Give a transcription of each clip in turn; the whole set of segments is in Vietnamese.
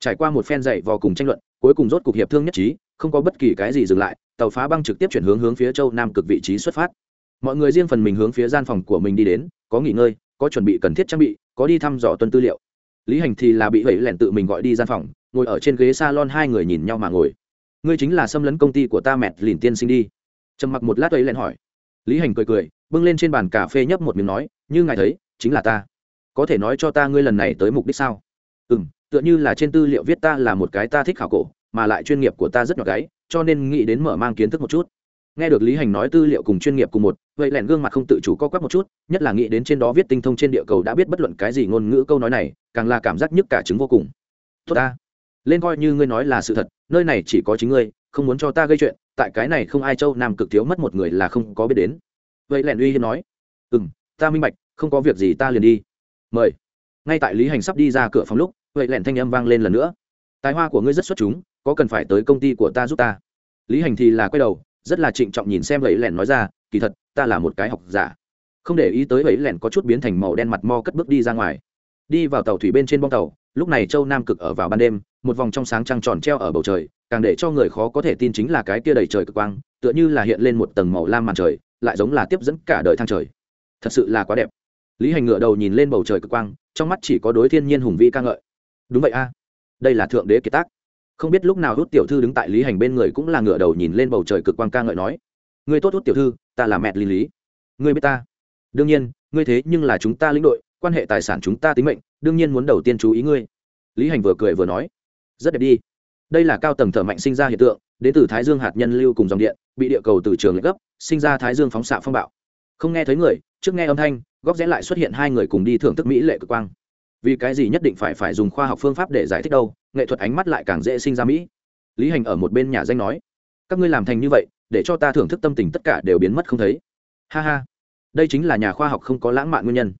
trải qua một phen dậy vò cùng tranh luận, cuối cùng rốt cục hiệp thương nhất trí, không có bất kỳ cái gì dừng lại, tàu phá băng trực tiếp chuyển hướng hướng phía châu nam cực vị trí xuất phát. Mọi người riêng phần mình hướng phía gian phòng của mình đi đến, có nghỉ ngơi, có chuẩn bị cần thiết trang bị, có đi thăm dò tuân tư liệu. Lý hành thì là bị vẩy lẻn tự mình gọi đi gian phòng, ngồi ở trên ghế s a lon hai người nhìn nhau mà ngồi. Ngươi chính là xâm lấn công ty của ta mẹt lìn tiên sinh đi. Trầm mặc một lát ấy lẻn hỏi. Lý hành cười cười, bưng lên trên bàn cà phê nhấp một miếng nói, như ngài thấy, chính là ta. Có thể nói cho ta ngươi lần này tới mục đích sao? Ừ m tựa như là trên tư liệu viết ta là một cái ta thích khảo cổ, mà lại chuyên nghiệp của ta rất nhỏ gáy, cho nên nghĩ đến mở mang kiến thức một chút. Nghe được lý hành nói tư liệu cùng chuyên nghiệp cùng một, vậy lẹn gương mặt không tự chủ co quắp một chút, nhất là nghĩ đến trên đó viết tinh thông trên địa cầu đã biết bất luận cái gì ngôn ngữ câu nói này, càng là cảm giác nhức cả chứng vô cùng. Tốt ta. Lên coi như ngươi nói là sự thật, nơi này chỉ có chính ngươi, không muốn cho ta gây chuyện, tại cái này không ai châu nam cực thiếu mất một người là không có biết đến. Vậy lẹn uy hiếm nói. Ừ m ta minh bạch, không có việc gì ta liền đi. Mời. Ngay tại lý hành sắp đi ra cửa phòng lúc vậy lẹn thanh âm vang lên lần nữa. Tài hoa của ngươi rất xuất chúng, có cần phải tới công ty của ta giúp ta? Lý hành thì là quay đầu, rất là trịnh trọng nhìn xem vậy lẹn nói ra, kỳ thật, ta là một cái học giả. Không để ý tới vậy lẹn có chút biến thành màu đen mặt mo cất bước đi ra ngoài. Đi vào tàu thủy bên trên bong tàu, lúc này châu nam cực ở vào ban đêm, một vòng trong sáng trăng tròn treo ở bầu trời, càng để cho người khó có thể tin chính là cái kia đầy trời cực quang, tựa như là hiện lên một tầng màu lam màn trời, lại giống là tiếp dẫn cả đời thang trời. Thật sự là quá đẹp. Lý hành ngựa đầu nhìn lên bầu trời cực quang, trong mắt chỉ có đối thiên nhiên hùng vĩ ca ngợi đúng vậy a. Đây là thượng đế kiệt tác. Không biết lúc nào hút tiểu thư đứng tại lý hành bên người cũng là ngửa đầu nhìn lên bầu trời cực quang ca ngợi nói người tốt hút tiểu thư, ta là mẹ lý lý. Người biết ta? Đương nhiên, ngươi thế nhưng là chúng ta lĩnh đội, quan hệ tài sản chúng ta tính mệnh, đương nhiên muốn đầu tiên chú ý ngươi. Lý hành vừa cười vừa nói, rất đẹp đi. Đây là cao tầng thở mạnh sinh ra hiện tượng, đến từ thái dương hạt nhân lưu cùng dòng điện, bị địa cầu từ trường lệch gấp, sinh ra thái dương phóng xạ phong bạo. Không nghe thấy người, trước nghe âm thanh, góc rẽ lại xuất hiện hai người cùng đi thưởng thức mỹ lệ cực quang vì cái gì nhất định phải phải dùng khoa học phương pháp để giải thích đâu, nghệ thuật ánh mắt lại càng dễ sinh ra mỹ. Lý hành ở một bên nhà danh nói, các ngươi làm thành như vậy, để cho ta thưởng thức tâm tình tất cả đều biến mất không thấy. Ha ha, đây chính là nhà khoa học không có lãng mạn nguyên nhân.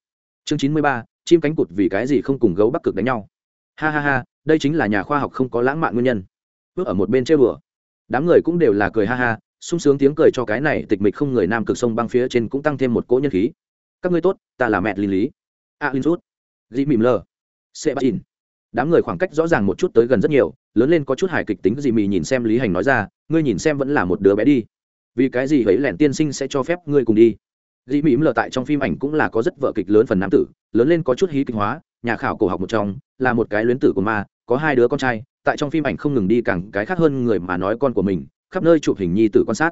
Chương chín mươi ba, chim cánh cụt vì cái gì không cùng gấu bắc cực đánh nhau. Ha ha ha, đây chính là nhà khoa học không có lãng mạn nguyên nhân. Bước ở một bên chơi bừa đám người cũng đều là cười ha ha, sung sướng tiếng cười cho cái này tịch mịch không người nam cực sông băng phía trên cũng tăng thêm một cỗ nhân khí. Các ngươi tốt, ta là mẹ linh lý. A linh rút dị mỉm lờ sẽ bắt in đám người khoảng cách rõ ràng một chút tới gần rất nhiều, lớn lên có chút hài kịch tính dị mì nhìn xem lý hành nói ra, ngươi nhìn xem vẫn là một đứa bé đi. Vì cái gì ấy lẻn tiên sinh sẽ cho phép ngươi cùng đi? Dị mỉm lờ tại trong phim ảnh cũng là có rất vợ kịch lớn phần nam tử, lớn lên có chút hí kịch hóa, nhà khảo cổ học một trong, là một cái luyến tử của ma, có hai đứa con trai, tại trong phim ảnh không ngừng đi càng cái khác hơn người mà nói con của mình, khắp nơi chụp hình nhi tử quan sát.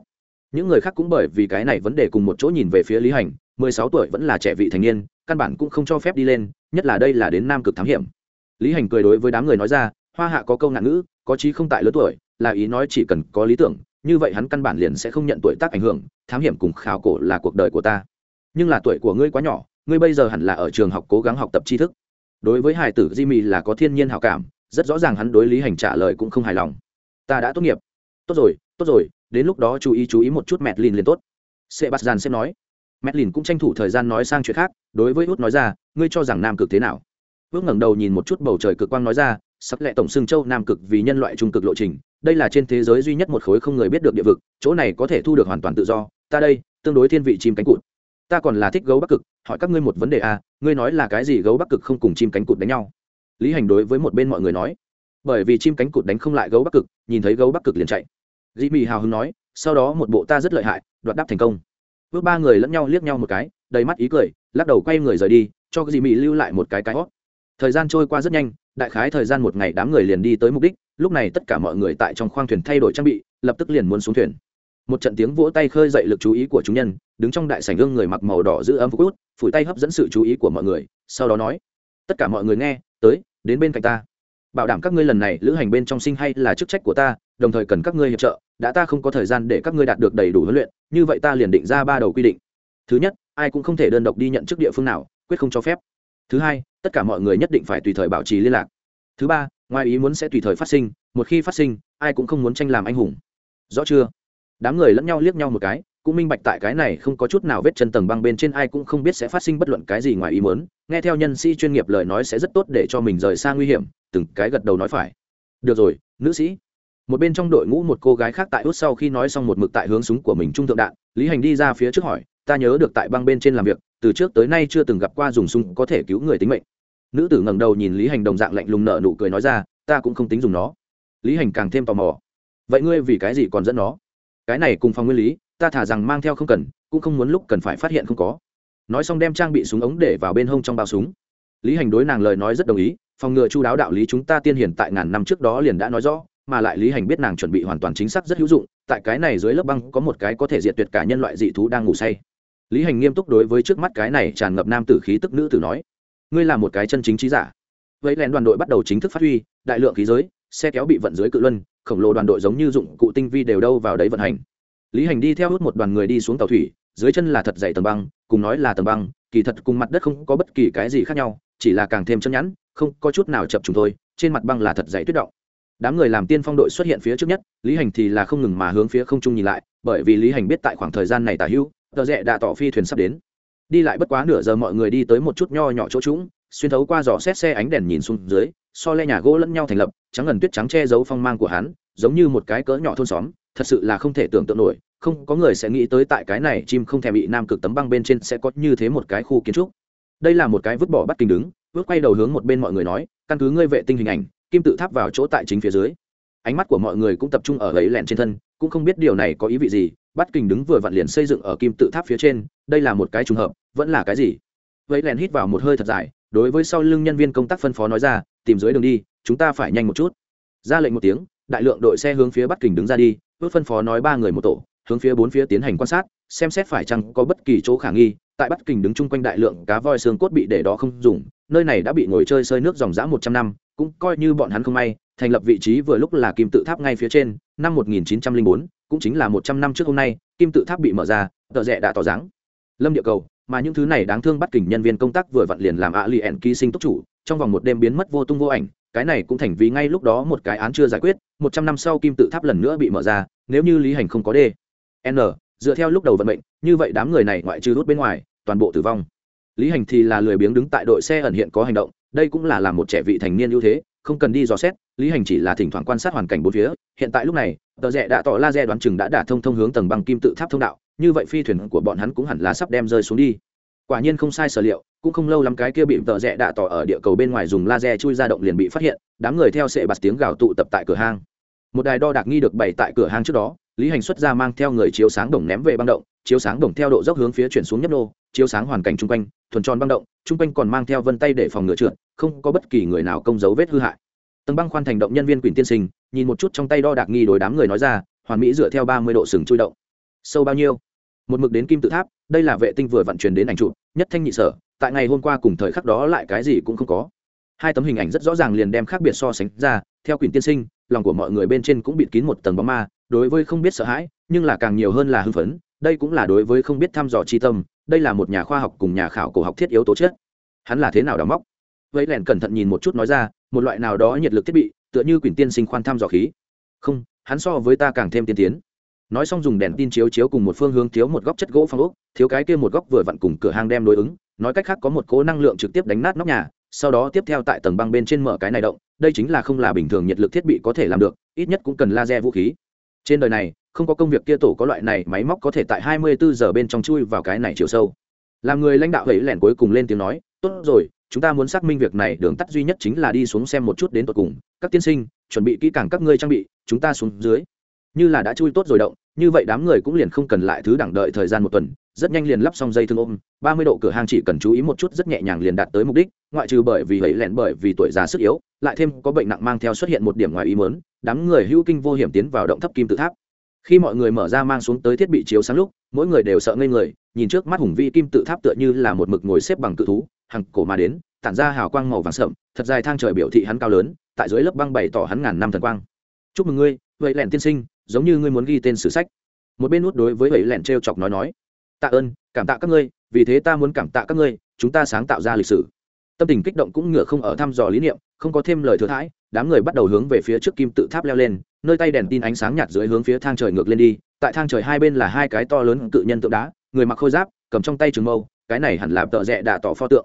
Những người khác cũng bởi vì cái này vấn đề cùng một chỗ nhìn về phía lý hành, mười sáu tuổi vẫn là trẻ vị thành niên căn bản cũng không cho phép đi lên, nhất là đây là đến nam cực thám hiểm. Lý hành cười đối với đám người nói ra, hoa hạ có câu nạn ngữ, có trí không tại lớn tuổi, là ý nói chỉ cần có lý tưởng, như vậy hắn căn bản liền sẽ không nhận tuổi tác ảnh hưởng, thám hiểm cùng khảo cổ là cuộc đời của ta. Nhưng là tuổi của ngươi quá nhỏ, ngươi bây giờ hẳn là ở trường học cố gắng học tập tri thức. Đối với hải tử Di Mị là có thiên nhiên hảo cảm, rất rõ ràng hắn đối lý hành trả lời cũng không hài lòng. Ta đã tốt nghiệp. Tốt rồi tốt rồi, đến lúc đó chú ý chú ý một chút mẹt lìn liền tốt. Sebastian xem nói mẹt lìn cũng tranh thủ thời gian nói sang chuyện khác, đối với út nói ra, ngươi cho rằng nam cực thế nào? Út ngẩng đầu nhìn một chút bầu trời cực quang nói ra sắc lệ tổng xương châu nam cực vì nhân loại trung cực lộ trình, đây là trên thế giới duy nhất một khối không người biết được địa vực, chỗ này có thể thu được hoàn toàn tự do, ta đây, tương đối thiên vị chim cánh cụt. Ta còn là thích gấu bắc cực, hỏi các ngươi một vấn đề à ngươi nói là cái gì gấu bắc cực không cùng chim cánh cụt đánh nhau? Lý hành đối với một bên mọi người nói, bởi vì chim cánh cụt đánh không lại gấu bắc cực, nhìn thấy gấu bắc cực liền chạy. Dĩ mị hào hứng nói, sau đó một bộ ta rất lợi hại, đoạt đáp thành công bước ba người lẫn nhau liếc nhau một cái, đầy mắt ý cười, lắc đầu quay người rời đi, cho dì mị lưu lại một cái cái hót thời gian trôi qua rất nhanh, đại khái thời gian một ngày đám người liền đi tới mục đích, lúc này tất cả mọi người tại trong khoang thuyền thay đổi trang bị, lập tức liền muốn xuống thuyền. Một trận tiếng vỗ tay khơi dậy lực chú ý của chúng nhân, đứng trong đại sảnh gương người mặc màu đỏ giữ ấm phút phủi tay hấp dẫn sự chú ý của mọi người, sau đó nói, tất cả mọi người nghe, tới, đến bên cạnh ta. Bảo đảm các ngươi lần này lữ hành bên trong sinh hay là chức trách của ta, đồng thời cần các ngươi hiệp trợ đã ta không có thời gian để các ngươi đạt được đầy đủ huấn luyện, như vậy ta liền định ra ba đầu quy định. Thứ nhất, ai cũng không thể đơn độc đi nhận chức địa phương nào, quyết không cho phép. Thứ hai, tất cả mọi người nhất định phải tùy thời bảo trì liên lạc. Thứ ba, ngoài ý muốn sẽ tùy thời phát sinh, một khi phát sinh, ai cũng không muốn tranh làm anh hùng. Rõ chưa? Đám người lẫn nhau liếc nhau một cái, cũng minh bạch tại cái này không có chút nào vết chân tầng băng bên trên ai cũng không biết sẽ phát sinh bất luận cái gì ngoài ý muốn. Nghe theo nhân sĩ chuyên nghiệp lời nói sẽ rất tốt để cho mình rời xa nguy hiểm, từng cái gật đầu nói phải. Được rồi, nữ sĩ một bên trong đội ngũ một cô gái khác tại hút sau khi nói xong một mực tại hướng súng của mình trung thượng đạn, lý hành đi ra phía trước hỏi, ta nhớ được tại băng bên trên làm việc, từ trước tới nay chưa từng gặp qua dùng súng có thể cứu người tính mệnh. Nữ tử ngẩng đầu nhìn lý hành đồng dạng lạnh lùng nợ nụ cười nói ra, ta cũng không tính dùng nó. Lý hành càng thêm tò mò, vậy ngươi vì cái gì còn dẫn nó? Cái này cùng phòng nguyên lý, ta thả rằng mang theo không cần, cũng không muốn lúc cần phải phát hiện không có. Nói xong đem trang bị súng ống để vào bên hông trong bao súng. Lý hành đối nàng lời nói rất đồng ý, phòng ngừa chu đáo đạo lý chúng ta tiên hiển tại ngàn năm trước đó liền đã nói rõ mà lại lý hành biết nàng chuẩn bị hoàn toàn chính xác rất hữu dụng, tại cái này dưới lớp băng có một cái có thể diệt tuyệt cả nhân loại dị thú đang ngủ say. Lý hành nghiêm túc đối với trước mắt cái này tràn ngập nam tử khí tức nữ tử nói, ngươi là một cái chân chính trí giả. Vậy lén đoàn đội bắt đầu chính thức phát huy, đại lượng khí giới, xe kéo bị vận dưới cự luân, khổng lồ đoàn đội giống như dụng cụ tinh vi đều đâu vào đấy vận hành. Lý hành đi theo hút một đoàn người đi xuống tàu thủy, dưới chân là thật dày tầng băng, cùng nói là tầng băng, kỳ thật cùng mặt đất không có bất kỳ cái gì khác nhau, chỉ là càng thêm chân nhẵn, không có chút nào chập trùng thôi, trên mặt băng là thật dày tuyết động đám người làm tiên phong đội xuất hiện phía trước nhất, lý hành thì là không ngừng mà hướng phía không trung nhìn lại, bởi vì lý hành biết tại khoảng thời gian này tả hữu, tờ rẽ đã tỏ phi thuyền sắp đến. Đi lại bất quá nửa giờ mọi người đi tới một chút nho nhỏ chỗ trũng, xuyên thấu qua giỏ xét xe ánh đèn nhìn xuống dưới, so le nhà gỗ lẫn nhau thành lập, trắng ngần tuyết trắng che giấu phong mang của hắn, giống như một cái cỡ nhỏ thôn xóm, thật sự là không thể tưởng tượng nổi, không có người sẽ nghĩ tới tại cái này chim không thể bị nam cực tấm băng bên trên sẽ có như thế một cái khu kiến trúc. Đây là một cái vứt bỏ bắt kinh đứng vứt quay đầu hướng một bên mọi người nói, căn cứ ngươi vệ tinh hình ảnh kim tự tháp vào chỗ tại chính phía dưới. Ánh mắt của mọi người cũng tập trung ở ấy lẹn trên thân, cũng không biết điều này có ý vị gì bắt kình đứng vừa vặn liền xây dựng ở kim tự tháp phía trên, đây là một cái trùng hợp, vẫn là cái gì? Vậy lẹn hít vào một hơi thật dài, đối với sau lưng nhân viên công tác phân phó nói ra, tìm dưới đường đi, chúng ta phải nhanh một chút. Ra lệnh một tiếng, đại lượng đội xe hướng phía bắt kình đứng ra đi, bước phân phó nói ba người một tổ, hướng phía bốn phía tiến hành quan sát, xem xét phải chăng có bất kỳ chỗ khả nghi. Tại bắt kình đứng chung quanh đại lượng cá voi xương cốt bị để đó không dùng, nơi này đã bị ngồi chơi sơi nước dòng dã một trăm năm cũng coi như bọn hắn không may thành lập vị trí vừa lúc là kim tự tháp ngay phía trên năm 1904, cũng chính là một trăm năm trước hôm nay kim tự tháp bị mở ra tờ rẽ đã tỏ dáng. Lâm địa cầu mà những thứ này đáng thương bắt kỉnh nhân viên công tác vừa vặn liền làm ạ ẻn ký sinh túc chủ trong vòng một đêm biến mất vô tung vô ảnh cái này cũng thành vì ngay lúc đó một cái án chưa giải quyết một trăm năm sau kim tự tháp lần nữa bị mở ra nếu như lý hành không có d n dựa theo lúc đầu vận mệnh như vậy đám người này ngoại trừ rút bên ngoài toàn bộ tử vong. Lý hành thì là lười biếng đứng tại đội xe ẩn hiện có hành động đây cũng là làm một trẻ vị thành niên ưu thế, không cần đi dò xét, lý hành chỉ là thỉnh thoảng quan sát hoàn cảnh bốn phía. Hiện tại lúc này, tờ rẽ đã tỏ laser đoán chừng đã đả thông thông hướng tầng băng kim tự tháp thông đạo, như vậy phi thuyền của bọn hắn cũng hẳn là sắp đem rơi xuống đi. Quả nhiên không sai sở liệu, cũng không lâu lắm cái kia bị tờ rẽ đạ tỏ ở địa cầu bên ngoài dùng laser chui ra động liền bị phát hiện, đám người theo sệ bạt tiếng gào tụ tập tại cửa hang. Một đài đo đạc nghi được bày tại cửa hang trước đó, lý hành xuất ra mang theo người chiếu sáng đồng ném về băng động, chiếu sáng đồng theo độ dốc hướng phía chuyển xuống nhấp nô, chiếu sáng hoàn cảnh chung quanh, thuần tròn băng động chung quanh còn mang theo vân tay để phòng ngựa trượt, không có bất kỳ người nào công dấu vết hư hại. Tầng băng khoan thành động nhân viên quỳnh tiên sinh, nhìn một chút trong tay đo đạc nghi đối đám người nói ra, hoàn mỹ dựa theo ba mươi độ sừng chui động. Sâu bao nhiêu? Một mực đến kim tự tháp, đây là vệ tinh vừa vận chuyển đến ảnh chụp, nhất thanh nhị sở, tại ngày hôm qua cùng thời khắc đó lại cái gì cũng không có. Hai tấm hình ảnh rất rõ ràng liền đem khác biệt so sánh ra, theo quỳnh tiên sinh, lòng của mọi người bên trên cũng bịt kín một tầng bóng ma, đối với không biết sợ hãi, nhưng là càng nhiều hơn là hưng phấn, đây cũng là đối với không biết thăm dò chi tâm đây là một nhà khoa học cùng nhà khảo cổ học thiết yếu tố chất. Hắn là thế nào đào móc? Vậy lẻn cẩn thận nhìn một chút nói ra, một loại nào đó nhiệt lực thiết bị, tựa như quyển tiên sinh khoan thăm dò khí. Không, hắn so với ta càng thêm tiên tiến. Nói xong dùng đèn tin chiếu chiếu cùng một phương hướng thiếu một góc chất gỗ phong ốc, thiếu cái kia một góc vừa vặn cùng cửa hàng đem đối ứng, nói cách khác có một cố năng lượng trực tiếp đánh nát nóc nhà, sau đó tiếp theo tại tầng băng bên trên mở cái này động, đây chính là không là bình thường nhiệt lực thiết bị có thể làm được, ít nhất cũng cần laser vũ khí trên đời này, không có công việc kia tổ có loại này máy móc có thể tại 24 giờ bên trong chui vào cái này chiều sâu. Làm người lãnh đạo ấy lẻn cuối cùng lên tiếng nói, tốt rồi, chúng ta muốn xác minh việc này, đường tắt duy nhất chính là đi xuống xem một chút đến tận cùng. Các tiên sinh, chuẩn bị kỹ càng các ngươi trang bị, chúng ta xuống dưới. Như là đã chui tốt rồi động, như vậy đám người cũng liền không cần lại thứ đẳng đợi thời gian một tuần, rất nhanh liền lắp xong dây thương ôm, ba mươi độ cửa hàng chỉ cần chú ý một chút rất nhẹ nhàng liền đạt tới mục đích, ngoại trừ bởi vì hẫy lẹn bởi vì tuổi già sức yếu, lại thêm có bệnh nặng mang theo xuất hiện một điểm ngoài ý mớn đám người hữu kinh vô hiểm tiến vào động thấp kim tự tháp. Khi mọi người mở ra mang xuống tới thiết bị chiếu sáng lúc, mỗi người đều sợ ngây người, nhìn trước mắt hùng vi kim tự tháp tựa như là một mực ngồi xếp bằng cự thú, hàng cổ mà đến, tản ra hào quang màu vàng sậm, thật dài thang trời biểu thị hắn cao lớn, tại dưới lớp băng bày tỏ hắn ngàn năm thần quang. Chúc mừng ngươi vậy lẹn tiên sinh, giống như ngươi muốn ghi tên sử sách. Một bên nút đối với vậy lẹn t chọc nói nói. Tạ ơn, cảm tạ các ngươi, vì thế ta muốn cảm tạ các ngươi, chúng ta sáng tạo ra lịch sử. Tâm tình kích động cũng ngựa không ở thăm dò lý niệm, không có thêm lời thừa thãi đám người bắt đầu hướng về phía trước kim tự tháp leo lên, nơi tay đèn tin ánh sáng nhạt dưới hướng phía thang trời ngược lên đi, tại thang trời hai bên là hai cái to lớn cự nhân tượng đá, người mặc khôi giáp, cầm trong tay trường mâu, cái này hẳn là tợ rẽ đạ tỏ pho tượng.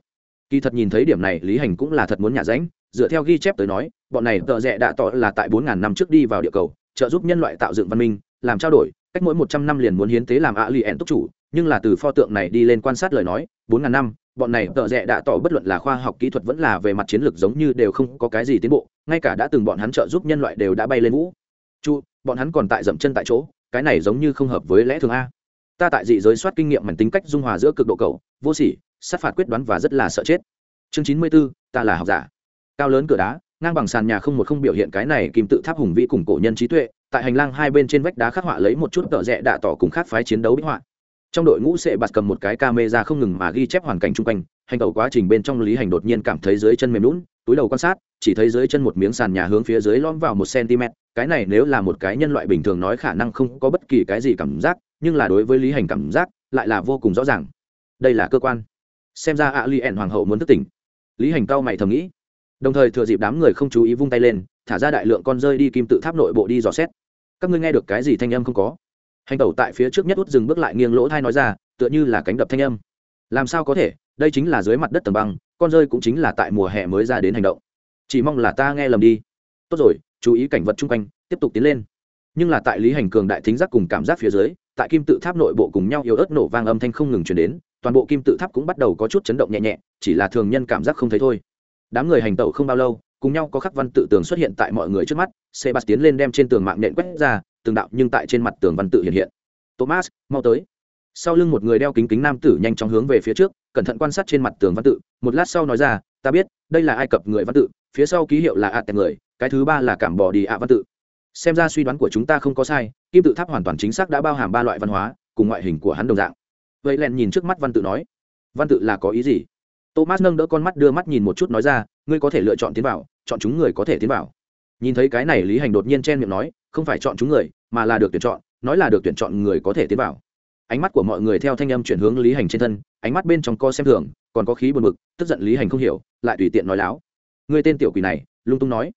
Kỳ thật nhìn thấy điểm này, lý hành cũng là thật muốn nhả ránh, dựa theo ghi chép tới nói, bọn này tợ rẽ đạ tỏ là tại bốn ngàn năm trước đi vào địa cầu, trợ giúp nhân loại tạo dựng văn minh, làm trao đổi, cách mỗi một trăm năm liền muốn hiến tế làm ạ lì ẻn túc chủ, nhưng là từ pho tượng này đi lên quan sát lời nói, bốn ngàn năm bọn này tợ rẽ đã tỏ bất luận là khoa học kỹ thuật vẫn là về mặt chiến lược giống như đều không có cái gì tiến bộ, ngay cả đã từng bọn hắn trợ giúp nhân loại đều đã bay lên vũ. Chu, bọn hắn còn tại dậm chân tại chỗ, cái này giống như không hợp với lẽ thường a. Ta tại dị giới soát kinh nghiệm mảnh tính cách dung hòa giữa cực độ cầu vô sỉ, sát phạt quyết đoán và rất là sợ chết. Chương chín mươi b ố ta là học giả. Cao lớn cửa đá, ngang bằng sàn nhà không một không biểu hiện cái này kim tự tháp hùng vĩ cùng cổ nhân trí tuệ, tại hành lang hai bên trên vách đá khắc họa lấy một chút tợ rẽ đạ tỏ cùng khác phái chiến đấu bích họa trong đội ngũ sẽ bạt cầm một cái camera không ngừng mà ghi chép hoàn cảnh chung quanh, hành tẩu quá trình bên trong lý hành đột nhiên cảm thấy dưới chân mềm lún túi đầu quan sát, chỉ thấy dưới chân một miếng sàn nhà hướng phía dưới lõm vào một cm. Cái này nếu là một cái nhân loại bình thường nói khả năng không có bất kỳ cái gì cảm giác, nhưng là đối với lý hành cảm giác, lại là vô cùng rõ ràng. Đây là cơ quan. Xem ra ạ li ẻn hoàng hậu muốn thức tỉnh. Lý hành cao mày thầm nghĩ. Đồng thời thừa dịp đám người không chú ý vung tay lên, thả ra đại lượng con rơi đi kim tự tháp nội bộ đi dò xét. Các ngươi nghe được cái gì thanh âm không có? Hành tẩu tại phía trước nhất út dừng bước lại nghiêng lỗ thai nói ra, tựa như là cánh đập thanh âm. Làm sao có thể? Đây chính là dưới mặt đất tầng băng, con rơi cũng chính là tại mùa hè mới ra đến hành động. Chỉ mong là ta nghe lầm đi. Tốt rồi, chú ý cảnh vật chung quanh, tiếp tục tiến lên. Nhưng là tại lý hành cường đại thính giác cùng cảm giác phía dưới, tại kim tự tháp nội bộ cùng nhau yếu ớt nổ vang âm thanh không ngừng chuyển đến, toàn bộ kim tự tháp cũng bắt đầu có chút chấn động nhẹ nhẹ, chỉ là thường nhân cảm giác không thấy thôi. Đám người hành tẩu không bao lâu, cùng nhau có khắc văn tự tường xuất hiện tại mọi người trước mắt sebas tiến lên đem trên tường mạng nện quét ra từng đạo nhưng tại trên mặt tường văn tự hiện hiện. Thomas, mau tới. Sau lưng một người đeo kính kính nam tử nhanh chóng hướng về phía trước, cẩn thận quan sát trên mặt tường văn tự. Một lát sau nói ra, ta biết, đây là ai cập người văn tự, phía sau ký hiệu là a tèm người, cái thứ ba là cảm bỏ đi ạ văn tự. Xem ra suy đoán của chúng ta không có sai, kim tự tháp hoàn toàn chính xác đã bao hàm ba loại văn hóa, cùng ngoại hình của hắn đồng dạng. Vậy len nhìn trước mắt văn tự nói, văn tự là có ý gì? Thomas nâng đỡ con mắt đưa mắt nhìn một chút nói ra, ngươi có thể lựa chọn tiến vào, chọn chúng người có thể tiến vào. Nhìn thấy cái này lý hành đột nhiên chen miệng nói không phải chọn chúng người, mà là được tuyển chọn, nói là được tuyển chọn người có thể tiến vào. Ánh mắt của mọi người theo thanh âm chuyển hướng lý hành trên thân, ánh mắt bên trong co xem thường, còn có khí buồn bực, tức giận lý hành không hiểu, lại tùy tiện nói láo. Người tên tiểu quỷ này, lung tung nói,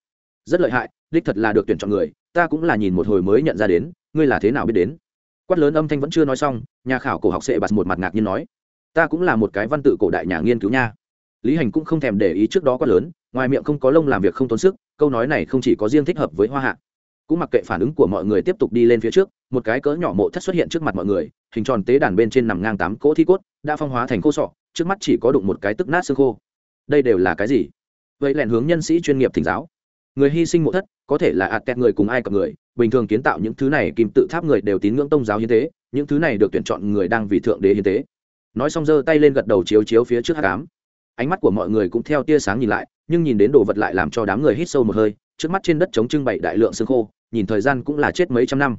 rất lợi hại, đích thật là được tuyển chọn người, ta cũng là nhìn một hồi mới nhận ra đến, ngươi là thế nào biết đến? Quát lớn âm thanh vẫn chưa nói xong, nhà khảo cổ học sệ bạt một mặt ngạc nhiên nói, ta cũng là một cái văn tự cổ đại nhà nghiên cứu nha. Lý hành cũng không thèm để ý trước đó quát lớn, ngoài miệng không có lông làm việc không tốn sức, câu nói này không chỉ có riêng thích hợp với hoa hạ cũng mặc kệ phản ứng của mọi người tiếp tục đi lên phía trước, một cái cỡ nhỏ mộ thất xuất hiện trước mặt mọi người, hình tròn tế đàn bên trên nằm ngang tám cỗ thi cốt, đã phong hóa thành khô sọ, trước mắt chỉ có đụng một cái tức nát xương khô. Đây đều là cái gì? Vậy lẻn hướng nhân sĩ chuyên nghiệp thỉnh giáo. Người hy sinh mộ thất, có thể là ạt tẹt người cùng ai cập người, bình thường kiến tạo những thứ này kim tự tháp người đều tín ngưỡng tôn giáo hiến tế, những thứ này được tuyển chọn người đang vì thượng đế hiến tế. Nói xong giơ tay lên gật đầu chiếu chiếu phía trước hát cám ánh mắt của mọi người cũng theo tia sáng nhìn lại, nhưng nhìn đến đồ vật lại làm cho đám người hít sâu một hơi trước mắt trên đất chống trưng bày đại lượng xương khô, nhìn thời gian cũng là chết mấy trăm năm.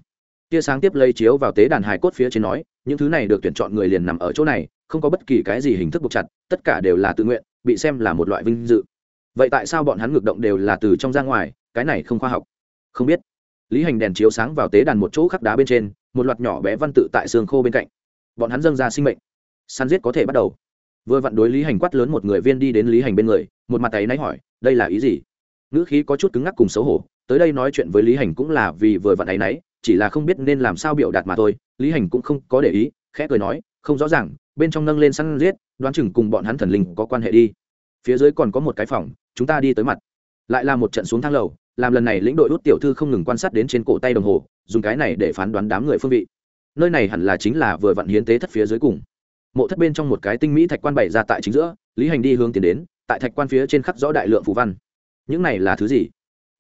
Tia sáng tiếp lấy chiếu vào tế đàn hài cốt phía trên nói, những thứ này được tuyển chọn người liền nằm ở chỗ này, không có bất kỳ cái gì hình thức buộc chặt, tất cả đều là tự nguyện, bị xem là một loại vinh dự. Vậy tại sao bọn hắn ngược động đều là từ trong ra ngoài, cái này không khoa học? Không biết. Lý hành đèn chiếu sáng vào tế đàn một chỗ khắc đá bên trên, một loạt nhỏ bé văn tự tại xương khô bên cạnh. Bọn hắn dâng ra sinh mệnh. Săn giết có thể bắt đầu. Vừa vặn đối lý hành quát lớn một người viên đi đến lý hành bên người, một mặt tay náy hỏi, đây là ý gì? Ngữ khí có chút cứng ngắc cùng xấu hổ, tới đây nói chuyện với lý hành cũng là vì vừa vặn ấy náy, chỉ là không biết nên làm sao biểu đạt mà thôi, lý hành cũng không có để ý, khẽ cười nói, không rõ ràng, bên trong nâng lên săn giết, đoán chừng cùng bọn hắn thần linh có quan hệ đi. Phía dưới còn có một cái phòng, chúng ta đi tới mặt. Lại là một trận xuống thang lầu, làm lần này lĩnh đội út tiểu thư không ngừng quan sát đến trên cổ tay đồng hồ, dùng cái này để phán đoán đám người phương vị. Nơi này hẳn là chính là vừa vặn hiến tế thất phía dưới cùng. Mộ thất bên trong một cái tinh mỹ thạch quan bày ra tại chính giữa, lý hành đi hướng tiến đến, tại thạch quan phía trên khắc rõ đại lượng phù văn những này là thứ gì?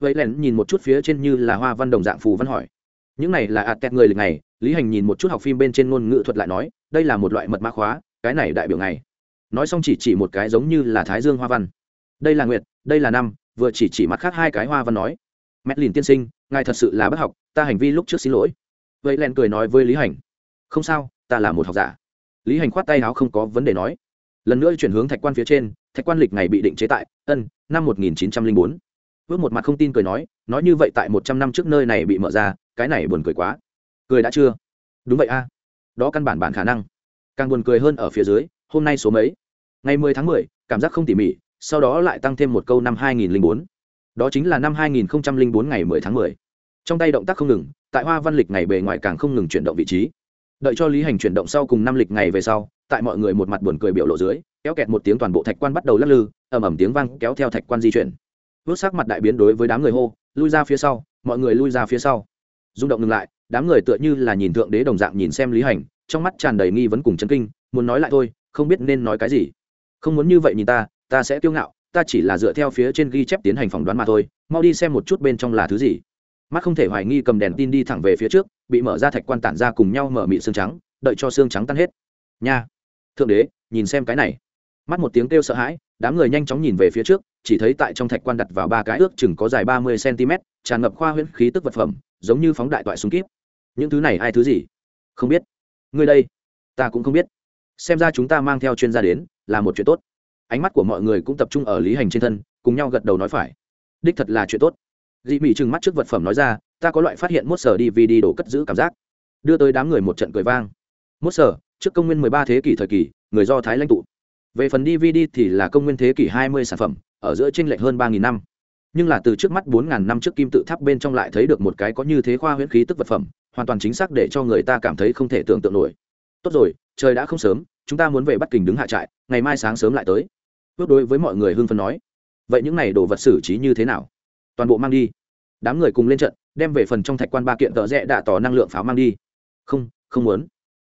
Vậy lén nhìn một chút phía trên như là hoa văn đồng dạng phù văn hỏi. Những này là ạt tẹt người lịch này lý hành nhìn một chút học phim bên trên ngôn ngữ thuật lại nói, đây là một loại mật mã khóa, cái này đại biểu ngày. Nói xong chỉ chỉ một cái giống như là thái dương hoa văn. Đây là nguyệt, đây là năm, vừa chỉ chỉ mặt khác hai cái hoa văn nói. Mét lìn tiên sinh, ngài thật sự là bất học, ta hành vi lúc trước xin lỗi. Vậy len cười nói với lý hành. Không sao, ta là một học giả. Lý hành khoát tay áo không có vấn đề nói. Lần nữa chuyển hướng thạch quan phía trên, thạch quan lịch ngày bị định chế tại, ân năm một nghìn chín trăm linh bốn. Bước một mặt không tin cười nói nói như vậy tại một trăm năm trước nơi này bị mở ra, cái này buồn cười quá. Cười đã chưa? Đúng vậy a. Đó căn bản bản khả năng. Càng buồn cười hơn ở phía dưới, hôm nay số mấy? Ngày mười tháng mười, cảm giác không tỉ mỉ, sau đó lại tăng thêm một câu năm hai nghìn bốn. Đó chính là năm hai nghìn bốn ngày mười tháng mười. Trong tay động tác không ngừng, tại hoa văn lịch ngày bề ngoài càng không ngừng chuyển động vị trí. Đợi cho lý hành chuyển động sau cùng năm lịch ngày về sau, tại mọi người một mặt buồn cười biểu lộ dưới kéo kẹt một tiếng toàn bộ thạch quan bắt đầu lắc lư, ầm ầm tiếng vang kéo theo thạch quan di chuyển. Vớt sắc mặt đại biến đối với đám người hô, lui ra phía sau, mọi người lui ra phía sau. Rung động ngừng lại, đám người tựa như là nhìn thượng đế đồng dạng nhìn xem lý hành, trong mắt tràn đầy nghi vấn cùng chấn kinh, muốn nói lại thôi, không biết nên nói cái gì. Không muốn như vậy nhìn ta ta sẽ kiêu ngạo, ta chỉ là dựa theo phía trên ghi chép tiến hành phỏng đoán mà thôi, mau đi xem một chút bên trong là thứ gì. Mắt không thể hoài nghi cầm đèn tin đi thẳng về phía trước, bị mở ra thạch quan tản ra cùng nhau mở mị xương trắng, đợi cho xương trắng tan hết. Nha. Thượng đế, nhìn xem cái này mắt một tiếng kêu sợ hãi, đám người nhanh chóng nhìn về phía trước, chỉ thấy tại trong thạch quan đặt vào ba cái ước chừng có dài ba mươi cm tràn ngập khoa huyễn khí tức vật phẩm, giống như phóng đại toại súng kíp. Những thứ này ai thứ gì? Không biết. Ngươi đây, ta cũng không biết. Xem ra chúng ta mang theo chuyên gia đến, là một chuyện tốt. Ánh mắt của mọi người cũng tập trung ở lý hành trên thân, cùng nhau gật đầu nói phải. Đích thật là chuyện tốt. Dị mỹ trừng mắt trước vật phẩm nói ra, ta có loại phát hiện mốt sở đi đổ cất giữ cảm giác. Đưa tới đám người một trận cười vang. Mốt sở, trước công nguyên 13 thế kỷ thời kỳ, người do thái lãnh tụ về phần dvd thì là công nguyên thế kỷ 20 sản phẩm, ở giữa tranh lệch hơn 3.000 năm. Nhưng là từ trước mắt 4.000 năm trước kim tự tháp bên trong lại thấy được một cái có như thế khoa huyễn khí tức vật phẩm, hoàn toàn chính xác để cho người ta cảm thấy không thể tưởng tượng nổi. Tốt rồi, trời đã không sớm, chúng ta muốn về bắt kình đứng hạ trại, ngày mai sáng sớm lại tới. Ước đối với mọi người hưng phấn nói. Vậy những này đồ vật xử trí như thế nào? Toàn bộ mang đi. Đám người cùng lên trận, đem về phần trong thạch quan ba kiện tợ rẽ đạ tỏ năng lượng pháo mang đi. Không không muốn.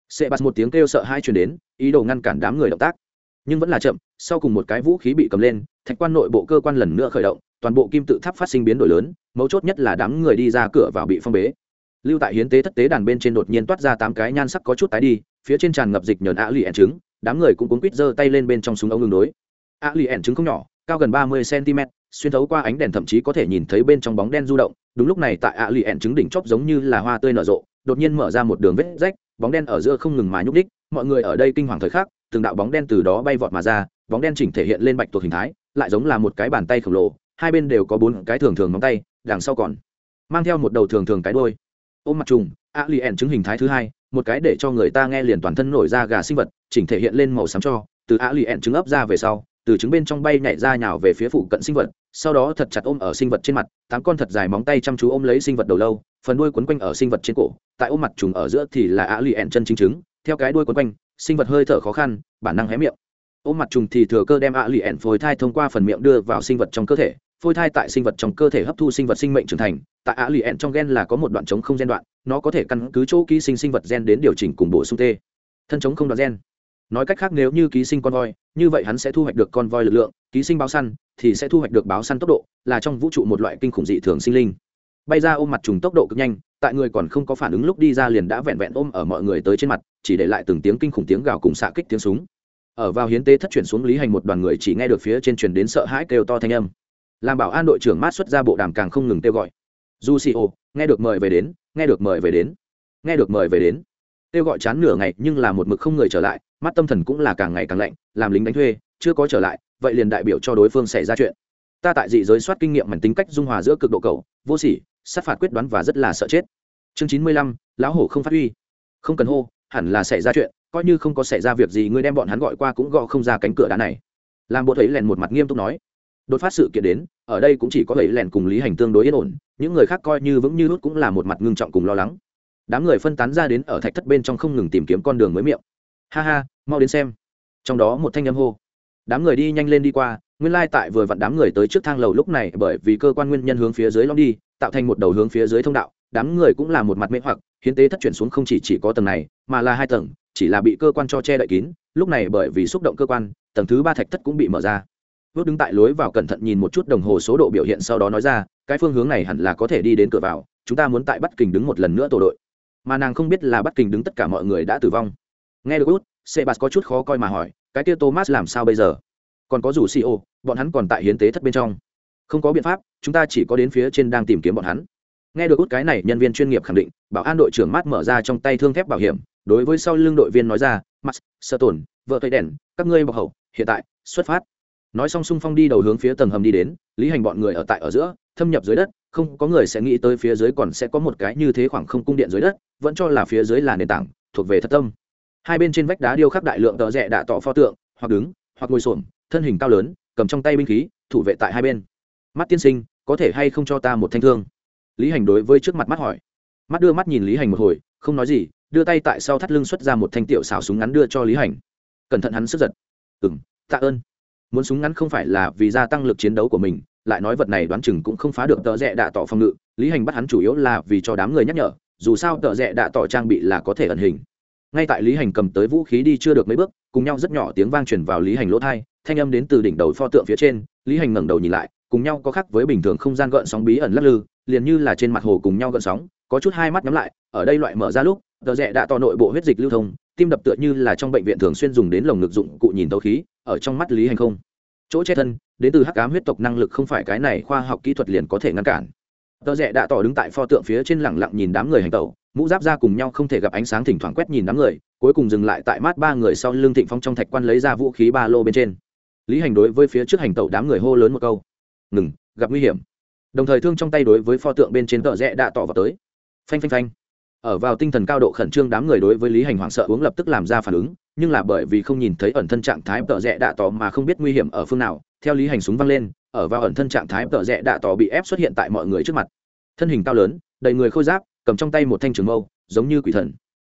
Sệ bạt một tiếng kêu sợ hai chuyển đến, ý đồ ngăn cản đám người động tác nhưng vẫn là chậm, sau cùng một cái vũ khí bị cầm lên, thạch quan nội bộ cơ quan lần nữa khởi động, toàn bộ kim tự tháp phát sinh biến đổi lớn, mấu chốt nhất là đám người đi ra cửa vào bị phong bế. Lưu tại hiến tế thất tế đàn bên trên đột nhiên toát ra tám cái nhan sắc có chút tái đi, phía trên tràn ngập dịch nhờn ạ lì ẻn trứng, đám người cũng cuốn quít giơ tay lên bên trong súng ống ngừng đối. Ạ lì ẻn trứng không nhỏ, cao gần ba mươi cm xuyên thấu qua ánh đèn thậm chí có thể nhìn thấy bên trong bóng đen du động, đúng lúc này tại ạ lì ẻn trứng đỉnh chóp giống như là hoa tươi nở rộ, đột nhiên mở ra một đường vết rách, bóng đen ở giữa không ngừng mà nhúc đích mọi người ở đây kinh hoàng thời khắc từng đạo bóng đen từ đó bay vọt mà ra, bóng đen chỉnh thể hiện lên bạch tuộc hình thái, lại giống là một cái bàn tay khổng lồ, hai bên đều có bốn cái thường thường móng tay, đằng sau còn mang theo một đầu thường thường cái đôi ôm mặt trùng a li ẻn chứng hình thái thứ hai, một cái để cho người ta nghe liền toàn thân nổi ra gà sinh vật, chỉnh thể hiện lên màu xám cho, từ a li ẻn trứng ấp ra về sau, từ trứng bên trong bay nhảy ra nhào về phía phụ cận sinh vật, sau đó thật chặt ôm ở sinh vật trên mặt, tám con thật dài móng tay chăm chú ôm lấy sinh vật đầu lâu, phần đuôi quấn quanh ở sinh vật trên cổ, tại ôm mặt trùng ở giữa thì là a li ẻn chân chính trứng theo cái đuôi quấn quanh, sinh vật hơi thở khó khăn, bản năng hé miệng. Ôm mặt trùng thì thừa cơ đem ạ lì ẻn phôi thai thông qua phần miệng đưa vào sinh vật trong cơ thể, phôi thai tại sinh vật trong cơ thể hấp thu sinh vật sinh mệnh trưởng thành, tại ạ lì ẻn trong gen là có một đoạn chống không gen đoạn, nó có thể căn cứ chỗ ký sinh sinh vật gen đến điều chỉnh cùng bổ sung tê. Thân chống không đoạn gen. Nói cách khác nếu như ký sinh con voi, như vậy hắn sẽ thu hoạch được con voi lực lượng, ký sinh báo săn thì sẽ thu hoạch được báo săn tốc độ, là trong vũ trụ một loại kinh khủng dị thường sinh linh. Bay ra ôm mặt trùng tốc độ cực nhanh tại người còn không có phản ứng lúc đi ra liền đã vẹn vẹn ôm ở mọi người tới trên mặt, chỉ để lại từng tiếng kinh khủng tiếng gào cùng xạ kích tiếng súng. Ở vào hiến tế thất chuyển xuống lý hành một đoàn người chỉ nghe được phía trên truyền đến sợ hãi kêu to thanh âm. Làm bảo an đội trưởng mát xuất ra bộ đàm càng không ngừng kêu gọi. Du xì ô nghe được mời về đến, nghe được mời về đến, nghe được mời về đến. Kêu gọi chán nửa ngày nhưng là một mực không người trở lại, mắt tâm thần cũng là càng ngày càng lạnh, làm lính đánh thuê, chưa có trở lại, vậy liền đại biểu cho đối phương xảy ra chuyện. Ta tại dị giới soát kinh nghiệm mảnh tính cách dung hòa giữa cực độ cầu vô sỉ sát phạt quyết đoán và rất là sợ chết. Chương chín mươi lăm, lão hổ không phát huy. Không cần hô, hẳn là xảy ra chuyện, coi như không có xảy ra việc gì, ngươi đem bọn hắn gọi qua cũng gõ không ra cánh cửa đá này. Làm bộ thấy lèn một mặt nghiêm túc nói. Đột phát sự kiện đến, ở đây cũng chỉ có ấy lèn cùng lý hành tương đối yên ổn, những người khác coi như vững như hút cũng là một mặt ngưng trọng cùng lo lắng. Đám người phân tán ra đến ở thạch thất bên trong không ngừng tìm kiếm con đường mới miệng. Ha ha, mau đến xem. Trong đó một thanh âm hô. Đám người đi nhanh lên đi qua, nguyên lai tại vừa vặn đám người tới trước thang lầu lúc này, bởi vì cơ quan nguyên nhân hướng phía dưới lõm đi tạo thành một đầu hướng phía dưới thông đạo, đám người cũng là một mặt mê hoặc, hiến tế thất chuyển xuống không chỉ chỉ có tầng này, mà là hai tầng, chỉ là bị cơ quan cho che đậy kín, lúc này bởi vì xúc động cơ quan, tầng thứ ba thạch thất cũng bị mở ra. Vớt đứng tại lối vào cẩn thận nhìn một chút đồng hồ số độ biểu hiện sau đó nói ra, cái phương hướng này hẳn là có thể đi đến cửa vào, chúng ta muốn tại bắt kình đứng một lần nữa tổ đội. Mà nàng không biết là bắt kình đứng tất cả mọi người đã tử vong. Nghe được út, sebas có chút khó coi mà hỏi, cái kia thomas làm sao bây giờ? Còn có rủ co bọn hắn còn tại hiến tế thất bên trong không có biện pháp, chúng ta chỉ có đến phía trên đang tìm kiếm bọn hắn. Nghe được út cái này, nhân viên chuyên nghiệp khẳng định, bảo an đội trưởng mát mở ra trong tay thương thép bảo hiểm, đối với sau lưng đội viên nói ra mắt sơ tổn, vợ thấy đèn, các ngươi bọc hậu, hiện tại, xuất phát. Nói xong xung phong đi đầu hướng phía tầng hầm đi đến, lý hành bọn người ở tại ở giữa, thâm nhập dưới đất, không có người sẽ nghĩ tới phía dưới còn sẽ có một cái như thế khoảng không cung điện dưới đất, vẫn cho là phía dưới là nền tảng, thuộc về thất tâm. Hai bên trên vách đá điêu khắc đại lượng tờ rẽ đạ tỏ pho tượng, hoặc đứng, hoặc ngồi xổm, thân hình cao lớn, cầm trong tay binh khí, thủ vệ tại hai bên mắt tiên sinh, có thể hay không cho ta một thanh thương? Lý hành đối với trước mặt mắt hỏi. Mắt đưa mắt nhìn lý hành một hồi, không nói gì, đưa tay tại sau thắt lưng xuất ra một thanh tiểu xảo súng ngắn đưa cho lý hành. Cẩn thận hắn sức giật. Ừng tạ ơn. Muốn súng ngắn không phải là vì gia tăng lực chiến đấu của mình, lại nói vật này đoán chừng cũng không phá được tợ rẽ đạ tỏ phòng ngự. Lý hành bắt hắn chủ yếu là vì cho đám người nhắc nhở, dù sao tợ rẽ đạ tỏ trang bị là có thể ẩn hình. Ngay tại lý hành cầm tới vũ khí đi chưa được mấy bước, cùng nhau rất nhỏ tiếng vang truyền vào lý hành lỗ thai thanh âm đến từ đỉnh đầu pho tượng phía trên. Lý hành ngẩng đầu nhìn lại cùng nhau có khác với bình thường không gian gợn sóng bí ẩn lắc lư, liền như là trên mặt hồ cùng nhau gợn sóng, có chút hai mắt nhắm lại, ở đây loại mở ra lúc, tờ rẽ đã to nội bộ huyết dịch lưu thông, tim đập tựa như là trong bệnh viện thường xuyên dùng đến lồng ngực dụng cụ nhìn tấu khí, ở trong mắt lý hành không. Chỗ che thân, đến từ hắc ám huyết tộc năng lực không phải cái này khoa học kỹ thuật liền có thể ngăn cản. Tờ rẽ đã tỏ đứng tại pho tượng phía trên lẳng lặng nhìn đám người hành tẩu, mũ giáp ra cùng nhau không thể gặp ánh sáng thỉnh thoảng quét nhìn đám người, cuối cùng dừng lại tại mát ba người sau lưng thịnh phong trong thạch quan lấy ra vũ khí ba lô bên trên. Lý hành đối với phía trước hành tẩu đám người hô lớn một câu ngừng, gặp nguy hiểm. Đồng thời thương trong tay đối với pho tượng bên trên tợ rẽ đã tỏ vào tới. Phanh phanh phanh. Ở vào tinh thần cao độ khẩn trương đám người đối với lý hành hoảng sợ uống lập tức làm ra phản ứng, nhưng là bởi vì không nhìn thấy ẩn thân trạng thái tợ rẽ đạ tỏ mà không biết nguy hiểm ở phương nào, theo lý hành súng văng lên, ở vào ẩn thân trạng thái tợ rẽ đạ tỏ bị ép xuất hiện tại mọi người trước mặt. Thân hình cao lớn, đầy người khôi giáp, cầm trong tay một thanh trường mâu, giống như quỷ thần.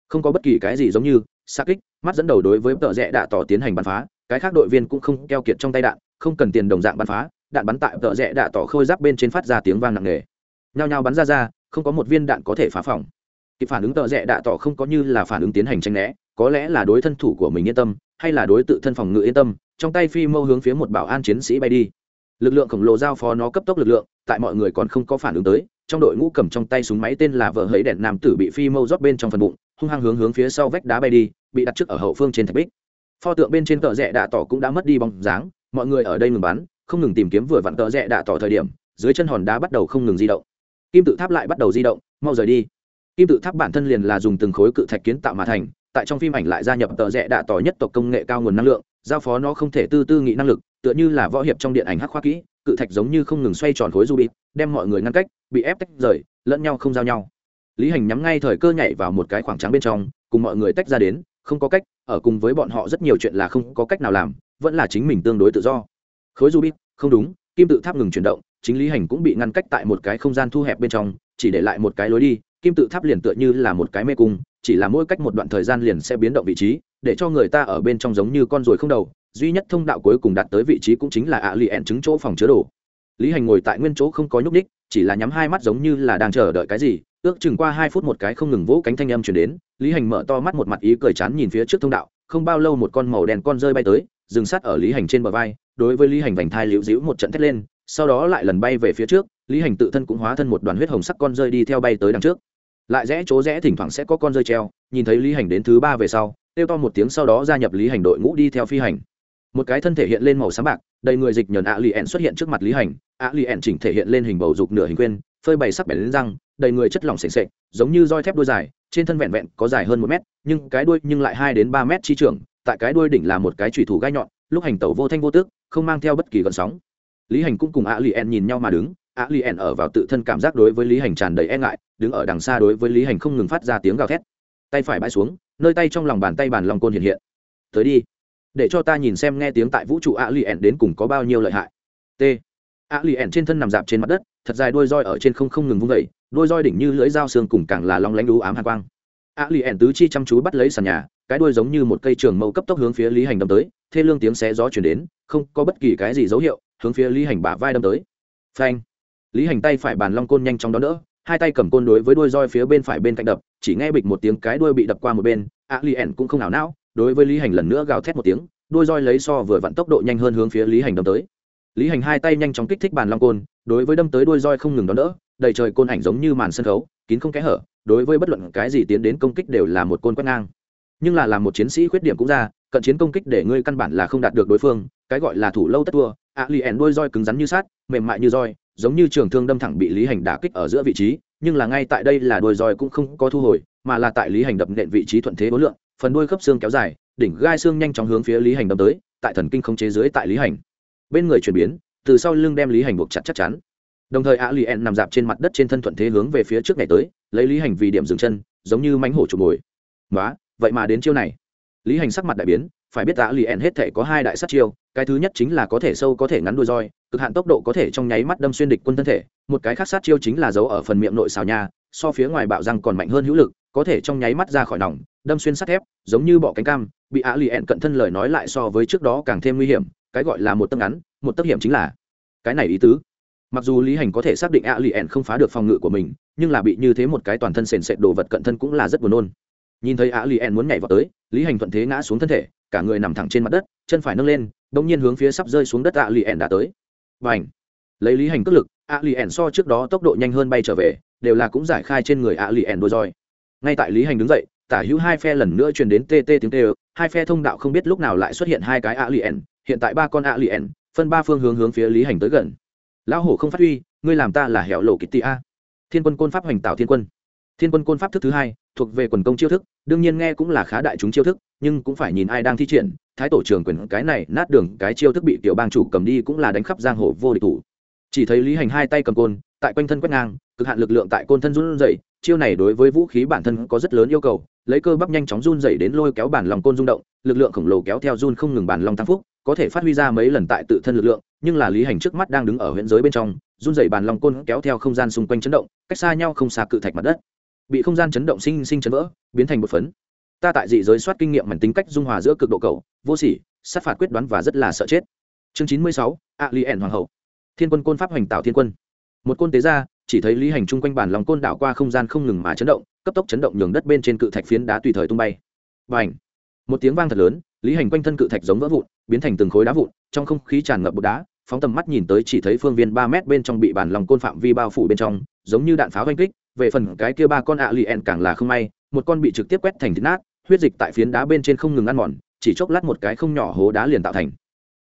Không có bất kỳ cái gì giống như, xa kích, mắt dẫn đầu đối với tợ rẽ đạ tỏ tiến hành bắn phá, cái khác đội viên cũng không keo kiệt trong tay đạn, không cần tiền đồng dạng bắn phá đạn bắn tại tợ rẽ đạ tỏ khôi giáp bên trên phát ra tiếng vang nặng nề. Nhao nhao bắn ra ra, không có một viên đạn có thể phá phòng. Kịp phản ứng tợ rẽ đạ tỏ không có như là phản ứng tiến hành tranh né, có lẽ là đối thân thủ của mình yên tâm, hay là đối tự thân phòng ngự yên tâm, trong tay phi mâu hướng phía một bảo an chiến sĩ bay đi. Lực lượng khổng lồ giao phó nó cấp tốc lực lượng, tại mọi người còn không có phản ứng tới, trong đội ngũ cầm trong tay súng máy tên là vợ hấy đèn nam tử bị phi mâu rót bên trong phần bụng, hung hăng hướng hướng phía sau vách đá bay đi, bị đặt trước ở hậu phương trên thạch bích. Pho tượng bên trên tợ rẽ đạ tỏ cũng đã mất đi bóng dáng, mọi người ở đây ngừng bắn không ngừng tìm kiếm vừa vặn tợ rẽ đạ tỏ thời điểm, dưới chân hòn đá bắt đầu không ngừng di động. Kim tự tháp lại bắt đầu di động, mau rời đi. Kim tự tháp bản thân liền là dùng từng khối cự thạch kiến tạo mà thành, tại trong phim ảnh lại gia nhập tợ rẽ đạ tỏ nhất tộc công nghệ cao nguồn năng lượng, giao phó nó không thể tư tư nghị năng lực, tựa như là võ hiệp trong điện ảnh hắc khoa kỹ, cự thạch giống như không ngừng xoay tròn khối du bịt đem mọi người ngăn cách, bị ép tách rời, lẫn nhau không giao nhau. Lý hành nhắm ngay thời cơ nhảy vào một cái khoảng trắng bên trong, cùng mọi người tách ra đến, không có cách, ở cùng với bọn họ rất nhiều chuyện là không có cách nào làm, vẫn là chính mình tương đối tự do. Khối du bịt không đúng, kim tự tháp ngừng chuyển động, chính lý hành cũng bị ngăn cách tại một cái không gian thu hẹp bên trong, chỉ để lại một cái lối đi, kim tự tháp liền tựa như là một cái mê cung, chỉ là mỗi cách một đoạn thời gian liền sẽ biến động vị trí, để cho người ta ở bên trong giống như con ruồi không đầu, duy nhất thông đạo cuối cùng đạt tới vị trí cũng chính là ạ lì ẹn chứng chỗ phòng chứa đồ. Lý hành ngồi tại nguyên chỗ không có nhúc ních chỉ là nhắm hai mắt giống như là đang chờ đợi cái gì, ước chừng qua hai phút một cái không ngừng vỗ cánh thanh âm chuyển đến, lý hành mở to mắt một mặt ý cười chán nhìn phía trước thông đạo, không bao lâu một con màu đen con rơi bay tới, dừng sát ở lý hành trên bờ vai đối với lý hành vành thai liễu dĩu một trận thét lên, sau đó lại lần bay về phía trước, lý hành tự thân cũng hóa thân một đoàn huyết hồng sắc con rơi đi theo bay tới đằng trước. Lại rẽ chỗ rẽ thỉnh thoảng sẽ có con rơi treo, nhìn thấy lý hành đến thứ ba về sau, kêu to một tiếng sau đó gia nhập lý hành đội ngũ đi theo phi hành. Một cái thân thể hiện lên màu sáng bạc, đầy người dịch nhờn ạ lì ẹn xuất hiện trước mặt lý hành ạ lì ẹn chỉnh thể hiện lên hình bầu dục nửa hình quên, phơi bày sắc bẻ lên răng, đầy người chất lỏng s ề n s ệ giống như roi thép đuôi dài, trên thân vẹn vẹn có dài hơn một mét, nhưng cái đuôi nhưng lại hai đến ba mét chi trưởng, tại cái đuôi đỉnh là một cái trùy thủ gai nhọn lúc hành tẩu vô thanh vô tước không mang theo bất kỳ gợn sóng. Lý hành cũng cùng ạ lì en nhìn nhau mà đứng. Ạ lì en ở vào tự thân cảm giác đối với lý hành tràn đầy e ngại, đứng ở đằng xa đối với lý hành không ngừng phát ra tiếng gào thét. Tay phải bãi xuống, nơi tay trong lòng bàn tay bàn lòng côn hiện hiện. Tới đi, để cho ta nhìn xem nghe tiếng tại vũ trụ ạ lì en đến cùng có bao nhiêu lợi hại. T. Ạ lì en trên thân nằm dạp trên mặt đất, thật dài đôi roi ở trên không không ngừng vung vẩy đôi roi đỉnh như lưỡi dao xương cùng càng là long lánh đú ám hạ quang. Ạ lì en tứ chi chăm chú bắt lấy sàn nhà cái đuôi giống như một cây trường mâu cấp tốc hướng phía lý hành đâm tới, thê lương tiếng xé gió chuyển đến, không có bất kỳ cái gì dấu hiệu, hướng phía lý hành bả vai đâm tới. Phanh! Lý hành tay phải bàn long côn nhanh chóng đón đỡ, hai tay cầm côn đối với đuôi roi phía bên phải bên cạnh đập, chỉ nghe bịch một tiếng cái đuôi bị đập qua một bên, a li ẻn cũng không nào não, đối với lý hành lần nữa gào thét một tiếng, đuôi roi lấy so vừa vặn tốc độ nhanh hơn hướng phía lý hành đâm tới. Lý hành hai tay nhanh chóng kích thích bàn long côn, đối với đâm tới đuôi roi không ngừng đón đỡ, đầy trời côn ảnh giống như màn sân khấu, kín không kẽ hở, đối với bất luận cái gì tiến đến công kích đều là một côn quét ngang nhưng là làm một chiến sĩ khuyết điểm cũng ra, cận chiến công kích để ngươi căn bản là không đạt được đối phương, cái gọi là thủ lâu tất thua. A li ẻn đôi roi cứng rắn như sát mềm mại như roi, giống như trường thương đâm thẳng bị lý hành đả kích ở giữa vị trí, nhưng là ngay tại đây là đôi roi cũng không có thu hồi, mà là tại lý hành đập nện vị trí thuận thế bối lượng, phần đuôi khớp xương kéo dài, đỉnh gai xương nhanh chóng hướng phía lý hành đâm tới, tại thần kinh không chế dưới tại lý hành. Bên người chuyển biến, từ sau lưng đem lý hành buộc chặt chắc chắn. Đồng thời a li ẻn nằm dạp trên mặt đất trên thân thuận thế hướng về phía trước ngày tới, lấy lý hành vì điểm dừng chân, giống như mánh hổ chụp mồi. Nói vậy mà đến chiêu này. Lý hành sắc mặt đại biến, phải biết tạ lì ẹn hết thể có hai đại sát chiêu, cái thứ nhất chính là có thể sâu, có thể ngắn đuôi roi, cực hạn tốc độ có thể trong nháy mắt đâm xuyên địch quân thân thể, một cái khác sát chiêu chính là giấu ở phần miệng nội xào nha, so phía ngoài bạo răng còn mạnh hơn hữu lực, có thể trong nháy mắt ra khỏi nòng, đâm xuyên sắt thép, giống như bọ cánh cam, bị á lì ẹn cận thân lời nói lại so với trước đó càng thêm nguy hiểm, cái gọi là một tấc ngắn, một tấc hiểm chính là cái này ý tứ. Mặc dù lý hành có thể xác định á lì ẹn không phá được phòng ngự của mình, nhưng là bị như thế một cái toàn thân sền sệt đồ vật cận thân cũng là rất buồn nôn nhìn thấy á lì ẹn muốn nhảy vào tới, lý hành thuận thế ngã xuống thân thể, cả người nằm thẳng trên mặt đất, chân phải nâng lên bỗng nhiên hướng phía sắp rơi xuống đất ạ lì ẻn đã tới. Và ảnh lấy lý hành cất lực ạ lì ẻn so trước đó tốc độ nhanh hơn bay trở về, đều là cũng giải khai trên người ạ lì ẻn đôi roi. Ngay tại lý hành đứng dậy, tả hữu hai phe lần nữa truyền đến tt tiếng tê hai phe thông đạo không biết lúc nào lại xuất hiện hai cái ạ lì ẻn hiện tại ba con ạ lì ẻn phân ba phương hướng hướng phía lý hành tới gần. Lão hổ không phát huy, ngươi làm ta là hẻo lộ kitty a. Thiên quân côn pháp hoành tạo thiên quân thiên quân côn pháp thức thứ hai, thuộc về quần công chiêu thức, đương nhiên nghe cũng là khá đại chúng chiêu thức, nhưng cũng phải nhìn ai đang thi triển, thái tổ trưởng quyền cái này, nát đường cái chiêu thức bị tiểu bang chủ cầm đi cũng là đánh khắp giang hồ vô địch thủ. Chỉ thấy lý hành hai tay cầm côn, tại quanh thân quét ngang, cực hạn lực lượng tại côn thân run dậy chiêu này đối với vũ khí bản thân có rất lớn yêu cầu, lấy cơ bắp nhanh chóng run dậy đến lôi kéo bản lòng côn rung động, lực lượng khổng lồ kéo theo run không ngừng bản lòng tăng phúc, có thể phát huy ra mấy lần tại tự thân lực lượng, nhưng là lý hành trước mắt đang đứng ở huyện giới bên trong, run dậy bàn lòng côn kéo theo không gian xung quanh chấn động, cách xa nhau không xa cự thạch mặt đất bị không gian chấn động sinh sinh chấn vỡ, biến thành một phấn. Ta tại dị giới soát kinh nghiệm mảnh tính cách dung hòa giữa cực độ cầu, vô sỉ, sát phạt quyết đoán và rất là sợ chết. Chương chín mươi sáu, a li ẻn hoàng hậu. Thiên quân côn pháp hoành tạo thiên quân. Một côn tế ra, chỉ thấy lý hành chung quanh bản lòng côn đảo qua không gian không ngừng mà chấn động, cấp tốc chấn động nhường đất bên trên cự thạch phiến đá tùy thời tung bay. Và ảnh một tiếng vang thật lớn, lý hành quanh thân cự thạch giống vỡ vụn, biến thành từng khối đá vụn, trong không khí tràn ngập bột đá, phóng tầm mắt nhìn tới chỉ thấy phương viên ba mét bên trong bị bản lòng côn phạm vi bao phủ bên trong, giống như đạn pháo oanh kích về phần cái kia ba con ạ lì ẹn càng là không may, một con bị trực tiếp quét thành thịt nát, huyết dịch tại phiến đá bên trên không ngừng ăn mòn, chỉ chốc lát một cái không nhỏ hố đá liền tạo thành.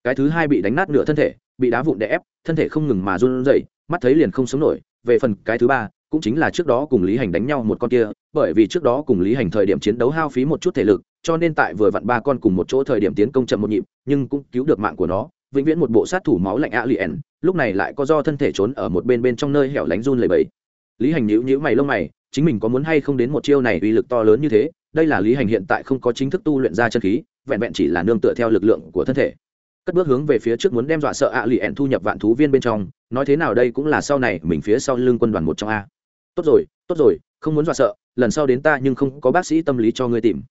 Cái thứ hai bị đánh nát nửa thân thể, bị đá vụn đè ép, thân thể không ngừng mà run rẩy, mắt thấy liền không sống nổi. Về phần cái thứ ba, cũng chính là trước đó cùng lý hành đánh nhau một con kia, bởi vì trước đó cùng lý hành thời điểm chiến đấu hao phí một chút thể lực, cho nên tại vừa vặn ba con cùng một chỗ thời điểm tiến công chậm một nhịp, nhưng cũng cứu được mạng của nó. Vĩnh viễn một bộ sát thủ máu lạnh a lien lúc này lại có do thân thể trốn ở một bên bên trong nơi hẻo lánh run lầy bẫy lý hành nhữ nhữ mày lông mày, chính mình có muốn hay không đến một chiêu này uy lực to lớn như thế? Đây là lý hành hiện tại không có chính thức tu luyện ra chân khí, vẹn vẹn chỉ là nương tựa theo lực lượng của thân thể. Cất bước hướng về phía trước muốn đem dọa sợ ạ lì ẹn thu nhập vạn thú viên bên trong, nói thế nào đây cũng là sau này mình phía sau lưng quân đoàn một trong a. Tốt rồi tốt rồi, không muốn dọa sợ, lần sau đến ta nhưng không có bác sĩ tâm lý cho ngươi tìm.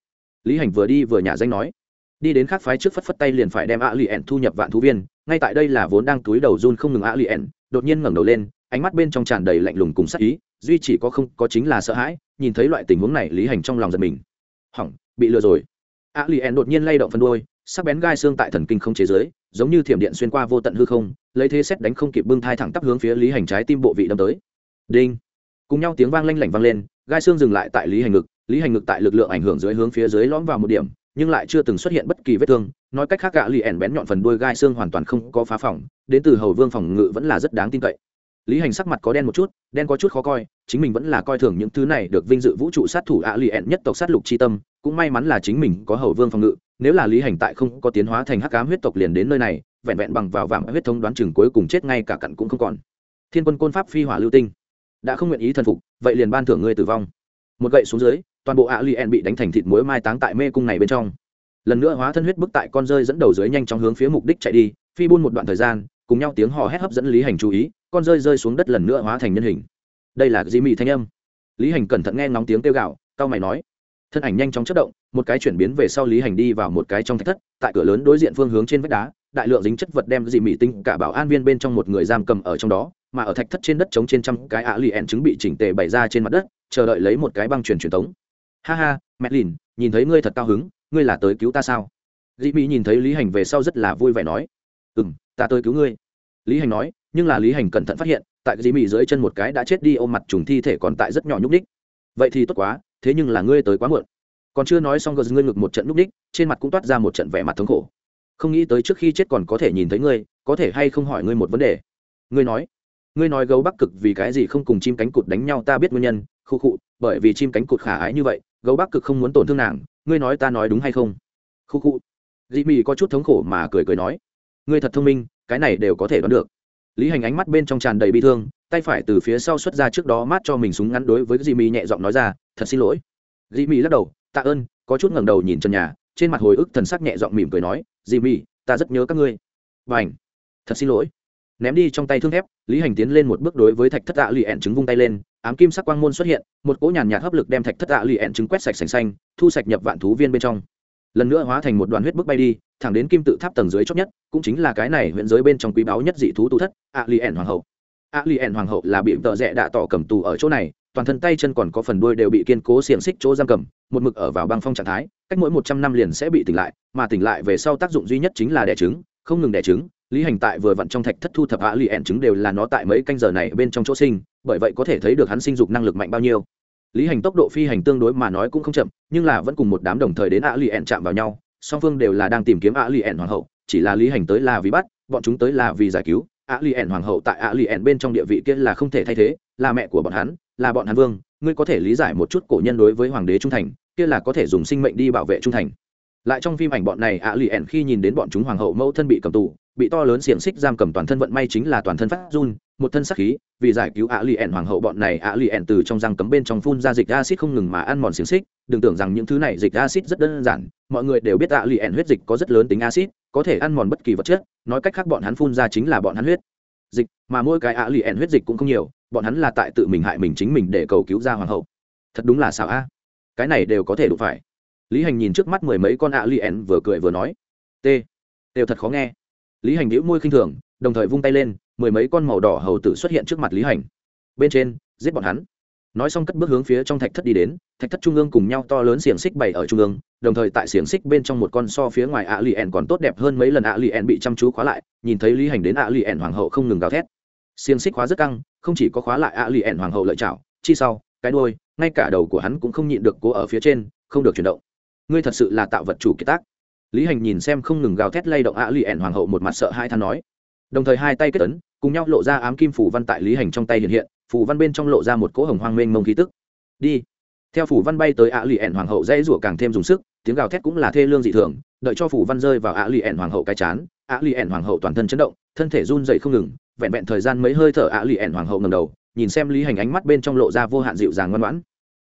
Lý hành vừa đi vừa nhả danh nói. Đi đến khác phái trước phất phất tay liền phải đem ạ lì ẹn thu nhập vạn thú viên, ngay tại đây là vốn đang túi đầu run không ngừng ạ lì ẹn, đột nhiên ngẩng đầu lên ánh mắt bên trong tràn đầy lạnh lùng cùng sắc ý, duy chỉ có không, có chính là sợ hãi, nhìn thấy loại tình huống này lý hành trong lòng giật mình. Hỏng, bị lừa rồi. A li en đột nhiên lay động phân đôi sắc bén gai xương tại thần kinh không chế giới giống như thiểm điện xuyên qua vô tận hư không, lấy thế xét đánh không kịp bưng thai thẳng tắp hướng phía lý hành trái tim bộ vị đâm tới. Đinh. Cùng nhau tiếng vang lanh lảnh vang lên, gai xương dừng lại tại lý hành ngực, lý hành ngực tại lực lượng ảnh hưởng dưới hướng phía dưới lõm vào một điểm, nhưng lại chưa từng xuất hiện bất kỳ vết thương. Nói cách khác gạ lì ẻn bén nhọn phần đuôi gai xương hoàn toàn không có phá phỏng đến từ hầu vương phòng ngự vẫn là rất đáng tin cậy lý hành sắc mặt có đen một chút, đen có chút khó coi, chính mình vẫn là coi thường những thứ này được vinh dự vũ trụ sát thủ ạ lì ẹn nhất tộc sát lục c h i tâm, cũng may mắn là chính mình có hầu vương phòng ngự, nếu là lý hành tại không có tiến hóa thành hắc cám huyết tộc liền đến nơi này, vẹn vẹn bằng vào vàng huyết thống đoán chừng cuối cùng chết ngay cả cặn cũng không còn. Thiên quân côn pháp phi hỏa lưu tinh. Đã không nguyện ý thần phục, vậy liền ban thưởng ngươi tử vong. Một gậy xuống dưới, toàn bộ ạ lì ẹn bị đánh thành thịt muối mai táng tại mê cung này bên trong. Lần nữa hóa thân huyết bức tại con rơi dẫn đầu dưới nhanh chóng hướng phía mục đích chạy đi, phi buôn một đoạn thời gian cùng nhau tiếng hò hét hấp dẫn lý hành chú ý, con rơi rơi xuống đất lần nữa hóa thành nhân hình. Đây là di mị thanh âm. Lý hành cẩn thận nghe ngóng tiếng kêu gạo cao mày nói, thân ảnh nhanh chóng chất động, một cái chuyển biến về sau lý hành đi vào một cái trong thạch thất, tại cửa lớn đối diện phương hướng trên vách đá, đại lượng dính chất vật đem dị mị tinh cả bảo an viên bên trong một người giam cầm ở trong đó, mà ở thạch thất trên đất trống trên trăm cái ạ lì ẹn trứng bị chỉnh tề bày ra trên mặt đất, chờ đợi lấy một cái băng truyền truyền tống. Ha ha, mẹ lìn, nhìn thấy ngươi thật cao hứng, ngươi là tới cứu ta sao? Dị mị nhìn thấy lý hành về sau rất là vui vẻ nói ừ m ta tới cứu ngươi. Lý hành nói, nhưng là lý hành cẩn thận phát hiện, tại dì mị dưới chân một cái đã chết đi ôm mặt trùng thi thể còn tại rất nhỏ nhúc ních vậy thì tốt quá, thế nhưng là ngươi tới quá muộn. Còn chưa nói xong gờ ngươi ngực một trận nhúc ních trên mặt cũng toát ra một trận vẻ mặt thống khổ. Không nghĩ tới trước khi chết còn có thể nhìn thấy ngươi, có thể hay không hỏi ngươi một vấn đề. Ngươi nói ngươi nói gấu bắc cực vì cái gì không cùng chim cánh cụt đánh nhau ta biết nguyên nhân, khu khụ bởi vì chim cánh cụt khả ái như vậy, gấu bắc cực không muốn tổn thương nàng, ngươi nói ta nói đúng hay không? Khu khụ dị mị có chút thống khổ mà cười cười nói ngươi thật thông minh, cái này đều có thể đoán được. Lý hành ánh mắt bên trong tràn đầy bi thương, tay phải từ phía sau xuất ra trước đó mát cho mình súng ngắn đối với dị mị nhẹ giọng nói ra, thật xin lỗi. Dị mị lắc đầu, tạ ơn. Có chút ngẩng đầu nhìn trần nhà, trên mặt hồi ức thần sắc nhẹ giọng mỉm cười nói dị mị, ta rất nhớ các ngươi. Và ảnh thật xin lỗi. Ném đi trong tay thương thép, lý hành tiến lên một bước đối với thạch thất tạ lì ẹn trứng vung tay lên, ám kim sắc quang môn xuất hiện, một cỗ nhàn nhạt hấp lực đem thạch thất tạ lì ẹn trứng quét sạch sành xanh, thu sạch nhập vạn thú viên bên trong. Lần nữa hóa thành một đoàn huyết bức bay đi thẳng đến kim tự tháp tầng dưới chót nhất, cũng chính là cái này huyện giới bên trong quý báu nhất dị thú tu thất ạ lì ẻn hoàng hậu. Ạ lì ẻn hoàng hậu là bị tợ rẽ đạ tỏ cầm tù ở chỗ này, toàn thân tay chân còn có phần đuôi đều bị kiên cố xiềng xích chỗ giam cầm, một mực ở vào băng phong trạng thái, cách mỗi một trăm năm liền sẽ bị tỉnh lại, mà tỉnh lại về sau tác dụng duy nhất chính là đẻ trứng, không ngừng đẻ trứng, lý hành tại vừa vặn trong thạch thất thu thập ạ lì ẹn trứng đều là nó tại mấy canh giờ này bên trong chỗ sinh, bởi vậy có thể thấy được hắn sinh dục năng lực mạnh bao nhiêu. Lý hành tốc độ phi hành tương đối mà nói cũng không chậm, nhưng là vẫn cùng một đám đồng thời đến ạ lì ẹn chạm vào nhau song phương đều là đang tìm kiếm ạ lì ẻn hoàng hậu, chỉ là lý hành tới là vì bắt, bọn chúng tới là vì giải cứu. Ạ lì ẻn hoàng hậu tại ạ lì ẻn bên trong địa vị kia là không thể thay thế, là mẹ của bọn hắn, là bọn hắn vương, ngươi có thể lý giải một chút cổ nhân đối với hoàng đế trung thành, kia là có thể dùng sinh mệnh đi bảo vệ trung thành. Lại trong phim ảnh bọn này ạ lì ẻn khi nhìn đến bọn chúng hoàng hậu mẫu thân bị cầm tù, bị to lớn xiềng xích giam cầm toàn thân vận may chính là toàn thân phát run một thân sắc khí, vì giải cứu ạ lì ẻn hoàng hậu bọn này ạ lì ẻn từ trong răng cấm bên trong phun ra dịch acid không ngừng mà ăn mòn xiềng xích. Đừng tưởng rằng những thứ này dịch acid rất đơn giản, mọi người đều biết ạ lì ẻn huyết dịch có rất lớn tính acid có thể ăn mòn bất kỳ vật chất. Nói cách khác bọn hắn phun ra chính là bọn hắn huyết dịch, mà mỗi cái ạ lì ẻn huyết dịch cũng không nhiều, bọn hắn là tại tự mình hại mình chính mình để cầu cứu ra hoàng hậu. Thật đúng là xảo a. Cái này đều có thể đụng phải. Lý hành nhìn trước mắt mười mấy con ạ lì ẻn vừa cười vừa nói. T đều thật khó nghe. Lý hành đĩu môi khinh thường, đồng thời vung tay lên mười mấy con màu đỏ hầu tử xuất hiện trước mặt lý hành. Bên trên, giết bọn hắn. Nói xong cất bước hướng phía trong thạch thất đi đến, thạch thất trung ương cùng nhau to lớn xiềng xích bày ở trung ương, đồng thời tại xiềng xích bên trong một con so phía ngoài ạ lì ẻn còn tốt đẹp hơn mấy lần ạ lì ẻn bị chăm chú khóa lại, nhìn thấy lý hành đến ạ lì ẻn hoàng hậu không ngừng gào thét. Xiềng xích khóa rất căng, không chỉ có khóa lại ạ lì ẻn hoàng hậu lợi chảo chi sau, cái đôi ngay cả đầu của hắn cũng không nhịn được cố ở phía trên, không được chuyển động. Ngươi thật sự là tạo vật chủ kiệt tác. Lý hành nhìn xem không ngừng gào thét lay động ạ lì ẻn hoàng hậu một mặt sợ hai than nói. Đồng thời hai tay kết ấn cùng nhau lộ ra ám kim phủ văn tại lý hành trong tay hiện hiện, phủ văn bên trong lộ ra một cỗ hồng hoang mênh mông khí tức. Đi. Theo phủ văn bay tới ạ lì ẻn hoàng hậu dãy rủa càng thêm dùng sức, tiếng gào thét cũng là thê lương dị thường, đợi cho phủ văn rơi vào ạ lì ẻn hoàng hậu cái chán, ạ lì ẻn hoàng hậu toàn thân chấn động, thân thể run dậy không ngừng, vẹn vẹn thời gian mấy hơi thở ạ lì ẻn hoàng hậu ngầm đầu, nhìn xem lý hành ánh mắt bên trong lộ ra vô hạn dịu dàng ngoan ngoãn.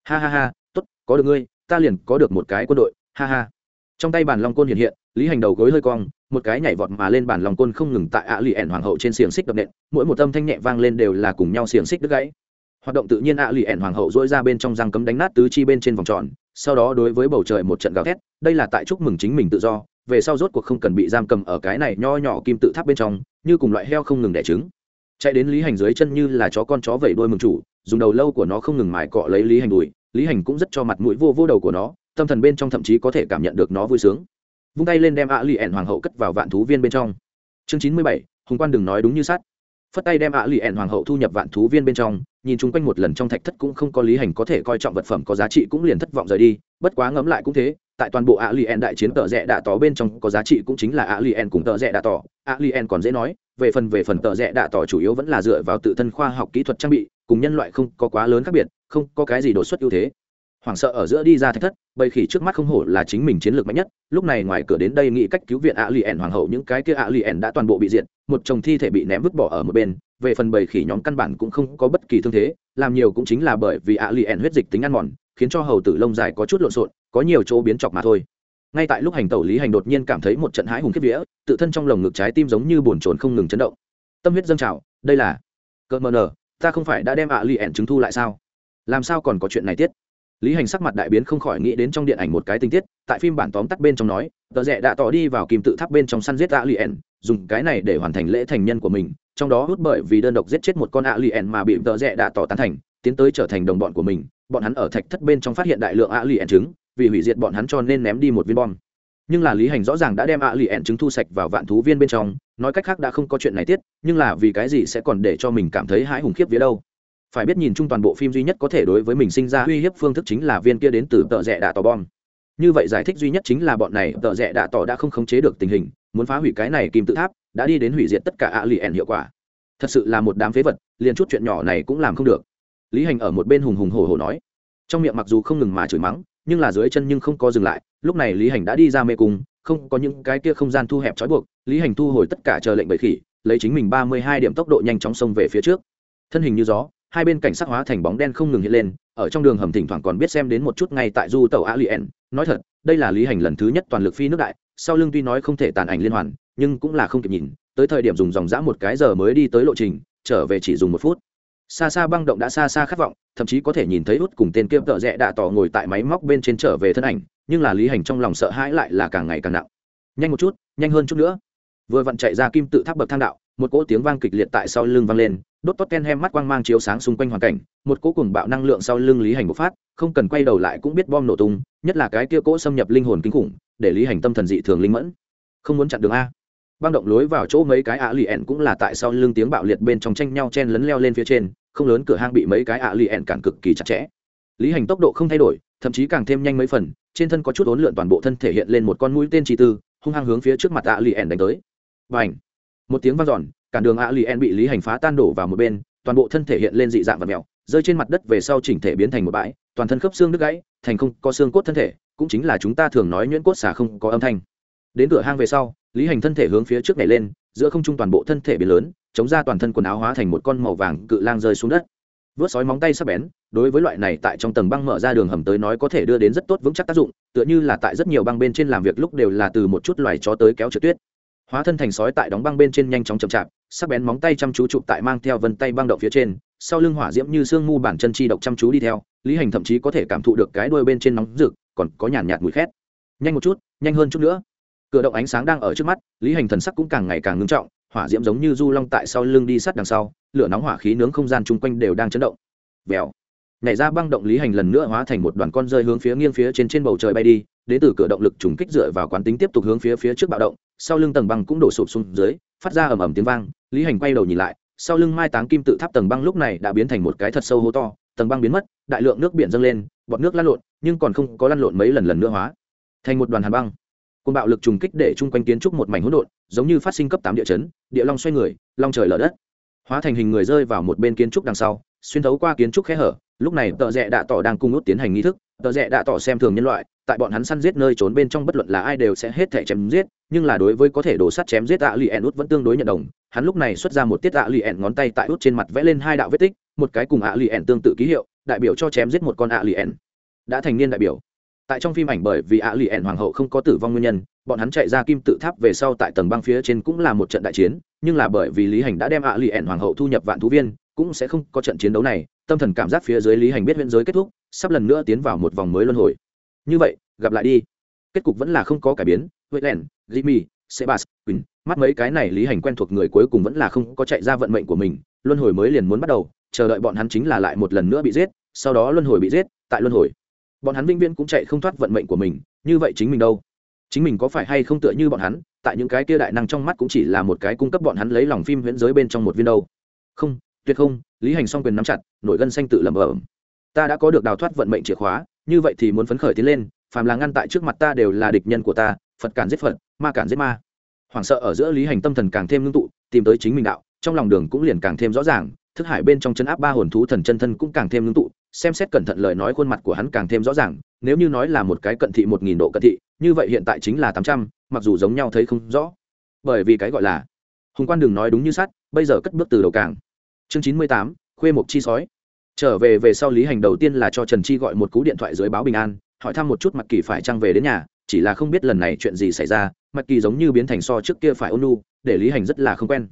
Ha ha ha, tốt, có được ngươi, ta liền có được một cái quân đội, ha ha. Trong tay bàn long côn hiện hiện, lý hành đầu gối hơi cong một cái nhảy vọt mà lên bàn lòng côn không ngừng tại ạ lì ẻn hoàng hậu trên xiềng xích đập nện, mỗi một âm thanh nhẹ vang lên đều là cùng nhau xiềng xích đứt gãy. Hoạt động tự nhiên ạ lì ẻn hoàng hậu dỗi ra bên trong răng cấm đánh nát tứ chi bên trên vòng tròn, sau đó đối với bầu trời một trận gào thét, đây là tại chúc mừng chính mình tự do, về sau rốt cuộc không cần bị giam cầm ở cái này nho nhỏ kim tự tháp bên trong, như cùng loại heo không ngừng đẻ trứng. Chạy đến lý hành dưới chân như là chó con chó vẩy đôi mừng chủ, dùng đầu lâu của nó không ngừng mài cọ lấy lý hành đùi, lý hành cũng rất cho mặt mũi vô vô đầu của nó, tâm thần bên trong thậm chí có thể cảm nhận được nó vui sướng vung tay lên đem ạ lì ẻn hoàng hậu cất vào vạn thú viên bên trong. Chương chín mươi bảy, hùng quan đừng nói đúng như sát phất tay đem ạ lì ẻn hoàng hậu thu nhập vạn thú viên bên trong, nhìn chung quanh một lần trong thạch thất cũng không có lý hành có thể coi trọng vật phẩm có giá trị cũng liền thất vọng rời đi, bất quá ngẫm lại cũng thế, tại toàn bộ ạ lì ẻn đại chiến tợ rẽ đạ tỏ bên trong có giá trị cũng chính là ạ lì ẻn cùng tợ rẽ đạ tỏ. ạ lì ẻn còn dễ nói, về phần về phần tợ rẽ đạ tỏ chủ yếu vẫn là dựa vào tự thân khoa học kỹ thuật trang bị, cùng nhân loại không có quá lớn khác biệt, không có cái gì đột xuất ưu thế hoảng sợ ở giữa đi ra thách thất bầy khỉ trước mắt không hổ là chính mình chiến lược mạnh nhất. Lúc này ngoài cửa đến đây nghĩ cách cứu viện ạ lì ẻn hoàng hậu những cái kia ạ lì ẻn đã toàn bộ bị diện, một chồng thi thể bị ném vứt bỏ ở một bên. Về phần bầy khỉ nhóm căn bản cũng không có bất kỳ thương thế làm nhiều cũng chính là bởi vì ạ lì ẻn huyết dịch tính ăn mòn khiến cho hầu tử lông dài có chút lộn xộn có nhiều chỗ biến chọc mà thôi. Ngay tại lúc hành tẩu lý hành đột nhiên cảm thấy một trận hãi hùng kiếp vía tự thân trong lồng ngực trái tim giống như bồn trồn không ngừng chấn động. Tâm huyết dâng trào đây là cợt mờ nở ta không phải đã đem ạ lì ẻn chứng thu lại sao? Làm sao còn có chuyện này tiết? Lý hành sắc mặt đại biến không khỏi nghĩ đến trong điện ảnh một cái tình tiết, tại phim bản tóm tắt bên trong nói, tờ rẽ đã tỏ đi vào kim tự tháp bên trong săn giết a lien dùng cái này để hoàn thành lễ thành nhân của mình, trong đó hút bởi vì đơn độc giết chết một con a lien mà bị tờ rẽ đã tỏ tán thành, tiến tới trở thành đồng bọn của mình, bọn hắn ở thạch thất bên trong phát hiện đại lượng a lien trứng, vì hủy diệt bọn hắn cho nên ném đi một viên bom. Nhưng là lý hành rõ ràng đã đem a lien trứng thu sạch vào vạn thú viên bên trong, nói cách khác đã không có chuyện này tiết, nhưng là vì cái gì sẽ còn để cho mình cảm thấy hãi hùng khiếp vía đâu? Phải biết nhìn chung toàn bộ phim duy nhất có thể đối với mình sinh ra uy hiếp phương thức chính là viên kia đến từ tợ rẽ đạ tỏ bom. Như vậy giải thích duy nhất chính là bọn này tợ rẽ đạ tỏ đã không khống chế được tình hình, muốn phá hủy cái này kim tự tháp, đã đi đến hủy diệt tất cả ạ lì ẻn hiệu quả. Thật sự là một đám phế vật, liền chút chuyện nhỏ này cũng làm không được. Lý hành ở một bên hùng hùng hổ hổ nói. Trong miệng mặc dù không ngừng mà chửi mắng, nhưng là dưới chân nhưng không có dừng lại, lúc này lý hành đã đi ra mê cung, không có những cái kia không gian thu hẹp trói buộc, lý hành thu hồi tất cả chờ lệnh bậy khỉ, lấy chính mình ba mươi hai điểm tốc độ nhanh chóng xông về phía trước. Thân hình như gió hai bên cảnh sắc hóa thành bóng đen không ngừng hiện lên, ở trong đường hầm thỉnh thoảng còn biết xem đến một chút ngay tại du tàu alien. Nói thật, đây là lý hành lần thứ nhất toàn lực phi nước đại, sau lưng tuy nói không thể tàn ảnh liên hoàn, nhưng cũng là không kịp nhìn, tới thời điểm dùng dòng dã một cái giờ mới đi tới lộ trình, trở về chỉ dùng một phút. Xa xa băng động đã xa xa khát vọng, thậm chí có thể nhìn thấy út cùng tên kia tợ rẽ đạ tỏ ngồi tại máy móc bên trên trở về thân ảnh, nhưng là lý hành trong lòng sợ hãi lại là càng ngày càng nặng. Nhanh một chút, nhanh hơn chút nữa. Vừa vặn chạy ra kim tự tháp bậc thang đạo một cỗ tiếng vang kịch liệt tại sau lưng vang lên, đốt tốt ken hem mắt quang mang chiếu sáng xung quanh hoàn cảnh, một cỗ cùng bạo năng lượng sau lưng lý hành bộc phát, không cần quay đầu lại cũng biết bom nổ tung, nhất là cái kia cỗ xâm nhập linh hồn kinh khủng, để lý hành tâm thần dị thường linh mẫn. Không muốn chặn đường a. Băng động lối vào chỗ mấy cái ạ lì ẹn cũng là tại sau lưng tiếng bạo liệt bên trong tranh nhau chen lấn leo lên phía trên, không lớn cửa hang bị mấy cái ạ lì ẹn cản cực kỳ chặt chẽ. Lý hành tốc độ không thay đổi, thậm chí càng thêm nhanh mấy phần, trên thân có chút ốn lượn toàn bộ thân thể hiện lên một con mũi tên chi tư, hung hăng hướng phía trước mặt ạ lì ẹn đánh tới. Và ảnh một tiếng vang dọn cản đường ạ lì en bị lý hành phá tan đổ vào một bên, toàn bộ thân thể hiện lên dị dạng và mèo, rơi trên mặt đất về sau chỉnh thể biến thành một bãi, toàn thân khớp xương đứt gãy, thành không có xương cốt thân thể, cũng chính là chúng ta thường nói nhuyễn cốt xả không có âm thanh. Đến cửa hang về sau, lý hành thân thể hướng phía trước này lên, giữa không trung toàn bộ thân thể biến lớn, chống ra toàn thân quần áo hóa thành một con màu vàng cự lang rơi xuống đất. Vớt sói móng tay sắp bén, đối với loại này tại trong tầng băng mở ra đường hầm tới nói có thể đưa đến rất tốt vững chắc tác dụng, tựa như là tại rất nhiều băng bên trên làm việc lúc đều là từ một chút loài chó tới kéo trượt tuyết hóa thân thành sói tại đóng băng bên trên nhanh chóng chậm chạp sắc bén móng tay chăm chú chụp tại mang theo vân tay băng động phía trên sau lưng hỏa diễm như sương mu bản chân chi độc chăm chú đi theo lý hành thậm chí có thể cảm thụ được cái đuôi bên trên nóng rực còn có nhàn nhạt, nhạt mùi khét. Nhanh một chút nhanh hơn chút nữa. Cửa động ánh sáng đang ở trước mắt lý hành thần sắc cũng càng ngày càng ngưng trọng hỏa diễm giống như du long tại sau lưng đi sát đằng sau lửa nóng hỏa khí nướng không gian chung quanh đều đang chấn động. Vèo. Nhảy ra băng động lý hành lần nữa hóa thành một đoàn con rơi hướng phía nghiêng phía trên trên bầu trời bay đi đến từ cửa động lực trùng kích dựa vào quán tính tiếp tục hướng phía phía trước bạo động sau lưng tầng băng cũng đổ sụp xuống dưới, phát ra ầm ầm tiếng vang, lý hành quay đầu nhìn lại, sau lưng mai táng kim tự tháp tầng băng lúc này đã biến thành một cái thật sâu hố to, tầng băng biến mất, đại lượng nước biển dâng lên, bọt nước lăn lộn, nhưng còn không có lăn lộn mấy lần lần nữa hóa, thành một đoàn hàn băng. Côn bạo lực trùng kích để chung quanh kiến trúc một mảnh hỗn độn, giống như phát sinh cấp tám địa chấn, địa long xoay người, long trời lở đất. Hóa thành hình người rơi vào một bên kiến trúc đằng sau, xuyên thấu qua kiến trúc khe hở, lúc này tợ rẽ đạ tỏ đang cung út tiến hành nghi thức, tợ rẽ đạ tỏ xem thường nhân loại tại bọn hắn săn giết nơi trốn bên trong bất luận là ai đều sẽ hết thể chém giết, nhưng là đối với có thể đổ sắt chém giết ạ lì ẹn út vẫn tương đối nhận đồng. Hắn lúc này xuất ra một tiết ạ lì ẹn ngón tay tại út trên mặt vẽ lên hai đạo vết tích, một cái cùng ạ lì ẹn tương tự ký hiệu, đại biểu cho chém giết một con ạ lì ẹn đã thành niên đại biểu. Tại trong phim ảnh bởi vì ạ lì ẹn hoàng hậu không có tử vong nguyên nhân, bọn hắn chạy ra kim tự tháp về sau tại tầng băng phía trên cũng là một trận đại chiến, nhưng là bởi vì lý hành đã đem ạ lì ẹn hoàng hậu thu nhập vạn thú viên, cũng sẽ không có trận chiến đấu này. Tâm thần cảm giác phía dưới lý hành biết huyễn giới kết thúc, sắp lần nữa tiến vào một vòng mới luân hồi như vậy, gặp lại đi. Kết cục vẫn là không có cải biến. Huệ len jimmy, sebas, quỳnh, mắt mấy cái này lý hành quen thuộc người cuối cùng vẫn là không có chạy ra vận mệnh của mình. Luân hồi mới liền muốn bắt đầu, chờ đợi bọn hắn chính là lại một lần nữa bị giết. Sau đó luân hồi bị giết, tại luân hồi. Bọn hắn vĩnh viễn cũng chạy không thoát vận mệnh của mình. Như vậy chính mình đâu? Chính mình có phải hay không tựa như bọn hắn? Tại những cái kia đại năng trong mắt cũng chỉ là một cái cung cấp bọn hắn lấy lòng phim huyễn giới bên trong một viên đâu. Không, tuyệt không. Lý hành song quyền nắm chặt, nổi gân xanh tự lẩm bẩm. Ta đã có được đào thoát vận mệnh chìa khóa như vậy thì muốn phấn khởi tiến lên, phàm là ngăn tại trước mặt ta đều là địch nhân của ta, phật cản giết phật, ma cản giết ma. Hoảng sợ ở giữa lý hành tâm thần càng thêm ngưng tụ, tìm tới chính mình đạo, trong lòng đường cũng liền càng thêm rõ ràng, thức hải bên trong chân áp ba hồn thú thần chân thân cũng càng thêm ngưng tụ, xem xét cẩn thận lời nói khuôn mặt của hắn càng thêm rõ ràng, nếu như nói là một cái cận thị một nghìn độ cận thị, như vậy hiện tại chính là tám trăm, mặc dù giống nhau thấy không rõ. Bởi vì cái gọi là, hùng quan đường nói đúng như sắt, bây giờ cất bước từ đầu càng. Chương chín mươi tám, khuê mộc chi sói trở về về sau lý hành đầu tiên là cho trần chi gọi một cú điện thoại dưới báo bình an, hỏi thăm một chút mặc kỳ phải trăng về đến nhà, chỉ là không biết lần này chuyện gì xảy ra mặc kỳ giống như biến thành so trước kia phải ôn nu để lý hành rất là không quen.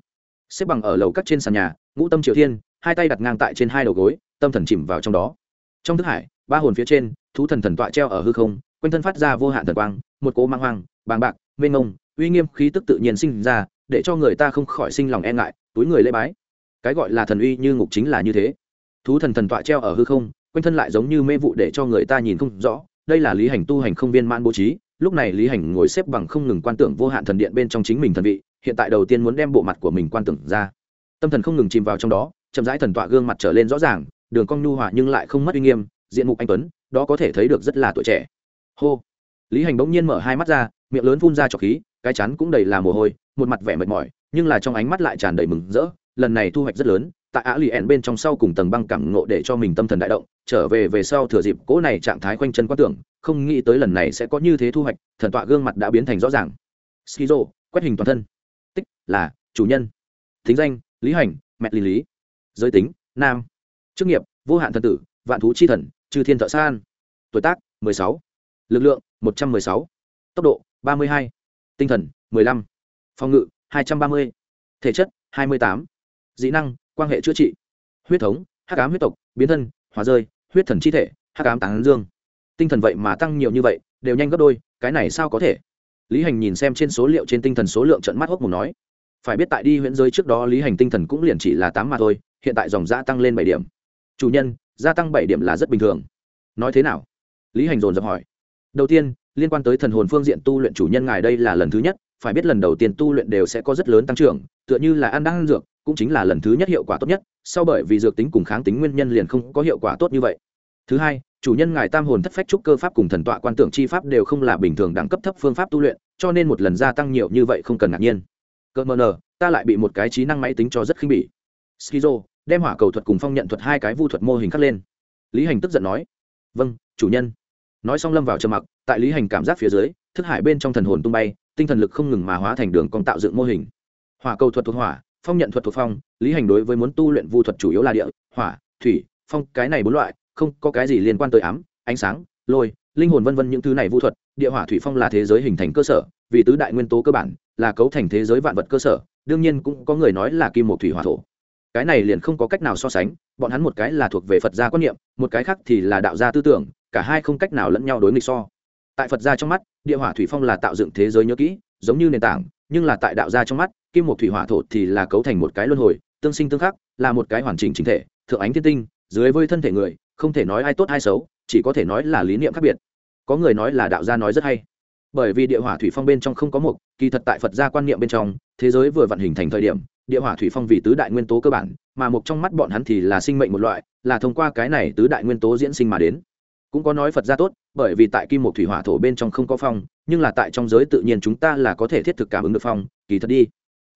Xếp bằng ở lầu cắt trên sàn nhà, ngũ tâm triều thiên, hai tay đặt ngang tại trên hai đầu gối, tâm thần chìm vào trong đó. Trong thức hải, ba hồn phía trên, thú thần thần tọa treo ở hư không, quanh thân phát ra vô hạn thần quang, một cố mang hoang, bàng bạc, mênh ngông uy nghiêm khí tức tự nhiên sinh ra, để cho người ta không khỏi sinh lòng e ngại, túi người lễ bái. Cái gọi là thần uy như ngục chính là như thế thú thần thần tọa treo ở hư không, quanh thân lại giống như mê vụ để cho người ta nhìn không rõ. Đây là lý hành tu hành không viên mãn bố trí. Lúc này lý hành ngồi xếp bằng không ngừng quan tưởng vô hạn thần điện bên trong chính mình thần vị, hiện tại đầu tiên muốn đem bộ mặt của mình quan tưởng ra. Tâm thần không ngừng chìm vào trong đó, chậm rãi thần tọa gương mặt trở lên rõ ràng, đường cong nhu hòa nhưng lại không mất uy nghiêm, diện mục anh tuấn, đó có thể thấy được rất là tuổi trẻ. Hô! Lý hành bỗng nhiên mở hai mắt ra, miệng lớn phun ra trọc khí, cái chắn cũng đầy là mồ hôi, một mặt vẻ mệt mỏi, nhưng là trong ánh mắt lại tràn đầy mừng rỡ, lần này thu hoạch rất lớn tại á lì ẻn bên trong sau cùng tầng băng cảm ngộ để cho mình tâm thần đại động, trở về về sau thừa dịp cỗ này trạng thái khoanh chân quá tưởng, không nghĩ tới lần này sẽ có như thế thu hoạch, thần tọa gương mặt đã biến thành rõ ràng. Skizo, quét hình toàn thân. Tích, là, chủ nhân. Thính danh, lý hành, mẹ lý lý. Giới tính, nam. Chức nghiệp, vô hạn thần tử, vạn thú chi thần trừ thiên thợ san tuổi tác, mười sáu. Lực lượng, một trăm mười sáu. Tốc độ, ba mươi hai. Tinh thần, mười lăm. Phòng ngự, hai trăm ba mươi. Thể chất, hai mươi tám. Dĩ năng quan hệ chữa trị. Huyết thống, hắc ám huyết tộc, biến thân hóa rơi, huyết thần chi thể, hắc ám tán dương. Tinh thần vậy mà tăng nhiều như vậy, đều nhanh gấp đôi, cái này sao có thể? Lý hành nhìn xem trên số liệu trên tinh thần số lượng trận mắt hốc một nói. Phải biết tại đi huyễn giới trước đó lý hành tinh thần cũng liền chỉ là tám mà thôi, hiện tại dòng gia tăng lên bảy điểm. Chủ nhân, gia tăng bảy điểm là rất bình thường. Nói thế nào? Lý hành dồn dập hỏi. Đầu tiên liên quan tới thần hồn phương diện tu luyện chủ nhân ngài đây là lần thứ nhất, phải biết lần đầu tiên tu luyện đều sẽ có rất lớn tăng trưởng, tựa như là ăn đang ăn dược, cũng chính là lần thứ nhất hiệu quả tốt nhất, sau bởi vì dược tính cùng kháng tính nguyên nhân liền không có hiệu quả tốt như vậy. Thứ hai, chủ nhân ngài tam hồn thất phách trúc cơ pháp cùng thần tọa quan tưởng chi pháp đều không là bình thường đẳng cấp thấp phương pháp tu luyện, cho nên một lần gia tăng nhiều như vậy không cần ngạc nhiên. Cơ mờ nờ, ta lại bị một cái trí năng máy tính cho rất khinh bỉ. Skizo đem hỏa cầu thuật cùng phong nhận thuật hai cái vu thuật mô hình khắc lên. Lý hành tức giận nói vâng chủ nhân nói xong lâm vào trầm mặc, tại lý hành cảm giác phía dưới, thức hải bên trong thần hồn tung bay, tinh thần lực không ngừng mà hóa thành đường cong tạo dựng mô hình. Hỏa cầu thuật thuộc hỏa, phong nhận thuật thuộc phong, lý hành đối với muốn tu luyện vu thuật chủ yếu là địa, hỏa, thủy, phong, cái này bốn loại, không có cái gì liên quan tới ám, ánh sáng, lôi, linh hồn vân vân những thứ này vu thuật, địa, hỏa, thủy, phong là thế giới hình thành cơ sở, vì tứ đại nguyên tố cơ bản, là cấu thành thế giới vạn vật cơ sở, đương nhiên cũng có người nói là kim một thủy hỏa thổ. Cái này liền không có cách nào so sánh, bọn hắn một cái là thuộc về phật gia quan niệm, một cái khác thì là đạo gia tư tưởng cả hai không cách nào lẫn nhau đối nghịch so. Tại phật gia trong mắt, địa hỏa thủy phong là tạo dựng thế giới nhớ kỹ, giống như nền tảng, nhưng là tại đạo gia trong mắt, kim một thủy hỏa thổ thì là cấu thành một cái luân hồi, tương sinh tương khắc, là một cái hoàn chỉnh chính thể, thượng ánh thiên tinh, dưới với thân thể người, không thể nói ai tốt ai xấu, chỉ có thể nói là lý niệm khác biệt. Có người nói là đạo gia nói rất hay. Bởi vì địa hỏa thủy phong bên trong không có một kỳ thật tại phật gia quan niệm bên trong, thế giới vừa vận hình thành thời điểm, địa hỏa thủy phong vì tứ đại nguyên tố cơ bản, mà một trong mắt bọn hắn thì là sinh mệnh một loại, là thông qua cái này tứ đại nguyên tố diễn sinh mà đến cũng có nói phật gia tốt, bởi vì tại kim một thủy hỏa thổ bên trong không có phong, nhưng là tại trong giới tự nhiên chúng ta là có thể thiết thực cảm ứng được phong, kỳ thật đi.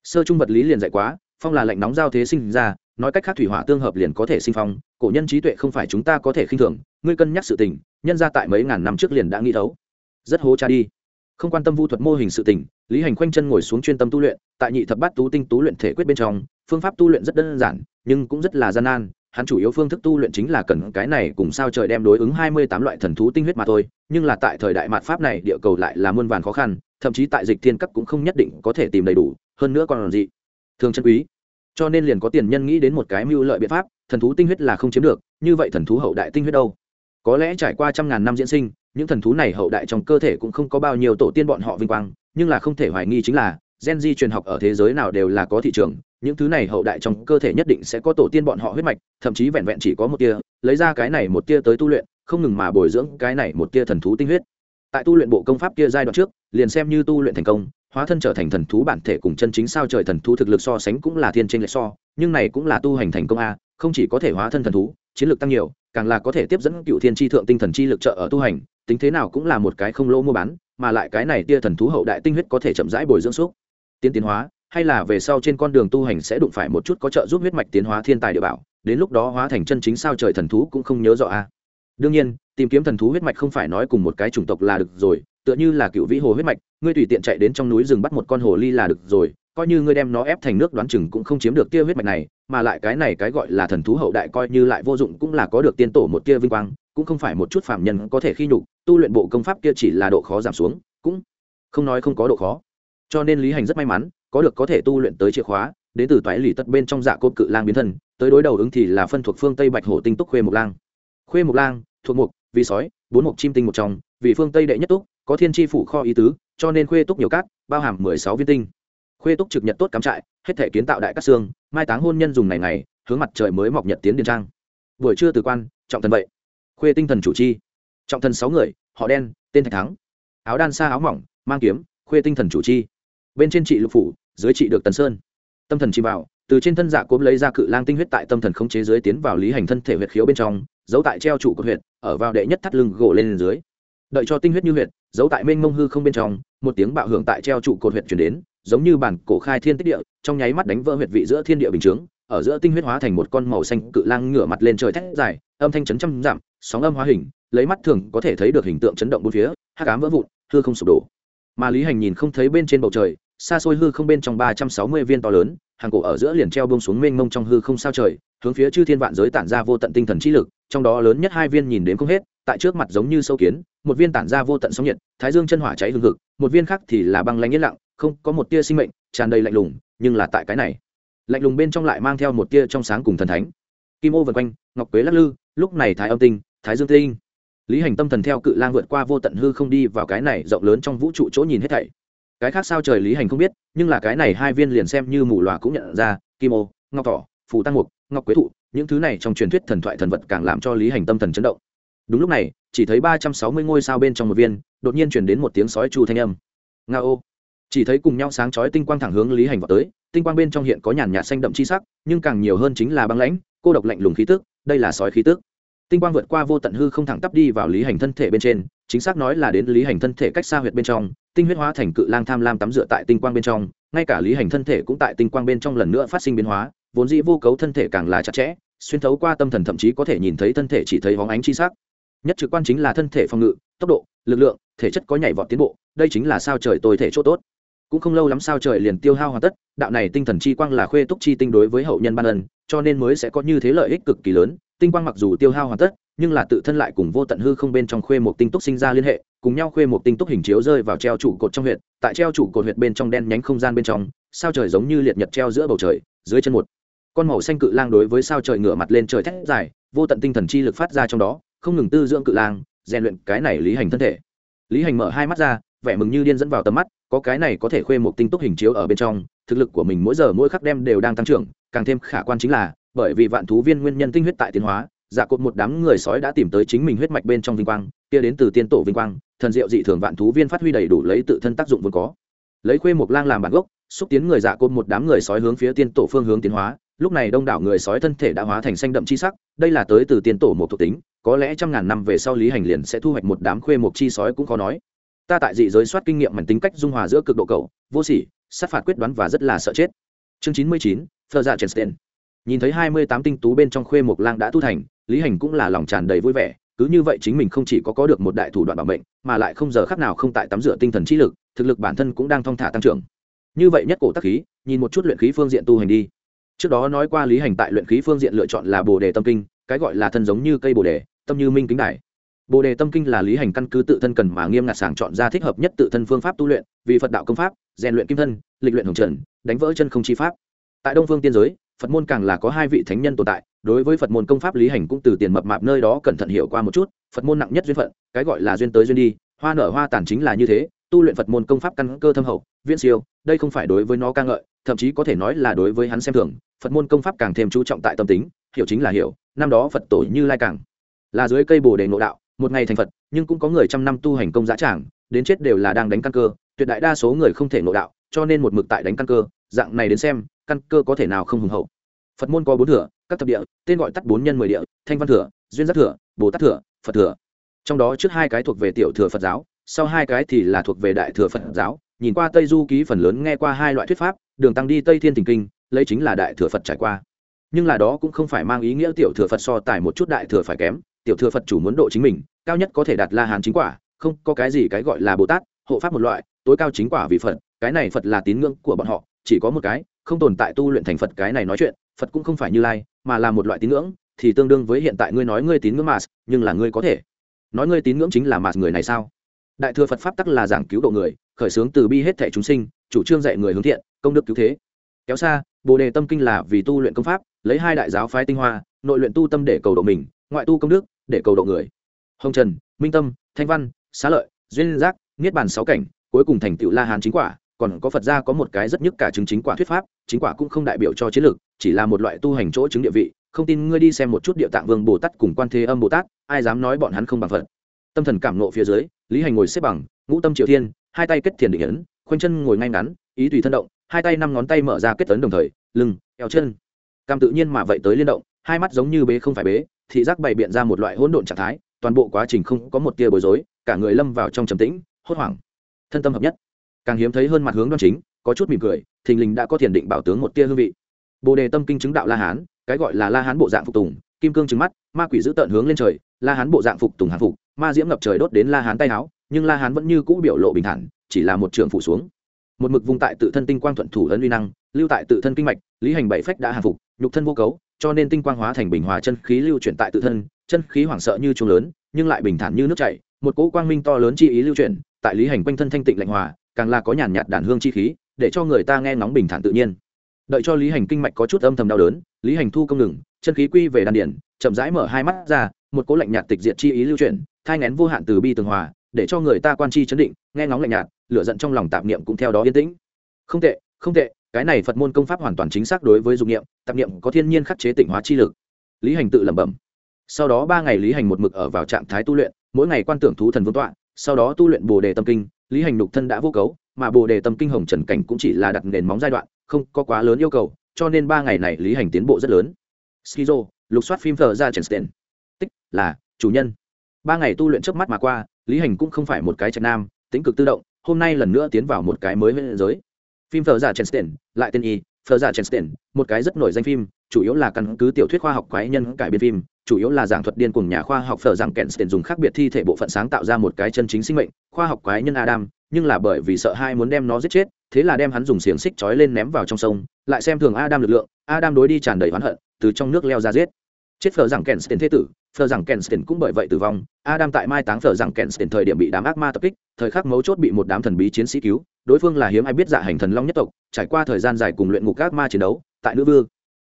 Sơ trung vật lý liền dạy quá, phong là lạnh nóng giao thế sinh ra, nói cách khác thủy hỏa tương hợp liền có thể sinh phong, cổ nhân trí tuệ không phải chúng ta có thể khinh thường, ngươi cân nhắc sự tình, nhân ra tại mấy ngàn năm trước liền đã nghĩ thấu. Rất hố cha đi. Không quan tâm vu thuật mô hình sự tình, lý hành khoanh chân ngồi xuống chuyên tâm tu luyện, tại nhị thập bát tú tinh tú luyện thể quyết bên trong, phương pháp tu luyện rất đơn giản, nhưng cũng rất là gian nan hắn chủ yếu phương thức tu luyện chính là cần cái này cùng sao trời đem đối ứng hai mươi tám loại thần thú tinh huyết mà thôi, nhưng là tại thời đại mạt pháp này địa cầu lại là muôn vàn khó khăn, thậm chí tại dịch thiên cấp cũng không nhất định có thể tìm đầy đủ, hơn nữa còn gì. Thường chân quý. Cho nên liền có tiền nhân nghĩ đến một cái mưu lợi biện pháp, thần thú tinh huyết là không chiếm được, như vậy thần thú hậu đại tinh huyết đâu? Có lẽ trải qua trăm ngàn năm diễn sinh, những thần thú này hậu đại trong cơ thể cũng không có bao nhiêu tổ tiên bọn họ vinh quang, nhưng là không thể hoài nghi chính là, gen di truyền học ở thế giới nào đều là có thị trường những thứ này hậu đại trong cơ thể nhất định sẽ có tổ tiên bọn họ huyết mạch, thậm chí vẹn vẹn chỉ có một tia, lấy ra cái này một tia tới tu luyện, không ngừng mà bồi dưỡng cái này một tia thần thú tinh huyết. Tại tu luyện bộ công pháp kia giai đoạn trước, liền xem như tu luyện thành công, hóa thân trở thành thần thú bản thể cùng chân chính sao trời thần thú thực lực so sánh cũng là thiên trên lệch so, nhưng này cũng là tu hành thành công a, không chỉ có thể hóa thân thần thú, chiến lược tăng nhiều, càng là có thể tiếp dẫn cựu thiên tri thượng tinh thần chi lực trợ ở tu hành, tính thế nào cũng là một cái không lỗ mua bán, mà lại cái này tia thần thú hậu đại tinh huyết có thể chậm rãi bồi dưỡng xúc tiến tiến hóa hay là về sau trên con đường tu hành sẽ đụng phải một chút có trợ giúp huyết mạch tiến hóa thiên tài địa bảo, đến lúc đó hóa thành chân chính sao trời thần thú cũng không nhớ rõ a. Đương nhiên, tìm kiếm thần thú huyết mạch không phải nói cùng một cái chủng tộc là được rồi, tựa như là cựu vĩ hồ huyết mạch, ngươi tùy tiện chạy đến trong núi rừng bắt một con hồ ly là được rồi, coi như ngươi đem nó ép thành nước đoán chừng cũng không chiếm được tia huyết mạch này, mà lại cái này cái gọi là thần thú hậu đại coi như lại vô dụng cũng là có được tiên tổ một tia vinh quang, cũng không phải một chút phạm nhân có thể khi nhục, tu luyện bộ công pháp kia chỉ là độ khó giảm xuống, cũng không nói không có độ khó. Cho nên lý hành rất may mắn có được có thể tu luyện tới chìa khóa, đến từ toái lì tất bên trong dạ cốt cự lang biến thân, tới đối đầu ứng thì là phân thuộc phương tây bạch hổ tinh túc khuê mục lang. Khuê mục lang, thuộc mục, vì sói, bốn mục chim tinh một trong, vì phương tây đệ nhất túc, có thiên tri phủ kho ý tứ, cho nên khuê túc nhiều cát, bao hàm mười sáu viên tinh. Khuê túc trực nhật tốt cắm trại, hết thể kiến tạo đại các xương, mai táng hôn nhân dùng này ngày, hướng mặt trời mới mọc nhật tiến điền trang. Buổi trưa từ quan, trọng thần vậy. Khuê tinh thần chủ chi. Trọng thần sáu người, họ đen, tên thạch thắng. Áo đan xa áo mỏng, mang kiếm, khuê tinh thần chủ chi. Bên trên trị lục phủ dưới trị được tần sơn. Tâm thần chi vào, từ trên thân dạ cốm lấy ra cự lang tinh huyết tại tâm thần không chế dưới tiến vào lý hành thân thể huyệt khiếu bên trong, giấu tại treo trụ của huyệt, ở vào đệ nhất thắt lưng gỗ lên dưới. Đợi cho tinh huyết như huyệt, giấu tại mênh mông hư không bên trong, một tiếng bạo hưởng tại treo trụ cột huyệt chuyển đến, giống như bản cổ khai thiên tích địa, trong nháy mắt đánh vỡ huyệt vị giữa thiên địa bình chướng, ở giữa tinh huyết hóa thành một con màu xanh cự lang ngửa mặt lên trời thét dài, âm thanh chấn trăm giảm sóng âm hóa hình, lấy mắt thường có thể thấy được hình tượng chấn động bốn phía, hắc ám vỡ vụn, hư không sụp đổ. Mà lý hành nhìn không thấy bên trên bầu trời xa xôi hư không bên trong ba trăm sáu mươi viên to lớn, hàng cổ ở giữa liền treo bông xuống mênh mông trong hư không sao trời, hướng phía chư thiên vạn giới tản ra vô tận tinh thần trí lực, trong đó lớn nhất hai viên nhìn đến không hết, tại trước mặt giống như sâu kiến, một viên tản ra vô tận sóng nhiệt, thái dương chân hỏa cháy hương hực, một viên khác thì là băng lanh yên lặng, không có một tia sinh mệnh, tràn đầy lạnh lùng, nhưng là tại cái này, lạnh lùng bên trong lại mang theo một tia trong sáng cùng thần thánh. Kim ô vần quanh, ngọc quế lắc lư, lúc này thái âm tinh, thái dương tinh. Lý hành tâm thần theo cự lang vượt qua vô tận hư không đi vào cái này rộng lớn trong vũ trụ chỗ nhìn hết thảy cái khác sao trời lý hành không biết, nhưng là cái này hai viên liền xem như mù loà cũng nhận ra, kim ô, ngọc thỏ, phù tăng mục, ngọc quế thụ, những thứ này trong truyền thuyết thần thoại thần vật càng làm cho lý hành tâm thần chấn động. Đúng lúc này, chỉ thấy ba trăm sáu mươi ngôi sao bên trong một viên, đột nhiên chuyển đến một tiếng sói chu thanh âm. Nga ô. Chỉ thấy cùng nhau sáng chói tinh quang thẳng hướng lý hành vào tới, tinh quang bên trong hiện có nhàn nhạt xanh đậm chi sắc, nhưng càng nhiều hơn chính là băng lãnh, cô độc lạnh lùng khí tức, đây là sói khí tức. Tinh quang vượt qua vô tận hư không thẳng tắp đi vào lý hành thân thể bên trên chính xác nói là đến lý hành thân thể cách xa huyệt bên trong, tinh huyết hóa thành cự lang tham lam tắm dựa tại tinh quang bên trong, ngay cả lý hành thân thể cũng tại tinh quang bên trong lần nữa phát sinh biến hóa, vốn dĩ vô cấu thân thể càng là chặt chẽ, xuyên thấu qua tâm thần thậm chí có thể nhìn thấy thân thể chỉ thấy hóng ánh chi sắc. Nhất trực quan chính là thân thể phòng ngự, tốc độ, lực lượng, thể chất có nhảy vọt tiến bộ, đây chính là sao trời tôi thể chỗ tốt. Cũng không lâu lắm sao trời liền tiêu hao hoàn tất, đạo này tinh thần chi quang là khuê túc chi tinh đối với hậu nhân ban ân, cho nên mới sẽ có như thế lợi ích cực kỳ lớn, tinh quang mặc dù tiêu hao hoàn tất nhưng là tự thân lại cùng vô tận hư không bên trong khuê một tinh túc sinh ra liên hệ, cùng nhau khuê một tinh túc hình chiếu rơi vào treo trụ cột trong huyện tại treo trụ cột huyện bên trong đen nhánh không gian bên trong, sao trời giống như liệt nhật treo giữa bầu trời, dưới chân một con màu xanh cự lang đối với sao trời ngửa mặt lên trời thét dài, vô tận tinh thần chi lực phát ra trong đó, không ngừng tư dưỡng cự lang, rèn luyện cái này lý hành thân thể. Lý hành mở hai mắt ra, vẻ mừng như điên dẫn vào tầm mắt, có cái này có thể khuê một tinh túc hình chiếu ở bên trong, thực lực của mình mỗi giờ mỗi khắc đem đều đang tăng trưởng, càng thêm khả quan chính là, bởi vì vạn thú viên nguyên nhân tinh huyết tại tiến hóa dạ cột một đám người sói đã tìm tới chính mình huyết mạch bên trong vinh quang, kia đến từ tiên tổ vinh quang, thần diệu dị thường vạn thú viên phát huy đầy đủ lấy tự thân tác dụng vốn có. Lấy khuê một lang làm bản gốc, xúc tiến người dạ cột một đám người sói hướng phía tiên tổ phương hướng tiến hóa, lúc này đông đảo người sói thân thể đã hóa thành xanh đậm chi sắc, đây là tới từ tiên tổ một thuộc tính, có lẽ trăm ngàn năm về sau lý hành liền sẽ thu hoạch một đám khuê một chi sói cũng khó nói. Ta tại dị giới soát kinh nghiệm mảnh tính cách dung hòa giữa cực độ cầu, vô sỉ, sát phạt quyết đoán và rất là sợ chết. Chương chín mươi chín thơ dạ chen nhìn thấy hai mươi tám tinh tú bên trong khuê một lang đã tu thành, lý hành cũng là lòng tràn đầy vui vẻ, cứ như vậy chính mình không chỉ có có được một đại thủ đoạn bảo mệnh, mà lại không giờ khác nào không tại tắm rửa tinh thần trí lực, thực lực bản thân cũng đang thong thả tăng trưởng. Như vậy nhất cổ tắc khí, nhìn một chút luyện khí phương diện tu hành đi. Trước đó nói qua lý hành tại luyện khí phương diện lựa chọn là bồ đề tâm kinh, cái gọi là thân giống như cây bồ đề, tâm như minh kính đại bồ đề tâm kinh là lý hành căn cứ tự thân cần mà nghiêm ngặt sàng chọn ra thích hợp nhất tự thân phương pháp tu luyện, vì phật đạo công pháp, rèn luyện kim thân, lịch luyện hồng trần, đánh vỡ chân không chi pháp. Tại đông phương tiên giới phật môn càng là có hai vị thánh nhân tồn tại, đối với phật môn công pháp lý hành cũng từ tiền mập mạp nơi đó cẩn thận hiểu qua một chút, phật môn nặng nhất duyên phận, cái gọi là duyên tới duyên đi, hoa nở hoa tàn chính là như thế, tu luyện phật môn công pháp căn cơ thâm hậu, viễn siêu, đây không phải đối với nó ca ngợi, thậm chí có thể nói là đối với hắn xem thường, phật môn công pháp càng thêm chú trọng tại tâm tính, hiểu chính là hiểu, năm đó phật tổ như lai càng là dưới cây bồ đề ngộ đạo, một ngày thành phật, nhưng cũng có người trăm năm tu hành công giá trảng đến chết đều là đang đánh căn cơ, tuyệt đại đa số người không thể ngộ đạo, cho nên một mực tại đánh căn cơ, dạng này đến xem căn cơ có thể nào không hùng hậu. Phật môn có bốn thừa, các thập địa, tên gọi tắt bốn nhân mười địa, thanh văn thừa, duyên giác thừa, bồ tát thừa, phật thừa. Trong đó trước hai cái thuộc về tiểu thừa phật giáo, sau hai cái thì là thuộc về đại thừa phật giáo. Nhìn qua tây du ký phần lớn nghe qua hai loại thuyết pháp, đường tăng đi tây thiên tình kinh, lấy chính là đại thừa phật trải qua. Nhưng là đó cũng không phải mang ý nghĩa tiểu thừa phật so tài một chút đại thừa phải kém, tiểu thừa phật chủ muốn độ chính mình, cao nhất có thể đạt la hán chính quả, không có cái gì cái gọi là bồ tát, hộ pháp một loại, tối cao chính quả vì phật, cái này phật là tín ngưỡng của bọn họ, chỉ có một cái không tồn tại tu luyện thành phật cái này nói chuyện phật cũng không phải như lai mà là một loại tín ngưỡng thì tương đương với hiện tại ngươi nói ngươi tín ngưỡng mà, nhưng là ngươi có thể. Nói ngươi tín ngưỡng chính là mà người này sao? Đại thừa phật pháp tắc là giảng cứu độ người khởi xướng từ bi hết thẻ chúng sinh chủ trương dạy người hướng thiện công đức cứu thế. Kéo xa bồ đề tâm kinh là vì tu luyện công pháp lấy hai đại giáo phái tinh hoa nội luyện tu tâm để cầu độ mình ngoại tu công đức để cầu độ người. Hồng trần minh tâm thanh văn xá lợi duyên giác niết bàn sáu cảnh cuối cùng thành tựu la hán chính quả còn có phật gia có một cái rất nhức cả chứng chính quả thuyết pháp, chính quả cũng không đại biểu cho chiến lược, chỉ là một loại tu hành chỗ chứng địa vị. Không tin ngươi đi xem một chút địa tạng vương bồ tát cùng quan thế âm bồ tát, ai dám nói bọn hắn không bằng phật. Tâm thần cảm nộ phía dưới, lý hành ngồi xếp bằng, ngũ tâm triều thiên, hai tay kết thiền định ấn, khoanh chân ngồi ngay ngắn, ý tùy thân động, hai tay năm ngón tay mở ra kết tấn đồng thời, lưng, eo chân. Cam tự nhiên mà vậy tới liên động, hai mắt giống như bế không phải bế, thị giác bày biện ra một loại hỗn độn trạng thái, toàn bộ quá trình không có một tia bối rối, cả người lâm vào trong trầm tĩnh, hốt hoảng. Thân tâm hợp nhất càng hiếm thấy hơn mặt hướng đoan chính, có chút mỉm cười, thình lình đã có thiền định bảo tướng một tia hương vị. Bồ đề tâm kinh chứng đạo la hán, cái gọi là la hán bộ dạng phục tùng, kim cương trứng mắt, ma quỷ giữ tợn hướng lên trời, la hán bộ dạng phục tùng hàn phục, ma diễm ngập trời đốt đến la hán tay áo, nhưng la hán vẫn như cũ biểu lộ bình thản, chỉ là một trường phủ xuống. Một mực vùng tại tự thân tinh quang thuận thủ ấn uy năng, lưu tại tự thân kinh mạch, lý hành bảy phách đã hàn phục, nhục thân vô cấu, cho nên tinh quang hóa thành bình hòa chân khí lưu chuyển tại tự thân, chân khí hoảng sợ như chuông lớn, nhưng lại bình thản như nước chảy, một cỗ quang minh to lớn chi ý lưu chuyển, tại lý hành quanh thân thanh tịnh lạnh hòa càng là có nhàn nhạt đàn hương chi khí, để cho người ta nghe ngóng bình thản tự nhiên. Đợi cho lý hành kinh mạch có chút âm thầm đau đớn, lý hành thu công ngừng, chân khí quy về đan điển chậm rãi mở hai mắt ra, một cỗ lạnh nhạt tịch diệt chi ý lưu chuyển, thai ngén vô hạn từ bi tường hòa, để cho người ta quan chi chấn định, nghe ngóng lạnh nhạt, lửa giận trong lòng tạp niệm cũng theo đó yên tĩnh. Không tệ không tệ, cái này phật môn công pháp hoàn toàn chính xác đối với dụng niệm, tạp niệm có thiên nhiên khắc chế tịnh hóa chi lực. Lý hành tự lẩm bẩm. Sau đó ba ngày lý hành một mực ở vào trạng thái tu luyện, mỗi ngày quan tưởng thú thần vương tọa, sau đó tu luyện bồ đề tâm kinh lý hành nục thân đã vô cấu, mà bồ đề tâm kinh hồng trần cảnh cũng chỉ là đặt nền móng giai đoạn, không có quá lớn yêu cầu, cho nên ba ngày này lý hành tiến bộ rất lớn. Skizo lục soát phim thờ ra trần sten tích, là, chủ nhân. Ba ngày tu luyện trước mắt mà qua, lý hành cũng không phải một cái trạch nam, tính cực tự động, hôm nay lần nữa tiến vào một cái mới với giới. Phim thờ ra trần sten lại tên y, thờ ra trần sten một cái rất nổi danh phim, chủ yếu là căn cứ tiểu thuyết khoa học quái nhân cải biên phim chủ yếu là giảng thuật điên cùng nhà khoa học phở rằng kèn tiền dùng khác biệt thi thể bộ phận sáng tạo ra một cái chân chính sinh mệnh, khoa học quái nhân adam, nhưng là bởi vì sợ hai muốn đem nó giết chết, thế là đem hắn dùng xiềng xích trói lên ném vào trong sông, lại xem thường adam lực lượng, adam đối đi tràn đầy oán hận, từ trong nước leo ra giết. Chết phở rằng tiền thế tử, phở rằng tiền cũng bởi vậy tử vong, adam tại mai táng phở rằng tiền thời điểm bị đám ác ma tập kích, thời khắc mấu chốt bị một đám thần bí chiến sĩ cứu, đối phương là hiếm ai biết dạ hành thần long nhất tộc, trải qua thời gian dài cùng luyện ngục ác ma chiến đấu, tại nữ vương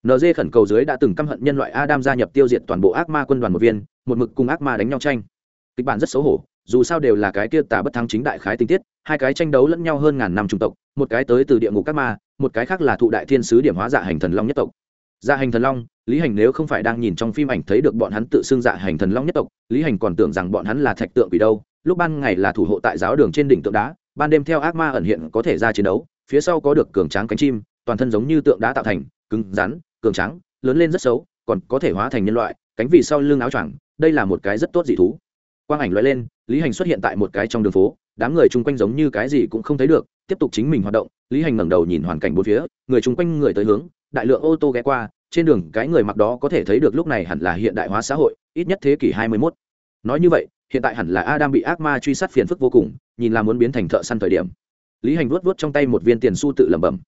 nd khẩn cầu dưới đã từng căm hận nhân loại adam gia nhập tiêu diệt toàn bộ ác ma quân đoàn một viên, một mực cùng ác ma đánh nhau tranh. Kịch bản rất xấu hổ, dù sao đều là cái kia tà bất thắng chính đại khái tình tiết, hai cái tranh đấu lẫn nhau hơn ngàn năm chủng tộc, một cái tới từ địa ngục các ma, một cái khác là thụ đại thiên sứ điểm hóa dạ hành thần long nhất tộc. Dạ hành thần long, lý hành nếu không phải đang nhìn trong phim ảnh thấy được bọn hắn tự xưng dạ hành thần long nhất tộc, lý hành còn tưởng rằng bọn hắn là thạch tượng quỷ đâu. Lúc ban ngày là thủ hộ tại giáo đường trên đỉnh tượng đá, ban đêm theo ác ma ẩn hiện có thể ra chiến đấu, phía sau có được cường tráng cánh chim, toàn thân giống như tượng đá tạo thành, cứng rắn cường trắng lớn lên rất xấu, còn có thể hóa thành nhân loại, cánh vì sau lưng áo choàng, đây là một cái rất tốt dị thú. Quang ảnh loại lên, lý hành xuất hiện tại một cái trong đường phố, đám người chung quanh giống như cái gì cũng không thấy được, tiếp tục chính mình hoạt động, lý hành ngẩng đầu nhìn hoàn cảnh bốn phía, người chung quanh người tới hướng, đại lượng ô tô ghé qua, trên đường cái người mặc đó có thể thấy được lúc này hẳn là hiện đại hóa xã hội, ít nhất thế kỷ hai mươi 21. nói như vậy, hiện tại hẳn là adam bị ác ma truy sát phiền phức vô cùng, nhìn là muốn biến thành thợ săn thời điểm. Lý hành vuốt vuốt trong tay một viên tiền xu tự lẩm bẩm.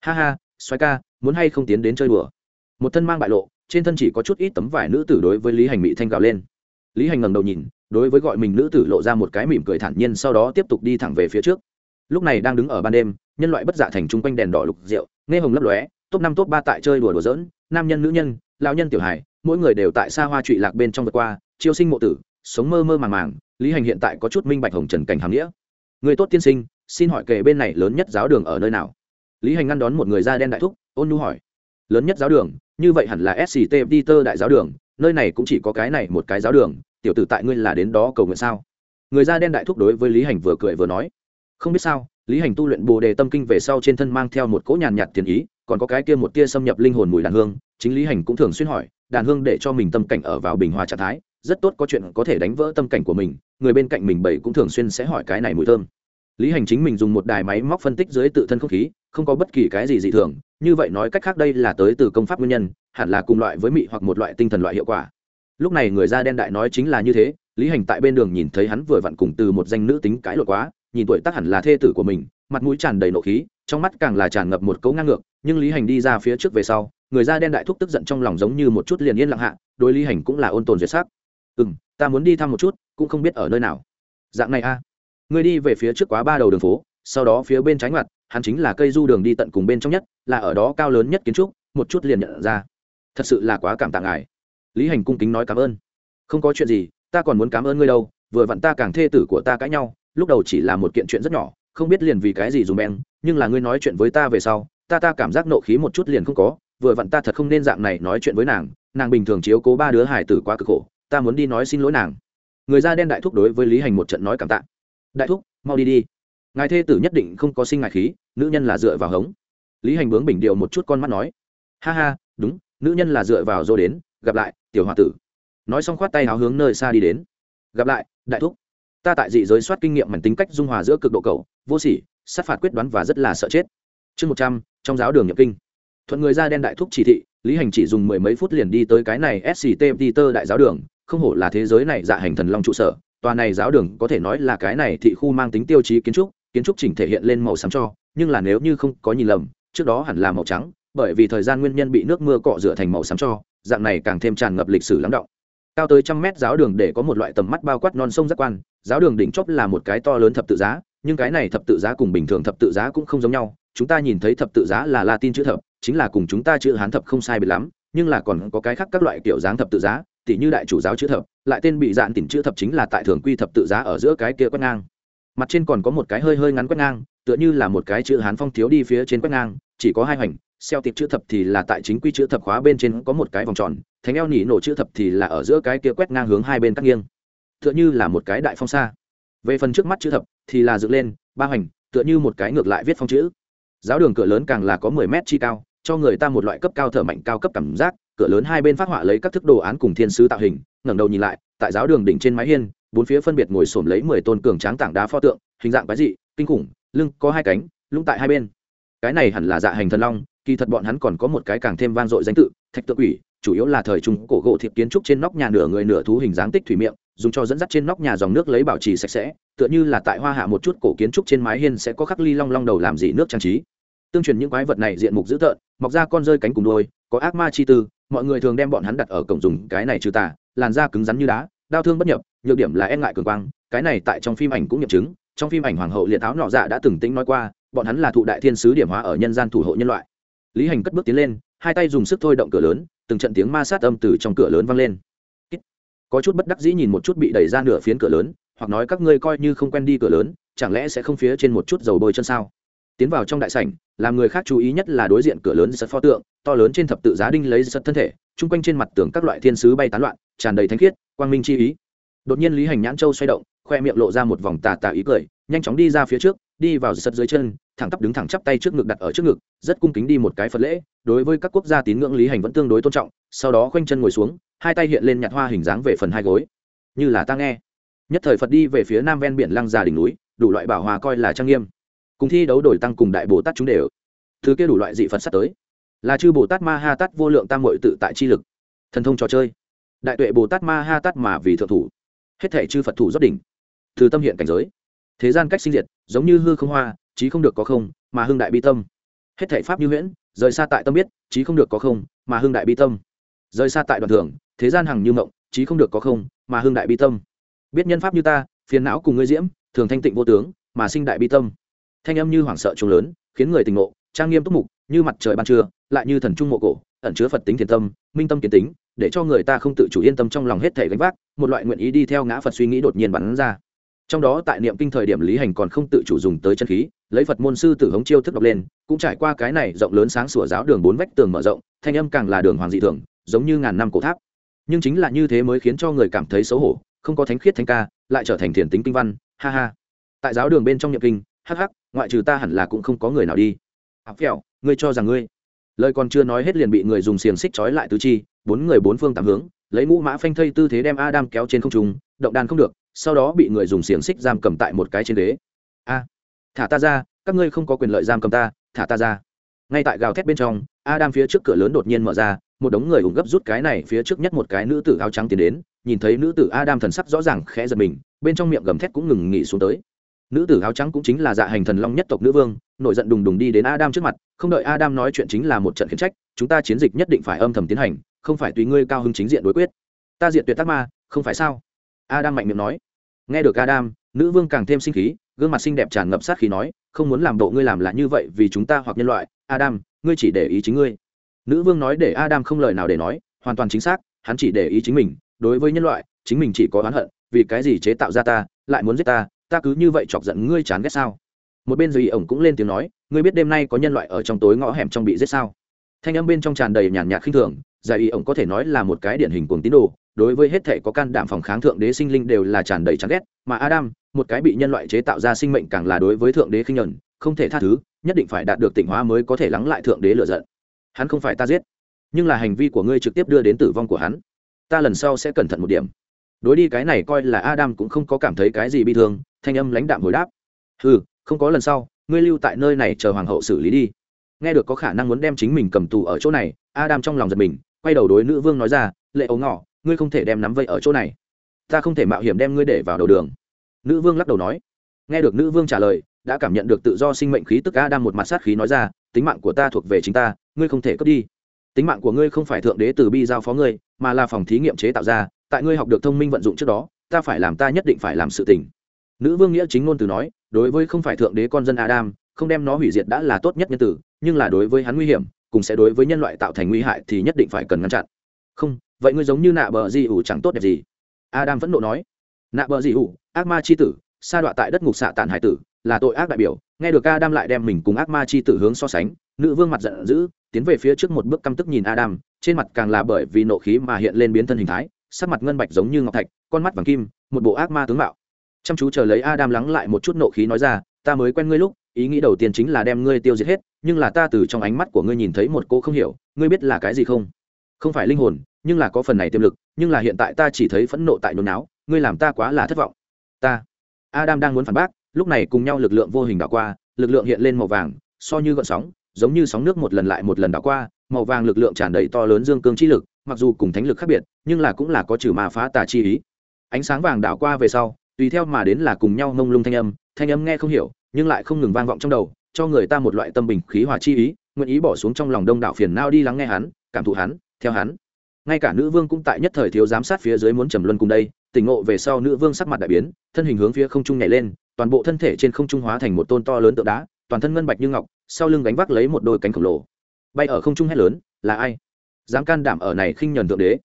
Ha ha xoay ca, muốn hay không tiến đến chơi đùa? Một thân mang bại lộ, trên thân chỉ có chút ít tấm vải nữ tử đối với lý hành bị thanh gào lên. Lý hành ngẩng đầu nhìn, đối với gọi mình nữ tử lộ ra một cái mỉm cười thản nhiên sau đó tiếp tục đi thẳng về phía trước. Lúc này đang đứng ở ban đêm, nhân loại bất dạ thành chung quanh đèn đỏ lục rượu, nghe hồng lấp lóe, top năm top ba tại chơi đùa đùa dỡn nam nhân nữ nhân, lão nhân tiểu hải mỗi người đều tại xa hoa trụy lạc bên trong vượt qua, chiêu sinh mộ tử, sống mơ mơ màng màng, lý hành hiện tại có chút minh bạch hồng trần cảnh hàm nghĩa. Người tốt tiên sinh, xin hỏi kể bên này lớn nhất giáo đường ở nơi nào? Lý hành ngăn đón một người da đen đại thúc, ôn nhu hỏi lớn nhất giáo đường, như vậy hẳn là sct peter đại giáo đường, nơi này cũng chỉ có cái này một cái giáo đường, tiểu tử tại ngươi là đến đó cầu nguyện sao? Người da đen đại thúc đối với lý hành vừa cười vừa nói. Không biết sao, lý hành tu luyện bồ đề tâm kinh về sau trên thân mang theo một cỗ nhàn nhạt tiền ý, còn có cái kia một tia xâm nhập linh hồn mùi đàn hương, chính lý hành cũng thường xuyên hỏi, đàn hương để cho mình tâm cảnh ở vào bình hòa trạng thái, rất tốt có chuyện có thể đánh vỡ tâm cảnh của mình, người bên cạnh mình bảy cũng thường xuyên sẽ hỏi cái này mùi thơm lý hành chính mình dùng một đài máy móc phân tích dưới tự thân không khí, không có bất kỳ cái gì dị thường, như vậy nói cách khác đây là tới từ công pháp nguyên nhân, hẳn là cùng loại với mị hoặc một loại tinh thần loại hiệu quả. Lúc này người da đen đại nói chính là như thế, lý hành tại bên đường nhìn thấy hắn vừa vặn cùng từ một danh nữ tính cãi lộ quá, nhìn tuổi tác hẳn là thê tử của mình, mặt mũi tràn đầy nộ khí, trong mắt càng là tràn ngập một cấu ngang ngược, nhưng lý hành đi ra phía trước về sau, người da đen đại thúc tức giận trong lòng giống như một chút liền yên lặng hạ, đối lý hành cũng là ôn tồn duyệt sắc. Ừ m ta muốn đi thăm một chút, cũng không biết ở nơi nào. Dạng này a. à người đi về phía trước quá ba đầu đường phố, sau đó phía bên trái ngoặt, hắn chính là cây du đường đi tận cùng bên trong nhất, là ở đó cao lớn nhất kiến trúc, một chút liền nhận ra. Thật sự là quá cảm tạ ngài. Lý hành cung kính nói cảm ơn. Không có chuyện gì, ta còn muốn cảm ơn ngươi đâu, vừa vặn ta càng thê tử của ta cãi nhau, lúc đầu chỉ là một kiện chuyện rất nhỏ, không biết liền vì cái gì dùng beng, nhưng là ngươi nói chuyện với ta về sau, ta ta cảm giác nộ khí một chút liền không có, vừa vặn ta thật không nên dạng này nói chuyện với nàng nàng bình thường chiếu cố ba đứa hải tử quá cực khổ, ta muốn đi nói xin lỗi nàng. Người da đen đại thúc đối với lý hành một trận nói cảm tạ đại thúc, mau đi đi. Ngài thê tử nhất định không có sinh ngài khí, nữ nhân là dựa vào hống. Lý hành bướng bình điệu một chút con mắt nói. Ha ha, đúng, nữ nhân là dựa vào dô đến, gặp lại, tiểu h o a tử. Nói xong khoát tay háo hướng nơi xa đi đến. Gặp lại, đại thúc. Ta tại dị giới soát kinh nghiệm mảnh tính cách dung hòa giữa cực độ cầu, vô sỉ, sát phạt quyết đoán và rất là sợ chết. Chương một trăm, trong giáo đường nhập kinh. Thuận người ra đen đại thúc chỉ thị, lý hành chỉ dùng mười mấy phút liền đi tới cái này sct peter đại giáo đường, không hổ là thế giới này dạ hành thần long trụ sở tòa này giáo đường có thể nói là cái này thị khu mang tính tiêu chí kiến trúc kiến trúc chỉnh thể hiện lên màu xám cho, nhưng là nếu như không có nhìn lầm, trước đó hẳn là màu trắng, bởi vì thời gian nguyên nhân bị nước mưa cọ rửa thành màu xám cho, dạng này càng thêm tràn ngập lịch sử lắng động. Cao tới trăm mét giáo đường để có một loại tầm mắt bao quát non sông giác quan, giáo đường đỉnh chóp là một cái to lớn thập tự giá, nhưng cái này thập tự giá cùng bình thường thập tự giá cũng không giống nhau, chúng ta nhìn thấy thập tự giá là latin chữ thập, chính là cùng chúng ta chữ hán thập không sai biệt lắm, nhưng là còn có cái khác các loại kiểu dáng thập tự giá tỷ như đại chủ giáo chữ thập, lại tên bị dạn tỉnh chữ thập chính là tại thường quy thập tự giá ở giữa cái kia quét ngang. Mặt trên còn có một cái hơi hơi ngắn quét ngang, tựa như là một cái chữ hán phong thiếu đi phía trên quét ngang, chỉ có hai hoành, xeo tiệp chữ thập thì là tại chính quy chữ thập khóa bên trên có một cái vòng tròn, thánh eo nỉ nổ chữ thập thì là ở giữa cái kia quét ngang hướng hai bên cắt nghiêng. Tựa như là một cái đại phong xa về phần trước mắt chữ thập thì là dựng lên, ba hoành, tựa như một cái ngược lại viết phong chữ. Giáo đường cửa lớn càng là có mười mét chi cao, cho người ta một loại cấp cao thở mạnh, cao cấp cảm giác cửa lớn hai bên phát họa lấy các thức đồ án cùng thiên sứ tạo hình, ngẩng đầu nhìn lại, tại giáo đường đỉnh trên mái hiên, bốn phía phân biệt ngồi xổm lấy mười tôn cường tráng tảng đá pho tượng, hình dạng quái dị, kinh khủng, lưng có hai cánh lũng tại hai bên. Cái này hẳn là dạ hành thần long, kỳ thật bọn hắn còn có một cái càng thêm vang dội danh tự, thạch tự quỷ, chủ yếu là thời trung cổ gỗ thiệp kiến trúc trên nóc nhà nửa người nửa thú hình dáng tích thủy miệng, dùng cho dẫn dắt trên nóc nhà dòng nước lấy bảo trì sạch sẽ, tựa như là tại hoa hạ một chút cổ kiến trúc trên mái hiên sẽ có khắc ly long long đầu làm dị nước trang trí. Tương truyền những quái vật này diện mục dữ tợn, mọc ra con rơi cánh cùng đôi có ác ma chi tư mọi người thường đem bọn hắn đặt ở cổng dùng cái này trừ tà, làn da cứng rắn như đá, đau thương bất nhập, nhược điểm là e ngại cường quang, cái này tại trong phim ảnh cũng nghiệm chứng, trong phim ảnh hoàng hậu liệt tháo nọ dạ đã từng tính nói qua, bọn hắn là thụ đại thiên sứ điểm hóa ở nhân gian thủ hộ nhân loại. Lý hành cất bước tiến lên, hai tay dùng sức thôi động cửa lớn, từng trận tiếng ma sát âm từ trong cửa lớn vang lên. Có chút bất đắc dĩ nhìn một chút bị đẩy ra nửa phiến cửa lớn, hoặc nói các ngươi coi như không quen đi cửa lớn, chẳng lẽ sẽ không phía trên một chút dầu bôi chân sao? Tiến vào trong đại sảnh, làm người khác chú ý nhất là đối diện cửa lớn sật pho tượng, to lớn trên thập tự giá đinh lấy sật thân thể, chung quanh trên mặt tường các loại thiên sứ bay tán loạn, tràn đầy thanh khiết, quang minh chi ý. Đột nhiên lý hành nhãn châu xoay động, khoe miệng lộ ra một vòng tà tà ý cười, nhanh chóng đi ra phía trước, đi vào sật dưới chân, thẳng tắp đứng thẳng chắp tay trước ngực đặt ở trước ngực, rất cung kính đi một cái phật lễ, đối với các quốc gia tín ngưỡng lý hành vẫn tương đối tôn trọng, sau đó khoanh chân ngồi xuống, hai tay hiện lên nhặt hoa hình dáng về phần hai gối. Như là ta nghe. Nhất thời phật đi về phía nam ven biển lăng già đỉnh núi, đủ loại bảo hòa coi là trang nghiêm cùng thi đấu đổi tăng cùng đại bồ tát chúng đều. Thứ kia đủ loại dị phật sắp tới. Là chư bồ tát ma ha tát vô lượng tam mội tự tại chi lực. Thần thông trò chơi. Đại tuệ bồ tát ma ha tát mà vì thượng thủ. Hết thể chư phật thủ rót đỉnh. Từ tâm hiện cảnh giới. Thế gian cách sinh diệt, giống như hư không hoa trí không được có không, mà hưng đại bi tâm. Hết thể pháp như huyễn, rời xa tại tâm biết trí không được có không, mà hưng đại bi tâm. Rời xa tại đoàn thưởng thế gian hằng như mộng trí không được có không, mà hưng đại bi tâm. Biết nhân pháp như ta, phiền não cùng ngươi diễm, thường thanh tịnh vô tướng, mà sinh đại bi tâm thanh âm như hoảng sợ trùng lớn, khiến người tình ngộ, trang nghiêm túc mục, như mặt trời ban trưa, lại như thần trung mộ cổ, ẩn chứa phật tính thiền tâm, minh tâm kiến tính, để cho người ta không tự chủ yên tâm trong lòng hết thể gánh vác, một loại nguyện ý đi theo ngã phật suy nghĩ đột nhiên bắn ra. Trong đó tại niệm kinh thời điểm lý hành còn không tự chủ dùng tới chân khí, lấy phật môn sư tử hống chiêu thức đọc lên, cũng trải qua cái này rộng lớn sáng sủa giáo đường bốn vách tường mở rộng, thanh âm càng là đường hoàng dị thường, giống như ngàn năm cổ tháp. Nhưng chính là như thế mới khiến cho người cảm thấy xấu hổ, không có thánh khiết thánh ca, lại trở thành thiền tính kinh văn, ha ha. Tại giáo đường bên trong niệm kinh hắc hắc, ngoại trừ ta hẳn là cũng không có người nào đi. Áo phèo, ngươi cho rằng ngươi. Lời còn chưa nói hết liền bị người dùng xiềng xích trói lại tứ chi, bốn người bốn phương tám hướng, lấy mũ mã phanh thây tư thế đem adam kéo trên không trung, động đàn không được, sau đó bị người dùng xiềng xích giam cầm tại một cái trên đế a, thả ta ra, các ngươi không có quyền lợi giam cầm ta, thả ta ra. Ngay tại gào thét bên trong, adam phía trước cửa lớn đột nhiên mở ra, một đống người ủng gấp rút cái này phía trước nhất một cái nữ tử áo trắng tiến đến, nhìn thấy nữ tử adam thần sắc rõ ràng khẽ giật mình, bên trong miệng gầm thét cũng ngừng nghỉ xuống tới nữ tử áo trắng cũng chính là dạ hành thần long nhất tộc nữ vương, nổi giận đùng đùng đi đến adam trước mặt, không đợi adam nói chuyện chính là một trận khiển trách, chúng ta chiến dịch nhất định phải âm thầm tiến hành, không phải tùy ngươi cao hứng chính diện đối quyết. Ta diện tuyệt tác ma, không phải sao? Adam mạnh miệng nói. Nghe được adam, nữ vương càng thêm sinh khí, gương mặt xinh đẹp tràn ngập sát khí nói, không muốn làm bộ ngươi làm là như vậy vì chúng ta hoặc nhân loại. Adam, ngươi chỉ để ý chính ngươi. Nữ vương nói để adam không lời nào để nói, hoàn toàn chính xác, hắn chỉ để ý chính mình. Đối với nhân loại, chính mình chỉ có oán hận, vì cái gì chế tạo ra ta, lại muốn giết ta ta cứ như vậy chọc giận ngươi chán ghét sao? Một bên rồi ổng cũng lên tiếng nói, ngươi biết đêm nay có nhân loại ở trong tối ngõ hẻm trong bị giết sao? Thanh âm bên trong tràn đầy nhàn nhạt khinh thường, giải y ổng có thể nói là một cái điển hình cuồng tín đồ, đối với hết thể có can đảm phòng kháng thượng đế sinh linh đều là tràn đầy chán ghét, mà adam, một cái bị nhân loại chế tạo ra sinh mệnh càng là đối với thượng đế khinh nhẫn, không thể tha thứ, nhất định phải đạt được tỉnh hóa mới có thể lắng lại thượng đế lựa giận. Hắn không phải ta giết, nhưng là hành vi của ngươi trực tiếp đưa đến tử vong của hắn. Ta lần sau sẽ cẩn thận một điểm. Đối đi cái này coi là adam cũng không có cảm thấy cái gì bi thương thanh âm lãnh đạm hồi đáp. Ừ không có lần sau, ngươi lưu tại nơi này chờ hoàng hậu xử lý đi. Nghe được có khả năng muốn đem chính mình cầm tù ở chỗ này, adam trong lòng giật mình, quay đầu đối nữ vương nói ra, lệ ấu ngỏ ngươi không thể đem nắm vây ở chỗ này. Ta không thể mạo hiểm đem ngươi để vào đầu đường. Nữ vương lắc đầu nói. Nghe được nữ vương trả lời, đã cảm nhận được tự do sinh mệnh khí tức adam một mặt sát khí nói ra, tính mạng của ta thuộc về chính ta, ngươi không thể cướp đi. Tính mạng của ngươi không phải thượng đế từ bi giao phó ngươi, mà là phòng thí nghiệm chế tạo ra, tại ngươi học được thông minh vận dụng trước đó, ta phải làm ta nhất định phải làm sự tình nữ vương nghĩa chính ngôn từ nói, đối với không phải thượng đế con dân adam, không đem nó hủy diệt đã là tốt nhất nhân tử, nhưng là đối với hắn nguy hiểm, cùng sẽ đối với nhân loại tạo thành nguy hại thì nhất định phải cần ngăn chặn. Không, vậy ngươi giống như nạ bờ di ủ chẳng tốt đẹp gì. Adam vẫn nộ nói, nạ bờ di ủ, ác ma c h i tử, sa đọa tại đất ngục xạ tàn hải tử, là tội ác đại biểu. Nghe được adam lại đem mình cùng ác ma c h i tử hướng so sánh, nữ vương mặt giận dữ, tiến về phía trước một bước căm tức nhìn adam, trên mặt càng là bởi vì nộ khí mà hiện lên biến thân hình thái, sắc mặt ngân bạch giống như ngọc thạch, con mắt vàng kim, một bộ ác ma tướng mạo chăm chú chờ lấy adam lắng lại một chút nộ khí nói ra, ta mới quen ngươi lúc, ý nghĩ đầu tiên chính là đem ngươi tiêu diệt hết, nhưng là ta từ trong ánh mắt của ngươi nhìn thấy một cô không hiểu, ngươi biết là cái gì không? Không phải linh hồn, nhưng là có phần này tiềm lực, nhưng là hiện tại ta chỉ thấy phẫn nộ tại nôn não ngươi làm ta quá là thất vọng. Ta. Adam đang muốn phản bác, lúc này cùng nhau lực lượng vô hình đảo qua, lực lượng hiện lên màu vàng, so như gợn sóng, giống như sóng nước một lần lại một lần đảo qua, màu vàng lực lượng tràn đầy to lớn dương cương chi lực, mặc dù cùng thánh lực khác biệt, nhưng là cũng là có trừ mà phá tà chi ý. Ánh sáng vàng đảo qua về sau tùy theo mà đến là cùng nhau mông lung thanh âm thanh âm nghe không hiểu, nhưng lại không ngừng vang vọng trong đầu, cho người ta một loại tâm bình khí hòa chi ý, nguyện ý bỏ xuống trong lòng đông đảo phiền nao đi lắng nghe hắn, cảm thụ hắn, theo hắn. Ngay cả nữ vương cũng tại nhất thời thiếu giám sát phía dưới muốn trầm luân cùng đây, tỉnh ngộ về sau nữ vương sắc mặt đại biến, thân hình hướng phía không trung nhảy lên, toàn bộ thân thể trên không trung hóa thành một tôn to lớn tượng đá, toàn thân ngân bạch như ngọc, sau lưng gánh vác lấy một đôi cánh khổng lồ. Bay ở không trung hét lớn, là ai? Dám can đảm ở này khinh nhẫn tượng đế?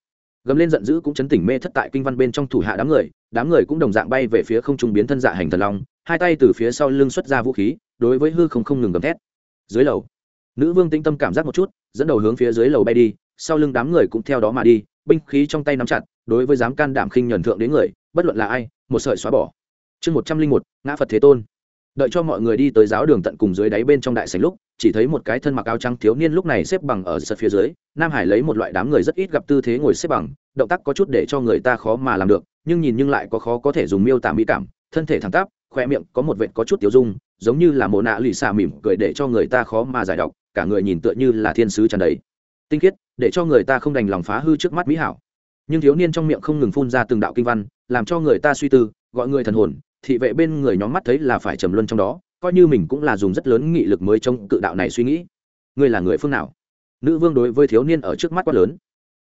Gầm lên giận dữ cũng chấn tỉnh mê thất tại kinh văn bên trong thủ hạ đám người đám người cũng đồng dạng bay về phía không trung biến thân dạ hành thần long, hai tay từ phía sau lưng xuất ra vũ khí, đối với hư không không ngừng gầm thét. Dưới lầu, nữ vương tĩnh tâm cảm giác một chút, dẫn đầu hướng phía dưới lầu bay đi, sau lưng đám người cũng theo đó mà đi, binh khí trong tay nắm chặt, đối với dám can đảm khinh nhuần thượng đến người, bất luận là ai, một sợi xóa bỏ. Chương một trăm linh một, ngã phật thế tôn đợi cho mọi người đi tới giáo đường tận cùng dưới đáy bên trong đại sảnh lúc, chỉ thấy một cái thân mặc áo trắng thiếu niên lúc này xếp bằng ở sật phía dưới, nam hải lấy một loại đám người rất ít gặp tư thế ngồi xếp bằng, động tác có chút để cho người ta khó mà làm được, nhưng nhìn nhưng lại có khó có thể dùng miêu tả mỹ cảm, thân thể thẳng tắp khoe miệng có một vệt có chút tiêu dung, giống như là mồ nạ lì xà mỉm cười để cho người ta khó mà giải đọc cả người nhìn tựa như là thiên sứ tràn đầy. Tinh khiết, để cho người ta không đành lòng phá hư trước mắt mỹ hảo. Nhưng thiếu niên trong miệng không ngừng phun ra từng đạo kinh văn, làm cho người ta suy tư, gọi người thần hồn thị vệ bên người nhóm mắt thấy là phải trầm luân trong đó, coi như mình cũng là dùng rất lớn nghị lực mới trong cự đạo này suy nghĩ. Ngươi là người phương nào? Nữ vương đối với thiếu niên ở trước mắt quá lớn.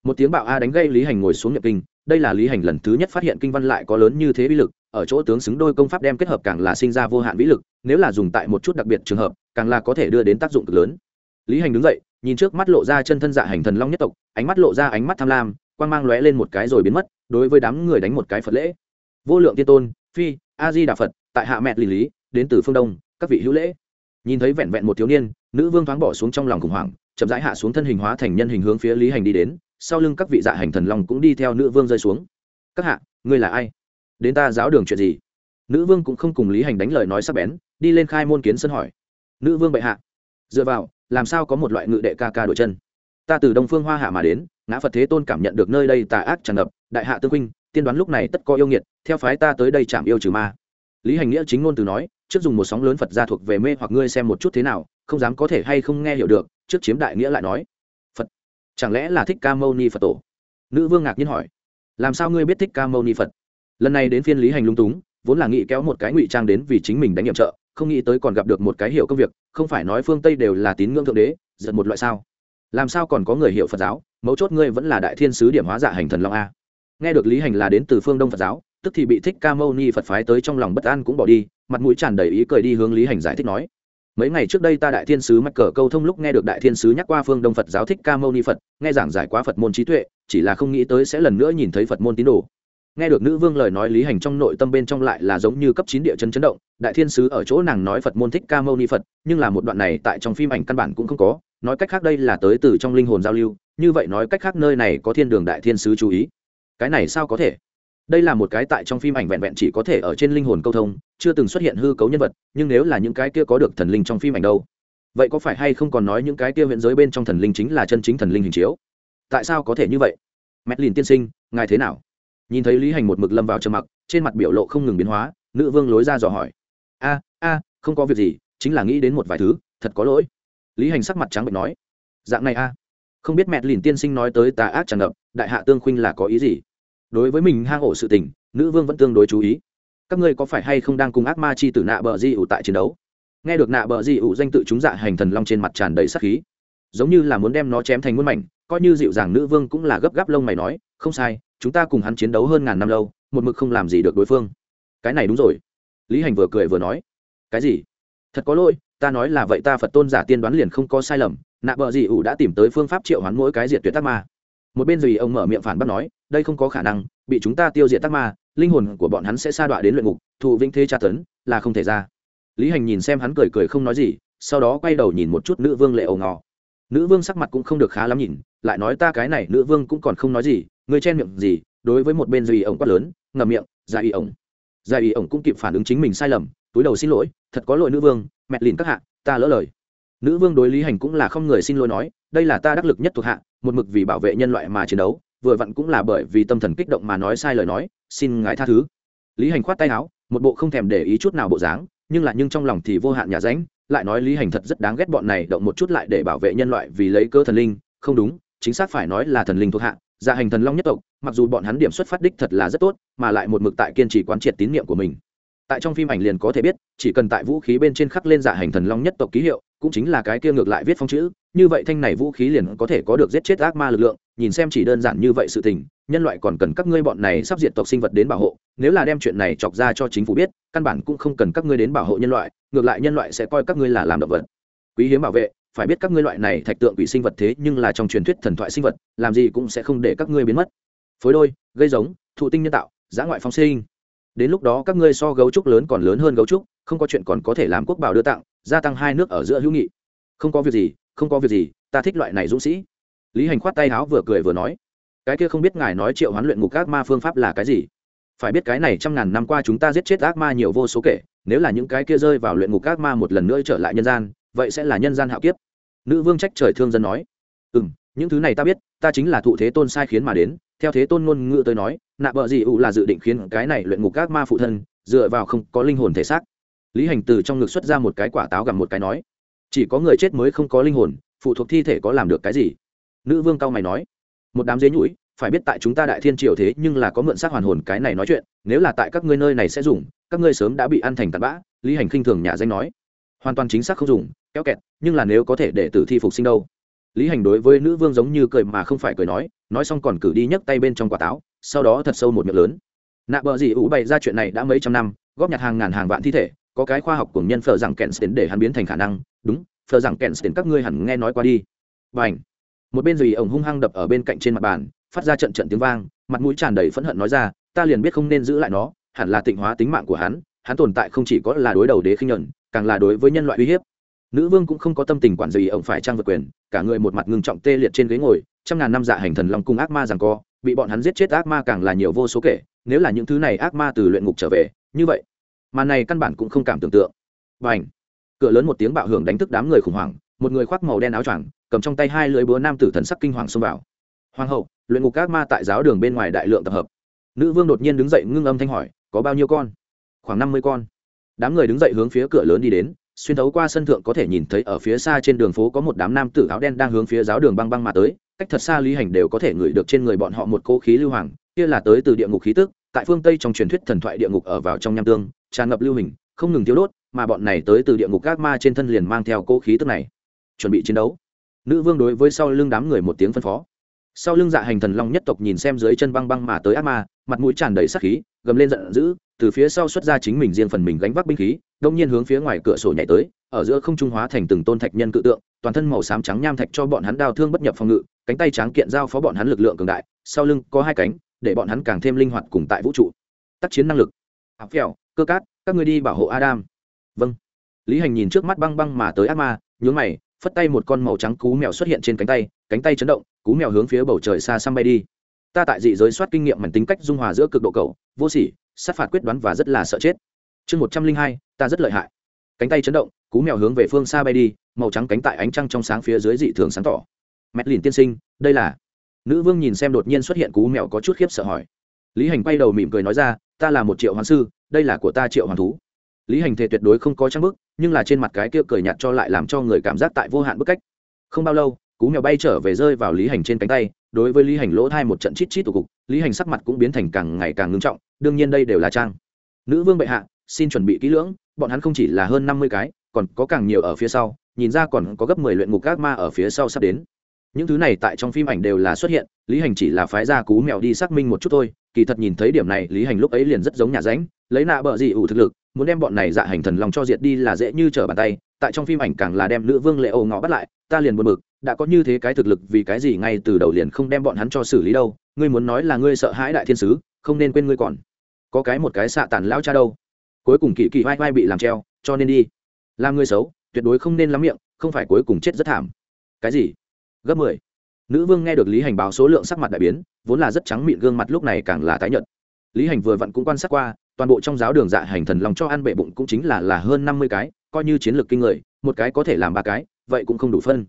Một tiếng bạo a đánh gây lý hành ngồi xuống nhập kinh, đây là lý hành lần thứ nhất phát hiện kinh văn lại có lớn như thế vĩ lực, ở chỗ tướng xứng đôi công pháp đem kết hợp càng là sinh ra vô hạn vĩ lực, nếu là dùng tại một chút đặc biệt trường hợp, càng là có thể đưa đến tác dụng cực lớn. Lý hành đứng dậy, nhìn trước mắt lộ ra chân thân dạ hành thần long nhất tộc, ánh mắt lộ ra ánh mắt tham lam, quang mang lóe lên một cái rồi biến mất, đối với đám người đánh một cái phật lễ. Vô lượng tiên tôn phi a di đà phật, tại hạ mẹ lý lý đến từ phương đông, các vị hữu lễ. Nhìn thấy vẹn vẹn một thiếu niên, nữ vương thoáng bỏ xuống trong lòng khủng hoảng, chậm rãi hạ xuống thân hình hóa thành nhân hình hướng phía lý hành đi đến, sau lưng các vị dạ hành thần long cũng đi theo nữ vương rơi xuống. Các hạ, ngươi là ai? Đến ta giáo đường chuyện gì? Nữ vương cũng không cùng lý hành đánh lời nói sắc bén, đi lên khai môn kiến sân hỏi. Nữ vương bệ hạ, dựa vào, làm sao có một loại ngự đệ ca ca đổi chân? Ta từ đông phương hoa hạ mà đến, ngã phật thế tôn cảm nhận được nơi đây tà ác tràn ngập, đại hạ tương huynh tiên đoán lúc này tất có yêu nghiệt, theo phái ta tới đây chạm yêu trừ ma. Lý hành nghĩa chính ngôn từ nói, trước dùng một sóng lớn phật ra thuộc về mê hoặc ngươi xem một chút thế nào, không dám có thể hay không nghe hiểu được, trước chiếm đại nghĩa lại nói. Phật, chẳng lẽ là thích ca mâu ni phật tổ? Nữ vương ngạc nhiên hỏi. Làm sao ngươi biết thích ca mâu ni phật? Lần này đến phiên lý hành lung túng, vốn là nghĩ kéo một cái ngụy trang đến vì chính mình đánh nhiệm trợ, không nghĩ tới còn gặp được một cái hiểu công việc, không phải nói phương tây đều là tín ngưỡng thượng đế, giật một loại sao? Làm sao còn có người hiểu phật giáo? Mấu chốt ngươi vẫn là đại thiên sứ điểm hóa dạ hành thần long a nghe được lý hành là đến từ phương đông phật giáo, tức thì bị thích ca mâu ni phật phái tới trong lòng bất an cũng bỏ đi, mặt mũi tràn đầy ý cười đi hướng lý hành giải thích nói, mấy ngày trước đây ta đại thiên sứ mắc cờ câu thông lúc nghe được đại thiên sứ nhắc qua phương đông phật giáo thích ca mâu ni phật, nghe giảng giải quá phật môn trí tuệ, chỉ là không nghĩ tới sẽ lần nữa nhìn thấy phật môn tín đồ. Nghe được nữ vương lời nói, lý hành trong nội tâm bên trong lại là giống như cấp chín địa chân chấn động, đại thiên sứ ở chỗ nàng nói phật môn thích ca mâu ni phật, nhưng là một đoạn này tại trong phim ảnh căn bản cũng không có, nói cách khác đây là tới từ trong linh hồn giao lưu, như vậy nói cách khác nơi này có thiên đường đại thiên sứ chú ý cái này sao có thể? Đây là một cái tại trong phim ảnh vẹn vẹn chỉ có thể ở trên linh hồn câu thông, chưa từng xuất hiện hư cấu nhân vật, nhưng nếu là những cái kia có được thần linh trong phim ảnh đâu? Vậy có phải hay không còn nói những cái kia huyện giới bên trong thần linh chính là chân chính thần linh hình chiếu? Tại sao có thể như vậy? Mẹt lìn tiên sinh, ngài thế nào? Nhìn thấy lý hành một mực lâm vào trầm mặc, trên mặt biểu lộ không ngừng biến hóa, nữ vương lối ra dò hỏi. A a, không có việc gì, chính là nghĩ đến một vài thứ, thật có lỗi. Lý hành sắc mặt trắng bệnh nói. Dạng này a. Không biết mẹt lìn tiên sinh nói tới tà ác tràn ngập, đại hạ tương khuynh là có ý gì? Đối với mình hang ổ sự tình, nữ vương vẫn tương đối chú ý. Các ngươi có phải hay không đang cùng ác ma chi tử nạ bờ di ủ tại chiến đấu? Nghe được nạ bờ di ủ danh tự chúng dạ hành thần long trên mặt tràn đầy sắc khí. Giống như là muốn đem nó chém thành muôn mảnh, coi như dịu dàng nữ vương cũng là gấp gáp lông mày nói, không sai, chúng ta cùng hắn chiến đấu hơn ngàn năm lâu, một mực không làm gì được đối phương. Cái này đúng rồi. Lý hành vừa cười vừa nói, cái gì? Thật có lỗi, ta nói là vậy ta phật tôn giả tiên đoán liền không có sai lầm, nạ bờ dị ủ đã tìm tới phương pháp triệu hoán mỗi cái diệt tuyệt tác ma một bên rồi ông mở miệng phản bác nói, đây không có khả năng, bị chúng ta tiêu diệt tắc ma, linh hồn của bọn hắn sẽ sa đọa đến luyện ngục, thụ vĩnh thế tra tấn, là không thể ra. Lý hành nhìn xem hắn cười cười không nói gì, sau đó quay đầu nhìn một chút nữ vương lệ ầu ngò. Nữ vương sắc mặt cũng không được khá lắm nhìn, lại nói, ta cái này nữ vương cũng còn không nói gì người chen miệng gì, đối với một bên duy ổng quát lớn ngầm miệng dài y ổng. Dài y ổng cũng kịp phản ứng chính mình sai lầm, túi đầu xin lỗi, thật có lỗi nữ vương, mẹ lìn các hạ, ta lỡ lời nữ vương đối lý hành cũng là không người xin lỗi nói, đây là ta đắc lực nhất thuộc hạ, một mực vì bảo vệ nhân loại mà chiến đấu, vừa vặn cũng là bởi vì tâm thần kích động mà nói sai lời nói, xin ngài tha thứ. Lý hành khoát tay áo, một bộ không thèm để ý chút nào bộ dáng, nhưng lại nhưng trong lòng thì vô hạn nhà ránh, lại nói lý hành thật rất đáng ghét bọn này, động một chút lại để bảo vệ nhân loại vì lấy cơ thần linh. Không đúng, chính xác phải nói là thần linh thuộc hạ, gia hành thần long nhất tộc, mặc dù bọn hắn điểm xuất phát đích thật là rất tốt, mà lại một mực tại kiên trì quán triệt tín nhiệm của mình tại trong phim ảnh liền có thể biết, chỉ cần tại vũ khí bên trên khắc lên giả hành thần long nhất tộc ký hiệu, cũng chính là cái kia ngược lại viết phong chữ. Như vậy thanh này vũ khí liền có thể có được giết chết ác ma lực lượng. Nhìn xem chỉ đơn giản như vậy sự tình, nhân loại còn cần các ngươi bọn này sắp diệt tộc sinh vật đến bảo hộ. Nếu là đem chuyện này chọc ra cho chính phủ biết, căn bản cũng không cần các ngươi đến bảo hộ nhân loại. Ngược lại nhân loại sẽ coi các ngươi là làm động vật. Quý hiếm bảo vệ, phải biết các ngươi loại này thạch tượng quỷ sinh vật thế nhưng là trong truyền thuyết thần thoại sinh vật, làm gì cũng sẽ không để các ngươi biến mất. Phối đôi, gây giống, thụ tinh nhân tạo, giã ngoại phong sinh đến lúc đó các ngươi so gấu trúc lớn còn lớn hơn gấu trúc, không có chuyện còn có thể làm quốc bảo đưa tặng, gia tăng hai nước ở giữa hữu nghị. Không có việc gì, không có việc gì, ta thích loại này dũng sĩ. Lý hành khoát tay áo vừa cười vừa nói, cái kia không biết ngài nói triệu hoán luyện ngục ác ma phương pháp là cái gì? Phải biết cái này trăm ngàn năm qua chúng ta giết chết ác ma nhiều vô số kể, nếu là những cái kia rơi vào luyện ngục ác ma một lần nữa trở lại nhân gian, vậy sẽ là nhân gian hạo kiếp. Nữ vương trách trời thương dân nói ừ m những thứ này ta biết, ta chính là thụ thế tôn sai khiến mà đến theo thế tôn ngôn ngữ tới nói, nạ bợ gì ụ là dự định khiến cái này luyện ngục các ma phụ thân dựa vào không có linh hồn thể xác. Lý hành từ trong ngực xuất ra một cái quả táo gặm một cái nói, chỉ có người chết mới không có linh hồn, phụ thuộc thi thể có làm được cái gì? Nữ vương cao mày nói, một đám dế nhũi phải biết tại chúng ta đại thiên triều thế nhưng là có mượn xác hoàn hồn cái này nói chuyện, nếu là tại các ngươi nơi này sẽ dùng, các ngươi sớm đã bị ăn thành tạt bã, lý hành khinh thường nhà danh nói. Hoàn toàn chính xác không dùng, kéo kẹt, nhưng là nếu có thể để tử thi phục sinh đâu. Lý hành đối với nữ vương giống như cười mà không phải cười nói nói xong còn cử đi nhấc tay bên trong quả táo, sau đó thật sâu một miệng lớn. Nạ bờ gì ủ bày ra chuyện này đã mấy trăm năm, góp nhặt hàng ngàn hàng vạn thi thể, có cái khoa học của nhân phờ rằng kèn đến để hắn biến thành khả năng. Đúng phờ rằng kèn đến các ngươi hẳn nghe nói qua đi. Và ảnh một bên dì ổng hung hăng đập ở bên cạnh trên mặt bàn, phát ra trận trận tiếng vang, mặt mũi tràn đầy phẫn hận nói ra, ta liền biết không nên giữ lại nó, hẳn là tịnh hóa tính mạng của hắn hắn tồn tại không chỉ có là đối đầu đế khinh nhuận, càng là đối với nhân loại uy hiếp. Nữ vương cũng không có tâm tình quản gì ổng phải trang vật quyền, cả người một mặt ngưng trọng tê liệt trên ghế ngồi trăm ngàn năm dạ hành thần long cung ác ma rằng co, bị bọn hắn giết chết ác ma càng là nhiều vô số kể, nếu là những thứ này ác ma từ luyện ngục trở về, như vậy mà này căn bản cũng không cảm tưởng tượng. Và ảnh cửa lớn một tiếng bạo hưởng đánh thức đám người khủng hoảng, một người khoác màu đen áo choàng, cầm trong tay hai lưỡi búa nam tử thần sắc kinh hoàng xông vào. Hoàng hậu, luyện ngục ác ma tại giáo đường bên ngoài đại lượng tập hợp. Nữ vương đột nhiên đứng dậy ngưng âm thanh hỏi, có bao nhiêu con? Khoảng năm mươi con. Đám người đứng dậy hướng phía cửa lớn đi đến, xuyên thấu qua sân thượng có thể nhìn thấy ở phía xa trên đường phố có một đám nam tử áo đen đang hướng phía giáo đường băng băng mà tới cách thật xa lý hành đều có thể ngửi được trên người bọn họ một cỗ khí lưu hoàng, kia là tới từ địa ngục khí tức, tại phương tây trong truyền thuyết thần thoại địa ngục ở vào trong nham tương, tràn ngập lưu hình, không ngừng thiếu đốt, mà bọn này tới từ địa ngục các ma trên thân liền mang theo cỗ khí tức này. Chuẩn bị chiến đấu. Nữ vương đối với sau lưng đám người một tiếng phân phó. Sau lưng dạ hành thần long nhất tộc nhìn xem dưới chân băng băng mà tới ác ma, mặt mũi tràn đầy sắc khí, gầm lên giận dữ, từ phía sau xuất ra chính mình riêng phần mình gánh vác binh khí, đông nhiên hướng phía ngoài cửa sổ nhảy tới, ở giữa không trung hóa thành từng tôn thạch nhân cự tượng, toàn thân màu xám trắng nham thạch cho bọn hắn đào thương bất nhập phòng ngự cánh tay tráng kiện giao phó bọn hắn lực lượng cường đại, sau lưng có hai cánh, để bọn hắn càng thêm linh hoạt cùng tại vũ trụ. Tác chiến năng lực. Áp phèo, cơ cát, các người đi bảo hộ adam. Vâng. Lý hành nhìn trước mắt băng băng mà tới ác ma, nhướng mày, phất tay một con màu trắng cú mèo xuất hiện trên cánh tay cánh tay chấn động, cú mèo hướng phía bầu trời xa xăm bay đi. Ta tại dị giới soát kinh nghiệm mảnh tính cách dung hòa giữa cực độ cầu vô sỉ, sát phạt quyết đoán và rất là sợ chết. Chương một trăm linh hai, ta rất lợi hại. Cánh tay chấn động, cú mèo hướng về phương xa bay đi, màu trắng cánh tại ánh trăng trong sáng phía dưới dị thường sáng tỏ mẹt lìn tiên sinh, đây là. Nữ vương nhìn xem đột nhiên xuất hiện cú mèo có chút khiếp sợ hỏi. Lý hành quay đầu mỉm cười nói ra, ta là một triệu hoàng sư, đây là của ta triệu hoàng thú. Lý hành thể tuyệt đối không có trang bức, nhưng là trên mặt cái kia cười nhạt cho lại làm cho người cảm giác tại vô hạn bức cách. Không bao lâu, cú mèo bay trở về rơi vào lý hành trên cánh tay, đối với lý hành lỗ thai một trận chít chít tụ cục, lý hành sắc mặt cũng biến thành càng ngày càng ngưng trọng, đương nhiên đây đều là trang. Nữ vương bệ hạ, xin chuẩn bị kỹ lưỡng, bọn hắn không chỉ là hơn năm mươi cái, còn có càng nhiều ở phía sau, nhìn ra còn có gấp mười luyện ngục các ma ở phía sau sắp đến những thứ này tại trong phim ảnh đều là xuất hiện, lý hành chỉ là phái gia cú mèo đi xác minh một chút thôi, kỳ thật nhìn thấy điểm này, lý hành lúc ấy liền rất giống nhà ránh, lấy nạ bợ dị ủ thực lực, muốn đem bọn này dạ hành thần lòng cho diệt đi là dễ như trở bàn tay, tại trong phim ảnh càng là đem nữ vương lệ ô ngõ bắt lại, ta liền buồn bực, đã có như thế cái thực lực vì cái gì ngay từ đầu liền không đem bọn hắn cho xử lý đâu, ngươi muốn nói là ngươi sợ hãi đại thiên sứ, không nên quên ngươi còn. Có cái một cái xạ tàn lao cha đâu. Cuối cùng kỳ kỳ vai vai bị làm treo, cho nên đi. Làm ngươi xấu, tuyệt đối không nên lắm miệng, không phải cuối cùng chết rất thảm. Cái gì? Gấp mười. Nữ vương nghe được lý hành báo số lượng sắc mặt đại biến, vốn là rất trắng mịn gương mặt lúc này càng là tái nhợt. Lý hành vừa vặn cũng quan sát qua, toàn bộ trong giáo đường dạ hành thần lòng cho ăn bệ bụng cũng chính là là hơn năm mươi cái, coi như chiến lược kinh người, một cái có thể làm ba cái, vậy cũng không đủ phân.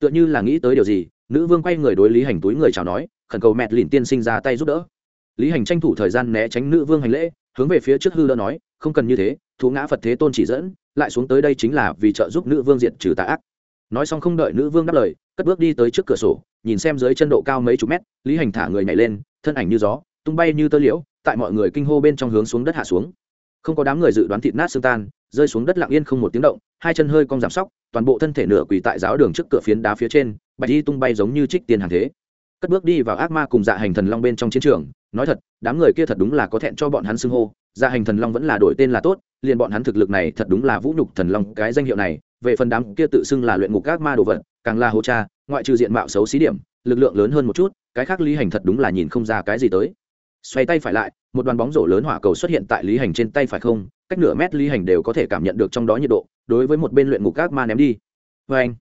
Tựa như là nghĩ tới điều gì, nữ vương quay người đối lý hành túi người chào nói, khẩn cầu mẹ lìn tiên sinh ra tay giúp đỡ. Lý hành tranh thủ thời gian né tránh nữ vương hành lễ, hướng về phía trước hư đỡ nói, không cần như thế, thú ngã phật thế tôn chỉ dẫn, lại xuống tới đây chính là vì trợ giúp nữ vương diện trừ tà ác nói xong không đợi nữ vương đáp lời, cất bước đi tới trước cửa sổ, nhìn xem dưới chân độ cao mấy chục mét, lý hành thả người nhảy lên, thân ảnh như gió, tung bay như tơ liễu, tại mọi người kinh hô bên trong hướng xuống đất hạ xuống. Không có đám người dự đoán thịt nát xương tan, rơi xuống đất lặng yên không một tiếng động, hai chân hơi cong giảm sóc, toàn bộ thân thể nửa quỳ tại giáo đường trước cửa phiến đá phía trên, bạch y tung bay giống như trích tiền hàng thế. Cất bước đi vào ác ma cùng dạ hành thần long bên trong chiến trường, nói thật, đám người kia thật đúng là có thẹn cho bọn hắn xưng hô dạ hành thần long vẫn là đổi tên là tốt, liền bọn hắn thực lực này thật đúng là vũ nhục thần long, cái danh hiệu này về phần đám kia tự xưng là luyện ngục ác ma đồ vật, càng là hô cha, ngoại trừ diện mạo xấu xí điểm, lực lượng lớn hơn một chút, cái khác lý hành thật đúng là nhìn không ra cái gì tới. Xoay tay phải lại, một đoàn bóng rổ lớn hỏa cầu xuất hiện tại lý hành trên tay phải không, cách nửa mét lý hành đều có thể cảm nhận được trong đó nhiệt độ, đối với một bên luyện ngục ác ma ném đi. Vê anh,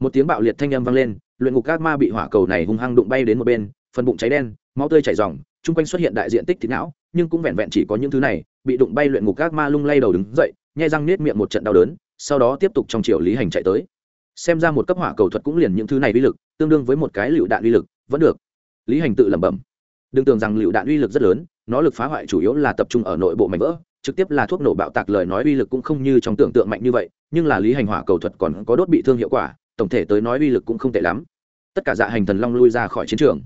một tiếng bạo liệt thanh âm vang lên, luyện ngục ác ma bị hỏa cầu này hung hăng đụng bay đến một bên, phần bụng cháy đen, máu tươi chảy ròng, chung quanh xuất hiện đại diện tích thịt não, nhưng cũng vẹn vẹn chỉ có những thứ này, bị đụng bay luyện ngục ác ma lung lay đầu đứng dậy, nhai răng nết miệng một trận đau đớn sau đó tiếp tục trong triệu lý hành chạy tới. Xem ra một cấp hỏa cầu thuật cũng liền những thứ này uy lực, tương đương với một cái lựu đạn uy lực, vẫn được. Lý hành tự lẩm bẩm. Đừng tưởng rằng lựu đạn uy lực rất lớn, nó lực phá hoại chủ yếu là tập trung ở nội bộ mảnh vỡ, trực tiếp là thuốc nổ bạo tạc lời nói uy lực cũng không như trong tưởng tượng mạnh như vậy, nhưng là lý hành hỏa cầu thuật còn có đốt bị thương hiệu quả, tổng thể tới nói uy lực cũng không tệ lắm. Tất cả dạ hành thần long lui ra khỏi chiến trường.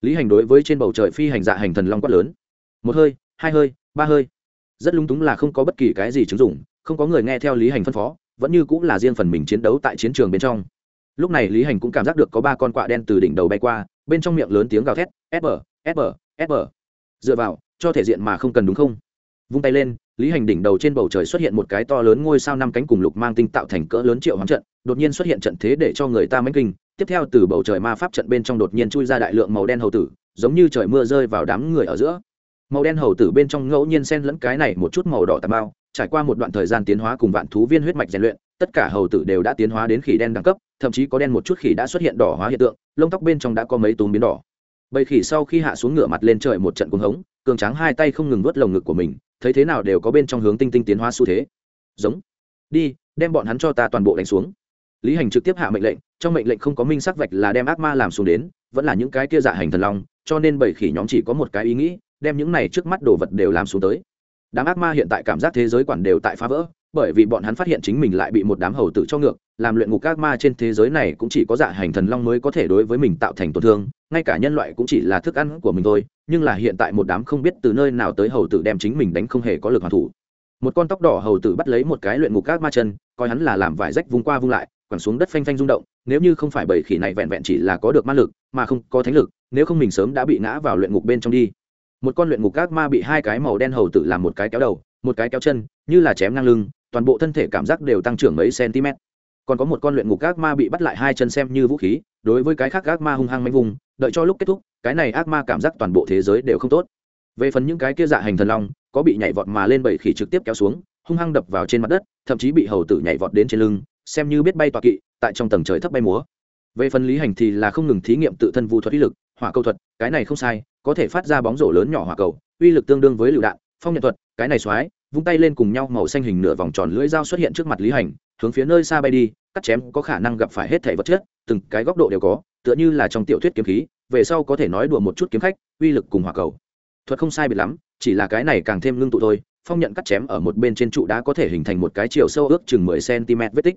Lý hành đối với trên bầu trời phi hành dạ hành thần long quát lớn. Một hơi, hai hơi, ba hơi. Rất lung túng là không có bất kỳ cái gì chứng dụng, không có người nghe theo lý hành phân phó vẫn như cũng là riêng phần mình chiến đấu tại chiến trường bên trong. Lúc này lý hành cũng cảm giác được có ba con quạ đen từ đỉnh đầu bay qua, bên trong miệng lớn tiếng gào thét sb sb sb dựa vào, cho thể diện mà không cần đúng không? Vung tay lên, lý hành đỉnh đầu trên bầu trời xuất hiện một cái to lớn ngôi sao năm cánh cùng lục mang tinh tạo thành cỡ lớn triệu hoán trận, đột nhiên xuất hiện trận thế để cho người ta mánh kinh. Tiếp theo từ bầu trời ma pháp trận bên trong đột nhiên chui ra đại lượng màu đen hầu tử, giống như trời mưa rơi vào đám người ở giữa. Màu đen hầu tử bên trong ngẫu nhiên xen lẫn cái này một chút màu đỏ tà bao trải qua một đoạn thời gian tiến hóa cùng vạn thú viên huyết mạch rèn luyện, tất cả hầu tử đều đã tiến hóa đến khỉ đen đẳng cấp, thậm chí có đen một chút khỉ đã xuất hiện đỏ hóa hiện tượng, lông tóc bên trong đã có mấy túm biến đỏ. Bầy khỉ sau khi hạ xuống ngửa mặt lên trời một trận cuồng hống, cường tráng hai tay không ngừng vớt lồng ngực của mình, thấy thế nào đều có bên trong hướng tinh tinh tiến hóa xu thế. Giống. Đi, đem bọn hắn cho ta toàn bộ đánh xuống. Lý hành trực tiếp hạ mệnh lệnh, trong mệnh lệnh không có minh sắc vạch là đem ác ma làm xuống đến, vẫn là những cái kia dạ hành thần long, cho nên bảy khỉ nhóm chỉ có một cái ý nghĩ, đem những này trước mắt đồ vật đều làm xuống tới đám ác ma hiện tại cảm giác thế giới quản đều tại phá vỡ, bởi vì bọn hắn phát hiện chính mình lại bị một đám hầu tử cho ngược, làm luyện ngục ác ma trên thế giới này cũng chỉ có dạ hành thần long mới có thể đối với mình tạo thành tổn thương, ngay cả nhân loại cũng chỉ là thức ăn của mình thôi, nhưng là hiện tại một đám không biết từ nơi nào tới hầu tử đem chính mình đánh không hề có lực hoàn thủ. Một con tóc đỏ hầu tử bắt lấy một cái luyện ngục ác ma chân, coi hắn là làm vải rách vung qua vung lại, quẳng xuống đất phanh phanh rung động, nếu như không phải bầy khỉ này vẹn vẹn chỉ là có được ma lực, mà không có thánh lực, nếu không mình sớm đã bị ngã vào luyện ngục bên trong đi một con luyện ngục ác ma bị hai cái màu đen hầu tử làm một cái kéo đầu, một cái kéo chân, như là chém ngang lưng, toàn bộ thân thể cảm giác đều tăng trưởng mấy cm. Còn có một con luyện ngục ác ma bị bắt lại hai chân xem như vũ khí, đối với cái khác ác ma hung hăng manh vùng, đợi cho lúc kết thúc, cái này ác ma cảm giác toàn bộ thế giới đều không tốt. Về phần những cái kia dạ hành thần long, có bị nhảy vọt mà lên bảy khỉ trực tiếp kéo xuống, hung hăng đập vào trên mặt đất, thậm chí bị hầu tử nhảy vọt đến trên lưng, xem như biết bay tọa kỵ, tại trong tầng trời thấp bay múa. Về phần lý hành thì là không ngừng thí nghiệm tự thân vu thuật ý lực hỏa cầu thuật, cái này không sai, có thể phát ra bóng rổ lớn nhỏ hỏa cầu, uy lực tương đương với lựu đạn, phong nhận thuật, cái này xoái, vung tay lên cùng nhau màu xanh hình nửa vòng tròn lưỡi dao xuất hiện trước mặt lý hành, hướng phía nơi xa bay đi, cắt chém có khả năng gặp phải hết thể vật chất, từng cái góc độ đều có, tựa như là trong tiểu thuyết kiếm khí, về sau có thể nói đùa một chút kiếm khách, uy lực cùng hỏa cầu. Thuật không sai biệt lắm, chỉ là cái này càng thêm ngưng tụ thôi, phong nhận cắt chém ở một bên trên trụ đá có thể hình thành một cái chiều sâu ước chừng mười cm vết tích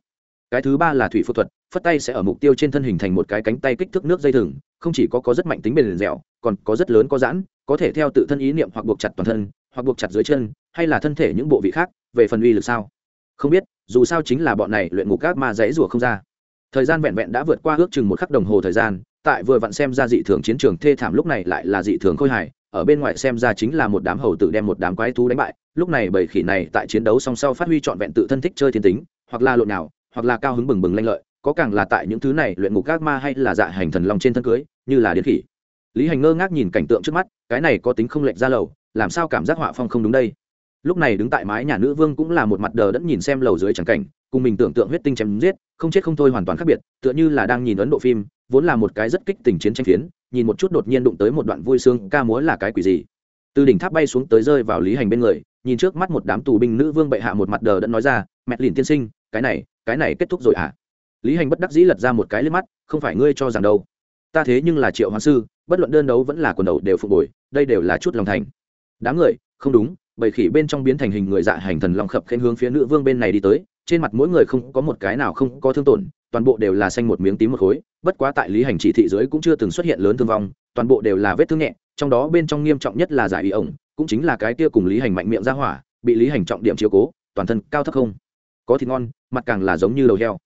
cái thứ ba là thủy phẫu thuật, phất tay sẽ ở mục tiêu trên thân hình thành một cái cánh tay kích thước nước dây thừng, không chỉ có có rất mạnh tính bền dẻo, còn có rất lớn có giãn, có thể theo tự thân ý niệm hoặc buộc chặt toàn thân, hoặc buộc chặt dưới chân, hay là thân thể những bộ vị khác, về phần uy lực sao? Không biết, dù sao chính là bọn này luyện ngục các ma dãy rủa không ra. Thời gian vẹn vẹn đã vượt qua ước chừng một khắc đồng hồ thời gian, tại vừa vặn xem ra dị thường chiến trường thê thảm lúc này lại là dị thường khôi hài, ở bên ngoài xem ra chính là một đám hầu tử đem một đám quái thú đánh bại, lúc này bầy khỉ này tại chiến đấu song sau phát huy trọn vẹn tự thân thích chơi thiên tính, hoặc là lộn nào hoặc là cao hứng bừng bừng lanh lợi, có càng là tại những thứ này luyện ngục các ma hay là dạ hành thần long trên thân cưới, như là điên khỉ. Lý hành ngơ ngác nhìn cảnh tượng trước mắt, cái này có tính không lệch ra lầu, làm sao cảm giác họa phong không đúng đây? Lúc này đứng tại mái nhà nữ vương cũng là một mặt đờ đẫn nhìn xem lầu dưới trắng cảnh, cùng mình tưởng tượng huyết tinh chém giết, không chết không thôi hoàn toàn khác biệt, tựa như là đang nhìn ấn độ phim, vốn là một cái rất kích tình chiến tranh phiến, nhìn một chút đột nhiên đụng tới một đoạn vui sướng ca múa là cái quỷ gì. Từ đỉnh tháp bay xuống tới rơi vào lý hành bên người, nhìn trước mắt một đám tù binh nữ vương bệ hạ một mặt đờ đẫn nói ra mẹ lìn tiên sinh cái này cái này kết thúc rồi à? Lý hành bất đắc dĩ lật ra một cái lên mắt, không phải ngươi cho rằng đâu. Ta thế nhưng là triệu hoàng sư, bất luận đơn đấu vẫn là quần đầu đều phục hồi, đây đều là chút lòng thành. Đám người, không đúng, bầy khỉ bên trong biến thành hình người dạ hành thần long khập khen hướng phía nữ vương bên này đi tới, trên mặt mỗi người không có một cái nào không có thương tổn, toàn bộ đều là xanh một miếng tím một khối, bất quá tại lý hành chỉ thị dưới cũng chưa từng xuất hiện lớn thương vong, toàn bộ đều là vết thương nhẹ, trong đó bên trong nghiêm trọng nhất là giải ý ổng, cũng chính là cái kia cùng lý hành mạnh miệng ra hỏa, bị lý hành trọng điểm chiếu cố, toàn thân cao thấp không. Có thịt ngon mặt càng là giống như đầu heo.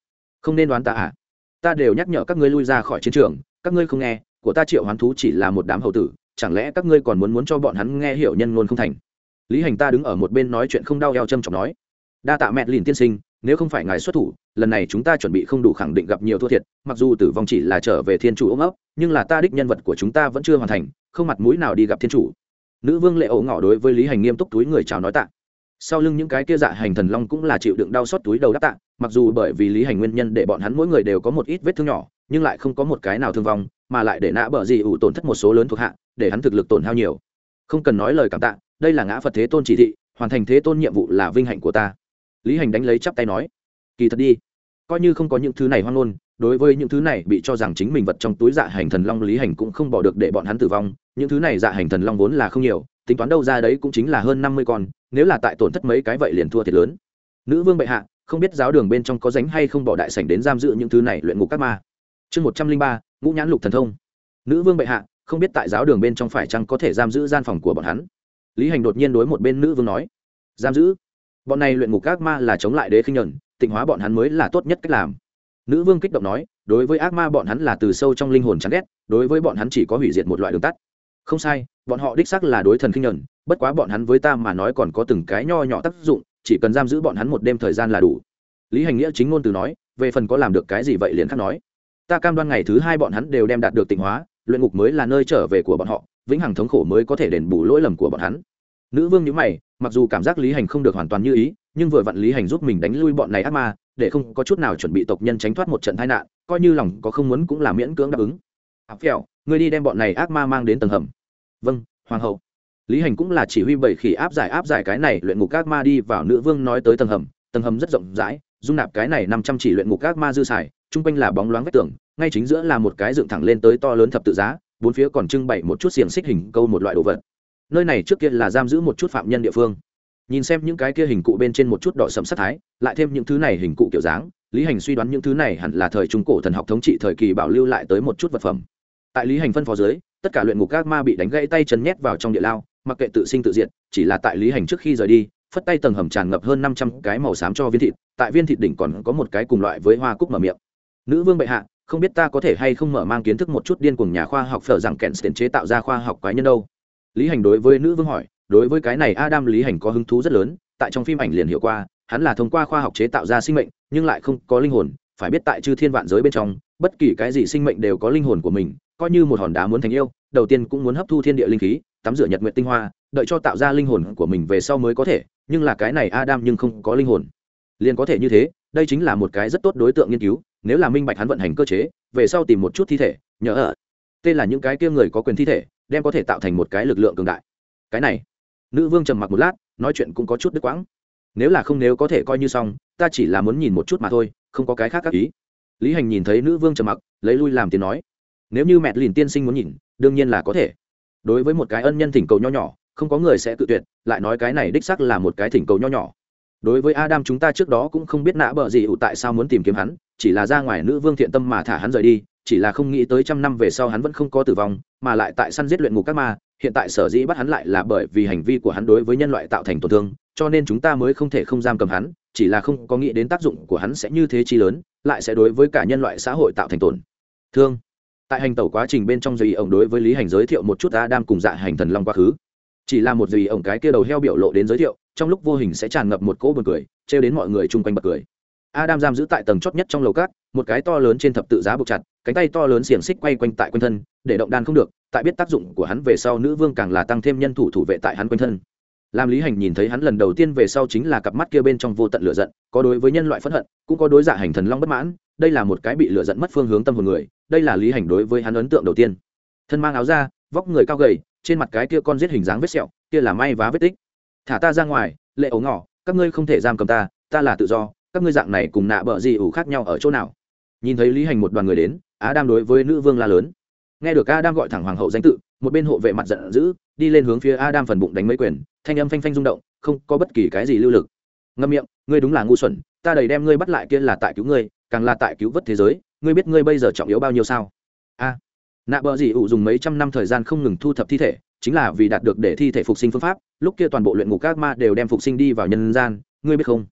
Không nên đoán ta à? Ta đều nhắc nhở các ngươi lui ra khỏi chiến trường, các ngươi không nghe, của ta triệu hoán thú chỉ là một đám hậu tử, chẳng lẽ các ngươi còn muốn muốn cho bọn hắn nghe hiểu nhân ngôn không thành? Lý hành ta đứng ở một bên nói chuyện không đau eo châm trọng nói. Đa tạ mẹ lìn tiên sinh, nếu không phải ngài xuất thủ, lần này chúng ta chuẩn bị không đủ khẳng định gặp nhiều thua thiệt, mặc dù tử vong chỉ là trở về thiên chủ ôm ấp, nhưng là ta đích nhân vật của chúng ta vẫn chưa hoàn thành, không mặt mũi nào đi gặp thiên chủ. Nữ vương lệ ổ ngỏ đối với lý hành nghiêm túc túi người chào nói tạ sau lưng những cái kia dạ hành thần long cũng là chịu đựng đau xót túi đầu đáp tạ, mặc dù bởi vì lý hành nguyên nhân để bọn hắn mỗi người đều có một ít vết thương nhỏ, nhưng lại không có một cái nào thương vong, mà lại để nã bờ gì ủ tổn thất một số lớn thuộc hạ, để hắn thực lực tổn hao nhiều. Không cần nói lời cảm tạ, đây là ngã phật thế tôn chỉ thị, hoàn thành thế tôn nhiệm vụ là vinh hạnh của ta. Lý hành đánh lấy chắp tay nói, kỳ thật đi, coi như không có những thứ này hoang ngôn, đối với những thứ này bị cho rằng chính mình vật trong túi dạ hành thần long lý hành cũng không bỏ được để bọn hắn tử vong, những thứ này dạ hành thần long vốn là không nhiều tính toán đâu ra đấy cũng chính là hơn năm mươi con, nếu là tại tổn thất mấy cái vậy liền thua thiệt lớn. Nữ vương bệ hạ, không biết giáo đường bên trong có ránh hay không bỏ đại sảnh đến giam giữ những thứ này luyện ngục các ma. Chương một trăm linh ba, ngũ nhãn lục thần thông. Nữ vương bệ hạ, không biết tại giáo đường bên trong phải chăng có thể giam giữ gian phòng của bọn hắn? Lý hành đột nhiên đối một bên nữ vương nói. Giam giữ? Bọn này luyện ngục các ma là chống lại đế khinh nhuận, tịnh hóa bọn hắn mới là tốt nhất cách làm. Nữ vương kích động nói, đối với ác ma bọn hắn là từ sâu trong linh hồn chán ghét, đối với bọn hắn chỉ có hủy diệt một loại đường tắt không sai, bọn họ đích sắc là đối thần khinh nhuận bất quá bọn hắn với ta mà nói còn có từng cái nho nhỏ tác dụng, chỉ cần giam giữ bọn hắn một đêm thời gian là đủ. Lý hành nghĩa chính ngôn từ nói, về phần có làm được cái gì vậy liền khác nói. Ta cam đoan ngày thứ hai bọn hắn đều đem đạt được tịnh hóa, luyện ngục mới là nơi trở về của bọn họ, vĩnh hằng thống khổ mới có thể đền bù lỗi lầm của bọn hắn. Nữ vương nhữ mày, mặc dù cảm giác lý hành không được hoàn toàn như ý, nhưng vừa vặn lý hành giúp mình đánh lui bọn này ác ma, để không có chút nào chuẩn bị tộc nhân tránh thoát một trận tai nạn, coi như lòng có không muốn cũng là miễn cưỡng đáp ứng áp phèo, ngươi đi đem bọn này ác ma mang đến tầng hầm. Vâng hoàng hậu. Lý hành cũng là chỉ huy bảy khỉ áp giải áp giải cái này luyện ngục ác ma đi vào nữ vương nói tới tầng hầm. Tầng hầm rất rộng rãi, dung nạp cái này năm trăm chỉ luyện ngục ác ma dư xài, chung quanh là bóng loáng vách tường, ngay chính giữa là một cái dựng thẳng lên tới to lớn thập tự giá, bốn phía còn trưng bày một chút xiềng xích hình câu một loại đồ vật. Nơi này trước kia là giam giữ một chút phạm nhân địa phương. Nhìn xem những cái kia hình cụ bên trên một chút đỏ sầm sắc thái, lại thêm những thứ này hình cụ kiểu dáng, lý hành suy đoán những thứ này hẳn là thời trung cổ thần học thống trị thời kỳ bảo lưu lại tới một chút vật phẩm tại lý hành phân phó dưới, tất cả luyện ngục các ma bị đánh gãy tay chân nhét vào trong địa lao, mặc kệ tự sinh tự diệt, chỉ là tại lý hành trước khi rời đi, phất tay tầng hầm tràn ngập hơn năm trăm cái màu xám cho viên thịt, tại viên thịt đỉnh còn có một cái cùng loại với hoa cúc mở miệng. Nữ vương bệ hạ, không biết ta có thể hay không mở mang kiến thức một chút điên cùng nhà khoa học phở rằng kèn tiền chế tạo ra khoa học quái nhân đâu? Lý hành đối với nữ vương hỏi, đối với cái này adam lý hành có hứng thú rất lớn, tại trong phim ảnh liền hiệu qua, hắn là thông qua khoa học chế tạo ra sinh mệnh, nhưng lại không có linh hồn, phải biết tại chư thiên vạn giới bên trong, bất kỳ cái gì sinh mệnh đều có linh hồn của mình coi như một hòn đá muốn thành yêu, đầu tiên cũng muốn hấp thu thiên địa linh khí, tắm rửa nhật nguyện tinh hoa, đợi cho tạo ra linh hồn của mình về sau mới có thể, nhưng là cái này adam nhưng không có linh hồn. Liền có thể như thế, đây chính là một cái rất tốt đối tượng nghiên cứu, nếu là minh bạch hắn vận hành cơ chế, về sau tìm một chút thi thể nhớ ở. Tên là những cái kia người có quyền thi thể, đem có thể tạo thành một cái lực lượng cường đại. Cái này. Nữ vương trầm mặc một lát, nói chuyện cũng có chút đứt quãng. Nếu là không nếu có thể coi như xong, ta chỉ là muốn nhìn một chút mà thôi, không có cái khác các ý. Lý hành nhìn thấy nữ vương trầm mặc, lấy lui làm tiếng nói nếu như mẹ lìn tiên sinh muốn nhìn, đương nhiên là có thể. Đối với một cái ân nhân thỉnh cầu nho nhỏ, không có người sẽ tự tuyệt, lại nói cái này đích sắc là một cái thỉnh cầu nho nhỏ. Đối với adam chúng ta trước đó cũng không biết nã bờ gì ủ tại sao muốn tìm kiếm hắn, chỉ là ra ngoài nữ vương thiện tâm mà thả hắn rời đi, chỉ là không nghĩ tới trăm năm về sau hắn vẫn không có tử vong, mà lại tại săn giết luyện ngục các ma, hiện tại sở dĩ bắt hắn lại là bởi vì hành vi của hắn đối với nhân loại tạo thành tổn thương, cho nên chúng ta mới không thể không giam cầm hắn, chỉ là không có nghĩ đến tác dụng của hắn sẽ như thế chi lớn, lại sẽ đối với cả nhân loại xã hội tạo thành tổn thương tại hành tẩu quá trình bên trong dì ổng đối với lý hành giới thiệu một chút adam cùng dạ hành thần long quá khứ. Chỉ là một dì ổng cái kia đầu heo biểu lộ đến giới thiệu, trong lúc vô hình sẽ tràn ngập một cỗ buồn cười, trêu đến mọi người chung quanh bật cười. Adam giam giữ tại tầng chót nhất trong lầu cát, một cái to lớn trên thập tự giá buộc chặt, cánh tay to lớn xiềng xích quay quanh tại quanh thân, để động đan không được, tại biết tác dụng của hắn về sau nữ vương càng là tăng thêm nhân thủ thủ vệ tại hắn quanh thân. Làm lý hành nhìn thấy hắn lần đầu tiên về sau chính là cặp mắt kia bên trong vô tận lửa giận, có đối với nhân loại phẫn hận, cũng có đối dạ hành thần long bất mãn đây là một cái bị lựa dẫn mất phương hướng tâm hồn người, đây là lý hành đối với hắn ấn tượng đầu tiên. Thân mang áo da, vóc người cao gầy, trên mặt cái kia con giết hình dáng vết sẹo, kia là may vá vết tích. Thả ta ra ngoài, lệ ấu ngỏ, các ngươi không thể giam cầm ta ta là tự do, các ngươi dạng này cùng nạ bợ gì ủ khác nhau ở chỗ nào? Nhìn thấy lý hành một đoàn người đến á đam đối với nữ vương la lớn. Nghe được a đam gọi thẳng hoàng hậu danh tự, một bên hộ vệ mặt giận dữ, đi lên hướng phía a đam phần bụng đánh mấy quyền, thanh âm phanh phanh rung động, không có bất kỳ cái gì lưu lực. Ngâm miệng, ngươi đúng là ngu xuẩn, ta đầy đem ngươi bắt lại kia là tại cứu ngươi càng là tại cứu vớt thế giới, ngươi biết ngươi bây giờ trọng yếu bao nhiêu sao? A. Nạ bờ dị ủ dùng mấy trăm năm thời gian không ngừng thu thập thi thể, chính là vì đạt được để thi thể phục sinh phương pháp, lúc kia toàn bộ luyện ngục các ma đều đem phục sinh đi vào nhân gian, ngươi biết không?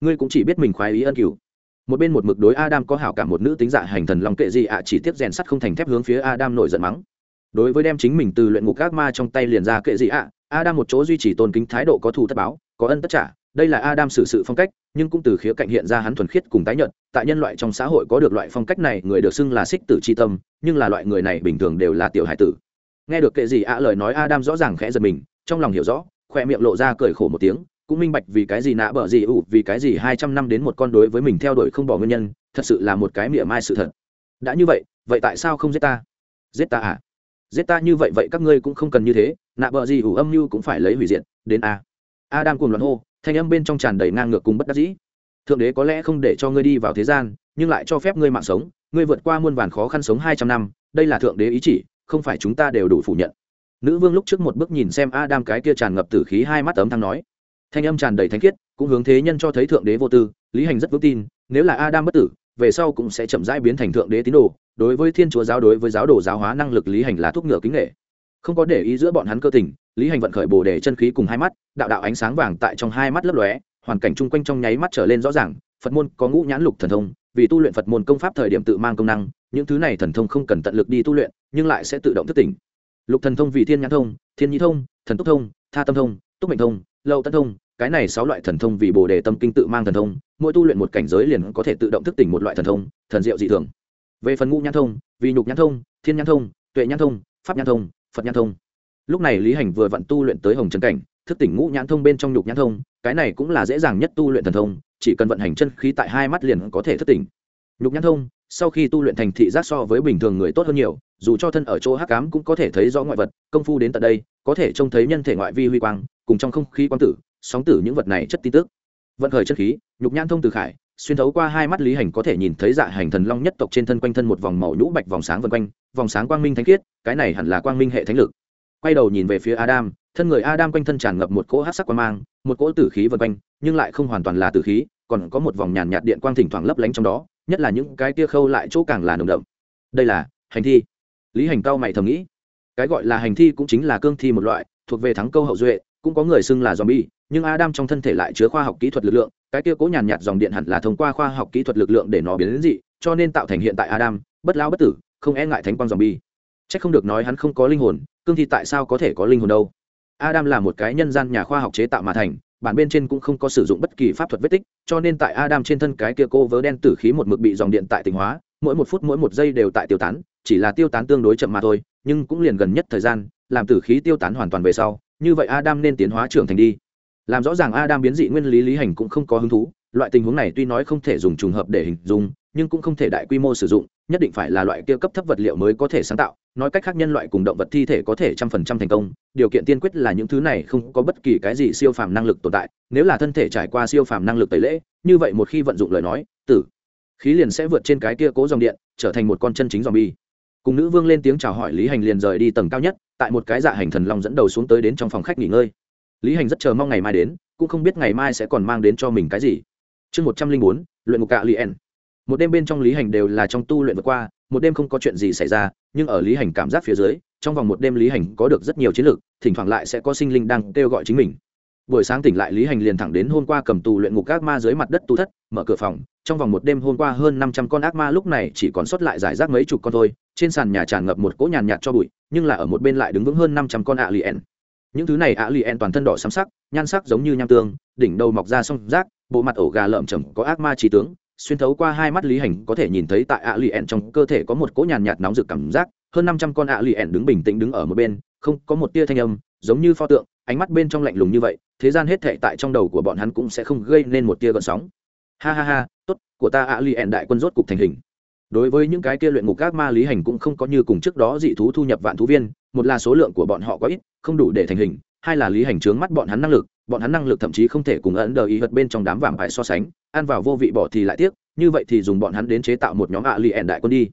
Ngươi cũng chỉ biết mình khoái ý ân cửu. Một bên một mực đối adam có hảo cảm một nữ tính dạ hành thần lòng kệ gì ạ chỉ tiếp rèn sắt không thành thép hướng phía adam nổi giận mắng. Đối với đem chính mình từ luyện ngục các ma trong tay liền ra kệ gì ạ, adam một chỗ duy trì tôn kính thái độ có thù tất báo, có ân tất trả đây là adam xử sự phong cách, nhưng cũng từ khía cạnh hiện ra hắn thuần khiết cùng tái nhận tại nhân loại trong xã hội có được loại phong cách này, người được xưng là xích tử chi tâm, nhưng là loại người này bình thường đều là tiểu hải tử. Nghe được kệ gì ạ lời nói, adam rõ ràng khẽ giật mình, trong lòng hiểu rõ, khoe miệng lộ ra cười khổ một tiếng, cũng minh bạch vì cái gì nạ bở gì ủ, vì cái gì hai trăm năm đến một con đối với mình theo đuổi không bỏ nguyên nhân, thật sự là một cái mỉa mai sự thật. Đã như vậy vậy tại sao không giết ta? Giết ta à? Giết ta như vậy vậy các ngươi cũng không cần như thế, nạ bợ gì ủ âm mưu cũng phải lấy hủy diệt, đến a adam cùng loạn hô, thanh âm bên trong tràn đầy ngang ngược cùng bất đắc dĩ. Thượng đế có lẽ không để cho ngươi đi vào thế gian, nhưng lại cho phép ngươi mạng sống, ngươi vượt qua muôn vàn khó khăn sống hai trăm năm, đây là thượng đế ý chỉ, không phải chúng ta đều đủ phủ nhận. Nữ vương lúc trước một bước nhìn xem adam cái kia tràn ngập tử khí hai mắt tấm thăng nói. Thanh âm tràn đầy thánh khiết, cũng hướng thế nhân cho thấy thượng đế vô tư, lý hành rất vững tin, nếu là adam bất tử, về sau cũng sẽ chậm rãi biến thành thượng đế tín đồ, đối với thiên chúa giáo đối với giáo đồ giáo hóa năng lực lý hành là thuốc ngựa kính nghệ không có để ý giữa bọn hắn cơ tình lý hành vận khởi bồ đề chân khí cùng hai mắt, đạo đạo ánh sáng vàng tại trong hai mắt lấp lóe, hoàn cảnh chung quanh trong nháy mắt trở lên rõ ràng, phật môn có ngũ nhãn lục thần thông, vì tu luyện phật môn công pháp thời điểm tự mang công năng, những thứ này thần thông không cần tận lực đi tu luyện, nhưng lại sẽ tự động thức tỉnh. Lục thần thông vì thiên nhãn thông, thiên nhĩ thông, thần túc thông, tha tâm thông, túc mệnh thông, lâu tân thông, cái này sáu loại thần thông vì bồ đề tâm kinh tự mang thần thông, mỗi tu luyện một cảnh giới liền có thể tự động thức tỉnh một loại thần thông, thần diệu dị thường. Về phần ngũ nhãn thông, vì nhục nhãn thông, thiên nhãn thông, tuệ nhãn thông, pháp nhãn thông, phật nhãn thông lúc này lý hành vừa vặn tu luyện tới hồng trần cảnh, thức tỉnh ngũ nhãn thông bên trong nhục nhãn thông, cái này cũng là dễ dàng nhất tu luyện thần thông, chỉ cần vận hành chân khí tại hai mắt liền có thể thức tỉnh. Nhục nhãn thông, sau khi tu luyện thành thị giác so với bình thường người tốt hơn nhiều, dù cho thân ở chỗ hắc cám cũng có thể thấy rõ ngoại vật, công phu đến tận đây, có thể trông thấy nhân thể ngoại vi huy quang, cùng trong không khí quang tử, sóng tử những vật này chất tin tức. Vận khởi chất khí, nhục nhãn thông từ khải, xuyên thấu qua hai mắt lý hành có thể nhìn thấy dạ hành thần long nhất tộc trên thân quanh thân một vòng màu nhũ bạch vòng sáng vân quanh, vòng sáng quang minh thánh khiết, cái này hẳn là quang minh hệ thánh lực quay đầu nhìn về phía adam, thân người adam quanh thân tràn ngập một cỗ hát sắc quang mang, một cỗ tử khí vân quanh, nhưng lại không hoàn toàn là tử khí, còn có một vòng nhàn nhạt điện quang thỉnh thoảng lấp lánh trong đó, nhất là những cái tia khâu lại chỗ càng là nồng đậm. Đây là hành thi. Lý hành cao mày thầm nghĩ. Cái gọi là hành thi cũng chính là cương thi một loại, thuộc về thắng câu hậu duệ, cũng có người xưng là zombie, nhưng adam trong thân thể lại chứa khoa học kỹ thuật lực lượng, cái kia cố nhàn nhạt dòng điện hẳn là thông qua khoa học kỹ thuật lực lượng để nó biến đến dị, cho nên tạo thành hiện tại adam, bất lao bất tử, không e ngại thánh quang zombie chắc không được nói hắn không có linh hồn, cương thi tại sao có thể có linh hồn đâu? Adam là một cái nhân gian nhà khoa học chế tạo mà thành, bản bên trên cũng không có sử dụng bất kỳ pháp thuật vết tích, cho nên tại adam trên thân cái kia cô vớ đen tử khí một mực bị dòng điện tại tình hóa, mỗi một phút mỗi một giây đều tại tiêu tán, chỉ là tiêu tán tương đối chậm mà thôi, nhưng cũng liền gần nhất thời gian, làm tử khí tiêu tán hoàn toàn về sau, như vậy adam nên tiến hóa trưởng thành đi. Làm rõ ràng adam biến dị nguyên lý lý hành cũng không có hứng thú, loại tình huống này tuy nói không thể dùng trùng hợp để hình dung, nhưng cũng không thể đại quy mô sử dụng nhất định phải là loại kia cấp thấp vật liệu mới có thể sáng tạo. Nói cách khác nhân loại cùng động vật thi thể có thể trăm phần trăm thành công, điều kiện tiên quyết là những thứ này không có bất kỳ cái gì siêu phàm năng lực tồn tại. Nếu là thân thể trải qua siêu phàm năng lực tẩy lễ, như vậy một khi vận dụng lời nói, tử, khí liền sẽ vượt trên cái kia cố dòng điện, trở thành một con chân chính dòng bi cùng nữ vương lên tiếng chào hỏi lý hành liền rời đi tầng cao nhất, tại một cái dạ hành thần long dẫn đầu xuống tới đến trong phòng khách nghỉ ngơi. Lý hành rất chờ mong ngày mai đến, cũng không biết ngày mai sẽ còn mang đến cho mình cái gì. Chương một trăm linh bốn, luyện ngục cạ lien một đêm bên trong lý hành đều là trong tu luyện vượt qua, một đêm không có chuyện gì xảy ra, nhưng ở lý hành cảm giác phía dưới, trong vòng một đêm lý hành có được rất nhiều chiến lược, thỉnh thoảng lại sẽ có sinh linh đang kêu gọi chính mình. Buổi sáng tỉnh lại lý hành liền thẳng đến hôm qua cầm tù luyện ngục ác ma dưới mặt đất tu thất, mở cửa phòng, trong vòng một đêm hôm qua hơn năm trăm con ác ma lúc này chỉ còn sót lại giải rác mấy chục con thôi, trên sàn nhà tràn ngập một cỗ nhàn nhạt cho bụi, nhưng là ở một bên lại đứng vững hơn năm trăm con ạ lien những thứ này ạ lien toàn thân đỏ xám sắc, nhan sắc giống như nham tương, đỉnh đầu mọc ra song rác, bộ mặt ổ gà lợm chầm có ác ma trí tướng xuyên thấu qua hai mắt lý hành có thể nhìn thấy tại ạ lì ẹn trong cơ thể có một cỗ nhàn nhạt nóng rực cảm giác, hơn năm trăm con ạ lì ẹn đứng bình tĩnh đứng ở một bên, không có một tia thanh âm, giống như pho tượng, ánh mắt bên trong lạnh lùng như vậy, thế gian hết thệ tại trong đầu của bọn hắn cũng sẽ không gây nên một tia gợn sóng. Ha ha ha, tốt, của ta ạ lì ẹn đại quân rốt cục thành hình. Đối với những cái kia luyện ngục các ma, lý hành cũng không có như cùng trước đó dị thú thu nhập vạn thú viên, một là số lượng của bọn họ có ít, không đủ để thành hình, hai là lý hành trướng mắt bọn hắn năng lực, bọn hắn năng lực thậm chí không thể cùng ấn đờ ý vật bên trong đám vàng phải so sánh ăn vào vô vị bỏ thì lại tiếc, như vậy thì dùng bọn hắn đến chế tạo một nhóm ạ lì ẻn đại quân đi.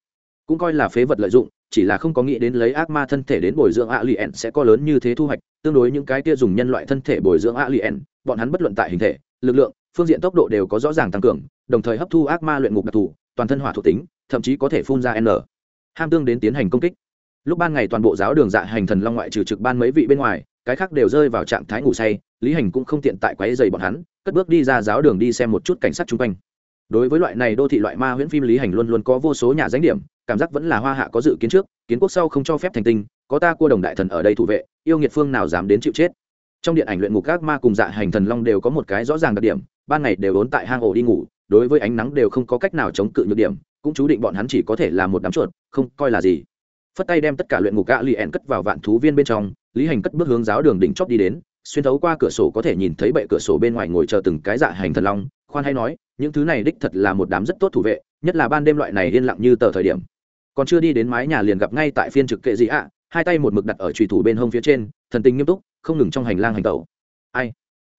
Cũng coi là phế vật lợi dụng, chỉ là không có nghĩ đến lấy ác ma thân thể đến bồi dưỡng ạ lì ẻn sẽ có lớn như thế thu hoạch, tương đối những cái kia dùng nhân loại thân thể bồi dưỡng ạ lì ẻn bọn hắn bất luận tại hình thể, lực lượng, phương diện tốc độ đều có rõ ràng tăng cường, đồng thời hấp thu ác ma luyện ngục đặc thù, toàn thân hỏa thuộc tính, thậm chí có thể phun ra n. Ham tương đến tiến hành công kích. Lúc ban ngày toàn bộ giáo đường dạ hành thần long ngoại trừ trực ban mấy vị bên ngoài cái khác đều rơi vào trạng thái ngủ say, lý hành cũng không tiện tại quáy dày bọn hắn, cất bước đi ra giáo đường đi xem một chút cảnh sát chung quanh. Đối với loại này đô thị loại ma huyễn phim, lý hành luôn luôn có vô số nhà danh điểm, cảm giác vẫn là hoa hạ có dự kiến trước, kiến quốc sau không cho phép thành tinh, có ta cua đồng đại thần ở đây thủ vệ, yêu nghiệt phương nào dám đến chịu chết. Trong điện ảnh luyện ngục các ma cùng dạ hành thần long đều có một cái rõ ràng đặc điểm, ban ngày đều ốn tại hang ổ đi ngủ, đối với ánh nắng đều không có cách nào chống cự nhược điểm, cũng chú định bọn hắn chỉ có thể là một đám chuột, không coi là gì. Phất tay đem tất cả luyện ngục gã li ẹn cất vào vạn thú viên bên trong lý hành cất bước hướng giáo đường đỉnh chóp đi đến, xuyên thấu qua cửa sổ có thể nhìn thấy bệ cửa sổ bên ngoài ngồi chờ từng cái dạ hành thần long, khoan hay nói, những thứ này đích thật là một đám rất tốt thủ vệ, nhất là ban đêm loại này yên lặng như tờ thời điểm. Còn chưa đi đến mái nhà liền gặp ngay tại phiên trực kệ gì ạ, hai tay một mực đặt ở trùy thủ bên hông phía trên, thần tình nghiêm túc, không ngừng trong hành lang hành tẩu. Ai?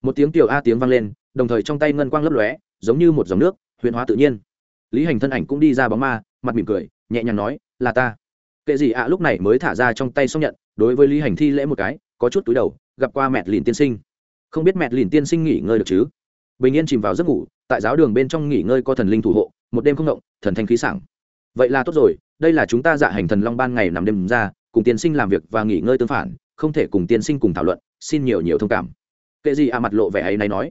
Một tiếng tiểu a tiếng vang lên, đồng thời trong tay ngân quang lấp lóe, giống như một dòng nước, huyền hóa tự nhiên. Lý hành thân ảnh cũng đi ra bóng ma, mặt mỉm cười, nhẹ nhàng nói, là ta. Kệ gì ạ lúc này mới thả ra trong tay xong nhận đối với lý hành thi lễ một cái, có chút túi đầu, gặp qua mẹ lìn tiên sinh. Không biết mẹ lìn tiên sinh nghỉ ngơi được chứ? Bình yên chìm vào giấc ngủ, tại giáo đường bên trong nghỉ ngơi có thần linh thủ hộ, một đêm không động, thần thanh khí sảng. Vậy là tốt rồi, đây là chúng ta dạ hành thần long ban ngày nằm đêm ra, cùng tiên sinh làm việc và nghỉ ngơi tương phản, không thể cùng tiên sinh cùng thảo luận, xin nhiều nhiều thông cảm. Kệ gì à mặt lộ vẻ ấy này nói.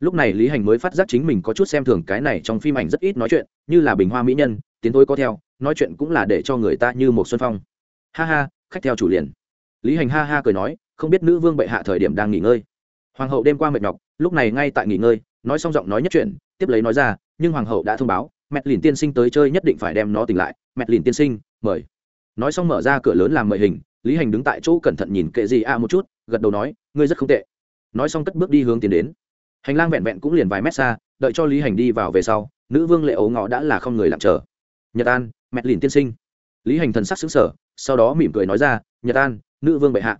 Lúc này lý hành mới phát giác chính mình có chút xem thường cái này trong phim ảnh rất ít nói chuyện, như là bình hoa mỹ nhân, tiến tôi có theo, nói chuyện cũng là để cho người ta như một xuân phong. Ha ha, khách theo chủ liền lý hành ha ha cười nói, không biết nữ vương bệ hạ thời điểm đang nghỉ ngơi. Hoàng hậu đêm qua mệt nhọc, lúc này ngay tại nghỉ ngơi, nói xong giọng nói nhất chuyện tiếp lấy nói ra, nhưng hoàng hậu đã thông báo mẹ lìn tiên sinh tới chơi nhất định phải đem nó tỉnh lại mẹ lìn tiên sinh, mời. Nói xong mở ra cửa lớn làm mời hình, lý hành đứng tại chỗ cẩn thận nhìn kệ gì a một chút, gật đầu nói, ngươi rất không tệ. Nói xong cất bước đi hướng tiến đến. Hành lang vẹn vẹn cũng liền vài mét xa, đợi cho lý hành đi vào về sau, nữ vương lệ ấu ngọ đã là không người lặng chờ. Nhật an mẹ lìn tiên sinh. Lý hành thần sắc xứng sở sau đó mỉm cười nói ra, nhật an nữ vương bệ hạ.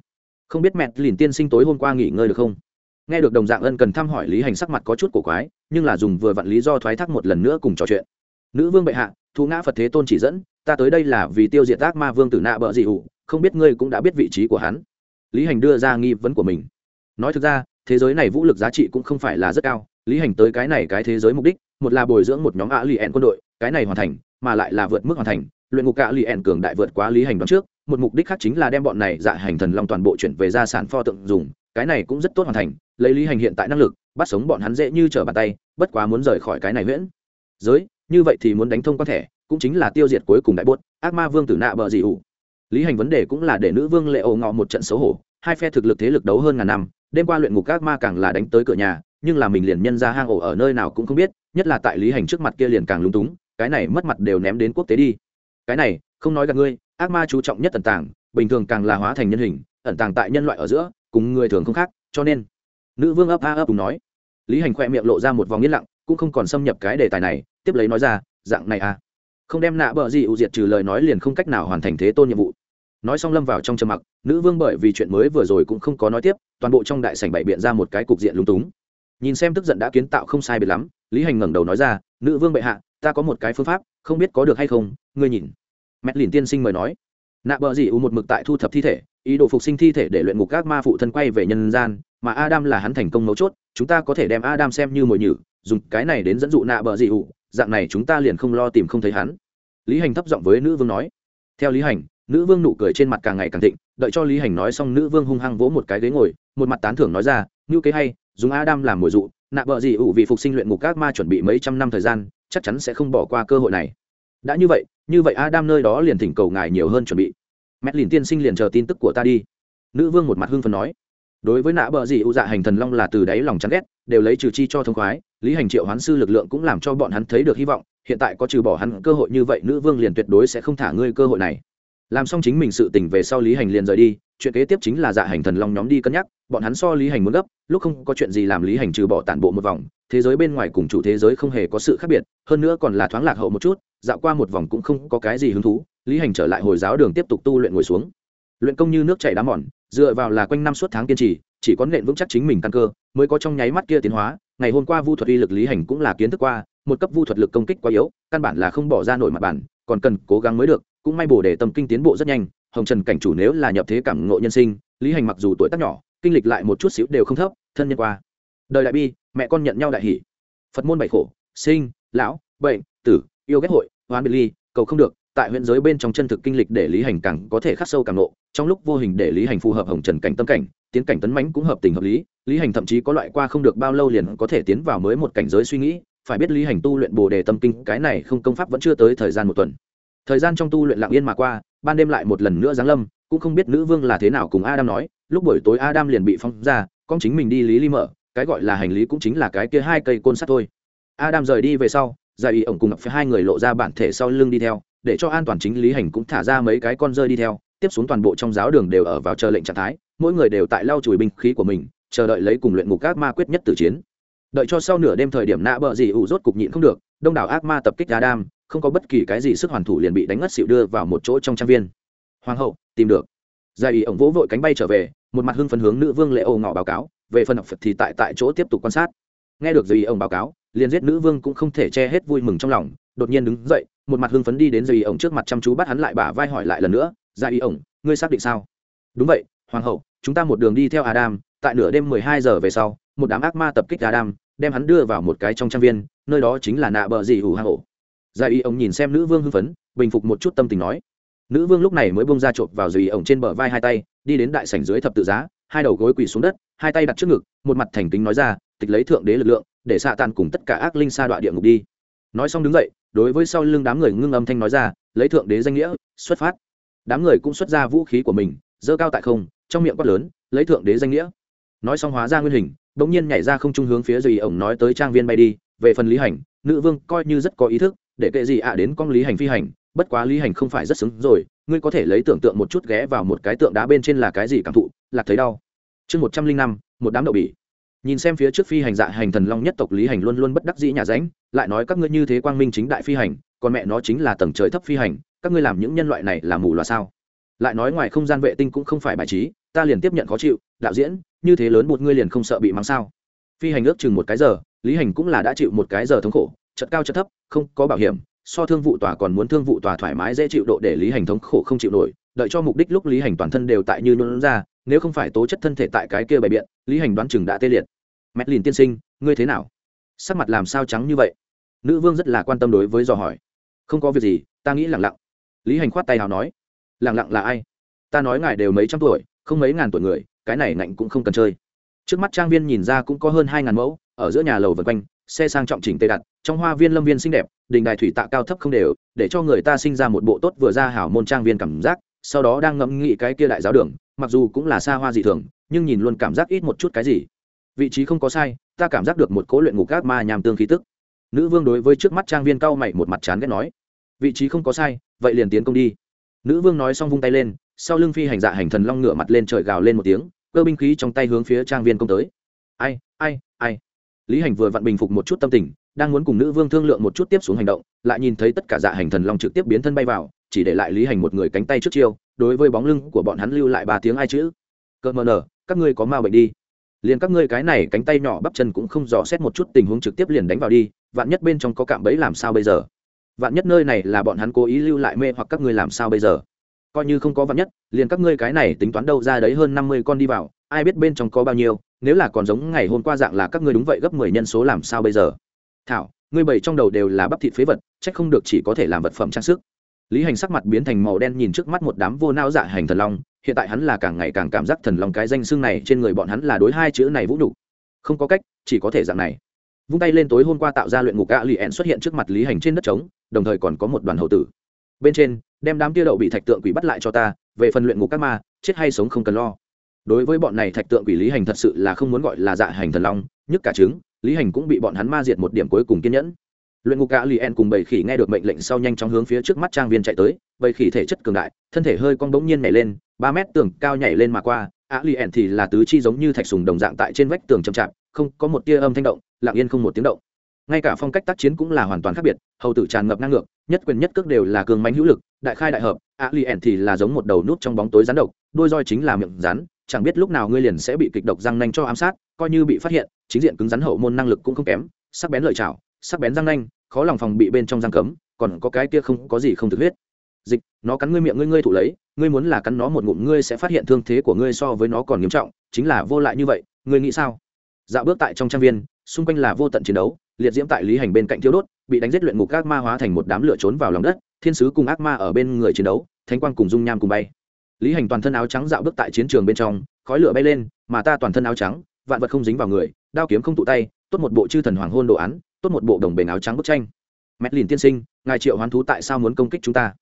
Không biết mẹ lìn tiên sinh tối hôm qua nghỉ ngơi được không? Nghe được đồng dạng ân cần thăm hỏi lý hành sắc mặt có chút cổ quái, nhưng là dùng vừa vặn lý do thoái thác một lần nữa cùng trò chuyện. Nữ vương bệ hạ, thu ngã phật thế tôn chỉ dẫn, ta tới đây là vì tiêu diệt ác ma vương tử nạ bợ dị ủ, không biết ngươi cũng đã biết vị trí của hắn. Lý hành đưa ra nghi vấn của mình. Nói thực ra, thế giới này vũ lực giá trị cũng không phải là rất cao, lý hành tới cái này cái thế giới mục đích, một là bồi dưỡng một nhóm ạ lì ẹn quân đội, cái này hoàn thành, mà lại là vượt mức hoàn thành, luyện ngục ạ lì ẹn cường đại vượt quá lý hành đoán trước một mục đích khác chính là đem bọn này dạ hành thần long toàn bộ chuyển về gia sản pho tượng dùng, cái này cũng rất tốt hoàn thành, lấy lý hành hiện tại năng lực, bắt sống bọn hắn dễ như trở bàn tay, bất quá muốn rời khỏi cái này huyễn. Giới, như vậy thì muốn đánh thông có thể, cũng chính là tiêu diệt cuối cùng đại bốt, ác ma vương tử nạ bờ dị ủ. Lý hành vấn đề cũng là để nữ vương lệ ồ ngọ một trận xấu hổ, hai phe thực lực thế lực đấu hơn ngàn năm, đêm qua luyện ngục ác ma càng là đánh tới cửa nhà, nhưng là mình liền nhân ra hang ổ ở nơi nào cũng không biết, nhất là tại lý hành trước mặt kia liền càng lúng túng, cái này mất mặt đều ném đến quốc tế đi. Cái này, không nói gặp ngươi ác ma chú trọng nhất ẩn tàng, bình thường càng là hóa thành nhân hình, ẩn tàng tại nhân loại ở giữa, cùng người thường không khác, cho nên, nữ vương ấp a ấp cùng nói. Lý hành khoe miệng lộ ra một vòng yên lặng, cũng không còn xâm nhập cái đề tài này, tiếp lấy nói ra, dạng này à? Không đem nạ bờ gì ưu diệt trừ lời nói liền không cách nào hoàn thành thế tôn nhiệm vụ. Nói xong lâm vào trong trầm mặc, nữ vương bởi vì chuyện mới vừa rồi cũng không có nói tiếp, toàn bộ trong đại sảnh bày biện ra một cái cục diện lúng túng. Nhìn xem tức giận đã kiến tạo không sai biệt lắm, lý hành ngẩng đầu nói ra, nữ vương bệ hạ, ta có một cái phương pháp, không biết có được hay không, ngươi nhìn. Mẹt lìn tiên sinh mời nói. Nạ bờ dì u một mực tại thu thập thi thể, ý đồ phục sinh thi thể để luyện ngục các ma phụ thân quay về nhân gian, mà adam là hắn thành công mấu chốt, chúng ta có thể đem adam xem như mồi nhử, dùng cái này đến dẫn dụ nạ bờ dị u, dạng này chúng ta liền không lo tìm không thấy hắn. Lý hành thấp giọng với nữ vương nói. Theo lý hành, nữ vương nụ cười trên mặt càng ngày càng thịnh, đợi cho lý hành nói xong nữ vương hung hăng vỗ một cái ghế ngồi, một mặt tán thưởng nói ra ngữ kế hay, dùng adam làm mồi dụ, nạ bờ dị ủ vì phục sinh luyện ngục các ma chuẩn bị mấy trăm năm thời gian, chắc chắn sẽ không bỏ qua cơ hội này đã như vậy như vậy adam nơi đó liền thỉnh cầu ngài nhiều hơn chuẩn bị. Mẹ liền tiên sinh liền chờ tin tức của ta đi. Nữ vương một mặt hưng phần nói. Đối với nã bờ gì ưu dạ hành thần long là từ đáy lòng chán ghét, đều lấy trừ chi cho thông khoái, lý hành triệu hoán sư lực lượng cũng làm cho bọn hắn thấy được hy vọng, hiện tại có trừ bỏ hắn cơ hội như vậy, nữ vương liền tuyệt đối sẽ không thả ngươi cơ hội này. Làm xong chính mình sự tỉnh về sau lý hành liền rời đi, chuyện kế tiếp chính là dạ hành thần long nhóm đi cân nhắc, bọn hắn so lý hành muốn gấp, lúc không có chuyện gì làm lý hành trừ bỏ tản bộ một vòng, thế giới bên ngoài cùng chủ thế giới không hề có sự khác biệt, hơn nữa còn là thoáng lạc hậu một chút dạo qua một vòng cũng không có cái gì hứng thú, lý hành trở lại hồi giáo đường tiếp tục tu luyện ngồi xuống. Luyện công như nước chảy đá mòn, dựa vào là quanh năm suốt tháng kiên trì, chỉ có nện vững chắc chính mình căn cơ mới có trong nháy mắt kia tiến hóa. Ngày hôm qua vu thuật uy lực lý hành cũng là kiến thức qua, một cấp vu thuật lực công kích quá yếu, căn bản là không bỏ ra nổi mặt bản, còn cần cố gắng mới được, cũng may bổ để tâm kinh tiến bộ rất nhanh, hồng trần cảnh chủ nếu là nhập thế cảm ngộ nhân sinh, lý hành mặc dù tuổi tác nhỏ, kinh lịch lại một chút xíu đều không thấp, thân nhân qua. Đời đại bi, mẹ con nhận nhau đại hỷ. Phật môn bảy khổ, sinh, lão, bệnh, tử yêu ghét hội hoán biệt ly, cầu không được, tại huyện giới bên trong chân thực kinh lịch để lý hành càng có thể khắc sâu càng nộ trong lúc vô hình để lý hành phù hợp hồng trần cảnh tâm cảnh, tiến cảnh tấn mãnh cũng hợp tình hợp lý lý hành thậm chí có loại qua không được bao lâu liền có thể tiến vào mới một cảnh giới suy nghĩ, phải biết lý hành tu luyện bồ đề tâm kinh, cái này không công pháp vẫn chưa tới thời gian một tuần. Thời gian trong tu luyện lặng yên mà qua, ban đêm lại một lần nữa giáng lâm, cũng không biết nữ vương là thế nào cùng adam nói, lúc buổi tối adam liền bị phong ra, con chính mình đi lý ly mở, cái gọi là hành lý cũng chính là cái kia hai cây côn sắt thôi. Adam rời đi về sau Dạ giải ý ổng cùng ngập phải hai người lộ ra bản thể sau lưng đi theo, để cho an toàn chính lý hành cũng thả ra mấy cái con rơi đi theo, tiếp xuống toàn bộ trong giáo đường đều ở vào chờ lệnh trạng thái, mỗi người đều tại lau chùi binh khí của mình, chờ đợi lấy cùng luyện ngục các ma quyết nhất tử chiến. Đợi cho sau nửa đêm thời điểm nạ bợ gì ủ rốt cục nhịn không được, đông đảo ác ma tập kích adam không có bất kỳ cái gì sức hoàn thủ liền bị đánh ngất xịu đưa vào một chỗ trong trang viên. Hoàng hậu, tìm được. Dạ giải ý ổng vỗ vội cánh bay trở về, một mặt hưng phấn hướng nữ vương lệ ô ngọ báo cáo, về phần học phật thì tại tại chỗ tiếp tục quan sát. Nghe được dạ giải ý ổng báo cáo liền giết nữ vương cũng không thể che hết vui mừng trong lòng, đột nhiên đứng dậy, một mặt hưng phấn đi đến dây ổng trước mặt chăm chú bắt hắn lại bả vai hỏi lại lần nữa ra ý ổng, ngươi xác định sao? Đúng vậy, hoàng hậu, chúng ta một đường đi theo adam, tại nửa đêm mười hai giờ về sau, một đám ác ma tập kích adam, đem hắn đưa vào một cái trong trang viên, nơi đó chính là nạ bờ dị hủ hạ hổ. Gia ý ông nhìn xem nữ vương hưng phấn, bình phục một chút tâm tình nói. Nữ vương lúc này mới bông ra chộp vào dì ổng trên bờ vai hai tay, đi đến đại sảnh dưới thập tự giá, hai đầu gối quỳ xuống đất, hai tay đặt trước ngực, một mặt thành kính nói ra, tịch lấy thượng đế lực lượng để xạ tàn cùng tất cả ác linh sa đọa địa ngục đi. Nói xong đứng dậy, đối với sau lưng đám người ngưng âm thanh nói ra, lấy thượng đế danh nghĩa, xuất phát. Đám người cũng xuất ra vũ khí của mình dơ cao tại không, trong miệng quát lớn, lấy thượng đế danh nghĩa. Nói xong hóa ra nguyên hình, bỗng nhiên nhảy ra không trung hướng phía dì ổng nói tới trang viên bay đi, về phần lý hành, nữ vương coi như rất có ý thức, để kệ gì ạ đến con lý hành phi hành, bất quá lý hành không phải rất xứng rồi, ngươi có thể lấy tưởng tượng một chút ghé vào một cái tượng đá bên trên là cái gì cảm thụ, lạc thấy đau. Chương một trăm linh năm, một đám đậu bỉ nhìn xem phía trước phi hành dạ hành thần long nhất tộc lý hành luôn luôn bất đắc dĩ nhà ránh, lại nói các ngươi như thế quang minh chính đại phi hành, còn mẹ nó chính là tầng trời thấp phi hành, các ngươi làm những nhân loại này là mù loà sao? Lại nói ngoài không gian vệ tinh cũng không phải bài trí, ta liền tiếp nhận khó chịu, đạo diễn, như thế lớn một ngươi liền không sợ bị mắng sao? Phi hành ước chừng một cái giờ, lý hành cũng là đã chịu một cái giờ thống khổ chất cao chất thấp, không có bảo hiểm so thương vụ tòa còn muốn thương vụ tòa thoải mái dễ chịu độ để lý hành thống khổ không chịu nổi, đợi cho mục đích lúc lý hành toàn thân đều tại như nôn ra, nếu không phải tố chất thân thể tại cái kia bày biện, lý hành đoán chừng đã tê liệt. Mét lìn tiên sinh, ngươi thế nào? Sắc mặt làm sao trắng như vậy? Nữ vương rất là quan tâm đối với dò hỏi. Không có việc gì, ta nghĩ lẳng lặng. Lý hành khoát tay nào nói. Lẳng lặng là ai? Ta nói ngài đều mấy trăm tuổi, không mấy ngàn tuổi người, cái này ngạnh cũng không cần chơi. Trước mắt trang viên nhìn ra cũng có hơn hai ngàn mẫu, ở giữa nhà lầu vân quanh, xe sang trọng chỉnh tê đặt, trong hoa viên lâm viên xinh đẹp đình đài thủy tạ cao thấp không đều, để cho người ta sinh ra một bộ tốt vừa ra hảo môn trang viên cảm giác, sau đó đang ngẫm nghĩ cái kia đại giáo đường, mặc dù cũng là xa hoa dị thường, nhưng nhìn luôn cảm giác ít một chút cái gì. Vị trí không có sai, ta cảm giác được một cố luyện ngục các ma nhàm tương khí tức. Nữ vương đối với trước mắt trang viên cao mày một mặt chán ghét nói, vị trí không có sai, vậy liền tiến công đi. Nữ vương nói xong vung tay lên, sau lưng phi hành dạ hành thần long ngửa mặt lên trời gào lên một tiếng, cơ binh khí trong tay hướng phía trang viên công tới. Ai ai ai? Lý hành vừa vặn bình phục một chút tâm tình đang muốn cùng nữ vương thương lượng một chút tiếp xuống hành động, lại nhìn thấy tất cả dạ hành thần long trực tiếp biến thân bay vào, chỉ để lại lý hành một người cánh tay trước chiêu, đối với bóng lưng của bọn hắn lưu lại ba tiếng ai chữ. Cợt mờ nở, các ngươi có ma bệnh đi. Liền các ngươi cái này cánh tay nhỏ bắp chân cũng không dò xét một chút tình huống trực tiếp liền đánh vào đi, vạn nhất bên trong có cạm bẫy làm sao bây giờ? Vạn nhất nơi này là bọn hắn cố ý lưu lại mê hoặc các ngươi làm sao bây giờ? Coi như không có vạn nhất, liền các ngươi cái này tính toán đâu ra đấy hơn năm mươi con đi vào, ai biết bên trong có bao nhiêu, nếu là còn giống ngày hôm qua dạng là các ngươi đúng vậy gấp mười nhân số làm sao bây giờ? Thảo, ngươi bảy trong đầu đều là bắp thịt phế vật trách không được chỉ có thể làm vật phẩm trang sức. Lý hành sắc mặt biến thành màu đen nhìn trước mắt một đám vô nao dạ hành thần long, hiện tại hắn là càng ngày càng cảm giác thần long cái danh xưng này trên người bọn hắn là đối hai chữ này vũ nhục. Không có cách, chỉ có thể dạng này. Vung tay lên tối hôm qua tạo ra luyện ngục gã lì ẹn xuất hiện trước mặt lý hành trên đất trống, đồng thời còn có một đoàn hậu tử. Bên trên, đem đám tia đậu bị thạch tượng quỷ bắt lại cho ta, về phần luyện ngục các ma, chết hay sống không cần lo. Đối với bọn này thạch tượng quỷ lý hành thật sự là không muốn gọi là dạ hành thần long, nhức cả trứng lý hành cũng bị bọn hắn ma diệt một điểm cuối cùng kiên nhẫn. Luyện ngục gã lien cùng bầy khỉ nghe được mệnh lệnh sau nhanh chóng hướng phía trước mắt trang viên chạy tới bầy khỉ thể chất cường đại thân thể hơi cong bỗng nhiên nhảy lên ba mét tường cao nhảy lên mà qua á lien thì là tứ chi giống như thạch sùng đồng dạng tại trên vách tường chậm chạp không có một tia âm thanh động lặng yên không một tiếng động. Ngay cả phong cách tác chiến cũng là hoàn toàn khác biệt hầu tử tràn ngập năng lượng, nhất quyền nhất cước đều là cường mánh hữu lực đại khai đại hợp á lien thì là giống một đầu nút trong bóng tối rắn độc đôi roi chính là miệng rắn chẳng biết lúc nào ngươi liền sẽ bị kịch độc răng nanh cho ám sát, coi như bị phát hiện, chính diện cứng rắn hậu môn năng lực cũng không kém, sắc bén lợi chảo sắc bén răng nanh, khó lòng phòng bị bên trong răng cấm, còn có cái kia không có gì không thực huyết. Dịch, nó cắn ngươi miệng ngươi ngươi thụ lấy, ngươi muốn là cắn nó một ngụm ngươi sẽ phát hiện thương thế của ngươi so với nó còn nghiêm trọng, chính là vô lại như vậy, ngươi nghĩ sao? Dạo bước tại trong trang viên, xung quanh là vô tận chiến đấu, liệt diễm tại lý hành bên cạnh thiếu đốt, bị đánh giết luyện ngục ác ma hóa thành một đám lửa trốn vào lòng đất, thiên sứ cùng ác ma ở bên người chiến đấu, thánh quang cùng dung nham cùng bay lý hành toàn thân áo trắng dạo bước tại chiến trường bên trong, khói lửa bay lên, mà ta toàn thân áo trắng, vạn vật không dính vào người, đao kiếm không tụ tay, tốt một bộ chư thần hoàng hôn đồ án, tốt một bộ đồng bền áo trắng bức tranh. Mét lìn tiên sinh, ngài triệu hoán thú tại sao muốn công kích chúng ta?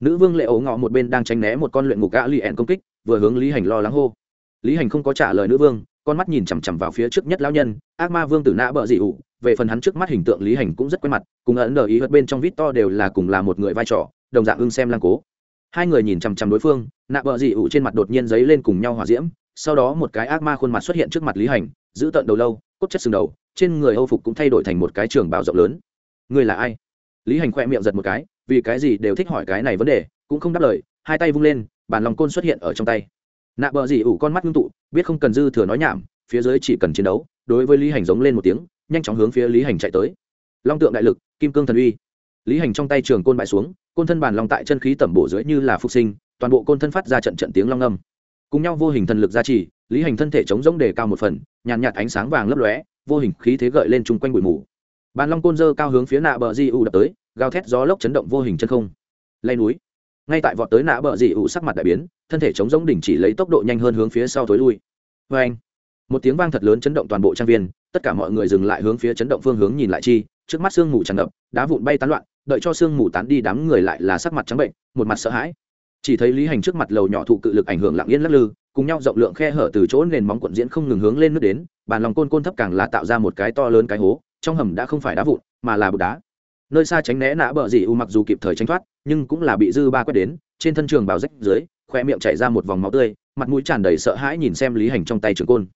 Nữ vương lệ ấu ngọ một bên đang tránh né một con luyện ngục gã li ẻn công kích, vừa hướng lý hành lo lắng hô. Lý hành không có trả lời nữ vương, con mắt nhìn chằm chằm vào phía trước nhất lão nhân, ác ma vương tử nã bợ dị ụ về phần hắn trước mắt hình tượng lý hành cũng rất quen mặt, cùng ấn đờ ý hất bên trong vít to đều là cùng là một người vai trò, đồng dạng ưng xem lang cố hai người nhìn chằm chằm đối phương, nạ bờ dị ủ trên mặt đột nhiên giấy lên cùng nhau hòa diễm, sau đó một cái ác ma khuôn mặt xuất hiện trước mặt lý hành, giữ tận đầu lâu, cốt chất sừng đầu, trên người âu phục cũng thay đổi thành một cái trường bào rộng lớn. Người là ai? Lý hành khoe miệng giật một cái, vì cái gì đều thích hỏi cái này vấn đề, cũng không đáp lời, hai tay vung lên bàn lòng côn xuất hiện ở trong tay. Nạ bờ dị ủ con mắt ngưng tụ, biết không cần dư thừa nói nhảm, phía dưới chỉ cần chiến đấu, đối với lý hành giống lên một tiếng, nhanh chóng hướng phía lý hành chạy tới. Long tượng đại lực, kim cương thần uy. Lý hành trong tay trường côn bại xuống côn thân bàn lòng tại chân khí tẩm bổ dưới như là phục sinh toàn bộ côn thân phát ra trận trận tiếng long âm. Cùng nhau vô hình thần lực gia trì lý hành thân thể chống giống đề cao một phần nhàn nhạt, nhạt ánh sáng vàng lấp lóe vô hình khí thế gợi lên chung quanh bụi mù. Bàn long côn dơ cao hướng phía nạ bờ di ủ đập tới gào thét gió lốc chấn động vô hình chân không. Lay núi. Ngay tại vọt tới nạ bờ di ủ sắc mặt đại biến thân thể chống giống đỉnh chỉ lấy tốc độ nhanh hơn hướng phía sau thối lui. Vê anh một tiếng vang thật lớn chấn động toàn bộ trang viên tất cả mọi người dừng lại hướng phía chấn động phương hướng nhìn lại chi trước mắt sương mù tràn ngập đá vụn bay tán loạn đợi cho sương mù tán đi đám người lại là sắc mặt trắng bệnh, một mặt sợ hãi. Chỉ thấy lý hành trước mặt lầu nhỏ thụ cự lực ảnh hưởng lặng yên lắc lư, cùng nhau rộng lượng khe hở từ chỗ nền móng quận diễn không ngừng hướng lên nước đến, bàn lòng côn côn thấp càng là tạo ra một cái to lớn cái hố, trong hầm đã không phải đá vụn, mà là bột đá. Nơi xa tránh né nã bờ dì u mặc dù kịp thời tránh thoát, nhưng cũng là bị dư ba quét đến, trên thân trường bào rách dưới, khoe miệng chảy ra một vòng máu tươi, mặt mũi tràn đầy sợ hãi nhìn xem lý hành trong tay trường côn.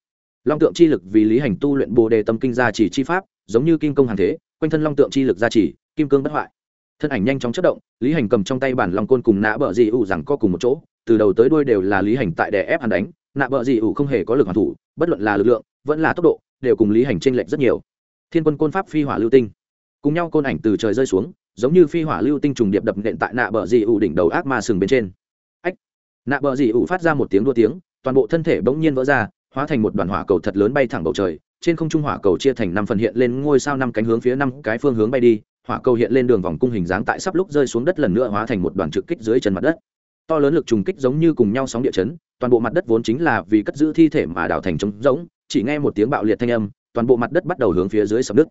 Long tượng chi lực vì lý hành tu luyện bồ đề tâm kinh gia chỉ chi pháp, giống như kim công hàng thế, quanh thân long tượng chi lực gia trì, kim cương bất hoại thân ảnh nhanh chóng chất động, lý hành cầm trong tay bản long côn cùng nạ bờ dị ủ rằng co cùng một chỗ, từ đầu tới đuôi đều là lý hành tại đè ép hắn đánh. Nạ bờ dị ủ không hề có lực hoàn thủ, bất luận là lực lượng, vẫn là tốc độ, đều cùng lý hành t r ê n lệch rất nhiều. Thiên quân côn pháp phi hỏa lưu tinh. Cùng nhau côn ảnh từ trời rơi xuống, giống như phi hỏa lưu tinh trùng điệp đập nện tại nạ bờ dị ủ đỉnh đầu ác ma sừng bên trên. Ách! Nạ bờ dị ủ phát ra một tiếng đua tiếng, toàn bộ thân thể bỗng nhiên vỡ ra, hóa thành một đoàn hỏa cầu thật lớn bay thẳng bầu trời, trên không trung hỏa cầu chia thành năm phần hiện lên ngôi sao năm cánh hướng phía năm cái phương hướng bay đi hỏa cầu hiện lên đường vòng cung hình dáng tại sắp lúc rơi xuống đất lần nữa hóa thành một đoàn trực kích dưới chân mặt đất. To lớn lực trùng kích giống như cùng nhau sóng địa chấn, toàn bộ mặt đất vốn chính là vì cất giữ thi thể mà đào thành trống rỗng, chỉ nghe một tiếng bạo liệt thanh âm, toàn bộ mặt đất bắt đầu hướng phía dưới sập đất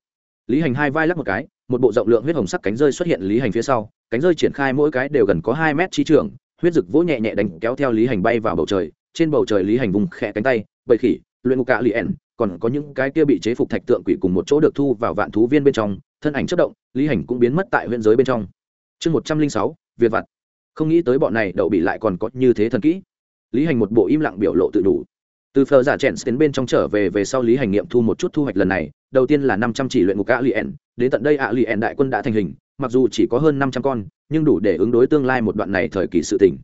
lý hành hai vai lắc một cái, một bộ rộng lượng huyết hồng sắc cánh rơi xuất hiện lý hành phía sau, cánh rơi triển khai mỗi cái đều gần có hai mét chi trưởng huyết rực vỗ nhẹ nhẹ đánh kéo theo lý hành bay vào bầu trời, trên bầu trời lý hành vùng khẽ cánh tay, bầy khỉ, luyện ngục cạ lì ẻn còn có những cái kia bị chế phục thạch tượng quỷ cùng một chỗ được thu vào vạn thú viên bên trong, thân ảnh chất động, lý hành cũng biến mất tại huyện giới bên trong. Chương một trăm linh sáu, việt vặt. Không nghĩ tới bọn này đậu bị lại còn có như thế thần kỹ. Lý hành một bộ im lặng biểu lộ tự đủ. Từ phờ giả chèn đến bên trong trở về về sau lý hành nghiệm thu một chút thu hoạch lần này, đầu tiên là năm trăm chỉ luyện ngục a lien đến tận đây a lien đại quân đã thành hình, mặc dù chỉ có hơn năm trăm con, nhưng đủ để ứng đối tương lai một đoạn này thời kỳ sự tỉnh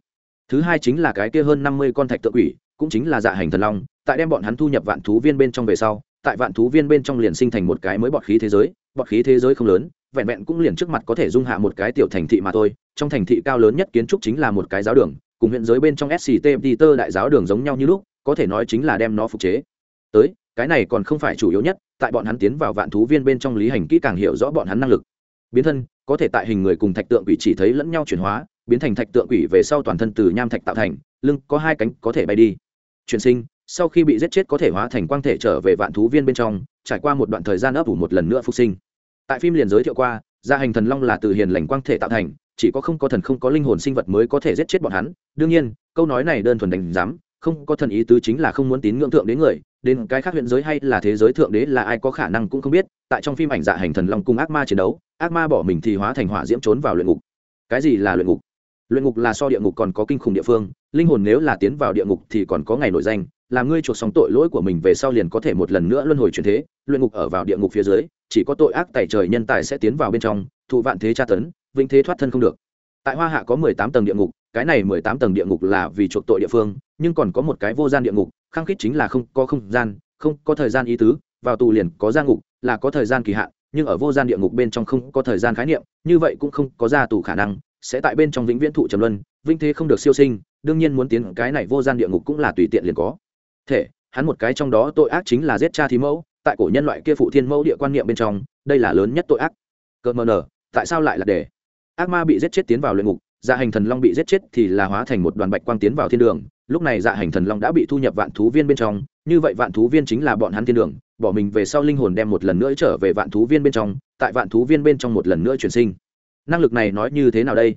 thứ hai chính là cái kia hơn năm mươi con thạch tự quỷ, cũng chính là dạ hành thần long tại đem bọn hắn thu nhập vạn thú viên bên trong về sau, tại vạn thú viên bên trong liền sinh thành một cái mới bọt khí thế giới, bọt khí thế giới không lớn, vẹn vẹn cũng liền trước mặt có thể dung hạ một cái tiểu thành thị mà thôi, trong thành thị cao lớn nhất kiến trúc chính là một cái giáo đường, cùng huyện giới bên trong sct peter đại giáo đường giống nhau như lúc, có thể nói chính là đem nó phục chế. Tới, cái này còn không phải chủ yếu nhất, tại bọn hắn tiến vào vạn thú viên bên trong lý hành kỹ càng hiểu rõ bọn hắn năng lực. Biến thân, có thể tại hình người cùng thạch tượng quỷ chỉ thấy lẫn nhau chuyển hóa, biến thành thạch tượng quỷ về sau toàn thân từ nham thạch tạo thành, lưng có hai cánh có thể bay đi. Chuyển sinh sau khi bị giết chết có thể hóa thành quang thể trở về vạn thú viên bên trong, trải qua một đoạn thời gian ấp ủ một lần nữa phục sinh. Tại phim liền giới thiệu qua, gia hành thần long là từ hiền lành quang thể tạo thành, chỉ có không có thần không có linh hồn sinh vật mới có thể giết chết bọn hắn. Đương nhiên, câu nói này đơn thuần đánh giám, không có thần ý tứ chính là không muốn tín ngưỡng thượng đế người, đến cái khác huyện giới hay là thế giới thượng đế là ai có khả năng cũng không biết. Tại trong phim ảnh dạ hành thần long cùng ác ma chiến đấu, ác ma bỏ mình thì hóa thành hỏa diễm trốn vào luyện ngục. Cái gì là luyện ngục? Luyện ngục là so địa ngục còn có kinh khủng địa phương, linh hồn nếu là tiến vào địa ngục thì còn có ngày nổi danh làm ngươi chuộc xong tội lỗi của mình về sau liền có thể một lần nữa luân hồi chuyển thế, luyện ngục ở vào địa ngục phía dưới, chỉ có tội ác tài trời nhân tài sẽ tiến vào bên trong, thụ vạn thế tra tấn, vĩnh thế thoát thân không được. Tại hoa hạ có mười tám tầng địa ngục, cái này mười tám tầng địa ngục là vì chuộc tội địa phương, nhưng còn có một cái vô gian địa ngục, khăng khít chính là không có không gian, không có thời gian ý tứ, vào tù liền có gia ngục, là có thời gian kỳ hạn, nhưng ở vô gian địa ngục bên trong không có thời gian khái niệm, như vậy cũng không có ra tù khả năng, sẽ tại bên trong vĩnh viễn thụ trầm luân, vĩnh thế không được siêu sinh, đương nhiên muốn tiến cái này vô gian địa ngục cũng là tùy tiện liền có thể, hắn một cái trong đó tội ác chính là giết cha thí mẫu, tại cổ nhân loại kia phụ thiên mẫu địa quan niệm bên trong, đây là lớn nhất tội ác. Cờ mờ nở tại sao lại là để? Ác ma bị giết chết tiến vào luyện ngục dạ hành thần long bị giết chết thì là hóa thành một đoàn bạch quang tiến vào thiên đường. Lúc này dạ hành thần long đã bị thu nhập vạn thú viên bên trong, như vậy vạn thú viên chính là bọn hắn thiên đường, bỏ mình về sau linh hồn đem một lần nữa trở về vạn thú viên bên trong, tại vạn thú viên bên trong một lần nữa chuyển sinh. Năng lực này nói như thế nào đây?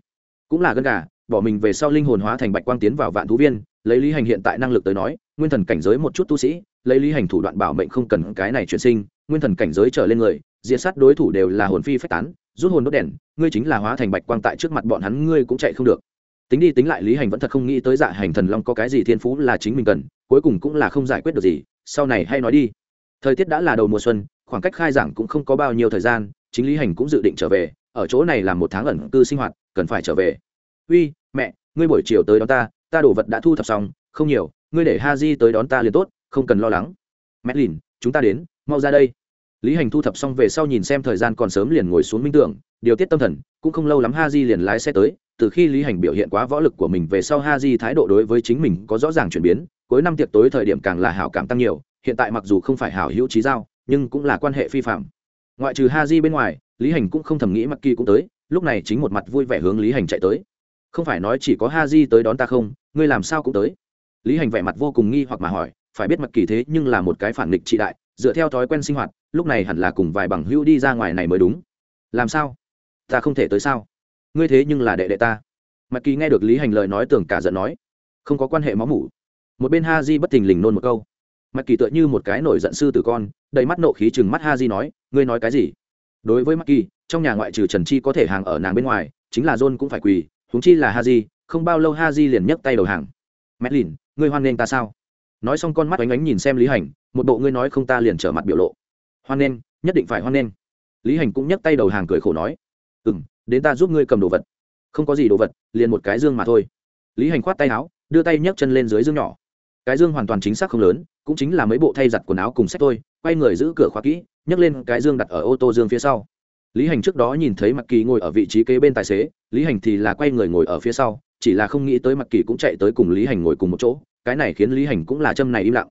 Cũng là gân gà, bỏ mình về sau linh hồn hóa thành bạch quang tiến vào vạn thú viên, lấy lý hành hiện tại năng lực tới nói nguyên thần cảnh giới một chút tu sĩ, lấy lý hành thủ đoạn bảo mệnh không cần cái này chuyển sinh, nguyên thần cảnh giới trở lên người diện sát đối thủ đều là hồn phi phách tán, rút hồn đốt đèn, ngươi chính là hóa thành bạch quang tại trước mặt bọn hắn, ngươi cũng chạy không được. Tính đi tính lại, lý hành vẫn thật không nghĩ tới dạ hành thần long có cái gì thiên phú là chính mình cần, cuối cùng cũng là không giải quyết được gì, sau này hay nói đi. Thời tiết đã là đầu mùa xuân, khoảng cách khai giảng cũng không có bao nhiêu thời gian, chính lý hành cũng dự định trở về, ở chỗ này làm một tháng ẩn cư sinh hoạt, cần phải trở về. Uy, mẹ, ngươi buổi chiều tới đó ta ta đồ vật đã thu thập xong, không nhiều ngươi để ha di tới đón ta liền tốt, không cần lo lắng. Mẹ lìn chúng ta đến, mau ra đây. Lý hành thu thập xong về sau nhìn xem thời gian còn sớm liền ngồi xuống minh tưởng, điều tiết tâm thần, cũng không lâu lắm ha di liền lái xe tới, từ khi lý hành biểu hiện quá võ lực của mình về sau ha di thái độ đối với chính mình có rõ ràng chuyển biến, cuối năm tiệc tối thời điểm càng là hảo cảm tăng nhiều, hiện tại mặc dù không phải hảo hữu trí giao, nhưng cũng là quan hệ phi phạm. Ngoại trừ ha di bên ngoài, lý hành cũng không thầm nghĩ mặc kỳ cũng tới, lúc này chính một mặt vui vẻ hướng lý hành chạy tới. Không phải nói chỉ có ha di tới đón ta không, ngươi làm sao cũng tới lý hành vẻ mặt vô cùng nghi hoặc mà hỏi, phải biết mặc kỳ thế nhưng là một cái phản nghịch trị đại, dựa theo thói quen sinh hoạt, lúc này hẳn là cùng vài bằng hữu đi ra ngoài này mới đúng. Làm sao? Ta không thể tới sao? Ngươi thế nhưng là đệ đệ ta. Mặc kỳ nghe được lý hành lời nói tưởng cả giận nói, không có quan hệ máu mủ. Một bên ha di bất thình lình nôn một câu. Mặc kỳ tựa như một cái nổi giận sư tử con, đầy mắt nộ khí chừng mắt ha di nói, ngươi nói cái gì? Đối với mặc kỳ, trong nhà ngoại trừ trần chi có thể hàng ở nàng bên ngoài, chính là john cũng phải quỳ, huống chi là ha di không bao lâu ha di liền nhấc tay đầu hàng. Mẹ lìn ngươi hoan nghênh ta sao? Nói xong con mắt ánh ánh nhìn xem lý hành, một bộ ngươi nói không ta liền trở mặt biểu lộ. Hoan nghênh, nhất định phải hoan nghênh. Lý hành cũng nhấc tay đầu hàng cười khổ nói. Ừ m đến ta giúp ngươi cầm đồ vật. Không có gì đồ vật, liền một cái dương mà thôi. Lý hành khoát tay áo, đưa tay nhấc chân lên dưới dương nhỏ. Cái dương hoàn toàn chính xác không lớn, cũng chính là mấy bộ thay giặt quần áo cùng sách thôi, quay người giữ cửa khóa kỹ, nhấc lên cái dương đặt ở ô tô dương phía sau. Lý hành trước đó nhìn thấy mặc kỳ ngồi ở vị trí kế bên tài xế, lý hành thì là quay người ngồi ở phía sau chỉ là không nghĩ tới mặc kỳ cũng chạy tới cùng lý hành ngồi cùng một chỗ, cái này khiến lý hành cũng là châm này im lặng.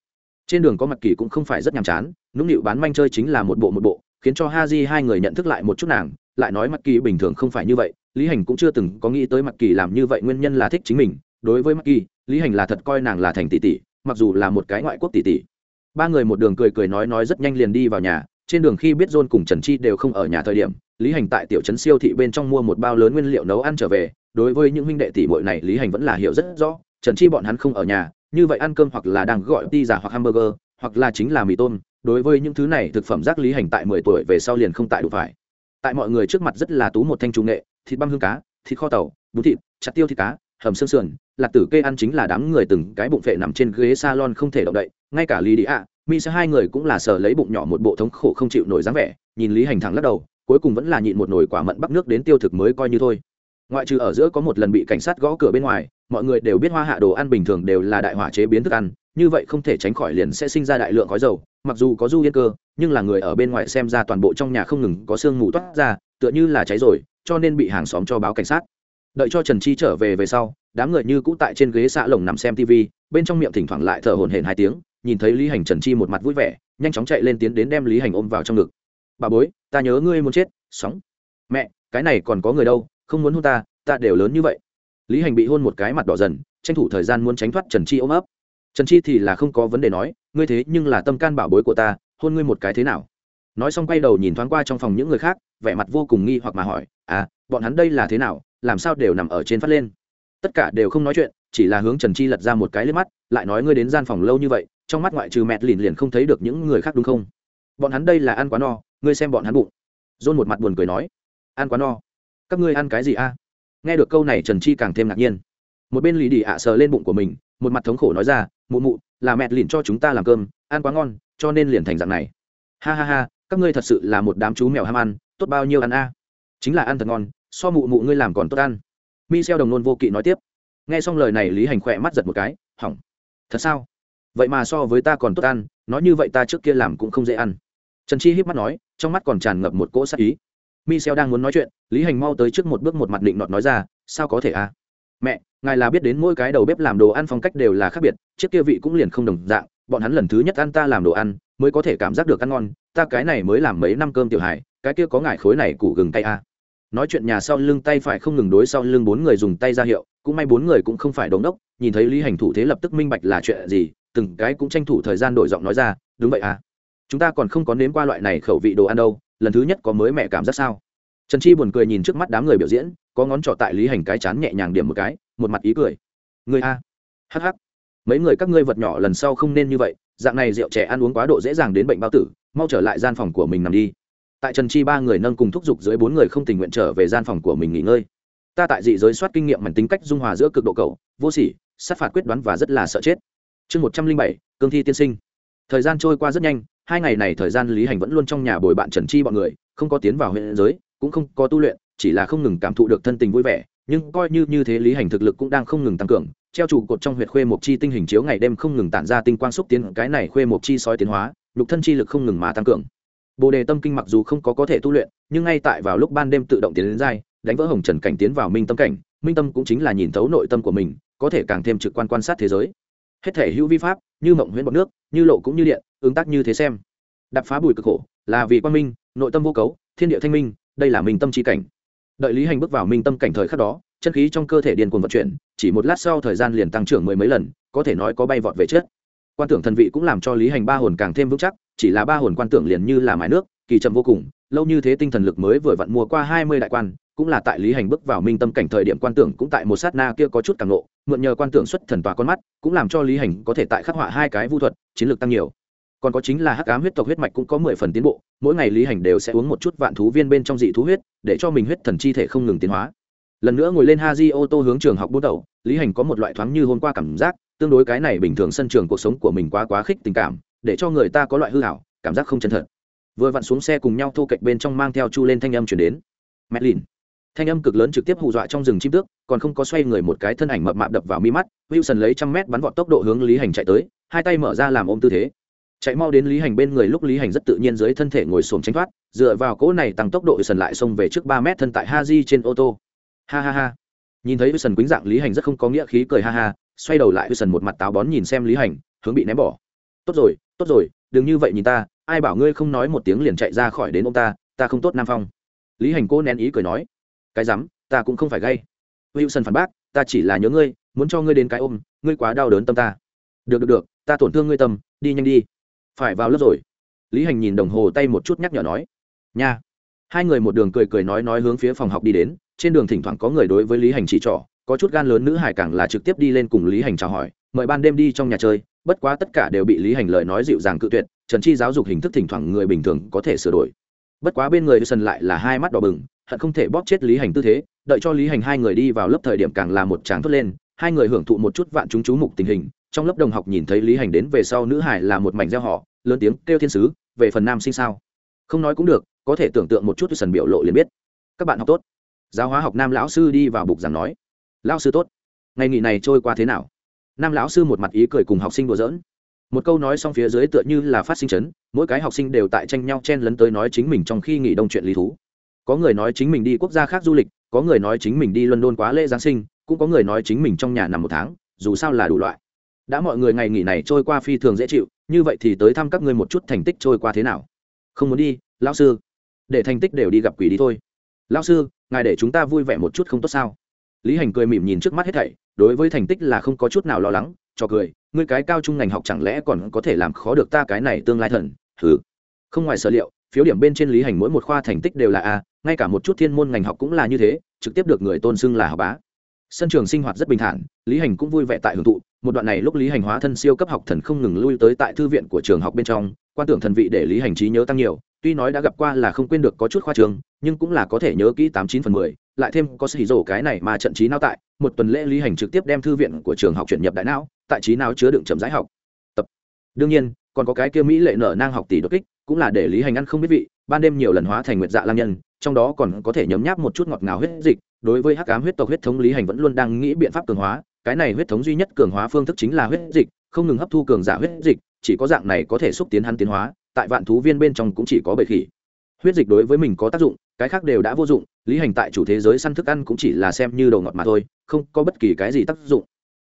Trên đường có mặc kỳ cũng không phải rất nhàm chán, nũng nịu bán manh chơi chính là một bộ một bộ, khiến cho ha di hai người nhận thức lại một chút nàng, lại nói mặc kỳ bình thường không phải như vậy, lý hành cũng chưa từng có nghĩ tới mặc kỳ làm như vậy nguyên nhân là thích chính mình. Đối với mặc kỳ, lý hành là thật coi nàng là thành tỷ tỷ, mặc dù là một cái ngoại quốc tỷ tỷ. Ba người một đường cười cười nói nói rất nhanh liền đi vào nhà, trên đường khi biết john cùng trần chi đều không ở nhà thời điểm lý hành tại tiểu trấn siêu thị bên trong mua một bao lớn nguyên liệu nấu ăn trở về, đối với những huynh đệ tỷ muội này lý hành vẫn là hiểu rất rõ, trần chi bọn hắn không ở nhà, như vậy ăn cơm hoặc là đang gọi pizza hoặc hamburger, hoặc là chính là mì tôm, đối với những thứ này thực phẩm rác lý hành tại mười tuổi về sau liền không tại đủ phải. Tại mọi người trước mặt rất là tú một thanh trung nghệ, thịt băm hương cá, thịt kho tàu, bún thịt, chặt tiêu thịt cá, hầm xương sườn lạc tử kê ăn chính là đám người từng cái bụng phệ nằm trên ghế salon không thể động đậy, ngay cả lý đi ạ mi sẽ hai người cũng là sờ lấy bụng nhỏ một bộ thống khổ không chịu nổi dáng vẻ, nhìn lý hành thẳng lắc đầu cuối cùng vẫn là nhịn một nồi quả mận bắc nước đến tiêu thực mới coi như thôi. Ngoại trừ ở giữa có một lần bị cảnh sát gõ cửa bên ngoài, mọi người đều biết hoa hạ đồ ăn bình thường đều là đại hỏa chế biến thức ăn, như vậy không thể tránh khỏi liền sẽ sinh ra đại lượng khói dầu, mặc dù có du yên cơ, nhưng là người ở bên ngoài xem ra toàn bộ trong nhà không ngừng có sương mù toát ra, tựa như là cháy rồi, cho nên bị hàng xóm cho báo cảnh sát. Đợi cho trần chi trở về về sau, đám người như cũ tại trên ghế xạ lồng nằm xem tv bên trong miệng thỉnh thoảng lại thở hổn hển hai tiếng, nhìn thấy lý hành trần chi một mặt vui vẻ, nhanh chóng chạy lên tiến đến đem lý hành ôm vào trong ngực bà bối, ta nhớ ngươi muốn chết, sóng. Mẹ, cái này còn có người đâu, không muốn hôn ta ta đều lớn như vậy. Lý hành bị hôn một cái mặt đỏ dần, tranh thủ thời gian muốn tránh thoát trần chi ôm ấp. Trần chi thì là không có vấn đề nói, ngươi thế nhưng là tâm can bảo bối của ta, hôn ngươi một cái thế nào? Nói xong quay đầu nhìn thoáng qua trong phòng những người khác, vẻ mặt vô cùng nghi hoặc mà hỏi à bọn hắn đây là thế nào, làm sao đều nằm ở trên phát lên? Tất cả đều không nói chuyện, chỉ là hướng trần chi lật ra một cái lên mắt, lại nói, ngươi đến gian phòng lâu như vậy, trong mắt ngoại trừ mẹt lìn liền không thấy được những người khác đúng không? Bọn hắn đây là ăn quá no, ngươi xem bọn hắn bụng. Dôn một mặt buồn cười nói, ăn quá no? Các ngươi ăn cái gì a? Nghe được câu này, trần chi càng thêm ngạc nhiên. Một bên lì đi ạ sờ lên bụng của mình, một mặt thống khổ nói ra, mụ mụ, là mẹ lìn cho chúng ta làm cơm, ăn quá ngon, cho nên liền thành dạng này. Ha ha ha, các ngươi thật sự là một đám chú mèo ham ăn, tốt bao nhiêu ăn a? Chính là ăn thật ngon, so mụ mụ ngươi làm còn tốt ăn. Mi xeo đồng nôn vô kỵ nói tiếp. Nghe xong lời này, lý hành khỏe mắt giật một cái, hỏng. Thật sao? Vậy mà so với ta còn tốt ăn, nói như vậy ta trước kia làm cũng không dễ ăn trần chi híp mắt nói, trong mắt còn tràn ngập một cỗ sắc ý. Mi xeo đang muốn nói chuyện, lý hành mau tới trước một bước một mặt định nọt nói ra, sao có thể à? mẹ, ngài là biết đến mỗi cái đầu bếp làm đồ ăn phong cách đều là khác biệt chiếc kia vị cũng liền không đồng dạng, bọn hắn lần thứ nhất ăn ta làm đồ ăn, mới có thể cảm giác được ăn ngon, ta cái này mới làm mấy năm cơm tiểu hải cái kia có ngải khối này củ gừng tay a nói chuyện nhà sau lưng tay phải không ngừng đối sau lưng bốn người dùng tay ra hiệu, cũng may bốn người cũng không phải đống đốc, nhìn thấy lý hành thủ thế lập tức minh bạch là chuyện gì, từng cái cũng tranh thủ thời gian đổi giọng nói ra, đúng vậy à? Chúng ta còn không có nếm qua loại này khẩu vị đồ ăn đâu, lần thứ nhất có mới mẹ cảm giác sao? Trần chi buồn cười nhìn trước mắt đám người biểu diễn, có ngón trỏ tại lý hành cái chán nhẹ nhàng điểm một cái, một mặt ý cười. Người a. Hh mấy người các ngươi vật nhỏ lần sau không nên như vậy, dạng này rượu trẻ ăn uống quá độ dễ dàng đến bệnh bao tử, mau trở lại gian phòng của mình nằm đi. Tại trần chi ba người nâng cùng thúc giục dưới bốn người không tình nguyện trở về gian phòng của mình nghỉ ngơi. Ta tại dị giới soát kinh nghiệm mảnh tính cách dung hòa giữa cực độ cầu, vô sỉ, sát phạt quyết đoán và rất là sợ chết. Chương một trăm linh bảy, cương thi tiên sinh. Thời gian trôi qua rất nhanh hai ngày này thời gian lý hành vẫn luôn trong nhà bồi bạn trần chi bọn người, không có tiến vào huyện giới, cũng không có tu luyện, chỉ là không ngừng cảm thụ được thân tình vui vẻ. Nhưng coi như như thế lý hành thực lực cũng đang không ngừng tăng cường, treo trụ cột trong huyệt khuê mộc chi tinh hình chiếu ngày đêm không ngừng tản ra tinh quang xúc tiến, cái này khuê mộc chi sói tiến hóa, nhục thân chi lực không ngừng mà tăng cường. Bồ đề tâm kinh mặc dù không có có thể tu luyện, nhưng ngay tại vào lúc ban đêm tự động tiến đến dai đánh vỡ hồng trần cảnh tiến vào minh tâm cảnh, minh tâm cũng chính là nhìn thấu nội tâm của mình, có thể càng thêm trực quan quan sát thế giới. Hết thể hữu vi pháp, như mộng huyễn bọc nước, như lộ cũng như điện ứng tác như thế xem. Đập phá bùi cực khổ, là vì quan minh, nội tâm vô cấu, thiên địa thanh minh, đây là minh tâm chi cảnh. Đợi lý hành bước vào minh tâm cảnh thời khắc đó, chân khí trong cơ thể điền cuồng vận chuyển, chỉ một lát sau thời gian liền tăng trưởng mười mấy lần, có thể nói có bay vọt về chết quan tưởng thần vị cũng làm cho lý hành ba hồn càng thêm vững chắc, chỉ là ba hồn quan tưởng liền như là mái nước, kỳ chậm vô cùng, lâu như thế tinh thần lực mới vừa vặn mua qua hai mươi đại quan, cũng là tại lý hành bước vào minh tâm cảnh thời điểm quan tưởng cũng tại một sát na kia có chút càng lộ, mượn nhờ quan tưởng xuất thần tòa con mắt, cũng làm cho lý hành có thể tại khắc họa hai cái vu thuật, chiến lược tăng nhiều còn có chính là hắc ám huyết tộc huyết mạch cũng có mười phần tiến bộ, mỗi ngày lý hành đều sẽ uống một chút vạn thú viên bên trong dị thú huyết, để cho mình huyết thần chi thể không ngừng tiến hóa. Lần nữa ngồi lên ha di ô tô hướng trường học bút đầu, lý hành có một loại thoáng như hôm qua cảm giác, tương đối cái này bình thường sân trường cuộc sống của mình quá quá khích tình cảm, để cho người ta có loại hư hảo cảm giác không chân thật. Vừa vặn xuống xe cùng nhau thô cạnh bên trong mang theo chu lên thanh âm chuyển đến. Mẹ lìn. Thanh âm cực lớn trực tiếp hù dọa trong rừng chim tước, còn không có xoay người một cái thân ảnh mập mạp đập vào mi mắt, wilson lấy trăm mét bắn vọt tốc độ hướng lý hành chạy tới, hai tay mở ra làm ôm tư thế chạy mau đến lý hành bên người, lúc lý hành rất tự nhiên dưới thân thể ngồi xổm tránh thoát, dựa vào cỗ này tăng tốc độ sần lại xông về trước ba mét thân tại ha di trên ô tô. Ha ha ha. Nhìn thấy sần quýnh dạng lý hành rất không có nghĩa khí cười ha ha, xoay đầu lại sần một mặt táo bón nhìn xem lý hành, hướng bị ném bỏ. Tốt rồi tốt rồi, đừng như vậy nhìn ta, ai bảo ngươi không nói một tiếng liền chạy ra khỏi đến ông ta ta không tốt nam phong. Lý hành cô nén ý cười nói, cái rắm, ta cũng không phải gay. Wilson phản bác, ta chỉ là nhớ ngươi, muốn cho ngươi đến cái ôm, ngươi quá đau đớn tâm ta. Được được được, ta tổn thương ngươi tâm, đi nhanh đi phải vào lớp rồi. Lý hành nhìn đồng hồ tay một chút nhắc nhở nói, nha. Hai người một đường cười cười nói nói hướng phía phòng học đi đến, trên đường thỉnh thoảng có người đối với lý hành chỉ trỏ, có chút gan lớn nữ hải càng là trực tiếp đi lên cùng lý hành chào hỏi, mời ban đêm đi trong nhà chơi. Bất quá tất cả đều bị lý hành lời nói dịu dàng cự tuyệt, trần chi giáo dục hình thức thỉnh thoảng người bình thường có thể sửa đổi. Bất quá bên người sân lại là hai mắt đỏ bừng, hận không thể bóp chết lý hành tư thế, đợi cho lý hành hai người đi vào lớp thời điểm càng là một tràng thốt lên, hai người hưởng thụ một chút vạn chúng chú mục tình hình trong lớp đồng học nhìn thấy lý hành đến về sau nữ hải là một mảnh gieo họ, lớn tiếng kêu thiên sứ, về phần nam sinh sao? Không nói cũng được, có thể tưởng tượng một chút sần biểu lộ liền biết. Các bạn học tốt. Giáo hóa học nam lão sư đi vào bục giảng nói. Lão sư tốt. Ngày nghỉ này trôi qua thế nào? Nam lão sư một mặt ý cười cùng học sinh đùa giỡn. Một câu nói xong phía dưới tựa như là phát sinh chấn, mỗi cái học sinh đều tại tranh nhau chen lấn tới nói chính mình trong khi nghỉ đông chuyện lý thú. Có người nói chính mình đi quốc gia khác du lịch, có người nói chính mình đi london quá lễ giáng sinh, cũng có người nói chính mình trong nhà nằm một tháng, dù sao là đủ loại đã mọi người ngày nghỉ này trôi qua phi thường dễ chịu, như vậy thì tới thăm các ngươi một chút thành tích trôi qua thế nào? Không muốn đi, lão sư. Để thành tích đều đi gặp quỷ đi thôi. Lão sư, ngài để chúng ta vui vẻ một chút không tốt sao? Lý hành cười mỉm nhìn trước mắt hết thảy, đối với thành tích là không có chút nào lo lắng, cho cười, ngươi cái cao trung ngành học chẳng lẽ còn có thể làm khó được ta cái này tương lai thần? Thử không ngoài sở liệu, phiếu điểm bên trên lý hành mỗi một khoa thành tích đều là a, ngay cả một chút thiên môn ngành học cũng là như thế, trực tiếp được người tôn xưng là học bá sân trường sinh hoạt rất bình thản, lý hành cũng vui vẻ tại hưởng thụ. Một đoạn này lúc lý hành hóa thân siêu cấp học thần không ngừng lui tới tại thư viện của trường học bên trong, quan tưởng thần vị để lý hành trí nhớ tăng nhiều. Tuy nói đã gặp qua là không quên được có chút khoa trường nhưng cũng là có thể nhớ kỹ tám chín phần mười, lại thêm có xì rổ cái này mà trận trí não tại, một tuần lễ lý hành trực tiếp đem thư viện của trường học chuyển nhập đại não, tại trí não chứa đựng chậm rãi học, tập. Đương nhiên, còn có cái kia mỹ lệ nở nang học tỷ đột kích, cũng là để lý hành ăn không biết vị, ban đêm nhiều lần hóa thành nguyệt dạ lam nhân, trong đó còn có thể nhấm nháp một chút ngọt ngào huyết dịch đối với hắc ám huyết tộc huyết thống lý hành vẫn luôn đang nghĩ biện pháp cường hóa, cái này huyết thống duy nhất cường hóa phương thức chính là huyết dịch, không ngừng hấp thu cường giả huyết dịch, chỉ có dạng này có thể xúc tiến hắn tiến hóa, tại vạn thú viên bên trong cũng chỉ có bầy khỉ. Huyết dịch đối với mình có tác dụng, cái khác đều đã vô dụng, lý hành tại chủ thế giới săn thức ăn cũng chỉ là xem như đồ ngọt mà thôi, không có bất kỳ cái gì tác dụng.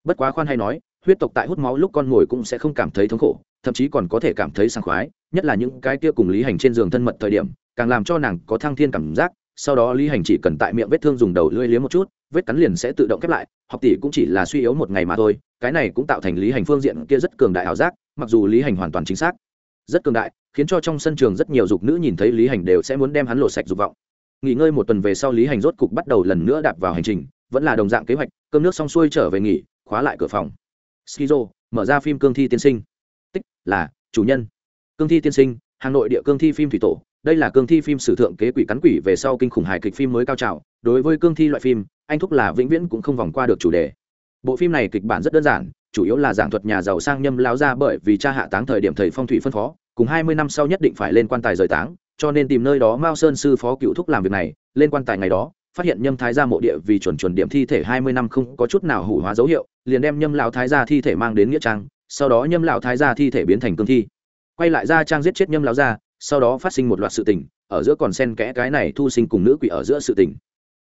Bất quá khoan hay nói, huyết tộc tại hút máu lúc con mồi cũng sẽ không cảm thấy thống khổ, thậm chí còn có thể cảm thấy sảng khoái, nhất là những cái kia cùng lý hành trên giường thân mật thời điểm, càng làm cho nàng có thăng thiên cảm giác sau đó lý hành chỉ cần tại miệng vết thương dùng đầu lưỡi liếm một chút, vết cắn liền sẽ tự động khép lại, học tỷ cũng chỉ là suy yếu một ngày mà thôi, cái này cũng tạo thành lý hành phương diện kia rất cường đại ảo giác, mặc dù lý hành hoàn toàn chính xác, rất cường đại, khiến cho trong sân trường rất nhiều dục nữ nhìn thấy lý hành đều sẽ muốn đem hắn lột sạch dục vọng. Nghỉ ngơi một tuần về sau lý hành rốt cục bắt đầu lần nữa đạp vào hành trình, vẫn là đồng dạng kế hoạch, cơm nước xong xuôi trở về nghỉ, khóa lại cửa phòng. Skizo, mở ra phim cương thi tiên sinh. Tích là chủ nhân. Cương thi tiên sinh, hà nội địa cương thi phim thủy tổ đây là cương thi phim sử thượng kế quỷ cắn quỷ về sau kinh khủng hài kịch phim mới cao trào. Đối với cương thi loại phim, anh thúc là vĩnh viễn cũng không vòng qua được chủ đề. Bộ phim này kịch bản rất đơn giản, chủ yếu là giảng thuật nhà giàu sang nhâm láo ra bởi vì cha hạ táng thời điểm thầy phong thủy phân phó, cùng hai mươi năm sau nhất định phải lên quan tài rời táng, cho nên tìm nơi đó mao sơn sư phó cựu thúc làm việc này, lên quan tài ngày đó, phát hiện nhâm thái gia mộ địa vì chuẩn chuẩn điểm thi thể hai mươi năm không có chút nào hủ hóa dấu hiệu, liền đem nhâm lão thái gia thi thể mang đến nghĩa trang, sau đó nhâm lão thái gia thi thể biến thành cương thi. Quay lại ra trang giết chết nhâm lão gia sau đó phát sinh một loạt sự tình, ở giữa còn xen kẽ cái này thu sinh cùng nữ quỷ ở giữa sự tình.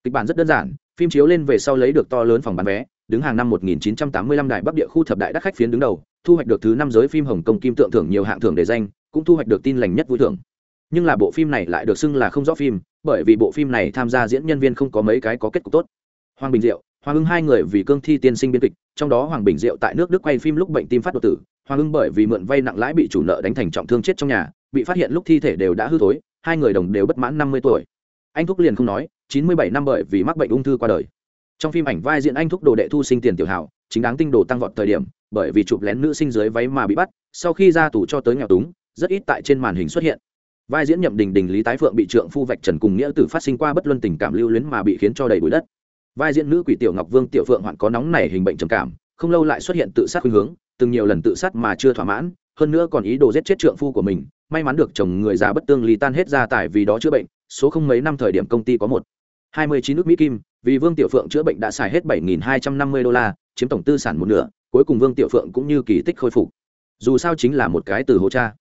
Kịch bản rất đơn giản, phim chiếu lên về sau lấy được to lớn phòng bán vé, đứng hàng năm 1985 đại bắc địa khu thập đại đắc khách phiến đứng đầu, thu hoạch được thứ năm giới phim hồng kông kim tượng thưởng nhiều hạng thưởng để danh, cũng thu hoạch được tin lành nhất vui thưởng. Nhưng là bộ phim này lại được xưng là không rõ phim, bởi vì bộ phim này tham gia diễn nhân viên không có mấy cái có kết cục tốt. Hoàng bình diệu, hoàng ưng hai người vì cương thi tiên sinh biên kịch, trong đó hoàng bình diệu tại nước đức quay phim lúc bệnh tim phát đột tử, hoàng ưng bởi vì mượn vay nặng lãi bị chủ nợ đánh thành trọng thương chết trong nhà bị phát hiện lúc thi thể đều đã hư thối, hai người đồng đều bất mãn năm mươi tuổi. Anh thúc liền không nói, chín mươi bảy năm bởi vì mắc bệnh ung thư qua đời. Trong phim ảnh vai diễn anh thúc đồ đệ thu sinh tiền tiểu hảo, chính đáng tinh đồ tăng vọt thời điểm, bởi vì chụp lén nữ sinh dưới váy mà bị bắt, sau khi ra tù cho tới nghèo túng, rất ít tại trên màn hình xuất hiện. Vai diễn nhậm đình đình lý tái phượng bị trượng phu vạch trần cùng nghĩa tử phát sinh qua bất luân tình cảm lưu luyến mà bị khiến cho đầy bụi đất. Vai diễn nữ quỷ tiểu ngọc vương, tiểu phượng hoạn có nóng nảy hình bệnh trầm cảm, không lâu lại xuất hiện tự sát khuynh hướng, từng nhiều lần tự sát mà chưa thỏa mãn, hơn nữa còn ý đồ giết chết trượng phu của mình may mắn được chồng người già bất tương lý tan hết gia tài vì đó chữa bệnh, số không mấy năm thời điểm công ty có một. Hai mươi chín nước mỹ kim, vì vương tiểu phượng chữa bệnh đã xài hết bảy nghìn hai trăm năm mươi đô la, chiếm tổng tư sản một nửa, cuối cùng vương tiểu phượng cũng như kỳ tích khôi phục. Dù sao chính là một cái từ hố cha.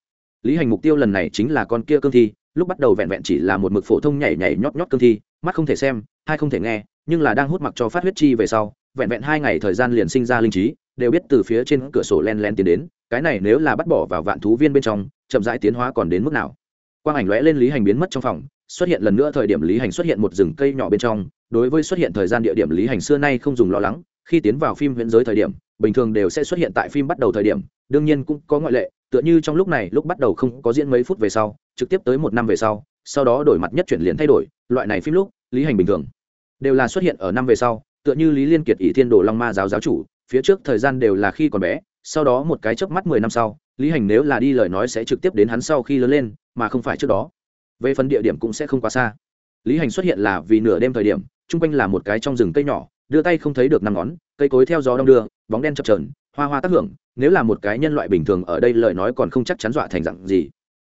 Lý hành mục tiêu lần này chính là con kia cương thi, lúc bắt đầu vẹn vẹn chỉ là một mực phổ thông nhảy nhảy nhót nhót cương thi, mắt không thể xem, hai không thể nghe, nhưng là đang hút mặc cho phát huyết chi về sau, vẹn vẹn hai ngày thời gian liền sinh ra linh trí, đều biết từ phía trên cửa sổ len len tiến đến, cái này nếu là bắt bỏ vào vạn thú viên bên trong chậm rãi tiến hóa còn đến mức nào. Quang ảnh lóe lên lý hành biến mất trong phòng, xuất hiện lần nữa thời điểm lý hành xuất hiện một rừng cây nhỏ bên trong. Đối với xuất hiện thời gian địa điểm lý hành xưa nay không dùng lo lắng, khi tiến vào phim viễn giới thời điểm, bình thường đều sẽ xuất hiện tại phim bắt đầu thời điểm, đương nhiên cũng có ngoại lệ, tựa như trong lúc này, lúc bắt đầu không có diễn mấy phút về sau, trực tiếp tới một năm về sau sau đó đổi mặt nhất chuyển liền thay đổi, loại này phim lúc, lý hành bình thường đều là xuất hiện ở năm về sau, tựa như lý liên kiệt ỷ thiên đồ long ma giáo giáo chủ, phía trước thời gian đều là khi còn bé, sau đó một cái chớp mắt mười năm sau lý hành nếu là đi lời nói sẽ trực tiếp đến hắn sau khi lớn lên, mà không phải trước đó. Về phần địa điểm cũng sẽ không quá xa. Lý hành xuất hiện là vì nửa đêm thời điểm, chung quanh là một cái trong rừng cây nhỏ, đưa tay không thấy được năm ngón, cây cối theo gió đông đưa, bóng đen chập trờn hoa hoa tác hưởng, nếu là một cái nhân loại bình thường ở đây lời nói còn không chắc chắn dọa thành dặn gì.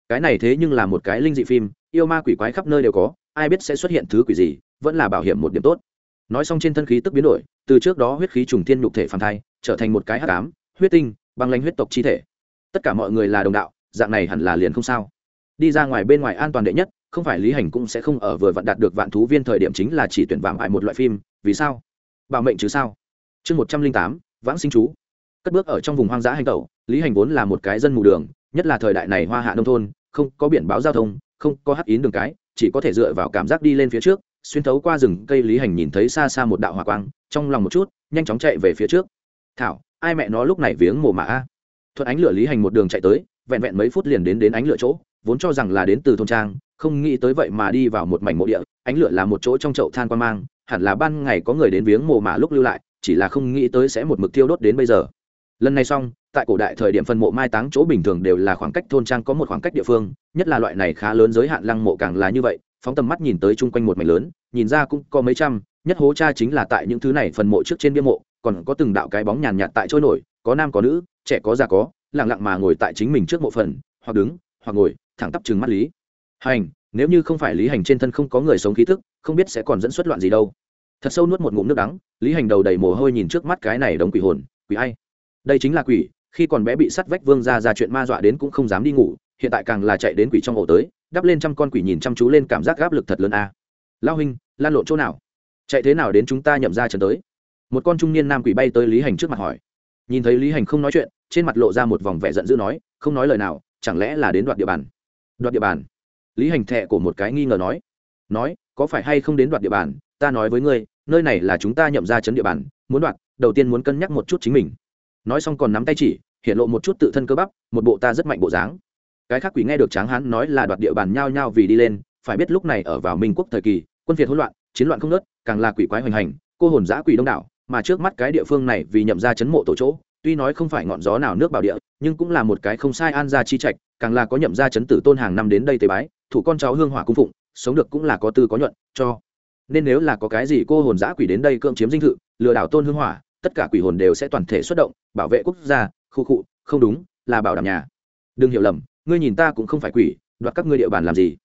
Cái này thế nhưng là một cái linh dị phim, yêu ma quỷ quái khắp nơi đều có, ai biết sẽ xuất hiện thứ quỷ gì, vẫn là bảo hiểm một điểm tốt. Nói xong trên thân khí tức biến đổi, từ trước đó huyết khí trùng thiên nhục thể phản thai, trở thành một cái hắc ám, huyết tinh, băng lanh huyết tộc chi thể tất cả mọi người là đồng đạo, dạng này hẳn là liền không sao. Đi ra ngoài bên ngoài an toàn đệ nhất, không phải lý hành cũng sẽ không ở vừa vặn đạt được vạn thú viên thời điểm chính là chỉ tuyển vàng ải một loại phim, vì sao? Bảo mệnh chứ sao? Chương một trăm linh tám, vãng sinh chú. Cất bước ở trong vùng hoang dã hành tẩu, lý hành vốn là một cái dân mù đường, nhất là thời đại này hoa hạ nông thôn, không có biển báo giao thông, không có hắc ín đường cái, chỉ có thể dựa vào cảm giác đi lên phía trước, xuyên thấu qua rừng cây lý hành nhìn thấy xa xa một đạo hỏa quang, trong lòng một chút, nhanh chóng chạy về phía trước. Thảo, ai mẹ nó lúc này viếng mồ mả a? Thuận ánh lửa lý hành một đường chạy tới, vẹn vẹn mấy phút liền đến đến ánh lửa chỗ, vốn cho rằng là đến từ thôn trang, không nghĩ tới vậy mà đi vào một mảnh mộ địa, ánh lửa là một chỗ trong chậu than quan mang, hẳn là ban ngày có người đến viếng mồ mả lúc lưu lại, chỉ là không nghĩ tới sẽ một mực tiêu đốt đến bây giờ. Lần này xong, tại cổ đại thời điểm phân mộ mai táng chỗ bình thường đều là khoảng cách thôn trang có một khoảng cách địa phương, nhất là loại này khá lớn giới hạn lăng mộ càng là như vậy, phóng tầm mắt nhìn tới chung quanh một mảnh lớn, nhìn ra cũng có mấy trăm, nhất hố cha chính là tại những thứ này phần mộ trước trên bia mộ, còn có từng đạo cái bóng nhàn nhạt tại trôi nổi, có nam có nữ trẻ có già có lẳng lặng mà ngồi tại chính mình trước mộ phần, hoặc đứng, hoặc ngồi, thẳng tắp chừng mắt lý. Hành, nếu như không phải lý hành trên thân không có người sống khí thức, không biết sẽ còn dẫn xuất loạn gì đâu. Thật sâu nuốt một ngụm nước đắng, lý hành đầu đầy mồ hôi nhìn trước mắt cái này đống quỷ hồn, quỷ ai? Đây chính là quỷ, khi còn bé bị sắt vách vương ra ra chuyện ma dọa đến cũng không dám đi ngủ, hiện tại càng là chạy đến quỷ trong ổ tới, đắp lên trăm con quỷ nhìn chăm chú lên cảm giác gáp lực thật lớn a. À. lao huynh, lan lộn chỗ nào? Chạy thế nào đến chúng ta nhậm ra trần tới? Một con trung niên nam quỷ bay tới lý hành trước mặt hỏi. Nhìn thấy lý hành không nói chuyện trên mặt lộ ra một vòng vẻ giận dữ nói, không nói lời nào, chẳng lẽ là đến đoạt địa bàn? Đoạt địa bàn? Lý hành thẹ của một cái nghi ngờ nói. Nói, có phải hay không đến đoạt địa bàn? Ta nói với ngươi, nơi này là chúng ta nhậm ra chấn địa bàn, muốn đoạt, đầu tiên muốn cân nhắc một chút chính mình. Nói xong còn nắm tay chỉ, hiện lộ một chút tự thân cơ bắp, một bộ ta rất mạnh bộ dáng. Cái khác quỷ nghe được tráng hán nói là đoạt địa bàn nhao nhao vì đi lên, phải biết lúc này ở vào minh quốc thời kỳ, quân việt hỗn loạn, chiến loạn không nớt càng là quỷ quái hoành hành, cô hồn giã quỷ đông đảo, mà trước mắt cái địa phương này vì nhậm ra chấn mộ tổ chỗ tuy nói không phải ngọn gió nào nước bảo địa, nhưng cũng là một cái không sai an gia chi trạch, càng là có nhậm gia chấn tử tôn hàng năm đến đây tế bái, thủ con cháu hương hỏa cung phụng, sống được cũng là có tư có nhuận, cho. Nên nếu là có cái gì cô hồn giã quỷ đến đây cưỡng chiếm dinh thự, lừa đảo tôn hương hỏa, tất cả quỷ hồn đều sẽ toàn thể xuất động, bảo vệ quốc gia, khu cụ không đúng, là bảo đảm nhà. Đừng hiểu lầm, ngươi nhìn ta cũng không phải quỷ, đoạt các ngươi địa bàn làm gì?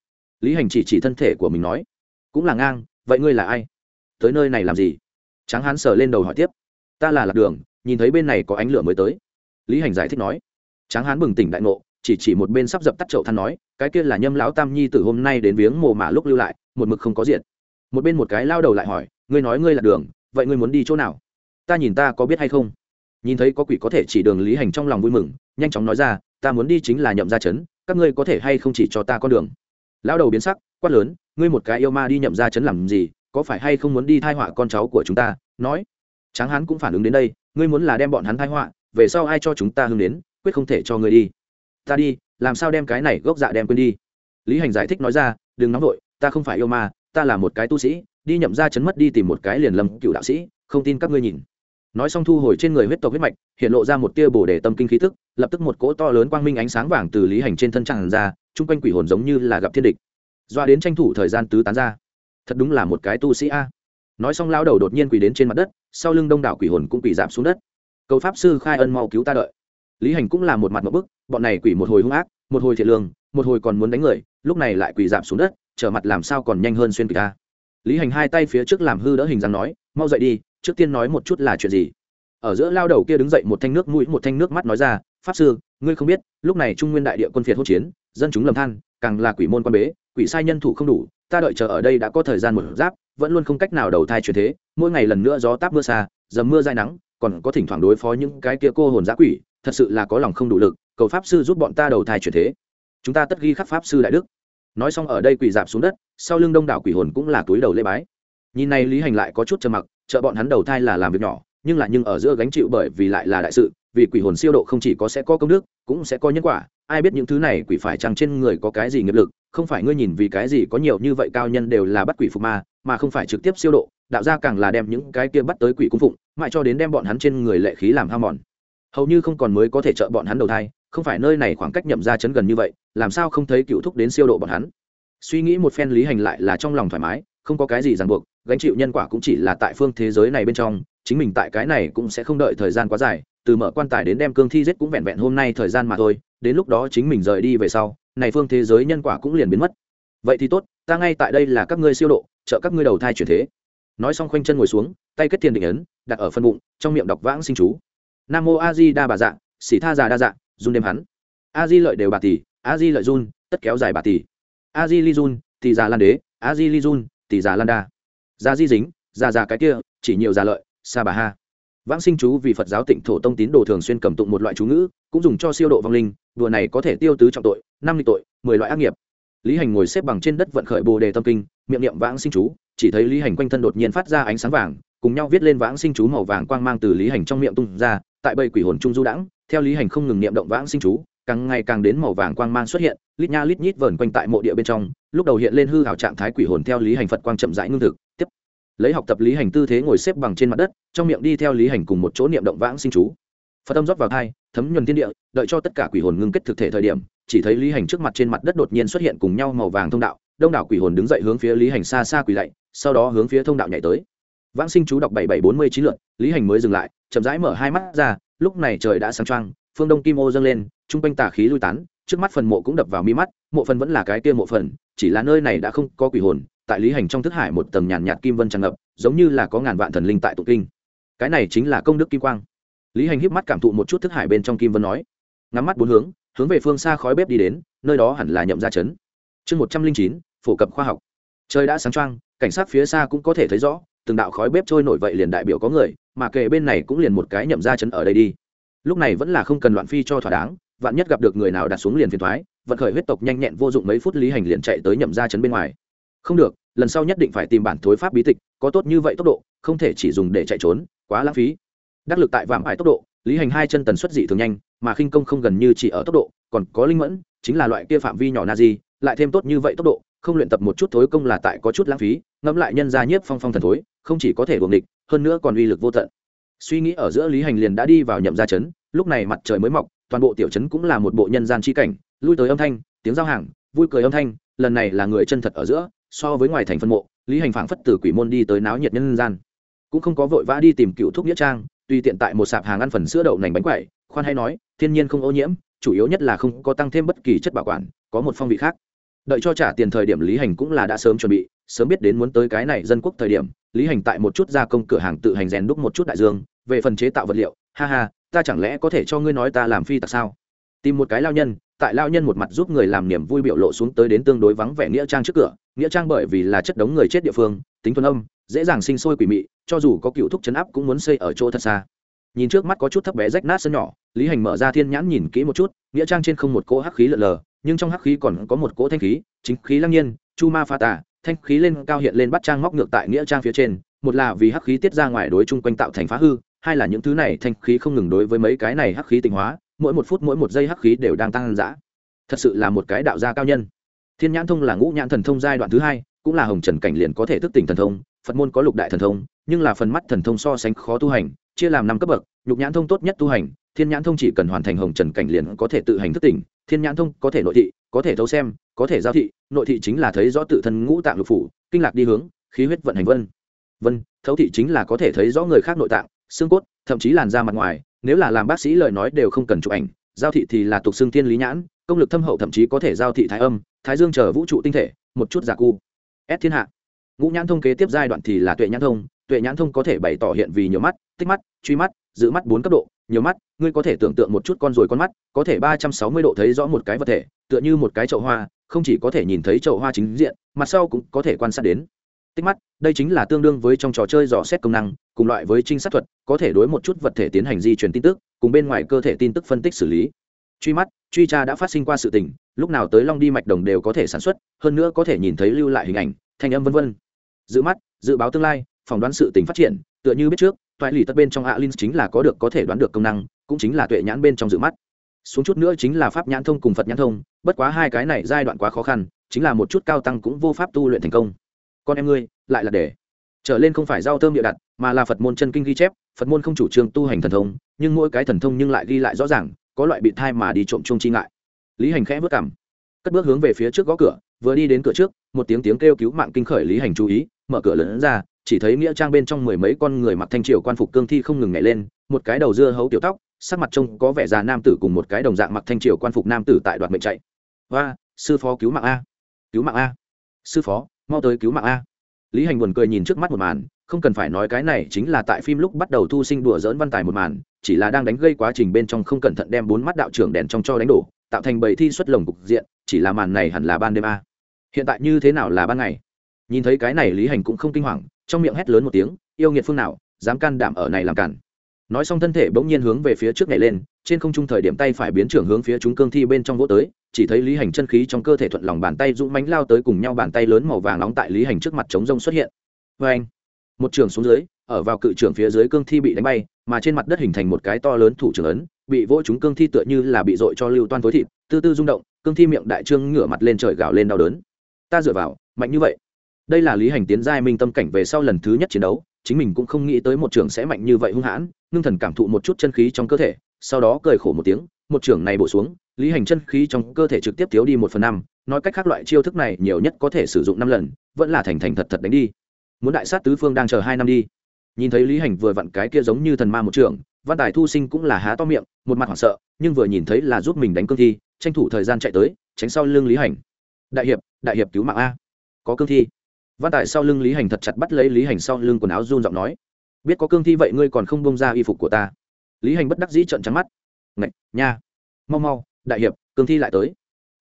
Lý hành chỉ chỉ thân thể của mình nói. Cũng là ngang, vậy ngươi là ai? Tới nơi này làm gì? Tráng hán sờ lên đầu hỏi tiếp. Ta là lạc đường nhìn thấy bên này có ánh lửa mới tới. Lý hành giải thích nói. Tráng hán bừng tỉnh đại ngộ, chỉ chỉ một bên sắp dập tắt chậu than nói, cái kia là nhâm lão tam nhi từ hôm nay đến viếng mồ mả lúc lưu lại, một mực không có diện một bên một cái lao đầu lại hỏi, ngươi nói ngươi là đường, vậy ngươi muốn đi chỗ nào? Ta nhìn ta có biết hay không? Nhìn thấy có quỷ có thể chỉ đường lý hành trong lòng vui mừng, nhanh chóng nói ra, ta muốn đi chính là nhậm ra chấn các ngươi có thể hay không chỉ cho ta con đường? Lão đầu biến sắc, quát lớn, ngươi một cái yêu ma đi nhậm ra chấn làm gì, có phải hay không muốn đi thai họa con cháu của chúng ta? Nói tráng hán cũng phản ứng đến đây, ngươi muốn là đem bọn hắn thai họa, về sau ai cho chúng ta hướng đến, quyết không thể cho ngươi đi. Ta đi, làm sao đem cái này gốc dạ đem quên đi? Lý hành giải thích nói ra, đừng nóng vội, ta không phải yêu ma, ta là một cái tu sĩ, đi nhậm ra chấn mất đi tìm một cái liền lâm cựu đạo sĩ, không tin các ngươi nhìn. Nói xong thu hồi trên người huyết tộc huyết mạch, hiện lộ ra một tia bổ để tâm kinh khí tức, lập tức một cỗ to lớn quang minh ánh sáng vàng từ lý hành trên thân tràn ra, chung quanh quỷ hồn giống như là gặp thiên địch. Doa đến tranh thủ thời gian tứ tán ra. Thật đúng là một cái tu sĩ a nói xong lao đầu đột nhiên quỳ đến trên mặt đất, sau lưng đông đảo quỷ hồn cũng quỳ giảm xuống đất. Cầu pháp sư khai ân mau cứu ta đợi. Lý hành cũng là một mặt một bức, bọn này quỷ một hồi hung ác, một hồi thiệt lương, một hồi còn muốn đánh người, lúc này lại quỳ giảm xuống đất, trở mặt làm sao còn nhanh hơn xuyên quỷ ta. Lý hành hai tay phía trước làm hư đỡ hình dáng nói, mau dậy đi, trước tiên nói một chút là chuyện gì? Ở giữa lao đầu kia đứng dậy một thanh nước mũi, một thanh nước mắt nói ra, pháp sư, ngươi không biết, lúc này trung nguyên đại địa quân phiệt hỗn chiến, dân chúng lầm than, càng là quỷ môn quan bế, quỷ sai nhân thủ không đủ, ta đợi chờ ở đây đã có thời gian một giáp vẫn luôn không cách nào đầu thai chuyển thế, mỗi ngày lần nữa gió táp mưa xa, dầm mưa dai nắng, còn có thỉnh thoảng đối phó những cái kia cô hồn giã quỷ, thật sự là có lòng không đủ lực, cầu pháp sư giúp bọn ta đầu thai chuyển thế. Chúng ta tất ghi khắc pháp sư đại đức. Nói xong ở đây quỷ dạp xuống đất, sau lưng đông đảo quỷ hồn cũng là túi đầu lễ bái. Nhìn này lý hành lại có chút trầm mặc chợ bọn hắn đầu thai là làm việc nhỏ, nhưng là nhưng ở giữa gánh chịu bởi vì lại là đại sự, vì quỷ hồn siêu độ không chỉ có sẽ có công đức, cũng sẽ có nhân quả. Ai biết những thứ này quỷ phải chăng trên người có cái gì nghiệp lực, không phải ngươi nhìn vì cái gì có nhiều như vậy cao nhân đều là bắt quỷ phục ma mà không phải trực tiếp siêu độ, đạo gia càng là đem những cái kia bắt tới quỷ cung phụng, mãi cho đến đem bọn hắn trên người lệ khí làm ham mòn. Hầu như không còn mới có thể trợ bọn hắn đầu thai, không phải nơi này khoảng cách nhậm ra chấn gần như vậy, làm sao không thấy cựu thúc đến siêu độ bọn hắn? Suy nghĩ một phen lý hành lại là trong lòng thoải mái, không có cái gì ràng buộc, gánh chịu nhân quả cũng chỉ là tại phương thế giới này bên trong, chính mình tại cái này cũng sẽ không đợi thời gian quá dài, từ mở quan tài đến đem cương thi giết cũng vẹn vẹn hôm nay thời gian mà thôi, đến lúc đó chính mình rời đi về sau, này phương thế giới nhân quả cũng liền biến mất. Vậy thì tốt ta ngay tại đây là các ngươi siêu độ, trợ các ngươi đầu thai chuyển thế. Nói xong khoanh chân ngồi xuống, tay kết tiền định ấn, đặt ở phân bụng, trong miệng đọc vãng sinh chú. Nam mô a di đa bà dạ xỉ tha già đa dạ run đêm hắn. A di lợi đều bà tỷ, a di lợi run, tất kéo dài bà tỷ. A di li run, tỷ già lan đế, a di li run, tỷ già lan đa. Già di dính, già già cái kia, chỉ nhiều già lợi, sa bà ha. Vãng sinh chú vì phật giáo tịnh thổ tông tín đồ thường xuyên cầm tụng một loại chú ngữ, cũng dùng cho siêu độ vong linh, đùa này có thể tiêu tứ trọng tội, năm lịch tội, mười loại ác nghiệp lý hành ngồi xếp bằng trên đất vận khởi bồ đề tâm kinh, miệng niệm vãng sinh chú, chỉ thấy lý hành quanh thân đột nhiên phát ra ánh sáng vàng, cùng nhau viết lên vãng sinh chú màu vàng quang mang từ lý hành trong miệng tung ra, tại bầy quỷ hồn trung du đãng, theo lý hành không ngừng niệm động vãng sinh chú, càng ngày càng đến màu vàng quang mang xuất hiện, lít nha lít nhít vờn quanh tại mộ địa bên trong, lúc đầu hiện lên hư hảo trạng thái quỷ hồn theo lý hành phật quang chậm rãi ngưng thực. Tiếp lấy học tập lý hành tư thế ngồi xếp bằng trên mặt đất, trong miệng đi theo lý hành cùng một chỗ niệm động vãng sinh chú. Phật âm rót vào thai thấm nhuần thiên địa, đợi cho tất cả quỷ hồn ngưng kết thực thể thời điểm, chỉ thấy lý hành trước mặt trên mặt đất đột nhiên xuất hiện cùng nhau màu vàng thông đạo, đông đảo quỷ hồn đứng dậy hướng phía lý hành xa xa quỳ lạy, sau đó hướng phía thông đạo nhảy tới. Vãng sinh chú đọc bảy bảy bốn mươi chín lượt, lý hành mới dừng lại, chậm rãi mở hai mắt ra, lúc này trời đã sáng trăng phương đông kim ô dâng lên chung quanh tà khí lui tán, trước mắt phần mộ cũng đập vào mi mắt, mộ phần vẫn là cái kia mộ phần, chỉ là nơi này đã không có quỷ hồn, tại lý hành trong thức hải một tầng nhàn nhạt kim vân tràn ngập, giống như là có ngàn vạn thần linh tại tụ kinh. Cái này chính là công đức kim quang lý hành híp mắt cảm thụ một chút thức hải bên trong kim vân nói, ngắm mắt bốn hướng hướng về phương xa khói bếp đi đến, nơi đó hẳn là nhậm ra chấn chương một trăm linh chín, phổ cập khoa học. Trời đã sáng trăng cảnh sát phía xa cũng có thể thấy rõ, từng đạo khói bếp trôi nổi vậy liền đại biểu có người, mà kề bên này cũng liền một cái nhậm ra chấn ở đây đi. Lúc này vẫn là không cần loạn phi cho thỏa đáng, vạn nhất gặp được người nào đặt xuống liền phiền thoái vận khởi huyết tộc nhanh nhẹn vô dụng mấy phút lý hành liền chạy tới nhậm ra chấn bên ngoài. Không được, lần sau nhất định phải tìm bản thối pháp bí tịch, có tốt như vậy tốc độ, không thể chỉ dùng để chạy trốn, quá lãng phí đắc lực tại vạm ải tốc độ, lý hành hai chân tần suất dị thường nhanh, mà khinh công không gần như chỉ ở tốc độ, còn có linh mẫn, chính là loại kia phạm vi nhỏ na di lại thêm tốt như vậy tốc độ, không luyện tập một chút thối công là tại có chút lãng phí, ngẫm lại nhân gia nhiếp phong phong thần thối, không chỉ có thể buồng địch hơn nữa còn uy lực vô tận. Suy nghĩ ở giữa lý hành liền đã đi vào nhậm gia trấn, lúc này mặt trời mới mọc, toàn bộ tiểu trấn cũng là một bộ nhân gian chi cảnh, lui tới âm thanh, tiếng giao hàng, vui cười âm thanh, lần này là người chân thật ở giữa, so với ngoài thành phân mộ, lý hành phảng phất từ quỷ môn đi tới náo nhiệt nhân gian. Cũng không có vội vã đi tìm cựu thúc nghĩa trang tùy tiện tại một sạp hàng ăn phần sữa đậu nành bánh quẩy, khoan hay nói, thiên nhiên không ô nhiễm, chủ yếu nhất là không có tăng thêm bất kỳ chất bảo quản, có một phong vị khác. Đợi cho trả tiền thời điểm lý hành cũng là đã sớm chuẩn bị, sớm biết đến muốn tới cái này dân quốc thời điểm, lý hành tại một chút gia công cửa hàng tự hành rèn đúc một chút đại dương, về phần chế tạo vật liệu, ha ha, ta chẳng lẽ có thể cho ngươi nói ta làm phi tặc sao? Tìm một cái lao nhân, tại lao nhân một mặt giúp người làm niềm vui biểu lộ xuống tới đến tương đối vắng vẻ nghĩa trang trước cửa, nghĩa trang bởi vì là chất đống người chết địa phương, tính thuần âm, dễ dàng sinh sôi quỷ mị cho dù có cựu thúc chấn áp cũng muốn xây ở chỗ thật xa. Nhìn trước mắt có chút thấp bé rách nát sân nhỏ, lý hành mở ra thiên nhãn nhìn kỹ một chút, nghĩa trang trên không một cỗ hắc khí lợn lờ, nhưng trong hắc khí còn có một cỗ thanh khí, chính khí lăng nhiên, chu ma pha tà, thanh khí lên cao hiện lên bắt trang móc ngược tại nghĩa trang phía trên, một là vì hắc khí tiết ra ngoài đối chung quanh tạo thành phá hư, hai là những thứ này thanh khí không ngừng đối với mấy cái này hắc khí tịnh hóa, mỗi một phút mỗi một giây hắc khí đều đang tăng dã. Thật sự là một cái đạo gia cao nhân. Thiên nhãn thông là ngũ nhãn thần thông giai đoạn thứ hai, cũng là hồng trần cảnh liền có thể thức tỉnh thần thông, phật môn có lục đại thần thông nhưng là phần mắt thần thông so sánh khó tu hành, chia làm năm cấp bậc, nhục nhãn thông tốt nhất tu hành, thiên nhãn thông chỉ cần hoàn thành hồng trần cảnh liền có thể tự hành thức tỉnh, thiên nhãn thông có thể nội thị, có thể thấu xem, có thể giao thị, nội thị chính là thấy rõ tự thân ngũ tạng lục phủ, kinh lạc đi hướng, khí huyết vận hành vân. Vân, thấu thị chính là có thể thấy rõ người khác nội tạng, xương cốt, thậm chí làn da mặt ngoài, nếu là làm bác sĩ lời nói đều không cần chụp ảnh, giao thị thì là tục xương thiên lý nhãn, công lực thâm hậu thậm chí có thể giao thị thái âm, thái dương chờ vũ trụ tinh thể, một chút giả cu. S thiên hạ. Ngũ nhãn thông kế tiếp giai đoạn thì là tuệ nhãn thông tuệ nhãn thông có thể bày tỏ hiện vì nhiều mắt, tích mắt, truy mắt, giữ mắt bốn cấp độ, nhiều mắt, ngươi có thể tưởng tượng một chút con ruồi con mắt, có thể ba trăm sáu mươi độ thấy rõ một cái vật thể, tựa như một cái chậu hoa, không chỉ có thể nhìn thấy chậu hoa chính diện, mặt sau cũng có thể quan sát đến. Tích mắt, đây chính là tương đương với trong trò chơi dò xét công năng, cùng loại với trinh sát thuật, có thể đối một chút vật thể tiến hành di chuyển tin tức, cùng bên ngoài cơ thể tin tức phân tích xử lý. Truy mắt, truy tra đã phát sinh qua sự tình, lúc nào tới long đi mạch đồng đều có thể sản xuất, hơn nữa có thể nhìn thấy lưu lại hình ảnh, thanh âm vân vân. Dự mắt, dự báo tương lai phỏng đoán sự tình phát triển, tựa như biết trước, toại lì tất bên trong alin chính là có được có thể đoán được công năng, cũng chính là tuệ nhãn bên trong dự mắt. Xuống chút nữa chính là pháp nhãn thông cùng phật nhãn thông, bất quá hai cái này giai đoạn quá khó khăn, chính là một chút cao tăng cũng vô pháp tu luyện thành công. Con em ngươi, lại là để trở lên không phải giao thơm địa đặt, mà là phật môn chân kinh ghi chép, phật môn không chủ trương tu hành thần thông, nhưng mỗi cái thần thông nhưng lại ghi lại rõ ràng, có loại bị thai mà đi trộm chung chi ngại. Lý hành khẽ vất cảm cất bước hướng về phía trước gõ cửa, vừa đi đến cửa trước, một tiếng tiếng kêu cứu mạng kinh khởi lý hành chú ý, mở cửa lớn ra chỉ thấy nghĩa trang bên trong mười mấy con người mặc thanh triều quan phục cương thi không ngừng nhảy lên, một cái đầu dưa hấu tiểu tóc, sắc mặt trông có vẻ già nam tử cùng một cái đồng dạng mặc thanh triều quan phục nam tử tại đoạt mệnh chạy. Và sư phó cứu mạng a. Cứu mạng a. Sư phó, mau tới cứu mạng a. Lý hành buồn cười nhìn trước mắt một màn, không cần phải nói cái này chính là tại phim lúc bắt đầu thu sinh đùa dỡn văn tài một màn, chỉ là đang đánh gây quá trình bên trong không cẩn thận đem bốn mắt đạo trưởng đèn trong cho đánh đổ, tạo thành bầy thi xuất lồng cục diện, chỉ là màn này hẳn là ban đêm a. Hiện tại như thế nào là ban ngày? Nhìn thấy cái này lý hành cũng không kinh hoàng trong miệng hét lớn một tiếng, yêu nghiệt phương nào, dám can đảm ở này làm cản. Nói xong thân thể bỗng nhiên hướng về phía trước nhảy lên, trên không trung thời điểm tay phải biến trưởng hướng phía chúng cương thi bên trong vỗ tới, chỉ thấy lý hành chân khí trong cơ thể thuận lòng bàn tay dũng mánh lao tới cùng nhau bàn tay lớn màu vàng nóng tại lý hành trước mặt chống rông xuất hiện. Vê anh, một trường xuống dưới, ở vào cự trường phía dưới cương thi bị đánh bay, mà trên mặt đất hình thành một cái to lớn thủ trưởng ấn, bị vỗ chúng cương thi tựa như là bị dội cho lưu toan tối thịt, tư tư rung động, cương thi miệng đại trương ngửa mặt lên trời gào lên đau đớn. Ta dựa vào, mạnh như vậy đây là lý hành tiến giai minh tâm cảnh về sau lần thứ nhất chiến đấu, chính mình cũng không nghĩ tới một trưởng sẽ mạnh như vậy hung hãn ngưng thần cảm thụ một chút chân khí trong cơ thể, sau đó cười khổ một tiếng, một trưởng này bổ xuống, lý hành chân khí trong cơ thể trực tiếp thiếu đi một phần năm, nói cách khác loại chiêu thức này nhiều nhất có thể sử dụng năm lần, vẫn là thành thành thật thật đánh đi. Muốn đại sát tứ phương đang chờ hai năm đi. Nhìn thấy lý hành vừa vặn cái kia giống như thần ma một trưởng, văn tài thu sinh cũng là há to miệng, một mặt hoảng sợ, nhưng vừa nhìn thấy là giúp mình đánh cương thi, tranh thủ thời gian chạy tới, tránh sau lưng lý hành. Đại hiệp đại hiệp cứu mạng a. Có cương thi văn tài sau lưng lý hành thật chặt bắt lấy lý hành sau lưng quần áo run giọng nói, biết có cương thi vậy ngươi còn không bông ra y phục của ta? Lý hành bất đắc dĩ trợn trắng mắt, ngạch, nha, mau mau, đại hiệp, cương thi lại tới.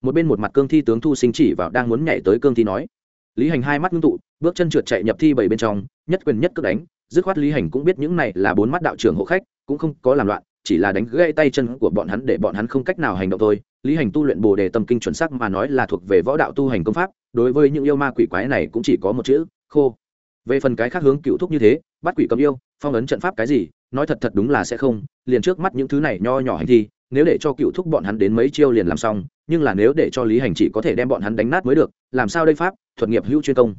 Một bên một mặt cương thi tướng thu sinh chỉ vào đang muốn nhảy tới cương thi nói. Lý hành hai mắt ngưng tụ, bước chân trượt chạy nhập thi bảy bên trong, nhất quyền nhất cước đánh, dứt khoát lý hành cũng biết những này là bốn mắt đạo trưởng hộ khách, cũng không có làm loạn, chỉ là đánh gãy tay chân của bọn hắn để bọn hắn không cách nào hành động thôi. Lý hành tu luyện bồ đề tâm kinh chuẩn xác mà nói là thuộc về võ đạo tu hành công pháp đối với những yêu ma quỷ quái này cũng chỉ có một chữ, khô. Về phần cái khác hướng cựu thúc như thế, bắt quỷ cầm yêu, phong ấn trận pháp cái gì, nói thật thật đúng là sẽ không, liền trước mắt những thứ này nho nhỏ hành thi, nếu để cho cựu thúc bọn hắn đến mấy chiêu liền làm xong, nhưng là nếu để cho lý hành chỉ có thể đem bọn hắn đánh nát mới được, làm sao đây pháp, thuật nghiệp hữu chuyên công.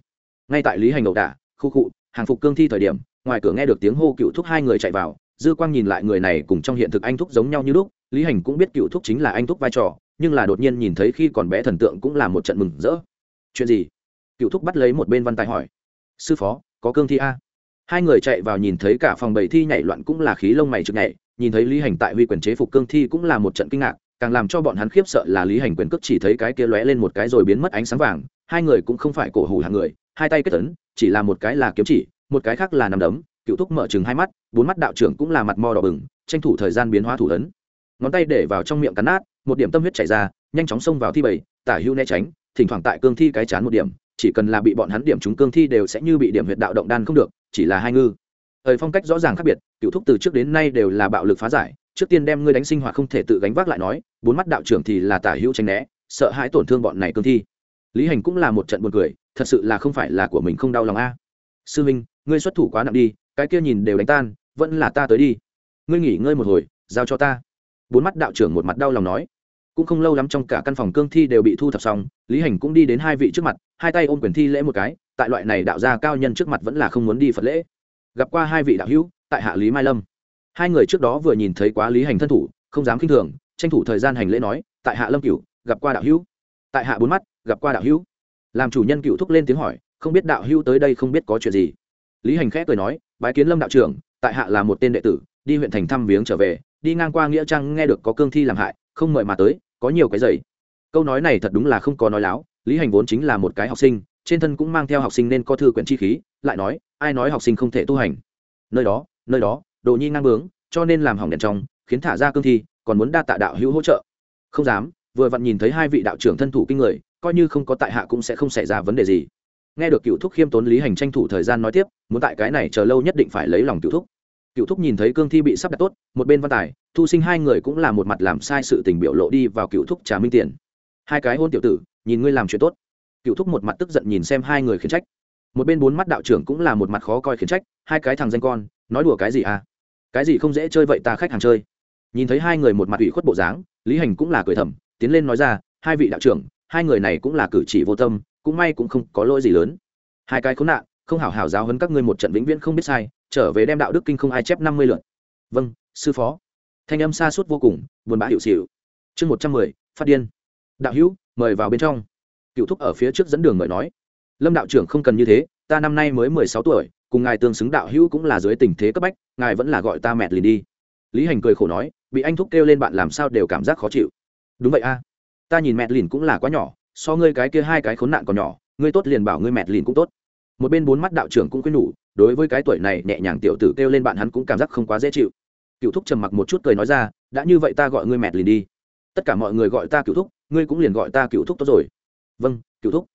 Ngay tại lý hành ẩu đả, khu cụ hàng phục cương thi thời điểm, ngoài cửa nghe được tiếng hô cựu thúc hai người chạy vào, dư quang nhìn lại người này cùng trong hiện thực anh thúc giống nhau như lúc, lý hành cũng biết cựu thúc chính là anh thúc vai trò, nhưng là đột nhiên nhìn thấy khi còn bé thần tượng cũng là một trận mừng rỡ chuyện gì? Cựu thúc bắt lấy một bên văn tài hỏi. Sư phó, có cương thi a? Hai người chạy vào nhìn thấy cả phòng bầy thi nhảy loạn cũng là khí lông mày trực nhảy, nhìn thấy lý hành tại huy quyền chế phục cương thi cũng là một trận kinh ngạc, càng làm cho bọn hắn khiếp sợ là lý hành quyền cước chỉ thấy cái kia lóe lên một cái rồi biến mất ánh sáng vàng, hai người cũng không phải cổ hủ hàng người, hai tay kết tấn chỉ là một cái là kiếm chỉ, một cái khác là nằm đấm, cựu thúc mở chừng hai mắt, bốn mắt đạo trưởng cũng là mặt mo đỏ bừng, tranh thủ thời gian biến hóa thủ ấn. Ngón tay để vào trong miệng cắn nát, một điểm tâm huyết chảy ra, nhanh chóng xông vào thi bầy, tả hưu né tránh thỉnh thoảng tại cương thi cái chán một điểm, chỉ cần là bị bọn hắn điểm chúng cương thi đều sẽ như bị điểm huyệt đạo động đan không được, chỉ là hai ngư. Thời phong cách rõ ràng khác biệt, cựu thúc từ trước đến nay đều là bạo lực phá giải, trước tiên đem ngươi đánh sinh hoạt không thể tự gánh vác lại nói, bốn mắt đạo trưởng thì là tả hữu tranh né, sợ hãi tổn thương bọn này cương thi. Lý hành cũng là một trận buồn cười, thật sự là không phải là của mình không đau lòng a. Sư minh, ngươi xuất thủ quá nặng đi, cái kia nhìn đều đánh tan, vẫn là ta tới đi. Ngươi nghỉ ngơi một hồi, giao cho ta. Bốn mắt đạo trưởng một mặt đau lòng nói cũng không lâu lắm trong cả căn phòng cương thi đều bị thu thập xong, lý hành cũng đi đến hai vị trước mặt, hai tay ôm quyền thi lễ một cái, tại loại này đạo gia cao nhân trước mặt vẫn là không muốn đi phật lễ. Gặp qua hai vị đạo hữu, tại hạ lý mai lâm. Hai người trước đó vừa nhìn thấy quá lý hành thân thủ, không dám k i n h thường, tranh thủ thời gian hành lễ nói, tại hạ lâm cựu gặp qua đạo hữu. Tại hạ bốn mắt, gặp qua đạo hữu. Làm chủ nhân cựu thúc lên tiếng hỏi, không biết đạo hữu tới đây không biết có chuyện gì? Lý hành khẽ cười nói, bái kiến lâm đạo trưởng, tại hạ là một tên đệ tử, đi huyện thành thăm viếng trở về, đi ngang qua nghĩa trang nghe được có cương thi làm hại không mời mà tới, có nhiều cái giày câu nói này thật đúng là không có nói láo, lý hành vốn chính là một cái học sinh, trên thân cũng mang theo học sinh nên có thư quyển chi khí, lại nói, ai nói học sinh không thể tu hành? Nơi đó nơi đó, đồ nhi ngang bướng, cho nên làm hỏng đèn trong, khiến thả ra cương thi, còn muốn đa tạ đạo hữu hỗ trợ. Không dám, vừa vặn nhìn thấy hai vị đạo trưởng thân thủ kinh người, coi như không có tại hạ cũng sẽ không xảy ra vấn đề gì. Nghe được cựu thúc khiêm tốn lý hành tranh thủ thời gian nói tiếp, muốn tại cái này chờ lâu nhất định phải lấy lòng cựu thúc. Cựu thúc nhìn thấy cương thi bị sắp đặt tốt, một bên văn tài thu sinh hai người cũng là một mặt làm sai sự tình biểu lộ đi vào cựu thúc trà minh tiền. Hai cái hôn tiểu tử, nhìn ngươi làm chuyện tốt. Cựu thúc một mặt tức giận nhìn xem hai người khiển trách. Một bên bốn mắt đạo trưởng cũng là một mặt khó coi khiển trách, hai cái thằng danh con, nói đùa cái gì à? Cái gì không dễ chơi vậy ta khách hàng chơi. Nhìn thấy hai người một mặt ủy khuất bộ dáng, lý hành cũng là cười thầm, tiến lên nói ra, hai vị đạo trưởng, hai người này cũng là cử chỉ vô tâm, cũng may cũng không có lỗi gì lớn. Hai cái khốn nạn, không hảo hảo giáo hấn các ngươi một trận vĩnh viễn không biết sai, trở về đem đạo đức kinh không ai chép năm mươi lượt. Vâng sư phó thanh âm xa suốt vô cùng, buồn bã hiệu xịu. Chương một trăm mười, phát điên. Đạo hữu, mời vào bên trong. Cựu thúc ở phía trước dẫn đường mời nói. Lâm đạo trưởng không cần như thế, ta năm nay mới mười sáu tuổi, cùng ngài tương xứng đạo hữu cũng là dưới tình thế cấp bách, ngài vẫn là gọi ta mẹt liền đi. Lý hành cười khổ nói, bị anh thúc kêu lên bạn làm sao đều cảm giác khó chịu. Đúng vậy a. Ta nhìn mẹt lìn cũng là quá nhỏ, so ngươi cái kia hai cái khốn nạn còn nhỏ, ngươi tốt liền bảo ngươi mẹt lìn cũng tốt. Một bên bốn mắt đạo trưởng cũng khuyên nhủ, đối với cái tuổi này nhẹ nhàng tiểu tử kêu lên bạn hắn cũng cảm giác không quá dễ chịu cựu thúc trầm mặc một chút cười nói ra, đã như vậy ta gọi ngươi mẹt lìn đi. Tất cả mọi người gọi ta cựu thúc, ngươi cũng liền gọi ta cựu thúc tốt rồi. Vâng cựu thúc.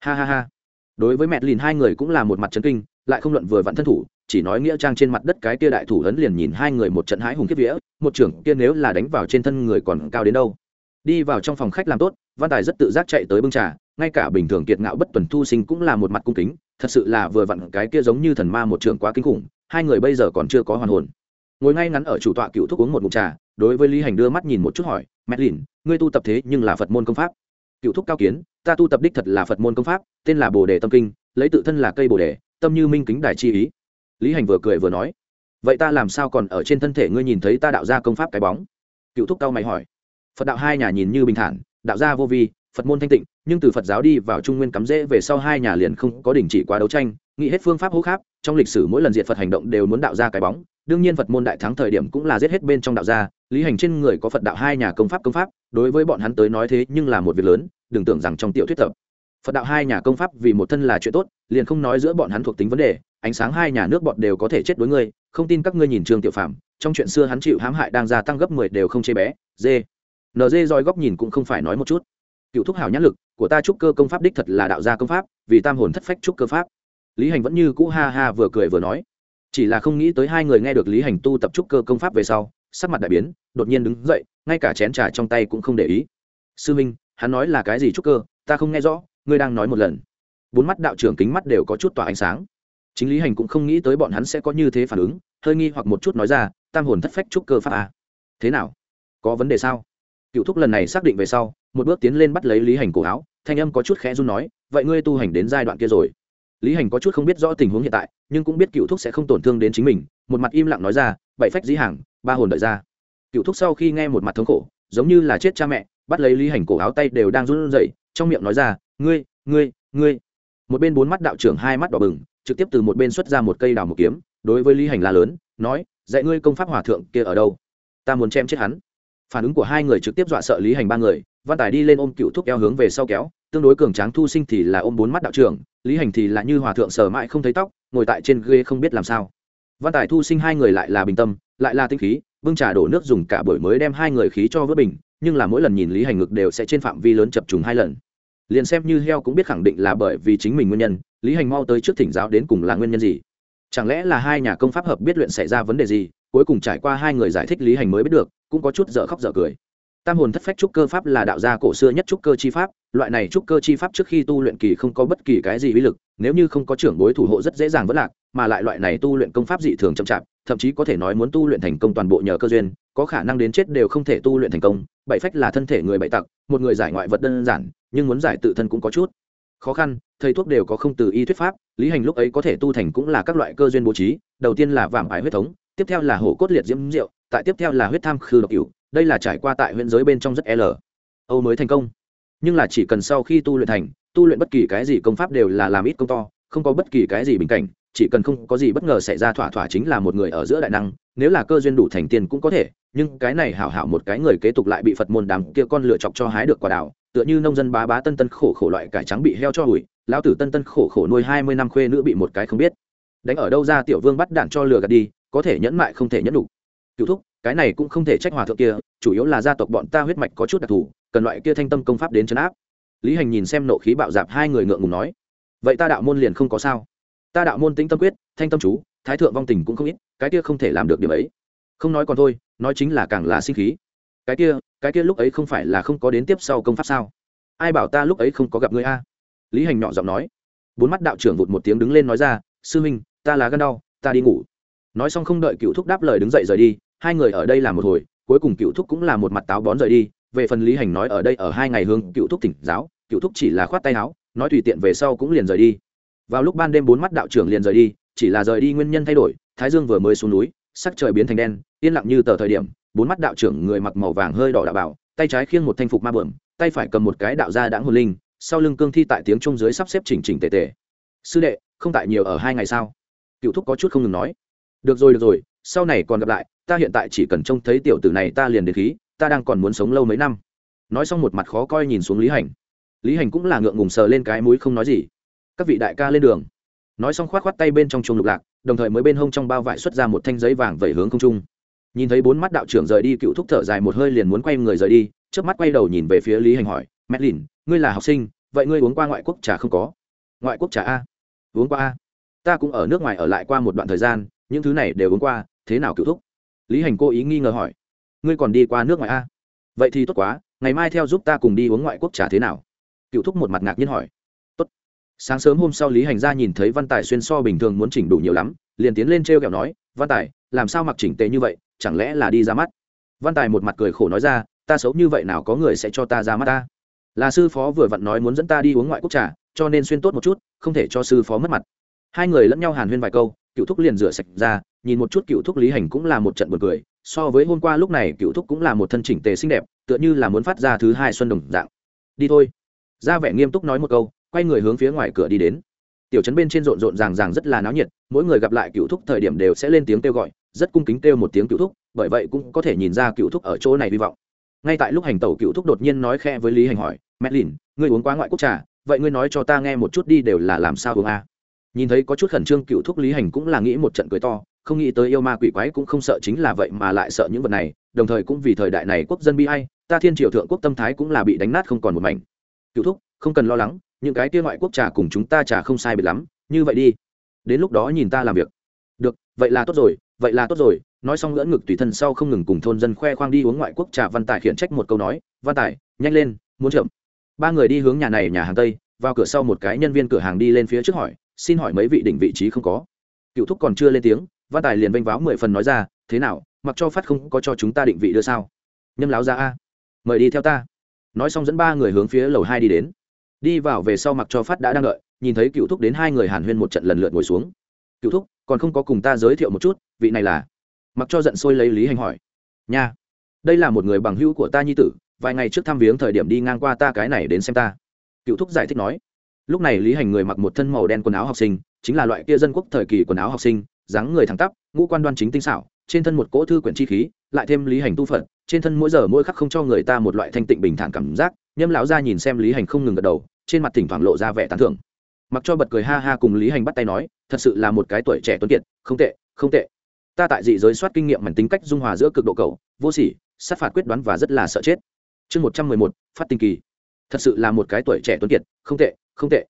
Ha ha ha. Đối với mẹt lìn hai người cũng là một mặt trấn kinh, lại không luận vừa vặn thân thủ, chỉ nói nghĩa trang trên mặt đất cái kia đại thủ ấn liền nhìn hai người một trận hãi hùng kiếp vía, một trưởng kia nếu là đánh vào trên thân người còn cao đến đâu. Đi vào trong phòng khách làm tốt, văn tài rất tự giác chạy tới bưng trà, ngay cả bình thường kiệt ngạo bất tuần thu sinh cũng là một mặt cung kính, thật sự là vừa vặn cái kia giống như thần ma một trưởng quá kinh khủng, hai người bây giờ còn chưa có hoàn hồn ngồi ngay ngắn ở chủ tọa cựu thúc uống một mục trà, đối với lý hành đưa mắt nhìn một chút hỏi mét lìn, ngươi tu tập thế nhưng là phật môn công pháp? Cựu thúc cao kiến, ta tu tập đích thật là phật môn công pháp, tên là bồ đề tâm kinh, lấy tự thân là cây bồ đề, tâm như minh kính đài chi ý. Lý hành vừa cười vừa nói, vậy ta làm sao còn ở trên thân thể ngươi nhìn thấy ta đạo ra công pháp cái bóng? Cựu thúc cao mày hỏi, phật đạo hai nhà nhìn như bình thản, đạo gia vô vi, phật môn thanh tịnh, nhưng từ phật giáo đi vào trung nguyên cắm rễ về sau hai nhà liền không có đình chỉ quá đấu tranh, nghĩ hết phương pháp hô khác trong lịch sử mỗi lần diệt phật hành động đều muốn đạo ra cái bóng đương nhiên phật môn đại thắng thời điểm cũng là giết hết bên trong đạo gia, lý hành trên người có phật đạo hai nhà công pháp công pháp, đối với bọn hắn tới nói thế nhưng là một việc lớn, đừng tưởng rằng trong tiểu thuyết tập. Phật đạo hai nhà công pháp vì một thân là chuyện tốt, liền không nói giữa bọn hắn thuộc tính vấn đề, ánh sáng hai nhà nước bọn đều có thể chết đối ngươi, không tin các ngươi nhìn trường tiểu phạm trong chuyện xưa hắn chịu hãm hại đang gia tăng gấp mười đều không chê bé dê nd roi góc nhìn cũng không phải nói một chút. Cựu thúc hảo nhãn lực, của ta trúc cơ công pháp đích thật là đạo gia công pháp, vì tam hồn thất phách trúc cơ pháp. Lý hành vẫn như cũ ha ha vừa cười vừa nói chỉ là không nghĩ tới hai người nghe được lý hành tu tập trúc cơ công pháp về sau, sắc mặt đại biến, đột nhiên đứng dậy, ngay cả chén trà trong tay cũng không để ý. Sư minh, hắn nói là cái gì trúc cơ? Ta không nghe rõ, ngươi đang nói một lần. Bốn mắt đạo trưởng kính mắt đều có chút tỏa ánh sáng. Chính lý hành cũng không nghĩ tới bọn hắn sẽ có như thế phản ứng, hơi nghi hoặc một chút nói ra, tam hồn thất phách trúc cơ pháp à. thế nào? Có vấn đề sao? Cựu thúc lần này xác định về sau, một bước tiến lên bắt lấy lý hành cổ áo, thanh âm có chút khẽ run nói, vậy ngươi tu hành đến giai đoạn kia rồi? Lý hành có chút không biết rõ tình huống hiện tại, nhưng cũng biết cựu thúc sẽ không tổn thương đến chính mình. Một mặt im lặng nói ra bảy phách dĩ hàng, ba hồn đợi ra. Cựu thúc sau khi nghe một mặt thống khổ, giống như là chết cha mẹ, bắt lấy lý hành cổ áo tay đều đang run rẩy, trong miệng nói ra, ngươi ngươi ngươi. Một bên bốn mắt đạo trưởng hai mắt đỏ bừng, trực tiếp từ một bên xuất ra một cây đào một kiếm, đối với lý hành la lớn, nói, dạy ngươi công pháp hòa thượng kia ở đâu? Ta muốn chém chết hắn. Phản ứng của hai người trực tiếp dọa sợ lý hành ba người, văn tài đi lên ôm cựu thúc eo hướng về sau kéo tương đối cường tráng thu sinh thì là ôm bốn mắt đạo trưởng, lý hành thì là như hòa thượng sở mãi không thấy tóc, ngồi tại trên ghê không biết làm sao. Văn tài thu sinh hai người lại là bình tâm, lại là tinh khí, bưng trà đổ nước dùng cả buổi mới đem hai người khí cho vớt bình, nhưng là mỗi lần nhìn lý hành ngực đều sẽ trên phạm vi lớn chập trùng hai lần. Liền xem như heo cũng biết khẳng định là bởi vì chính mình nguyên nhân, lý hành mau tới trước thỉnh giáo đến cùng là nguyên nhân gì. Chẳng lẽ là hai nhà công pháp hợp biết luyện xảy ra vấn đề gì, cuối cùng trải qua hai người giải thích lý hành mới biết được, cũng có chút dở khóc dở cười tam hồn thất phách trúc cơ pháp là đạo gia cổ xưa nhất trúc cơ chi pháp, loại này trúc cơ chi pháp trước khi tu luyện kỳ không có bất kỳ cái gì uy lực, nếu như không có trưởng bối thủ hộ rất dễ dàng vất lạc, mà lại loại này tu luyện công pháp dị thường chậm chạp, thậm chí có thể nói muốn tu luyện thành công toàn bộ nhờ cơ duyên, có khả năng đến chết đều không thể tu luyện thành công, bảy phách là thân thể người bảy tặc, một người giải ngoại vật đơn giản, nhưng muốn giải tự thân cũng có chút khó khăn, thầy thuốc đều có không từ y thuyết pháp, lý hành lúc ấy có thể tu thành cũng là các loại cơ duyên bố trí, đầu tiên là vảm ái huyết thống, tiếp theo là hổ cốt liệt diễm rượu, tại tiếp theo là huyết tham khư độc cửu đây là trải qua tại huyện giới bên trong rất l. Âu mới thành công. Nhưng là chỉ cần sau khi tu luyện thành, tu luyện bất kỳ cái gì công pháp đều là làm ít công to, không có bất kỳ cái gì bình cảnh, chỉ cần không có gì bất ngờ xảy ra thỏa thỏa chính là một người ở giữa đại năng, nếu là cơ duyên đủ thành tiền cũng có thể, nhưng cái này hảo hảo một cái người kế tục lại bị phật môn đám kia con lựa chọc cho hái được quả đào, tựa như nông dân bá bá tân tân khổ khổ loại cải trắng bị heo cho hủi lão tử tân tân khổ khổ nuôi hai mươi năm khuê nữ bị một cái không biết. Đánh ở đâu ra tiểu vương bắt đạn cho lừa gạt đi, có thể nhẫn mại không thể nhẫn đủ. Cựu thúc cái này cũng không thể trách hòa thượng kia, chủ yếu là gia tộc bọn ta huyết mạch có chút đặc thù, cần loại kia thanh tâm công pháp đến chấn áp. Lý hành nhìn xem nộ khí bạo dạp hai người ngượng ngùng nói, vậy ta đạo môn liền không có sao? Ta đạo môn tĩnh tâm quyết, thanh tâm chú, thái thượng vong tình cũng không ít, cái kia không thể làm được điểm ấy. Không nói còn thôi, nói chính là càng là sinh khí. Cái kia cái kia lúc ấy không phải là không có đến tiếp sau công pháp sao? Ai bảo ta lúc ấy không có gặp ngươi a? Lý hành nhỏ giọng nói. Bốn mắt đạo trưởng vụt một tiếng đứng lên nói ra, sư huynh ta là gân đau, ta đi ngủ. Nói xong không đợi cựu thúc đáp lời đứng dậy rời đi hai người ở đây là một hồi, cuối cùng cựu thúc cũng là một mặt táo bón rời đi. Về phần lý hành nói ở đây ở hai ngày hương cựu thúc tỉnh giáo, cựu thúc chỉ là khoát tay áo, nói tùy tiện về sau cũng liền rời đi. Vào lúc ban đêm bốn mắt đạo trưởng liền rời đi, chỉ là rời đi nguyên nhân thay đổi, thái dương vừa mới xuống núi, sắc trời biến thành đen, yên lặng như tờ thời điểm, bốn mắt đạo trưởng người mặc màu vàng hơi đỏ đạo bảo, tay trái khiêng một thanh phục ma bờm tay phải cầm một cái đạo gia đãng hồn linh, sau lưng cương thi tại tiếng trung dưới sắp xếp chỉnh chỉnh tề tề. Sư đệ, không tại nhiều ở hai ngày sao? Cựu thúc có chút không ngừng nói. Được rồi được rồi sau này còn gặp lại, ta hiện tại chỉ cần trông thấy tiểu tử này ta liền đến khí, ta đang còn muốn sống lâu mấy năm. Nói xong một mặt khó coi nhìn xuống lý hành. Lý hành cũng là ngượng ngùng sờ lên cái mũi không nói gì. Các vị đại ca lên đường. Nói xong khoát khoát tay bên trong chuồng lục lạc, đồng thời mới bên hông trong bao vải xuất ra một thanh giấy vàng vẩy hướng không trung. Nhìn thấy bốn mắt đạo trưởng rời đi, cựu thúc thở dài một hơi liền muốn quay người rời đi trước mắt quay đầu nhìn về phía lý hành hỏi mẹ lìn ngươi là học sinh, vậy ngươi uống qua ngoại quốc trà không có? Ngoại quốc trà a. Uống qua a. Ta cũng ở nước ngoài ở lại qua một đoạn thời gian, những thứ này đều uống qua thế nào cựu thúc? Lý hành cố ý nghi ngờ hỏi. Ngươi còn đi qua nước ngoài a vậy thì tốt quá, ngày mai theo giúp ta cùng đi uống ngoại quốc trà thế nào? Cựu thúc một mặt ngạc nhiên hỏi. Tốt. Sáng sớm hôm sau lý hành ra nhìn thấy văn tài xuyên so bình thường muốn chỉnh đủ nhiều lắm, liền tiến lên t r e o kẹo nói, văn tài, làm sao mặc chỉnh tề như vậy, chẳng lẽ là đi ra mắt? Văn tài một mặt cười khổ nói ra, ta xấu như vậy nào có người sẽ cho ta ra mắt ta? Là sư phó vừa vặn nói muốn dẫn ta đi uống ngoại quốc trà, cho nên xuyên tốt một chút, không thể cho sư phó mất mặt. Hai người lẫn nhau hàn huyên vài câu, cựu thúc liền rửa sạch ra nhìn một chút cựu thúc lý hành cũng là một trận buồn cười, so với hôm qua lúc này cựu thúc cũng là một thân chỉnh tề xinh đẹp, tựa như là muốn phát ra thứ hai xuân đồng dạng. Đi thôi. Ra vẻ nghiêm túc nói một câu, quay người hướng phía ngoài cửa đi đến. Tiểu trấn bên trên rộn rộn ràng ràng rất là náo nhiệt, mỗi người gặp lại cựu thúc thời điểm đều sẽ lên tiếng kêu gọi, rất cung kính kêu một tiếng cựu thúc, bởi vậy cũng có thể nhìn ra cựu thúc ở chỗ này hy vọng. Ngay tại lúc hành tẩu cựu thúc đột nhiên nói khe với lý hành hỏi, mẹ lìn, ngươi uống quá ngoại quốc trà, vậy ngươi nói cho ta nghe một chút đi đều là làm sao uống a à? nhìn thấy có chút khẩn trương cựu thúc lý hành cũng là nghĩ một trận cười to không nghĩ tới yêu ma quỷ quái cũng không sợ chính là vậy mà lại sợ những vật này, đồng thời cũng vì thời đại này quốc dân bi hay ta thiên triều thượng quốc tâm thái cũng là bị đánh nát không còn một mảnh. Cựu thúc, không cần lo lắng, những cái kia ngoại quốc trà cùng chúng ta trà không sai biệt lắm, như vậy đi. Đến lúc đó nhìn ta làm việc. Được, vậy là tốt rồi, vậy là tốt rồi, nói xong lưỡn ngực tùy thân sau không ngừng cùng thôn dân khoe khoang đi uống ngoại quốc trà văn tài khiển trách một câu nói, văn tài, nhanh lên, muốn chậm. Ba người đi hướng nhà này nhà hàng tây, vào cửa sau một cái nhân viên cửa hàng đi lên phía trước hỏi, xin hỏi mấy vị đỉnh vị trí không có? Cựu thúc còn chưa lên tiếng văn tài liền vênh váo mười phần nói ra, thế nào, mặc cho phát không có cho chúng ta định vị đưa sao? Nhâm láo ra a. Mời đi theo ta. Nói xong dẫn ba người hướng phía lầu hai đi đến. Đi vào về sau mặc cho phát đã đang đợi, nhìn thấy cựu thúc đến hai người hàn huyên một trận lần lượt ngồi xuống. Cựu thúc, còn không có cùng ta giới thiệu một chút, vị này là? Mặc cho giận sôi lấy lý hành hỏi. Nha, đây là một người bằng hữu của ta nhi tử, vài ngày trước thăm viếng thời điểm đi ngang qua ta cái này đến xem ta. Cựu thúc giải thích nói. Lúc này lý hành người mặc một thân màu đen quần áo học sinh, chính là loại kia dân quốc thời kỳ quần áo học sinh dáng người thẳng tắp ngũ quan đoan chính tinh xảo trên thân một cỗ thư quyển chi khí lại thêm lý hành tu phật, trên thân mỗi giờ mỗi khắc không cho người ta một loại thanh tịnh bình thản cảm giác nhâm lão ra nhìn xem lý hành không ngừng gật đầu trên mặt thỉnh thoảng lộ ra vẻ tán thưởng. Mặc cho bật cười ha ha cùng lý hành bắt tay nói thật sự là một cái tuổi trẻ tuấn kiệt không tệ không tệ. Ta tại dị giới soát kinh nghiệm mảnh tính cách dung hòa giữa cực độ cầu vô sỉ sát phạt quyết đoán và rất là sợ chết. Chương một trăm mười một phát tinh kỳ. Thật sự là một cái tuổi trẻ tuấn kiệt không tệ không tệ.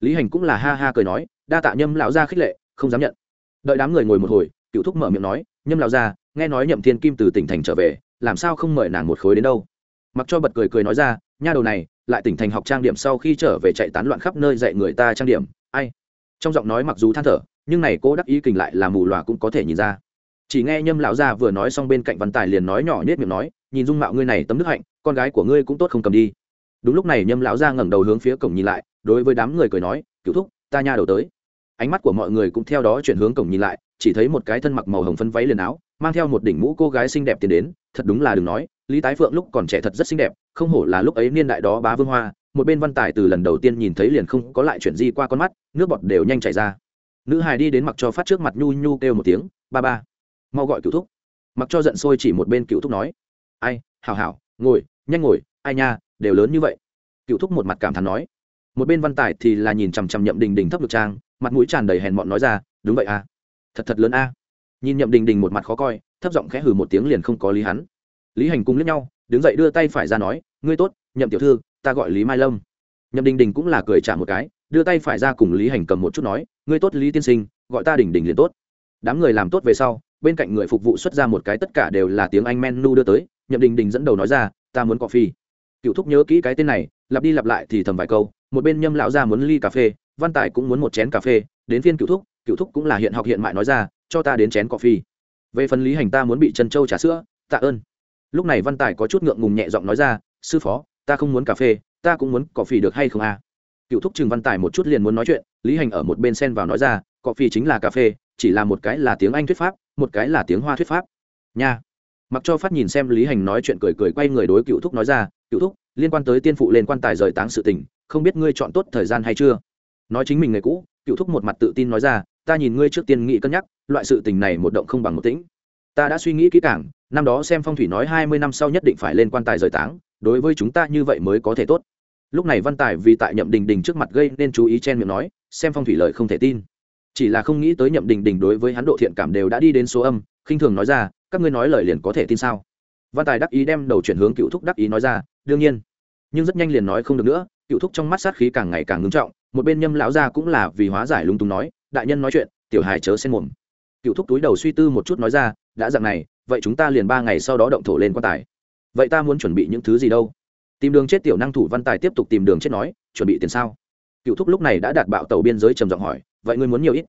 Lý hành cũng là ha ha cười nói đa tạ nhâm lão gia khích lệ không dám nhận đợi đám người ngồi một hồi cựu thúc mở miệng nói, nhâm lão gia, nghe nói nhậm thiên kim từ tỉnh thành trở về, làm sao không mời nàng một khối đến đâu? Mặc cho bật cười cười nói ra, nha đầu này, lại tỉnh thành học trang điểm sau khi trở về chạy tán loạn khắp nơi dạy người ta trang điểm, ai? Trong giọng nói mặc dù than thở, nhưng này cô đắc ý kình lại là mù loà cũng có thể nhìn ra. Chỉ nghe nhâm lão gia vừa nói xong bên cạnh văn tài liền nói nhỏ nhét miệng nói, nhìn dung mạo ngươi này tấm đức hạnh, con gái của ngươi cũng tốt không cầm đi. Đúng lúc này nhâm lão gia ngẩng đầu hướng phía cổng nhìn lại, đối với đám người cười nói cựu thúc, ta nha đầu tới ánh mắt của mọi người cũng theo đó chuyển hướng cổng nhìn lại, chỉ thấy một cái thân mặc màu hồng phân váy liền áo, mang theo một đỉnh mũ cô gái xinh đẹp tiến đến, thật đúng là đừng nói, lý tái phượng lúc còn trẻ thật rất xinh đẹp, không hổ là lúc ấy niên đại đó bá vương hoa, một bên văn tài từ lần đầu tiên nhìn thấy liền không có lại chuyện gì qua con mắt, nước bọt đều nhanh chảy ra. Nữ hài đi đến mặc cho phát trước mặt nhu nhu kêu một tiếng, ba ba, mau gọi cựu thúc. Mặc cho giận sôi chỉ một bên cựu thúc nói, ai, hảo hảo, ngồi, nhanh ngồi, ai nha, đều lớn như vậy. Cựu thúc một mặt cảm thán nói, một bên văn tài thì là nhìn chằm chằm nhậm đình đình thấp ngực trang mặt mũi tràn đầy hèn mọn nói ra, đúng vậy à thật thật lớn a. Nhìn nhậm đình đình một mặt khó coi, thấp giọng khẽ hừ một tiếng liền không có lý hắn. Lý hành cùng lướt nhau, đứng dậy đưa tay phải ra nói, ngươi tốt, nhậm tiểu thư, ta gọi lý mai lâm. Nhậm đình đình cũng là cười trả một cái, đưa tay phải ra cùng lý hành cầm một chút nói, ngươi tốt lý tiên sinh, gọi ta đình đình liền tốt. Đám người làm tốt về sau, bên cạnh người phục vụ xuất ra một cái tất cả đều là tiếng anh menu đưa tới, nhậm đình đình dẫn đầu nói ra, ta muốn coffee cựu thúc nhớ kỹ cái tên này, lặp đi lặp lại thì thầm vài câu, một bên nhâm lão ra muốn ly cà phê văn tài cũng muốn một chén cà phê, đến phiên cựu thúc cựu thúc cũng là hiện học hiện mại nói ra, cho ta đến chén coffee về phần lý hành ta muốn bị chân châu trà sữa, tạ ơn. Lúc này văn tài có chút ngượng ngùng nhẹ giọng nói ra, sư phó, ta không muốn cà phê, ta cũng muốn cà phê được hay không à cựu thúc chừng văn tài một chút liền muốn nói chuyện, lý hành ở một bên xen vào nói ra, cà phê chính là cà phê, chỉ là một cái là tiếng anh thuyết pháp, một cái là tiếng hoa thuyết pháp. Nha. Mặc cho phát nhìn xem lý hành nói chuyện cười cười quay người đối cựu thúc nói ra, cựu thúc, liên quan tới tiên phụ lên quan tài rời táng sự tình, không biết ngươi chọn tốt thời gian hay chưa? Nói chính mình người cũ, cựu thúc một mặt tự tin nói ra, ta nhìn ngươi trước tiên nghĩ cân nhắc, loại sự tình này một động không bằng một tĩnh. Ta đã suy nghĩ kỹ càng, năm đó xem phong thủy nói hai mươi năm sau nhất định phải lên quan tài rời táng, đối với chúng ta như vậy mới có thể tốt. Lúc này văn tài vì tại nhậm đình đình trước mặt gây nên chú ý chen miệng nói, xem phong thủy lời không thể tin. Chỉ là không nghĩ tới nhậm đình đình đối với hắn độ thiện cảm đều đã đi đến số âm, khinh thường nói ra, các ngươi nói lời liền có thể tin sao? Văn tài đắc ý đem đầu chuyển hướng cựu thúc đắc ý nói ra, đương nhiên. Nhưng rất nhanh liền nói không được nữa, cựu thúc trong mắt sát khí càng ngày càng ngưng trọng một bên nhâm lão gia cũng là vì hóa giải lung tung nói, đại nhân nói chuyện, tiểu hài chớ xen mồm. Cựu thúc túi đầu suy tư một chút nói ra, đã dạng này, vậy chúng ta liền ba ngày sau đó động thổ lên quan tài. Vậy ta muốn chuẩn bị những thứ gì đâu? Tìm đường chết tiểu năng thủ văn tài tiếp tục tìm đường chết nói, chuẩn bị tiền sao? Cựu thúc lúc này đã đạt bạo tàu biên giới trầm giọng hỏi, vậy ngươi muốn nhiều ít?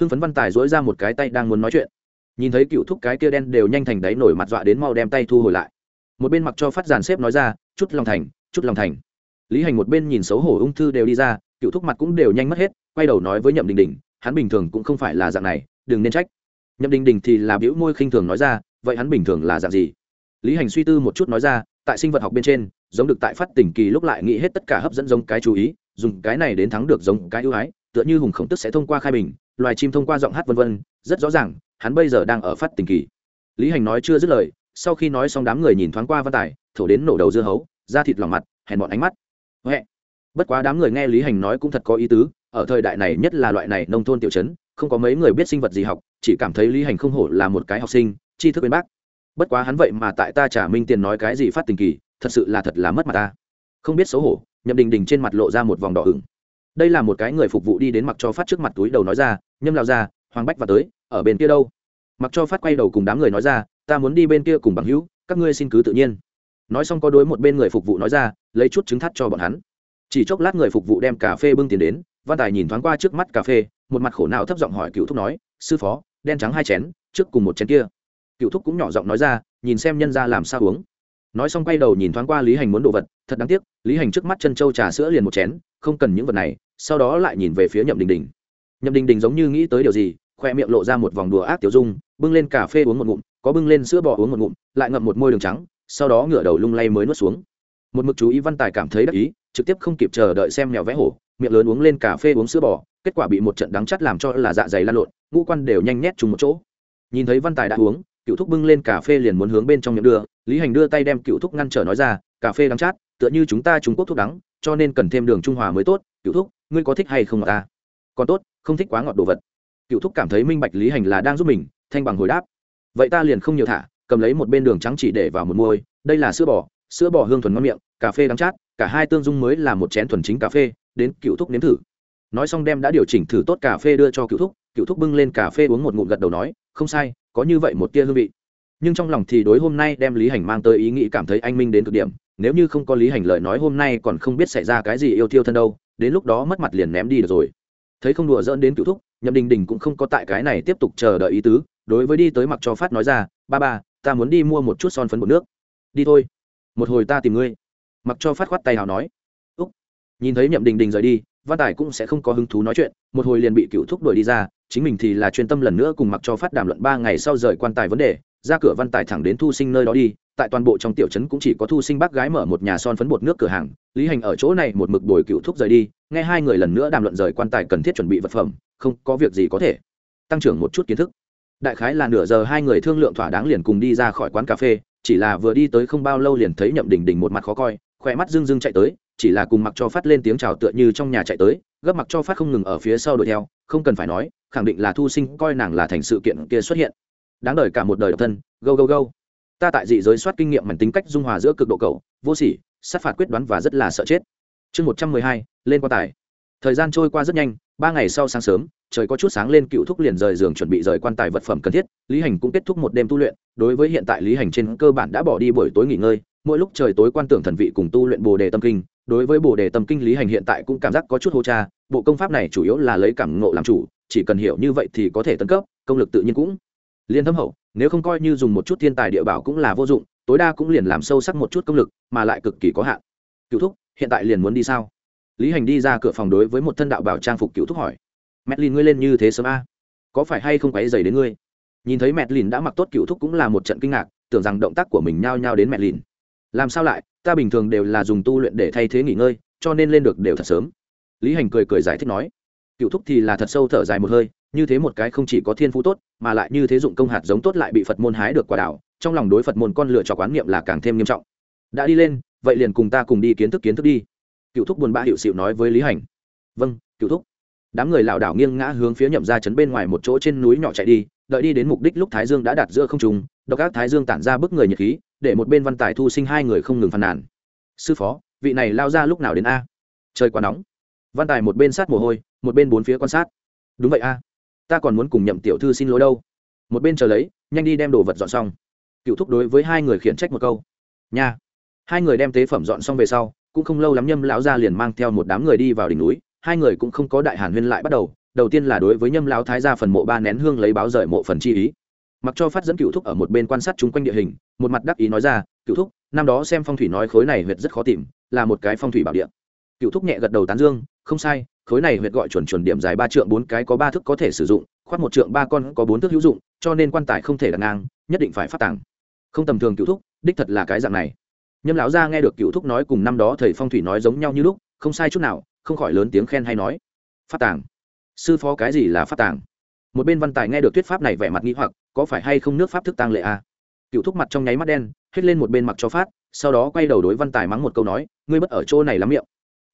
Hưng phấn văn tài dỗi ra một cái tay đang muốn nói chuyện. Nhìn thấy cựu thúc cái kia đen đều nhanh thành đáy nổi mặt dọa đến mau đem tay thu hồi lại. Một bên mặc cho phát giàn xếp nói ra, chút lòng thành, chút lòng thành. Lý hành một bên nhìn xấu hổ ung thư đều đi ra cựu thúc mặt cũng đều nhanh mất hết, quay đầu nói với nhậm đình đình, hắn bình thường cũng không phải là dạng này, đừng nên trách. Nhậm đình đình thì là biểu môi khinh thường nói ra, vậy hắn bình thường là dạng gì? Lý hành suy tư một chút nói ra, tại sinh vật học bên trên, giống được tại phát tỉnh kỳ lúc lại nghĩ hết tất cả hấp dẫn giống cái chú ý, dùng cái này đến thắng được giống cái ưu ái, tựa như hùng khổng tức sẽ thông qua khai bình, loài chim thông qua giọng hát vân vân, rất rõ ràng, hắn bây giờ đang ở phát tình kỳ. Lý hành nói chưa dứt lời, sau khi nói xong đám người nhìn thoáng qua văn tài, thổ đến nổ đầu dưa hấu, da thịt lỏng mặt, hèn bọn ánh mắt. Huệ! Bất quá đám người nghe lý hành nói cũng thật có ý tứ, ở thời đại này nhất là loại này nông thôn tiểu chấn, không có mấy người biết sinh vật gì học, chỉ cảm thấy lý hành không hổ là một cái học sinh, tri thức bên bác. Bất quá hắn vậy mà tại ta trả minh tiền nói cái gì phát tình kỳ, thật sự là thật là mất mặt ta. Không biết xấu hổ, nhậm đình đình trên mặt lộ ra một vòng đỏ ửng. Đây là một cái người phục vụ đi đến mặc cho phát trước mặt túi đầu nói ra, nhâm lao ra hoàng bách vào tới, ở bên kia đâu? Mặc cho phát quay đầu cùng đám người nói ra, ta muốn đi bên kia cùng bằng hữu, các ngươi xin cứ tự nhiên. Nói xong có đối một bên người phục vụ nói ra, lấy chút trứng thắt cho bọn hắn chỉ chốc lát người phục vụ đem cà phê bưng tiền đến, văn tài nhìn thoáng qua trước mắt cà phê, một mặt khổ não thấp giọng hỏi cựu thúc nói, sư phó, đen trắng hai chén, trước cùng một chén kia. Cựu thúc cũng nhỏ giọng nói ra, nhìn xem nhân ra làm sao uống. Nói xong quay đầu nhìn thoáng qua lý hành muốn đồ vật, thật đáng tiếc, lý hành trước mắt chân trâu trà sữa liền một chén, không cần những vật này, sau đó lại nhìn về phía nhậm đình đình. Nhậm đình đình giống như nghĩ tới điều gì, khoe miệng lộ ra một vòng đùa ác tiểu dung, bưng lên cà phê uống một ngụm, có bưng lên sữa bò uống một ngụm, lại ngậm một môi đường trắng, sau đó ngửa đầu lung lay mới nuốt xuống. Một mực chú ý văn tài cảm thấy đắc ý trực tiếp không kịp chờ đợi xem mèo vẽ hổ, miệng lớn uống lên cà phê uống sữa bò, kết quả bị một trận đắng chắt làm cho là dạ dày lan lộn, ngũ quan đều nhanh nhét chung một chỗ. Nhìn thấy văn tài đã uống cựu thúc bưng lên cà phê liền muốn hướng bên trong miệng đưa, lý hành đưa tay đem cựu thúc ngăn trở nói ra, cà phê đắng chát, tựa như chúng ta trung quốc thuốc đắng, cho nên cần thêm đường trung hòa mới tốt cựu thúc, ngươi có thích hay không ngọt ta còn tốt, không thích quá ngọt đồ vật. Cựu thúc cảm thấy minh bạch lý hành là đang giúp mình, thanh bằng hồi đáp, vậy ta liền không nhiều thả, cầm lấy một bên đường trắng chỉ để vào một môi, đây là sữa bò sữa bò hương thuần ngon miệng, cà phê đắng chát cả hai tương dung mới là một chén thuần chính cà phê, đến cựu thúc nếm thử. Nói xong đem đã điều chỉnh thử tốt cà phê đưa cho cựu thúc cựu thúc bưng lên cà phê uống một ngụm gật đầu nói, không sai, có như vậy một tia hương vị. Nhưng trong lòng thì đối hôm nay đem lý hành mang tới ý nghĩ cảm thấy anh minh đến cực điểm, nếu như không có lý hành lời nói hôm nay còn không biết xảy ra cái gì yêu thiêu thân đâu, đến lúc đó mất mặt liền ném đi được rồi. Thấy không đùa dỡn đến cựu thúc, nhậm đình đình cũng không có tại cái này tiếp tục chờ đợi ý tứ, đối với đi tới mặc cho phát nói ra, ba ba, ta muốn đi mua một chút son phấn bột nước. Đi thôi, một hồi ta tìm ngươi mặc cho phát khoát tay hào nói. Úc. Nhìn thấy nhậm đình đình rời đi, văn tài cũng sẽ không có hứng thú nói chuyện, một hồi liền bị cựu thúc đuổi đi ra, chính mình thì là chuyên tâm lần nữa cùng mặc cho phát đàm luận ba ngày sau rời quan tài vấn đề, ra cửa văn tài thẳng đến thu sinh nơi đó đi, tại toàn bộ trong tiểu trấn cũng chỉ có thu sinh bác gái mở một nhà son phấn bột nước cửa hàng, lý hành ở chỗ này một mực đổi cựu thúc rời đi, nghe hai người lần nữa đàm luận rời quan tài cần thiết chuẩn bị vật phẩm, không có việc gì có thể. Tăng trưởng một chút kiến thức. Đại khái là nửa giờ hai người thương lượng thỏa đáng liền cùng đi ra khỏi quán cà phê, chỉ là vừa đi tới không bao lâu liền thấy nhậm đình đình một mặt khó coi khỏe mắt dưng dưng chạy tới, chỉ là cùng mặc cho phát lên tiếng chào tựa như trong nhà chạy tới, gấp mặc cho phát không ngừng ở phía sau đuổi theo, không cần phải nói, khẳng định là thu sinh coi nàng là thành sự kiện kia xuất hiện. Đáng đời cả một đời độc thân go go go ta tại dị giới soát kinh nghiệm mảnh tính cách dung hòa giữa cực độ cầu vô sỉ, sát phạt quyết đoán và rất là sợ chết. Chương một trăm mười hai, lên quan tài. Thời gian trôi qua rất nhanh, ba ngày sau sáng sớm, trời có chút sáng lên cựu thúc liền rời giường chuẩn bị rời quan tài vật phẩm cần thiết, lý hành cũng kết thúc một đêm tu luyện, đối với hiện tại lý hành trên cơ bản đã bỏ đi buổi tối nghỉ ngơi mỗi lúc trời tối quan tưởng thần vị cùng tu luyện bồ đề tâm kinh, đối với bồ đề tâm kinh lý hành hiện tại cũng cảm giác có chút hô cha, bộ công pháp này chủ yếu là lấy cảm ngộ làm chủ, chỉ cần hiểu như vậy thì có thể tấn cấp, công lực tự nhiên cũng liên thâm hậu, nếu không coi như dùng một chút thiên tài địa bảo cũng là vô dụng, tối đa cũng liền làm sâu sắc một chút công lực, mà lại cực kỳ có hạn. Cựu thúc, hiện tại liền muốn đi sao? Lý hành đi ra cửa phòng đối với một thân đạo bảo trang phục cựu thúc hỏi. Mẹ lìn ngươi lên như thế sớm a? Có phải hay không quáy dày đến ngươi? Nhìn thấy mẹ lìn đã mặc tốt cựu thúc cũng là một trận kinh ngạc, tưởng rằng động tác của mình nhao nhao đến mẹ lìn làm sao lại, ta bình thường đều là dùng tu luyện để thay thế nghỉ ngơi, cho nên lên được đều thật sớm. Lý hành cười cười giải thích nói, cựu thúc thì là thật sâu thở dài một hơi, như thế một cái không chỉ có thiên phú tốt, mà lại như thế dụng công hạt giống tốt lại bị phật môn hái được quả đảo, trong lòng đối phật môn con lựa cho quán niệm là càng thêm nghiêm trọng. Đã đi lên, vậy liền cùng ta cùng đi kiến thức kiến thức đi. Cựu thúc buồn bã hiệu xịu nói với lý hành vâng cựu thúc. Đám người lảo đảo nghiêng ngã hướng phía nhậm ra chấn bên ngoài một chỗ trên núi nhỏ chạy đi, đợi đi đến mục đích lúc thái dương đã đặt giữa không trùng độc ác thái dương tản ra bức người nhiệt khí để một bên văn tài thu sinh hai người không ngừng phàn nàn. Sư phó, vị này lao ra lúc nào đến a? Trời quá nóng. Văn tài một bên sát mồ hôi, một bên bốn phía quan sát. Đúng vậy a. Ta còn muốn cùng nhậm tiểu thư xin lỗi đâu. Một bên chờ lấy, nhanh đi đem đồ vật dọn xong. Cựu thúc đối với hai người khiển trách một câu. Nha. Hai người đem tế phẩm dọn xong về sau, cũng không lâu lắm nhâm lão gia liền mang theo một đám người đi vào đỉnh núi, hai người cũng không có đại hàn huyên lại bắt đầu. Đầu tiên là đối với nhâm lão thái gia phần mộ ba nén hương lấy báo rời mộ phần chi ý mặc cho phát dẫn cựu thúc ở một bên quan sát chung quanh địa hình, một mặt đắc ý nói ra, cựu thúc, năm đó xem phong thủy nói khối này huyệt rất khó tìm, là một cái phong thủy bảo địa. Cựu thúc nhẹ gật đầu tán dương, không sai, khối này huyệt gọi chuẩn chuẩn điểm dài ba trượng bốn cái có ba thước có thể sử dụng khoát một trượng ba con có bốn thước hữu dụng, cho nên quan tài không thể đặt ngang, nhất định phải phát tàng. Không tầm thường cựu thúc, đích thật là cái dạng này. Nhâm lão gia nghe được cựu thúc nói cùng năm đó thầy phong thủy nói giống nhau như lúc, không sai chút nào, không khỏi lớn tiếng khen hay nói. Phát tàng. Sư phó, cái gì là phát tàng? Một bên văn tài nghe được thuyết pháp này vẻ mặt nghĩ hoặc, có phải hay không nước pháp thức tăng lệ a à? cựu thúc mặt trong nháy mắt đen hết lên một bên mặc cho phát, sau đó quay đầu đối văn tài mắng một câu nói, ngươi bất ở chỗ này lắm miệng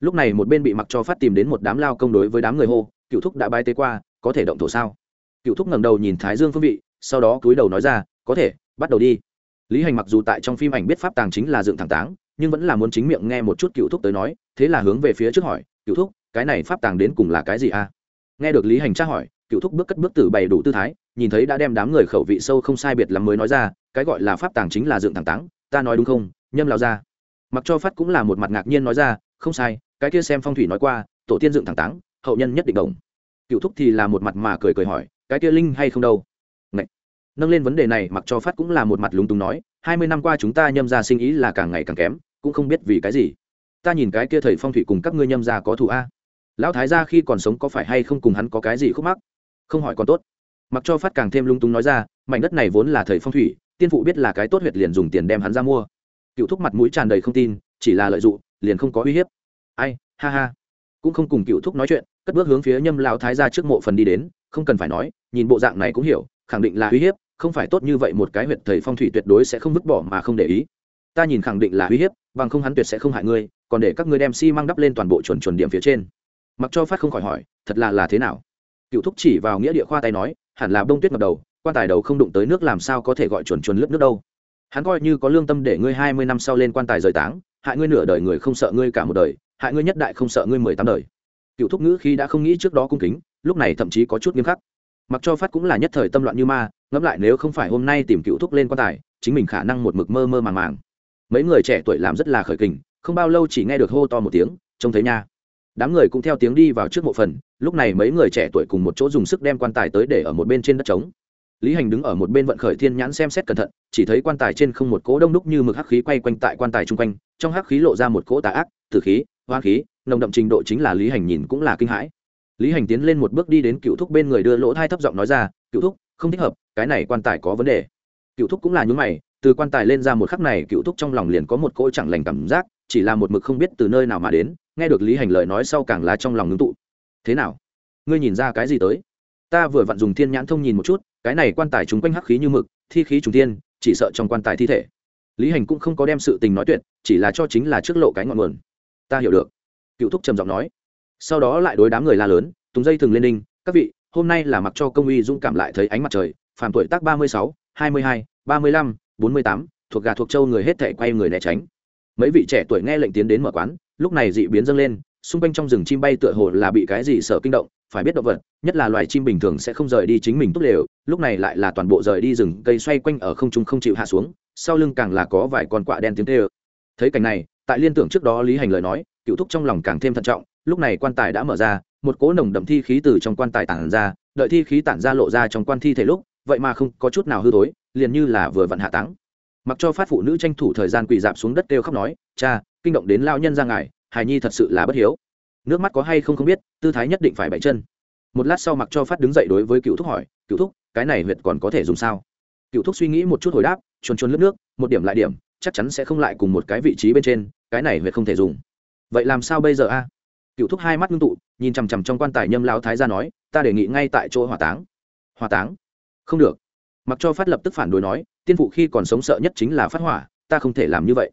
lúc này một bên bị mặc cho phát tìm đến một đám lao công đối với đám người hô, cựu thúc đã bay tế qua, có thể động thổ sao cựu thúc ngẩng đầu nhìn thái dương phương vị, sau đó cúi đầu nói ra, có thể, bắt đầu đi lý hành mặc dù tại trong phim ảnh biết pháp tàng chính là dựng thẳng táng, nhưng vẫn là muốn chính miệng nghe một chút cựu thúc tới nói, thế là hướng về phía trước hỏi, cựu thúc, cái này pháp tàng đến cùng là cái gì a à? nghe được lý hành tra hỏi cựu thúc bước cất bước từ bày đủ tư thái, nhìn thấy đã đem đám người khẩu vị sâu không sai biệt lắm mới nói ra, cái gọi là pháp tàng chính là dựng thẳng táng, ta nói đúng không, nhâm lao ra. Mặc cho phát cũng là một mặt ngạc nhiên nói ra, không sai, cái kia xem phong thủy nói qua, tổ tiên dựng thẳng táng, hậu nhân nhất định đồng. Cựu thúc thì là một mặt mà cười cười hỏi, cái kia linh hay không đâu? Ngậy. nâng lên vấn đề này, mặc cho phát cũng là một mặt lúng túng nói, hai mươi năm qua chúng ta nhâm ra sinh ý là càng ngày càng kém, cũng không biết vì cái gì. Ta nhìn cái kia thầy phong thủy cùng các ngươi nhâm ra có thù a. Lão thái gia khi còn sống có phải hay không cùng hắn có cái gì khúc mắc? Không hỏi còn tốt. Mặc cho phát càng thêm lung túng nói ra, mảnh đất này vốn là thầy phong thủy, tiên phụ biết là cái tốt huyệt liền dùng tiền đem hắn ra mua. Cựu thúc mặt mũi tràn đầy không tin, chỉ là lợi dụng, liền không có uy hiếp. Ai, ha ha. Cũng không cùng cựu thúc nói chuyện, cất bước hướng phía nhâm lão thái ra trước mộ phần đi đến, không cần phải nói, nhìn bộ dạng này cũng hiểu, khẳng định là uy hiếp, không phải tốt như vậy một cái huyệt thầy phong thủy tuyệt đối sẽ không vứt bỏ mà không để ý. Ta nhìn khẳng định là uy hiếp, bằng không hắn tuyệt sẽ không hại ngươi, còn để các ngươi đem xi、si、măng đắp lên toàn bộ chuẩn chuẩn điểm phía trên. Mặc cho phát không khỏi hỏi, thật là là thế nào? Cựu thúc chỉ vào nghĩa địa khoa tay nói, hẳn là bông tuyết ngập đầu, quan tài đầu không đụng tới nước làm sao có thể gọi chuồn chuồn lướt nước đâu. Hắn coi như có lương tâm để ngươi hai mươi năm sau lên quan tài rời táng, hại ngươi nửa đời người không sợ ngươi cả một đời, hại ngươi nhất đại không sợ ngươi mười tám đời. Cựu thúc ngữ khi đã không nghĩ trước đó cung kính, lúc này thậm chí có chút nghiêm khắc. Mặc cho phát cũng là nhất thời tâm loạn như ma, ngẫm lại nếu không phải hôm nay tìm cựu thúc lên quan tài, chính mình khả năng một mực mơ mơ màng màng. Mấy người trẻ tuổi làm rất là khởi kình, không bao lâu chỉ nghe được hô to một tiếng, trông thấy nha đám người cũng theo tiếng đi vào trước mộ phần, lúc này mấy người trẻ tuổi cùng một chỗ dùng sức đem quan tài tới để ở một bên trên đất trống. Lý hành đứng ở một bên vận khởi thiên nhãn xem xét cẩn thận, chỉ thấy quan tài trên không một cỗ đông đúc như mực hắc khí quay quanh tại quan tài chung quanh, trong hắc khí lộ ra một cỗ tà ác, tử khí hoa khí, nồng đậm trình độ chính là lý hành nhìn cũng là kinh hãi. Lý hành tiến lên một bước đi đến cựu thúc bên người đưa lỗ thai thấp giọng nói ra, cựu thúc, không thích hợp, cái này quan tài có vấn đề. Cựu thúc cũng là nhún mày, từ quan tài lên ra một khắc này, cựu thúc trong lòng liền có một cỗ chẳng lành cảm giác, chỉ là một mực không biết từ nơi nào mà đến nghe được lý hành lời nói sau càng lá trong lòng ngưng tụ. Thế nào? Ngươi nhìn ra cái gì tới? Ta vừa vặn dùng thiên nhãn thông nhìn một chút, cái này quan tài chúng quanh hắc khí như mực, thi khí trùng tiên chỉ sợ trong quan tài thi thể. Lý hành cũng không có đem sự tình nói tuyệt, chỉ là cho chính là trước lộ cái ngọn nguồn. Ta hiểu được. Cựu thúc trầm giọng nói. Sau đó lại đối đám người la lớn, tùng dây thường lên đinh, các vị, hôm nay là mặc cho công uy dũng cảm lại thấy ánh mặt trời, phàm tuổi tác ba mươi sáu, hai mươi hai, ba mươi lăm, bốn mươi tám, thuộc gà thuộc châu người hết thể quay người né tránh. Mấy vị trẻ tuổi nghe lệnh tiến đến mở quán lúc này dị biến dâng lên xung quanh trong rừng chim bay tựa hồ là bị cái gì sợ kinh động phải biết động vật nhất là loài chim bình thường sẽ không rời đi chính mình tốt đều, lúc này lại là toàn bộ rời đi rừng cây xoay quanh ở không trung không chịu hạ xuống sau lưng càng là có vài con quạ đen tiếng tê ơ thấy cảnh này tại liên tưởng trước đó lý hành lời nói cựu thúc trong lòng càng thêm thận trọng lúc này quan tài đã mở ra một cỗ nồng đậm thi khí từ trong quan tài tản ra đợi thi khí tản ra lộ ra trong quan thi thể lúc vậy mà không có chút nào hư tối liền như là vừa vặn hạ táng. Mặc cho phát phụ nữ tranh thủ thời gian quỳ dạp xuống đất kêu khóc nói cha kinh động đến lao nhân ra ngài, hài nhi thật sự là bất hiếu. Nước mắt có hay không không biết, tư thái nhất định phải bậy chân. Một lát sau mặc cho phát đứng dậy đối với cựu thúc hỏi cựu thúc, cái này huyệt còn có thể dùng sao? Cựu thúc suy nghĩ một chút hồi đáp, chuồn chuồn lướt nước, một điểm lại điểm, chắc chắn sẽ không lại cùng một cái vị trí bên trên, cái này huyệt không thể dùng. Vậy làm sao bây giờ a? Cựu thúc hai mắt ngưng tụ, nhìn chằm chằm trong quan tài nhâm lao thái ra nói, ta đề nghị ngay tại chỗ hỏa táng. Hỏa táng? Không được. Mặc cho phát lập tức phản đối nói, tiên phụ khi còn sống sợ nhất chính là phát hỏa, ta không thể làm như vậy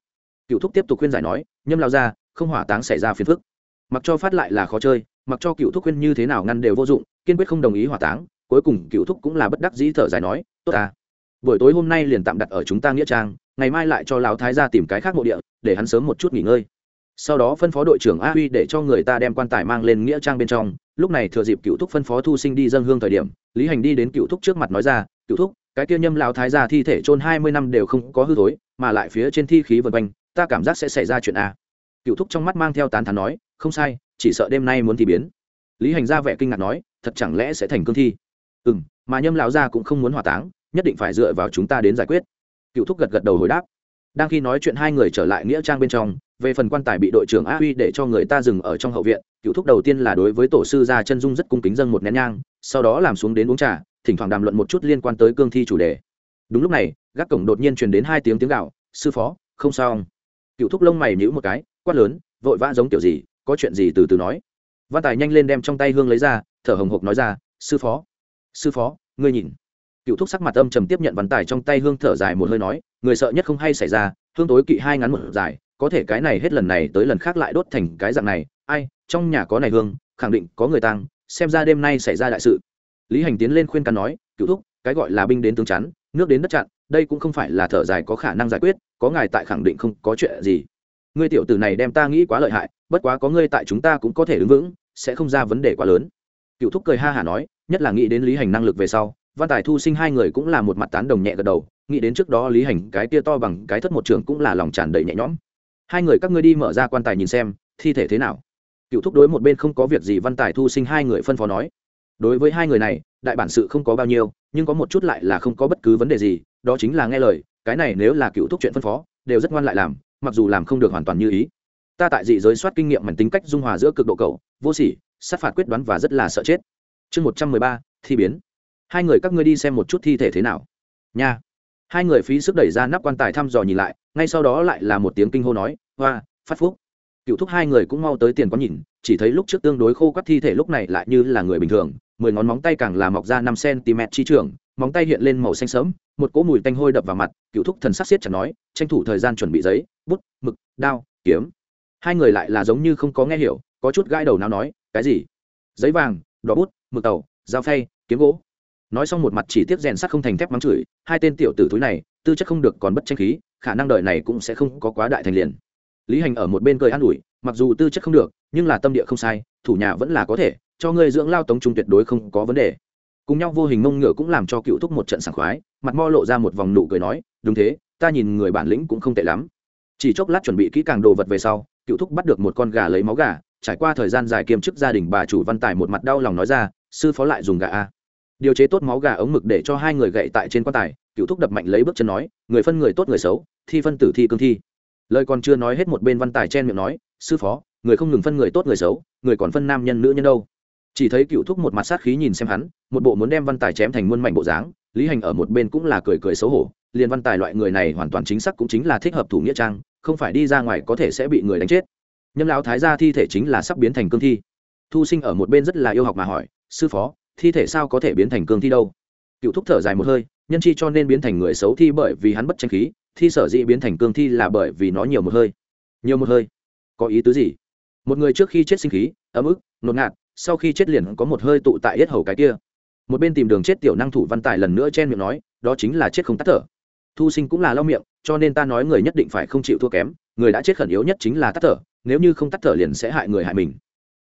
cựu thúc tiếp tục khuyên giải nói, nhâm lao ra, không hỏa táng xảy ra phiền phức. Mặc cho phát lại là khó chơi, mặc cho cựu thúc khuyên như thế nào ngăn đều vô dụng, kiên quyết không đồng ý hỏa táng, cuối cùng cựu thúc cũng là bất đắc dĩ thở dài nói, tốt ta, buổi tối hôm nay liền tạm đặt ở chúng ta nghĩa trang, ngày mai lại cho lão thái ra tìm cái khác mộ địa, để hắn sớm một chút nghỉ ngơi. Sau đó phân phó đội trưởng a huy để cho người ta đem quan tài mang lên nghĩa trang bên trong, lúc này thừa dịp cựu thúc phân phó thu sinh đi dân hương thời điểm, lý hành đi đến cựu thúc trước mặt nói ra cựu thúc, cái kia nhâm lão thái gia thi thể chôn hai mươi năm đều không có hư thối, mà lại phía trên thi khí vân quanh ta cảm giác sẽ xảy ra chuyện a. Cựu thúc trong mắt mang theo tán thán nói, không sai, chỉ sợ đêm nay muốn thì biến. Lý hành ra vẻ kinh ngạc nói, thật chẳng lẽ sẽ thành cương thi? Ừ m mà nhâm lão gia cũng không muốn hỏa táng, nhất định phải dựa vào chúng ta đến giải quyết. Cựu thúc gật gật đầu hồi đáp. Đang khi nói chuyện hai người trở lại nghĩa trang bên trong, về phần quan tài bị đội trưởng a huy để cho người ta dừng ở trong hậu viện, cựu thúc đầu tiên là đối với tổ sư gia chân dung rất cung kính dâng một nén nhang, sau đó làm xuống đến uống trà, thỉnh thoảng đàm luận một chút liên quan tới cương thi chủ đề. Đúng lúc này, gác cổng đột nhiên truyền đến hai tiếng tiếng gạo, sư phó, không sao cựu thúc lông mày nhíu một cái, quát lớn, vội vã giống kiểu gì, có chuyện gì từ từ nói. Văn tài nhanh lên đem trong tay hương lấy ra, thở hồng hộc nói ra, sư phó sư phó, ngươi nhìn. Cựu thúc sắc mặt âm trầm tiếp nhận văn tài trong tay hương thở dài một hơi nói, người sợ nhất không hay xảy ra, hương tối kỵ hai ngắn một dài, có thể cái này hết lần này tới lần khác lại đốt thành cái dạng này, ai, trong nhà có này hương, khẳng định có người tăng xem ra đêm nay xảy ra đại sự. Lý hành tiến lên khuyên can nói, cựu thúc, cái gọi là binh đến tướng chắn nước đến đất chặn, đây cũng không phải là thở dài có khả năng giải quyết, có ngài tại khẳng định không có chuyện gì. Ngươi tiểu tử này đem ta nghĩ quá lợi hại, bất quá có ngươi tại chúng ta cũng có thể đứng vững, sẽ không ra vấn đề quá lớn. Cựu thúc cười ha hả nói, nhất là nghĩ đến lý hành năng lực về sau, văn tài thu sinh hai người cũng là một mặt tán đồng nhẹ gật đầu, nghĩ đến trước đó lý hành cái tia to bằng cái thất một trường cũng là lòng tràn đầy nhẹ nhõm. Hai người các ngươi đi mở ra quan tài nhìn xem, thi thể thế nào? Cựu thúc đối một bên không có việc gì văn tài thu sinh hai người phân phó nói đối với hai người này, đại bản sự không có bao nhiêu, nhưng có một chút lại là không có bất cứ vấn đề gì, đó chính là nghe lời, cái này nếu là cựu thúc chuyện phân phó, đều rất ngoan lại làm, mặc dù làm không được hoàn toàn như ý. Ta tại dị giới soát kinh nghiệm mảnh tính cách dung hòa giữa cực độ cầu vô sỉ, sát phạt quyết đoán và rất là sợ chết. Chương một trăm mười ba, thi biến. Hai người các ngươi đi xem một chút thi thể thế nào. Nha. Hai người phí sức đẩy ra nắp quan tài thăm dò nhìn lại, ngay sau đó lại là một tiếng kinh hô nói, hoa, phát phúc. Cựu thúc hai người cũng mau tới tiền có nhìn chỉ thấy lúc trước tương đối khô các thi thể lúc này lại như là người bình thường, mười ngón móng tay càng là mọc ra năm cm chi trường, móng tay hiện lên màu xanh sớm một cỗ mùi tanh hôi đập vào mặt, cựu thúc thần sắc xiết chẳng nói, tranh thủ thời gian chuẩn bị giấy, bút, mực, đao, kiếm. Hai người lại là giống như không có nghe hiểu, có chút gãi đầu nào nói, cái gì? Giấy vàng, đỏ bút, mực tàu, dao phay, kiếm gỗ. Nói xong một mặt chỉ tiếp rèn sắt không thành thép mắng chửi, hai tên tiểu tử túi này, tư chất không được còn bất tranh khí, khả năng đời này cũng sẽ không có quá đại thành liền. Lý hành ở một bên cười an ủi mặc dù tư chất không được, nhưng là tâm địa không sai, thủ nhà vẫn là có thể, cho ngươi dưỡng lao tống trung tuyệt đối không có vấn đề. Cùng nhau vô hình mông ngựa cũng làm cho cựu thúc một trận sảng khoái, mặt mo lộ ra một vòng nụ cười nói, đúng thế, ta nhìn người bản lĩnh cũng không tệ lắm. Chỉ chốc lát chuẩn bị kỹ càng đồ vật về sau, cựu thúc bắt được một con gà lấy máu gà, trải qua thời gian dài kiêm chức gia đình bà chủ văn tài một mặt đau lòng nói ra, sư phó lại dùng gà a. Điều chế tốt máu gà ống mực để cho hai người gậy tại trên quan tài, cựu thúc đập mạnh lấy bước chân nói, người phân người tốt người xấu, thi phân tử thi cương thi. Lời còn chưa nói hết một bên văn tài chen miệng nói sư phó, người không ngừng phân người tốt người xấu, người còn phân nam nhân nữ nhân đâu. Chỉ thấy cựu thúc một mặt sát khí nhìn xem hắn, một bộ muốn đem văn tài chém thành muôn mảnh bộ dáng, lý hành ở một bên cũng là cười cười xấu hổ, liền văn tài loại người này hoàn toàn chính xác cũng chính là thích hợp thủ nghĩa trang, không phải đi ra ngoài có thể sẽ bị người đánh chết. Nhâm lão thái gia thi thể chính là sắp biến thành cương thi. Thu sinh ở một bên rất là yêu học mà hỏi, sư phó, thi thể sao có thể biến thành cương thi đâu? Cựu thúc thở dài một hơi, nhân chi cho nên biến thành người xấu thi bởi vì hắn bất tranh khí, thi sở dĩ biến thành cương thi là bởi vì nó nhiều một hơi. Nhiều một hơi có ý tứ gì? Một người trước khi chết sinh khí, ấm ức, nột ngạt, sau khi chết liền có một hơi tụ tại yết hầu cái kia. Một bên tìm đường chết tiểu năng thủ văn tài lần nữa chen miệng nói, đó chính là chết không tắt thở. Thu sinh cũng là lau miệng, cho nên ta nói người nhất định phải không chịu thua kém, người đã chết khẩn yếu nhất chính là tắt thở, nếu như không tắt thở liền sẽ hại người hại mình.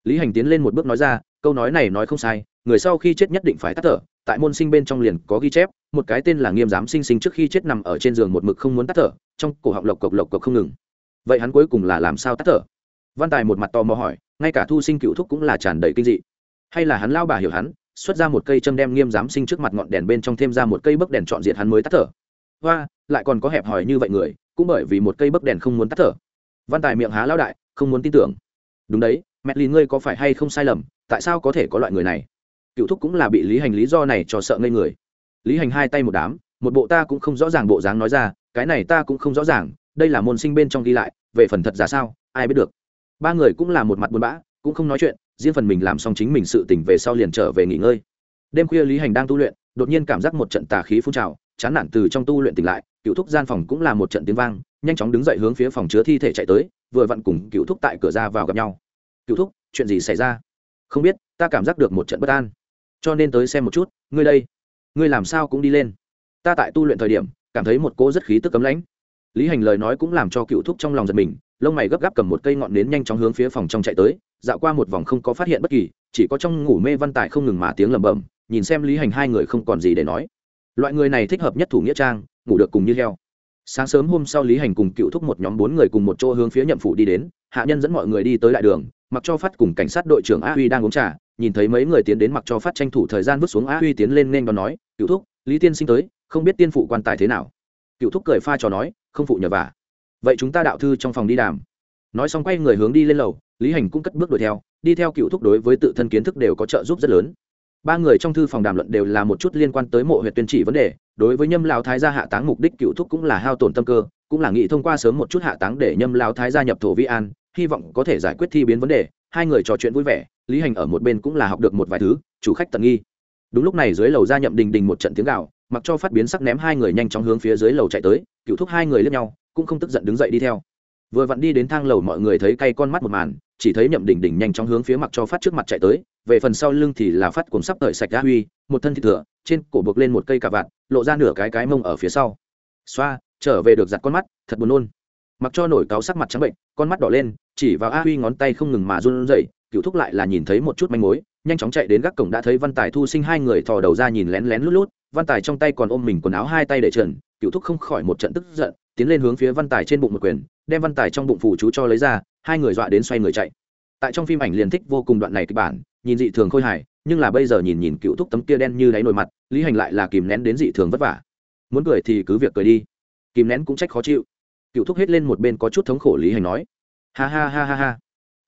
Lý hành tiến lên một bước nói ra, câu nói này nói không sai, người sau khi chết nhất định phải tắt thở, tại môn sinh bên trong liền có ghi chép, một cái tên là nghiêm giám sinh sinh trước khi chết nằm ở trên giường một mực không muốn tắt thở, trong cổ họng lộc cộc lộc cộc không ngừng vậy hắn cuối cùng là làm sao tắt thở? Văn tài một mặt to mò hỏi, ngay cả thu sinh cựu thúc cũng là tràn đầy kinh dị. Hay là hắn lao bà hiểu hắn, xuất ra một cây châm đem nghiêm giám sinh trước mặt ngọn đèn bên trong thêm ra một cây bấc đèn trọn diện hắn mới tắt thở. Hoa, lại còn có hẹp hòi như vậy người, cũng bởi vì một cây bấc đèn không muốn tắt thở. Văn tài miệng há lao đại, không muốn tin tưởng. Đúng đấy, mẹ lì ngươi có phải hay không sai lầm, tại sao có thể có loại người này? Cựu thúc cũng là bị lý hành lý do này cho sợ ngây người. Lý hành hai tay một đám, một bộ ta cũng không rõ ràng bộ dáng nói ra, cái này ta cũng không rõ ràng đây là môn sinh bên trong ghi lại, về phần thật giả sao, ai biết được. Ba người cũng là một mặt buồn bã, cũng không nói chuyện, riêng phần mình làm xong chính mình sự tỉnh về sau liền trở về nghỉ ngơi. Đêm khuya lý hành đang tu luyện, đột nhiên cảm giác một trận tà khí phun trào, chán nản từ trong tu luyện tỉnh lại, cựu thúc gian phòng cũng là một trận tiếng vang, nhanh chóng đứng dậy hướng phía phòng chứa thi thể chạy tới, vừa vặn cùng cựu thúc tại cửa ra vào gặp nhau. Cựu thúc, chuyện gì xảy ra? Không biết, ta cảm giác được một trận bất an. Cho nên tới xem một chút, ngươi đây, ngươi làm sao cũng đi lên. Ta tại tu luyện thời điểm, cảm thấy một cô rất khí tức cấm lãnh lý hành lời nói cũng làm cho cựu thúc trong lòng giật mình, lông mày gấp gáp cầm một cây ngọn nến nhanh chóng hướng phía phòng trong chạy tới, dạo qua một vòng không có phát hiện bất kỳ, chỉ có trong ngủ mê văn tài không ngừng mà tiếng lẩm bẩm, nhìn xem lý hành hai người không còn gì để nói. Loại người này thích hợp nhất thủ nghĩa trang, ngủ được cùng như heo. Sáng sớm hôm sau lý hành cùng cựu thúc một nhóm bốn người cùng một chỗ hướng phía nhậm phủ đi đến, hạ nhân dẫn mọi người đi tới đại đường, mặc cho phát cùng cảnh sát đội trưởng a huy đang uống trà, nhìn thấy mấy người tiến đến mặc cho phát tranh thủ thời gian vứt xuống a huy tiến lên nên đón nói, cựu thúc, lý tiên sinh tới, không biết tiên phụ quan tài thế nào? Cựu thúc cười pha trò nói không phụ nhờ vả. Vậy chúng ta đạo thư trong phòng đi đàm. Nói xong quay người hướng đi lên lầu, lý hành cũng cất bước đuổi theo, đi theo cựu thúc đối với tự thân kiến thức đều có trợ giúp rất lớn. Ba người trong thư phòng đàm luận đều là một chút liên quan tới mộ huyện tuyên trị vấn đề, đối với nhâm lao thái gia hạ táng mục đích cựu thúc cũng là hao tổn tâm cơ, cũng là nghĩ thông qua sớm một chút hạ táng để nhâm lao thái gia nhập thổ vi an, hy vọng có thể giải quyết thi biến vấn đề. Hai người trò chuyện vui vẻ, lý hành ở một bên cũng là học được một vài thứ, chủ khách tận nghi. Đúng lúc này dưới lầu ra nhậm đình đình một trận tiếng gạo mặc cho phát biến sắc ném hai người nhanh chóng hướng phía dưới lầu chạy tới, cựu thúc hai người lướt nhau, cũng không tức giận đứng dậy đi theo. Vừa vặn đi đến thang lầu mọi người thấy cay con mắt một màn, chỉ thấy nhậm đỉnh đỉnh nhanh chóng hướng phía mặc cho phát trước mặt chạy tới, về phần sau lưng thì là phát cuốn sắp tời sạch đá huy, một thân thịt thừa, trên cổ buộc lên một cây cà vạt, lộ ra nửa cái cái mông ở phía sau. Xoa, trở về được giặt con mắt, thật buồn nôn. Mặc cho nổi cáo sắc mặt trắng bệnh, con mắt đỏ lên, chỉ vào a huy ngón tay không ngừng mà run rẩy, cựu thúc lại là nhìn thấy một chút manh mối, nhanh chóng chạy đến gác cổng đã thấy văn tài thu sinh hai người thò đầu ra nhìn lén lén lút lút văn tài trong tay còn ôm mình quần áo hai tay để trần, cựu thúc không khỏi một trận tức giận, tiến lên hướng phía văn tài trên bụng một quyền, đem văn tài trong bụng phủ chú cho lấy ra, hai người dọa đến xoay người chạy. Tại trong phim ảnh liền thích vô cùng đoạn này kịch bản, nhìn dị thường khôi hài, nhưng là bây giờ nhìn nhìn cựu thúc tấm kia đen như đáy nổi mặt, lý hành lại là kìm nén đến dị thường vất vả. Muốn cười thì cứ việc cười đi. Kìm nén cũng trách khó chịu. Cựu thúc hết lên một bên có chút thống khổ lý hành nói. Ha ha ha ha ha.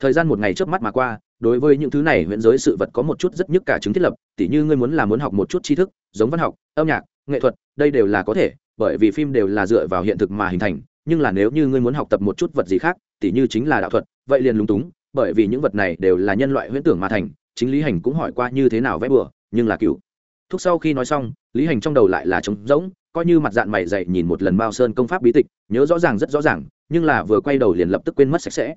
Thời gian một ngày trước mắt mà qua đối với những thứ này huyện giới sự vật có một chút rất nhức cả chứng thiết lập, tỉ như ngươi muốn là muốn học một chút tri thức, giống văn học, âm nhạc, nghệ thuật, đây đều là có thể, bởi vì phim đều là dựa vào hiện thực mà hình thành, nhưng là nếu như ngươi muốn học tập một chút vật gì khác, tỉ như chính là đạo thuật, vậy liền lúng túng, bởi vì những vật này đều là nhân loại huyễn tưởng mà thành, chính lý hành cũng hỏi qua như thế nào vẽ bừa, nhưng là cựu. Thúc sau khi nói xong, lý hành trong đầu lại là trống rỗng, coi như mặt dạng mày dậy nhìn một lần mao sơn công pháp bí tịch, nhớ rõ ràng rất rõ ràng, nhưng là vừa quay đầu liền lập tức quên mất sạch sẽ.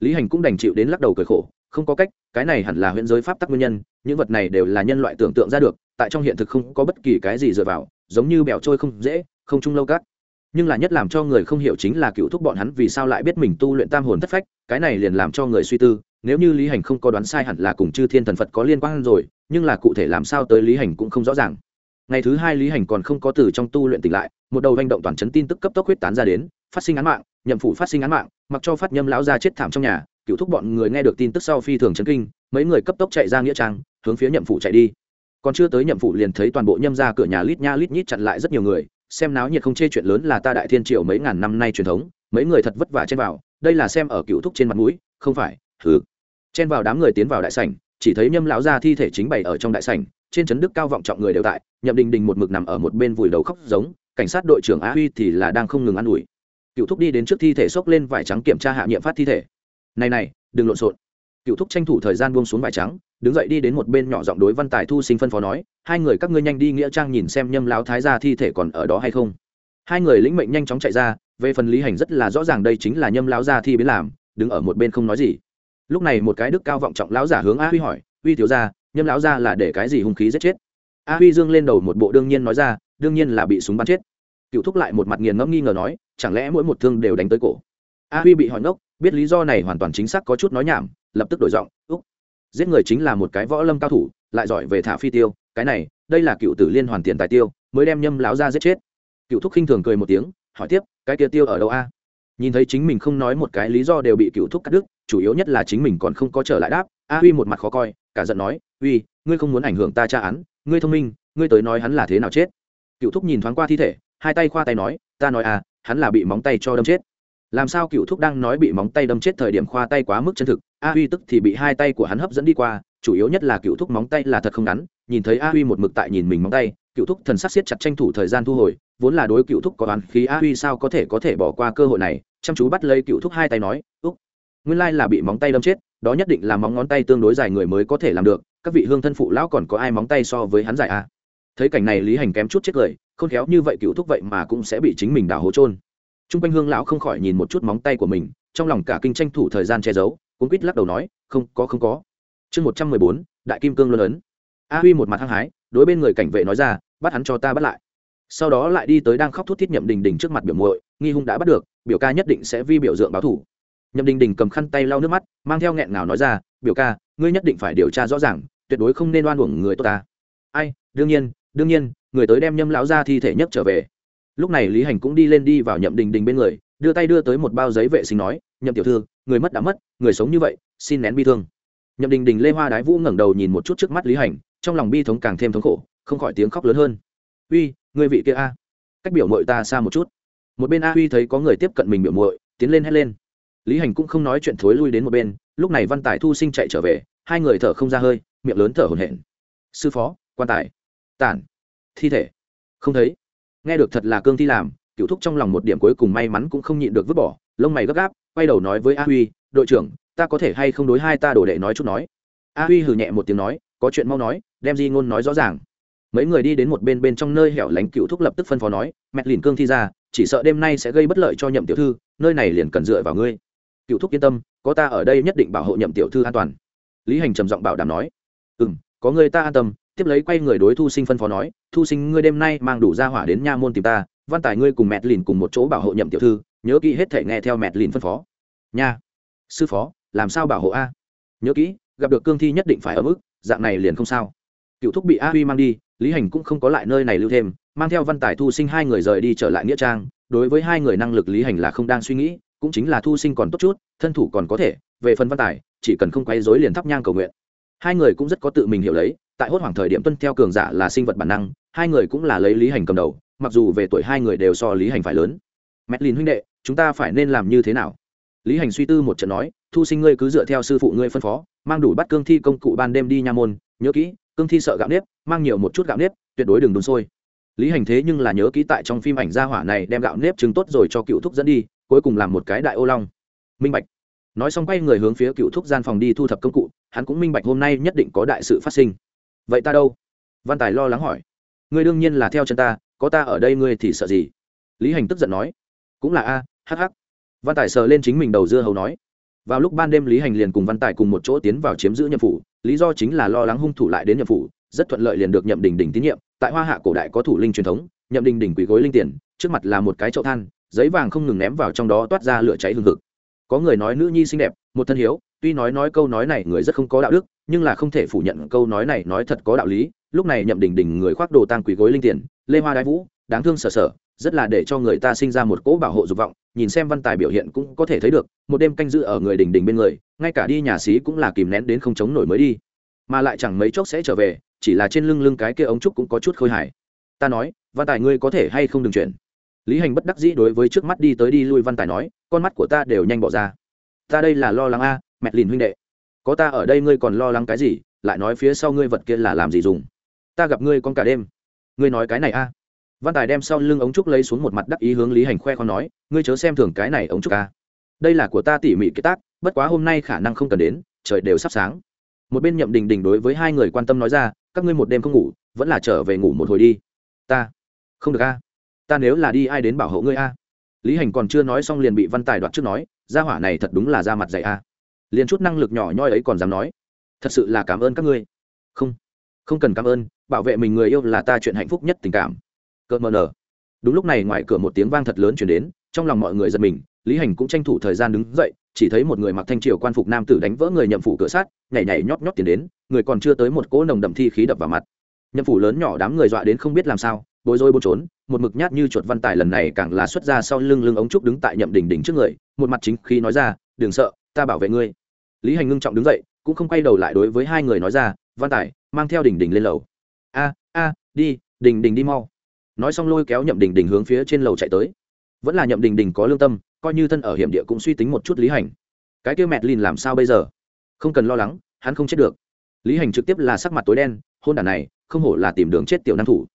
Lý hành cũng đành chịu đến lắc đầu cười khổ không có cách, cái này hẳn là huyễn giới pháp tắc nguyên nhân, những vật này đều là nhân loại tưởng tượng ra được, tại trong hiện thực không có bất kỳ cái gì dựa vào, giống như bèo trôi không dễ, không chung lâu cát. Nhưng là nhất làm cho người không hiểu chính là cựu thúc bọn hắn vì sao lại biết mình tu luyện tam hồn thất phách, cái này liền làm cho người suy tư, nếu như lý hành không có đoán sai hẳn là cùng chư thiên thần phật có liên quan rồi, nhưng là cụ thể làm sao tới lý hành cũng không rõ ràng. Ngày thứ hai lý hành còn không có từ trong tu luyện tỉnh lại, một đầu hành động toàn chấn tin tức cấp tốc huyết tán ra đến, phát sinh án mạng, nhậm phủ phát sinh án mạng, mặc cho phát nhâm lão ra chết thảm trong nhà cựu thúc bọn người nghe được tin tức sau phi thường chấn kinh, mấy người cấp tốc chạy ra nghĩa trang, hướng phía nhậm phủ chạy đi. Còn chưa tới nhậm phủ liền thấy toàn bộ nhâm ra cửa nhà lít nha lít nhít chặn lại rất nhiều người, xem náo nhiệt không chê chuyện lớn là ta đại thiên triều mấy ngàn năm nay truyền thống, mấy người thật vất vả trên vào, đây là xem ở cựu thúc trên mặt mũi, không phải thứ chen vào đám người tiến vào đại sảnh, chỉ thấy nhâm lão gia thi thể chính bày ở trong đại sảnh, trên trấn đức cao vọng trọng người đều tại, nhậm đình đình một mực nằm ở một bên vùi đầu khóc giống, cảnh sát đội trưởng á huy thì là đang không ngừng ă n ủi. Cựu thúc đi đến trước thi thể xốc lên vải trắng kiểm tra hạ nhiệm phát thi thể này này, đừng lộn xộn. Cựu thúc tranh thủ thời gian buông xuống vải trắng, đứng dậy đi đến một bên nhỏ giọng đối văn tài thu sinh phân phó nói, hai người các ngươi nhanh đi nghĩa trang nhìn xem nhâm lão thái gia thi thể còn ở đó hay không. Hai người lĩnh mệnh nhanh chóng chạy ra, về phần lý hành rất là rõ ràng đây chính là nhâm lão gia thi biến làm, đứng ở một bên không nói gì. Lúc này một cái đức cao vọng trọng lão giả hướng a huy hỏi, huy thiếu gia, nhâm lão gia là để cái gì hung khí giết chết? A huy dương lên đầu một bộ đương nhiên nói ra, đương nhiên là bị súng bắn chết. Cựu thúc lại một mặt nghiền ngẫm nghi ngờ nói, chẳng lẽ mỗi một thương đều đánh tới cổ? A huy bị hỏi ngốc biết lý do này hoàn toàn chính xác có chút nói nhảm, lập tức đổi giọng, úc, giết người chính là một cái võ lâm cao thủ, lại giỏi về thả phi tiêu, cái này, đây là cựu tử liên hoàn tiền tài tiêu, mới đem nhâm láo ra giết chết. Cựu thúc khinh thường cười một tiếng, hỏi tiếp, cái kia tiêu ở đâu a? Nhìn thấy chính mình không nói một cái lý do đều bị cựu thúc cắt đứt, chủ yếu nhất là chính mình còn không có trở lại đáp, a huy một mặt khó coi, cả giận nói, uy, ngươi không muốn ảnh hưởng ta tra án, ngươi thông minh, ngươi tới nói hắn là thế nào chết? Cựu thúc nhìn thoáng qua thi thể, hai tay khoa tay nói, ta nói à hắn là bị móng tay cho đâm chết làm sao cựu thúc đang nói bị móng tay đâm chết thời điểm khoa tay quá mức chân thực, a huy tức thì bị hai tay của hắn hấp dẫn đi qua, chủ yếu nhất là cựu thúc móng tay là thật không ngắn, nhìn thấy a huy một mực tại nhìn mình móng tay, cựu thúc thần sắc siết chặt tranh thủ thời gian thu hồi, vốn là đối cựu thúc có đoán khí, a huy sao có thể có thể bỏ qua cơ hội này, chăm chú bắt lấy cựu thúc hai tay nói, úc, nguyên lai là bị móng tay đâm chết, đó nhất định là móng ngón tay tương đối dài người mới có thể làm được, các vị hương thân phụ lão còn có ai móng tay so với hắn dài a thấy cảnh này lý hành kém chút chết cười, khôn khéo như vậy cựu thúc vậy mà cũng sẽ bị chính mình đào hố trôn t r u n g quanh hương lão không khỏi nhìn một chút móng tay của mình, trong lòng cả kinh tranh thủ thời gian che giấu, cuốn quýt lắc đầu nói, không, có không có. Chương một trăm mười bốn, đại kim cương luân ấn. A huy một mặt hăng hái, đối bên người cảnh vệ nói ra, bắt hắn cho ta bắt lại. Sau đó lại đi tới đang khóc thút thiết nhậm đình đình trước mặt biểu muội, nghi hung đã bắt được, biểu ca nhất định sẽ vi biểu dượng báo thủ. Nhậm đình đình cầm khăn tay lau nước mắt, mang theo nghẹn ngào nói ra, biểu ca, ngươi nhất định phải điều tra rõ ràng, tuyệt đối không nên oan uổng người tốt ta. Ai, đương nhiên đương nhiên, người tới đem nhâm lão ra thi thể nhất trở về lúc này lý hành cũng đi lên đi vào nhậm đình đình bên người, đưa tay đưa tới một bao giấy vệ sinh nói, nhậm tiểu thư, người mất đã mất, người sống như vậy, xin nén bi thương. Nhậm đình đình lê hoa đái vũ ngẩng đầu nhìn một chút trước mắt lý hành, trong lòng bi thống càng thêm thống khổ, không khỏi tiếng khóc lớn hơn. Uy, người vị kia a. Cách biểu mội ta xa một chút. Một bên a huy thấy có người tiếp cận mình biểu mội tiến lên hét lên. Lý hành cũng không nói chuyện thối lui đến một bên, lúc này văn tài thu sinh chạy trở về, hai người thở không ra hơi, miệng lớn thở hổn hển. Sư phó, quan tài, tản, thi thể. Không thấy nghe được thật là cương thi làm cựu thúc trong lòng một điểm cuối cùng may mắn cũng không nhịn được vứt bỏ, lông mày gấp gáp, quay đầu nói với a huy, đội trưởng, ta có thể hay không đối hai ta đổ đệ nói chút nói? A huy hừ nhẹ một tiếng nói, có chuyện mau nói, đem di ngôn nói rõ ràng. Mấy người đi đến một bên bên trong nơi hẻo lánh cựu thúc lập tức phân phó nói, mẹ lìn cương thi ra, chỉ sợ đêm nay sẽ gây bất lợi cho nhậm tiểu thư, nơi này liền cần dựa vào ngươi. Cựu thúc yên tâm, có ta ở đây nhất định bảo hộ nhậm tiểu thư an toàn. Lý hành trầm giọng bảo đảm nói ừ m có người ta an tâm tiếp lấy quay người đối thu sinh phân phó nói, thu sinh, ngươi đêm nay mang đủ ra hỏa đến nha môn tìm ta, văn tài ngươi cùng mẹ lìn cùng một chỗ bảo hộ nhậm tiểu thư, nhớ kỹ hết thể nghe theo mẹ lìn phân phó. Nha, sư phó, làm sao bảo hộ a? Nhớ kỹ, gặp được cương thi nhất định phải ở mức, dạng này liền không sao. Cựu thúc bị a huy mang đi, lý hành cũng không có lại nơi này lưu thêm, mang theo văn tài thu sinh hai người rời đi trở lại nghĩa trang. Đối với hai người năng lực lý hành là không đang suy nghĩ, cũng chính là thu sinh còn tốt chút, thân thủ còn có thể, về phần văn tài, chỉ cần không quay dối liền thắp nhang cầu nguyện. Hai người cũng rất có tự mình hiểu lấy tại hốt hoảng thời điểm tuân theo cường giả là sinh vật bản năng, hai người cũng là lấy lý hành cầm đầu, mặc dù về tuổi hai người đều so lý hành phải lớn. Mét lìn huynh đệ, chúng ta phải nên làm như thế nào? Lý hành suy tư một trận nói, thu sinh ngươi cứ dựa theo sư phụ ngươi phân phó, mang đủ bắt cương thi công cụ ban đêm đi nha môn, nhớ kỹ, cương thi sợ gạo nếp, mang nhiều một chút gạo nếp, tuyệt đối đừng đun sôi. Lý hành thế nhưng là nhớ kỹ tại trong phim ảnh gia hỏa này đem gạo nếp trứng tốt rồi cho cựu thúc dẫn đi, cuối cùng làm một cái đại ô long. Minh bạch. Nói xong quay người hướng phía cựu thúc gian phòng đi thu thập công cụ, hắn cũng minh bạch hôm nay nhất định có đại sự phát sinh vậy ta đâu? Văn tài lo lắng hỏi. Ngươi đương nhiên là theo chân ta, có ta ở đây ngươi thì sợ gì? Lý hành tức giận nói. Cũng là a hh văn tài sờ lên chính mình đầu dưa hầu nói. Vào lúc ban đêm lý hành liền cùng văn tài cùng một chỗ tiến vào chiếm giữ nhậm phủ lý do chính là lo lắng hung thủ lại đến nhậm phủ rất thuận lợi liền được nhậm đình đình tín nhiệm. Tại hoa hạ cổ đại có thủ linh truyền thống, nhậm đình đình quỳ gối linh tiền, trước mặt là một cái chậu than, giấy vàng không ngừng ném vào trong đó toát ra lửa cháy hừng hực. Có người nói nữ nhi xinh đẹp, một thân hiếu, tuy nói nói câu nói này người rất không có đạo đức nhưng là không thể phủ nhận câu nói này nói thật có đạo lý, lúc này nhậm đình đình người khoác đồ tang quỳ gối linh tiền, lê hoa đái vũ, đáng thương sở sở rất là để cho người ta sinh ra một cỗ bảo hộ dục vọng, nhìn xem văn tài biểu hiện cũng có thể thấy được, một đêm canh giữ ở người đình đình bên người, ngay cả đi nhà xí cũng là kìm nén đến không chống nổi mới đi. Mà lại chẳng mấy chốc sẽ trở về, chỉ là trên lưng lưng cái kia ống trúc cũng có chút khôi hài. Ta nói, văn tài ngươi có thể hay không đừng chuyển? Lý hành bất đắc dĩ đối với trước mắt đi tới đi lui văn tài nói, con mắt của ta đều nhanh bỏ ra. Ta đây là lo lắng a mẹ lìn huynh đệ có ta ở đây ngươi còn lo lắng cái gì, lại nói phía sau ngươi vật kia là làm gì dùng. Ta gặp ngươi con cả đêm. Ngươi nói cái này a? Văn tài đem sau lưng ống trúc lấy xuống một mặt đắc ý hướng lý hành khoe con nói, ngươi chớ xem thường cái này ống trúc a. Đây là của ta tỉ mỉ kế tác, bất quá hôm nay khả năng không cần đến, trời đều sắp sáng. Một bên nhậm đình đình đối với hai người quan tâm nói ra, các ngươi một đêm không ngủ, vẫn là trở về ngủ một hồi đi. Ta, không được a. Ta nếu là đi ai đến bảo hộ ngươi a? Lý hành còn chưa nói xong liền bị văn tài đoạt trước nói, gia hỏa này thật đúng là ra mặt dạy a liền chút năng lực nhỏ nhoi ấy còn dám nói. Thật sự là cảm ơn các ngươi. Không không cần cảm ơn, bảo vệ mình người yêu là ta chuyện hạnh phúc nhất tình cảm. Cợt mờ nở đúng lúc này ngoài cửa một tiếng vang thật lớn chuyển đến, trong lòng mọi người giật mình, lý hành cũng tranh thủ thời gian đứng dậy, chỉ thấy một người mặc thanh triều quan phục nam tử đánh vỡ người nhậm phủ cửa sát nhảy nhảy nhót nhót tiến đến, người còn chưa tới một cỗ nồng đậm thi khí đập vào mặt. Nhậm phủ lớn nhỏ đám người dọa đến không biết làm sao, bối rối bối trốn một mực nhát như chuột văn tài lần này càng là xuất ra sau lưng lưng ống trúc đứng tại nhậm đỉnh đỉnh trước người, một mặt chính khi nói ra, đừng sợ, ta bảo vệ ngươi lý hành ngưng trọng đứng dậy, cũng không quay đầu lại đối với hai người nói ra, văn tài, mang theo đỉnh đỉnh lên lầu. A a, đi đỉnh đỉnh đi mau. Nói xong lôi kéo nhậm đỉnh đỉnh hướng phía trên lầu chạy tới. Vẫn là nhậm đỉnh đỉnh có lương tâm, coi như thân ở hiểm địa cũng suy tính một chút lý hành. Cái kia mẹt lìn làm sao bây giờ? Không cần lo lắng, hắn không chết được. Lý hành trực tiếp là sắc mặt tối đen, hôn đản này, không hổ là tìm đường chết tiểu năng thủ.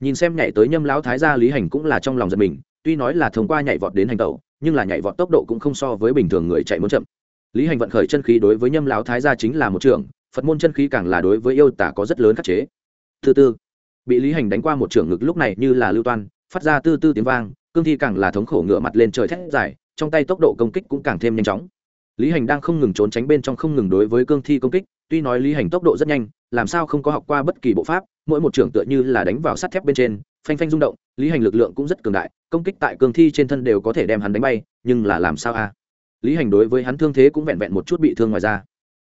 Nhìn xem nhảy tới nhâm lão thái gia lý hành cũng là trong lòng giật mình, tuy nói là thông qua nhảy vọt đến hành tẩu, nhưng là nhảy vọt tốc độ cũng không so với bình thường người chạy muốn chậm lý hành vận khởi chân khí đối với nhâm lão thái gia chính là một trường, phật môn chân khí càng là đối với yêu tả có rất lớn khắc chế. Thứ tư, bị lý hành đánh qua một trường ngực lúc này như là lưu toan, phát ra tư tư tiếng vang, cương thi càng là thống khổ ngựa mặt lên trời thét dài, trong tay tốc độ công kích cũng càng thêm nhanh chóng. Lý hành đang không ngừng trốn tránh bên trong không ngừng đối với cương thi công kích, tuy nói lý hành tốc độ rất nhanh, làm sao không có học qua bất kỳ bộ pháp, mỗi một trưởng tựa như là đánh vào sắt thép bên trên, phanh phanh rung động, lý hành lực lượng cũng rất cường đại, công kích tại cương thi trên thân đều có thể đem hắn đánh bay, nhưng là làm sao a? Lý hành đối với hắn thương thế cũng vẹn vẹn một chút bị thương ngoài ra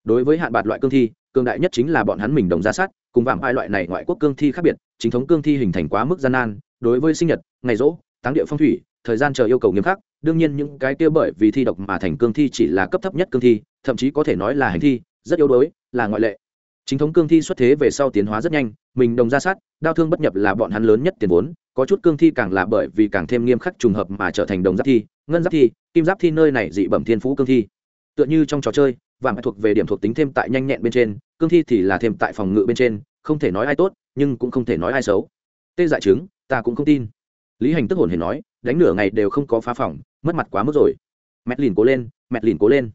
đối với hạn bạt loại cương thi, cường đại nhất chính là bọn hắn mình đồng ra sát, cùng vạm hai loại này ngoại quốc cương thi khác biệt, chính thống cương thi hình thành quá mức gian nan, đối với sinh nhật, ngày rỗ, táng địa phong thủy, thời gian chờ yêu cầu nghiêm khắc, đương nhiên những cái kia bởi vì thi độc mà thành cương thi chỉ là cấp thấp nhất cương thi, thậm chí có thể nói là hành thi, rất yếu đuối, là ngoại lệ. Chính thống cương thi xuất thế về sau tiến hóa rất nhanh, mình đồng ra sát đau thương bất nhập là bọn hắn lớn nhất tiền vốn có chút cương thi càng là bởi vì càng thêm nghiêm khắc trùng hợp mà trở thành đồng giáp thi, ngân giáp thi, kim giáp thi nơi này dị bẩm thiên phú cương thi. Tựa như trong trò chơi, vàng thuộc về điểm thuộc tính thêm tại nhanh nhẹn bên trên, cương thi thì là thêm tại phòng ngự bên trên, không thể nói ai tốt, nhưng cũng không thể nói ai xấu. Tê dại chứng, ta cũng không tin. Lý hành tức hồn hề nói, đánh nửa ngày đều không có phá phòng, mất mặt quá mức rồi. Mẹt lìn cố lên, mẹt lìn cố lên.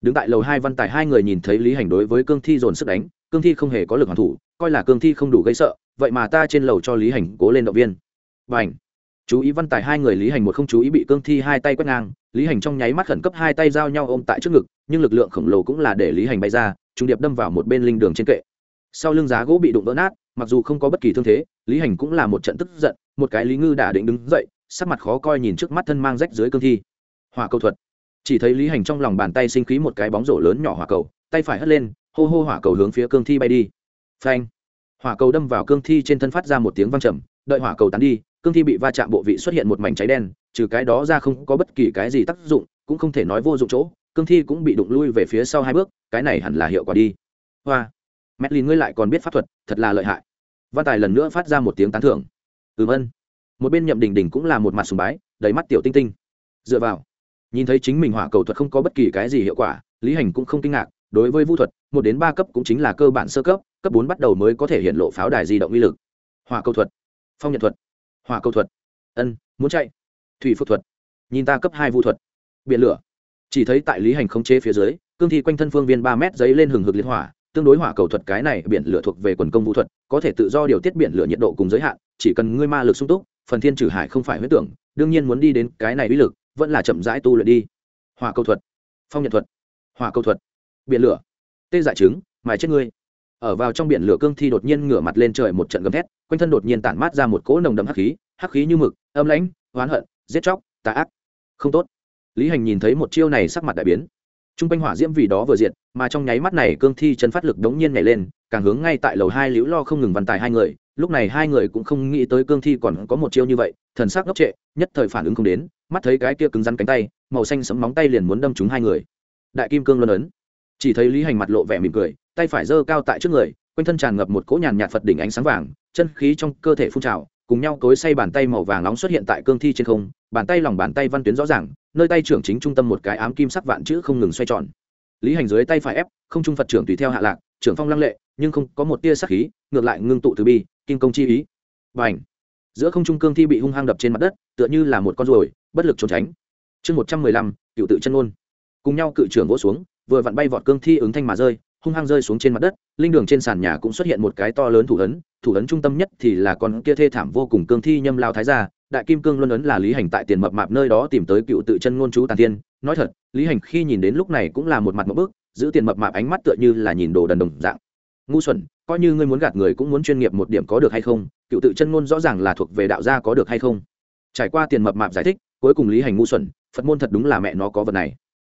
Đứng tại lầu hai văn tài hai người nhìn thấy lý hành đối với cương thi dồn sức đánh, cương thi không hề có lực hoàn thủ, coi là cương thi không đủ gây sợ, vậy mà ta trên lầu cho lý hành cố lên động viên và ảnh. Chú ý văn tài hai người lý hành một không chú ý bị cương thi hai tay quét ngang, lý hành trong nháy mắt khẩn cấp hai tay giao nhau ôm tại trước ngực, nhưng lực lượng khổng lồ cũng là để lý hành bay ra trung điệp đâm vào một bên linh đường trên kệ. Sau lưng giá gỗ bị đụng vỡ nát, mặc dù không có bất kỳ thương thế, lý hành cũng là một trận tức giận, một cái lý ngư đã định đứng dậy, sắc mặt khó coi nhìn trước mắt thân mang rách dưới cương thi. Hòa cầu thuật. Chỉ thấy lý hành trong lòng bàn tay sinh khí một cái bóng rổ lớn nhỏ hỏa cầu, tay phải hất lên, hô hô hỏa cầu hướng phía cương thi bay đi. Phanh. Hỏa cầu đâm vào cương thi trên thân phát ra một tiếng văng trầm, đợi hỏa cầu tán đi cương thi bị va chạm bộ vị xuất hiện một mảnh cháy đen, trừ cái đó ra không có bất kỳ cái gì tác dụng, cũng không thể nói vô dụng chỗ, cương thi cũng bị đụng lui về phía sau hai bước, cái này hẳn là hiệu quả đi. Hoa. Mẹ lìn ngươi lại còn biết pháp thuật, thật là lợi hại. Văn tài lần nữa phát ra một tiếng tán thưởng. Ừm ân. Một bên nhậm đình đình cũng là một mặt sùng bái, đầy mắt tiểu tinh tinh. Dựa vào, nhìn thấy chính mình hỏa cầu thuật không có bất kỳ cái gì hiệu quả, lý hành cũng không kinh ngạc, đối với vũ thuật, một đến ba cấp cũng chính là cơ bản sơ cấp cấp bốn bắt đầu mới có thể hiện lộ pháo đài di động uy lực. Hỏa cầu thuật, phong nhật thuật hỏa cầu thuật. Ân, muốn chạy. Thủy phật thuật. Nhìn ta cấp hai vũ thuật. Biển lửa. Chỉ thấy tại lý hành khống chế phía dưới, cương thi quanh thân phương viên ba mét giấy lên hừng hực liên hỏa, tương đối hỏa cầu thuật cái này biển lửa thuộc về quần công vũ thuật, có thể tự do điều tiết biển lửa nhiệt độ cùng giới hạn, chỉ cần ngươi ma lực sung túc, phần thiên trừ hải không phải huyết tưởng, đương nhiên muốn đi đến cái này uy lực, vẫn là chậm rãi tu luyện đi. Hỏa cầu thuật. Phong nhật thuật. Hỏa cầu thuật. Biển lửa. Tê dại trứng, mài chết ngươi. Ở vào trong biển lửa cương thi đột nhiên ngửa mặt lên trời một trận gầm thét quanh thân đột nhiên tản mát ra một cỗ nồng đậm hắc khí hắc khí như mực, âm lãnh, oán hận, giết chóc, tà ác. Không tốt. Lý hành nhìn thấy một chiêu này sắc mặt đại biến. T r u n g quanh hỏa diễm vì đó vừa diệt, mà trong nháy mắt này cương thi chân phát lực đống nhiên nhảy lên, càng hướng ngay tại lầu hai liễu lo không ngừng văn tài hai người, lúc này hai người cũng không nghĩ tới cương thi còn có một chiêu như vậy, thần sắc ngốc trệ, nhất thời phản ứng không đến, mắt thấy cái kia cứng rắn cánh tay, màu xanh sấm móng tay liền muốn đâm chúng hai người. Đại kim cương luân ấn. Chỉ thấy lý hành mặt lộ vẻ mỉm cười, tay phải giơ cao tại trước người quanh thân tràn ngập một cỗ nhàn nhạt phật đỉnh ánh sáng vàng, chân khí trong cơ thể phun trào, cùng nhau cối say bàn tay màu vàng nóng xuất hiện tại cương thi trên không, bàn tay lòng bàn tay văn tuyến rõ ràng, nơi tay trưởng chính trung tâm một cái ám kim sắc vạn chữ không ngừng xoay tròn. Lý hành dưới tay phải ép, không trung phật trưởng tùy theo hạ lạc, trưởng phong lăng lệ, nhưng không có một tia sắc khí, ngược lại ngưng tụ từ bi kim công chi ý. Và ảnh giữa không trung cương thi bị hung hăng đập trên mặt đất, tựa như là một con ruồi, bất lực trốn tránh. Chương một trăm mười lăm, cựu tự chân ôn cùng nhau cự trưởng vỗ xuống, vừa vặn bay vọt cương thi ứng thanh mà rơi hung hăng rơi xuống trên mặt đất linh đường trên sàn nhà cũng xuất hiện một cái to lớn thủ ấn thủ ấn trung tâm nhất thì là con kia thê thảm vô cùng cương thi nhâm lao thái gia đại kim cương luân ấn là lý hành tại tiền mập mạp nơi đó tìm tới cựu tự chân ngôn chú tàn tiên, nói thật lý hành khi nhìn đến lúc này cũng là một mặt một bước giữ tiền mập mạp ánh mắt tựa như là nhìn đồ đần đồng dạng. Ngu xuẩn coi như ngươi muốn gạt người cũng muốn chuyên nghiệp một điểm có được hay không? Cựu tự chân ngôn rõ ràng là thuộc về đạo gia có được hay không? Trải qua tiền mập mạp giải thích cuối cùng lý hành ngu xuẩn phật môn thật đúng là mẹ nó có vật này.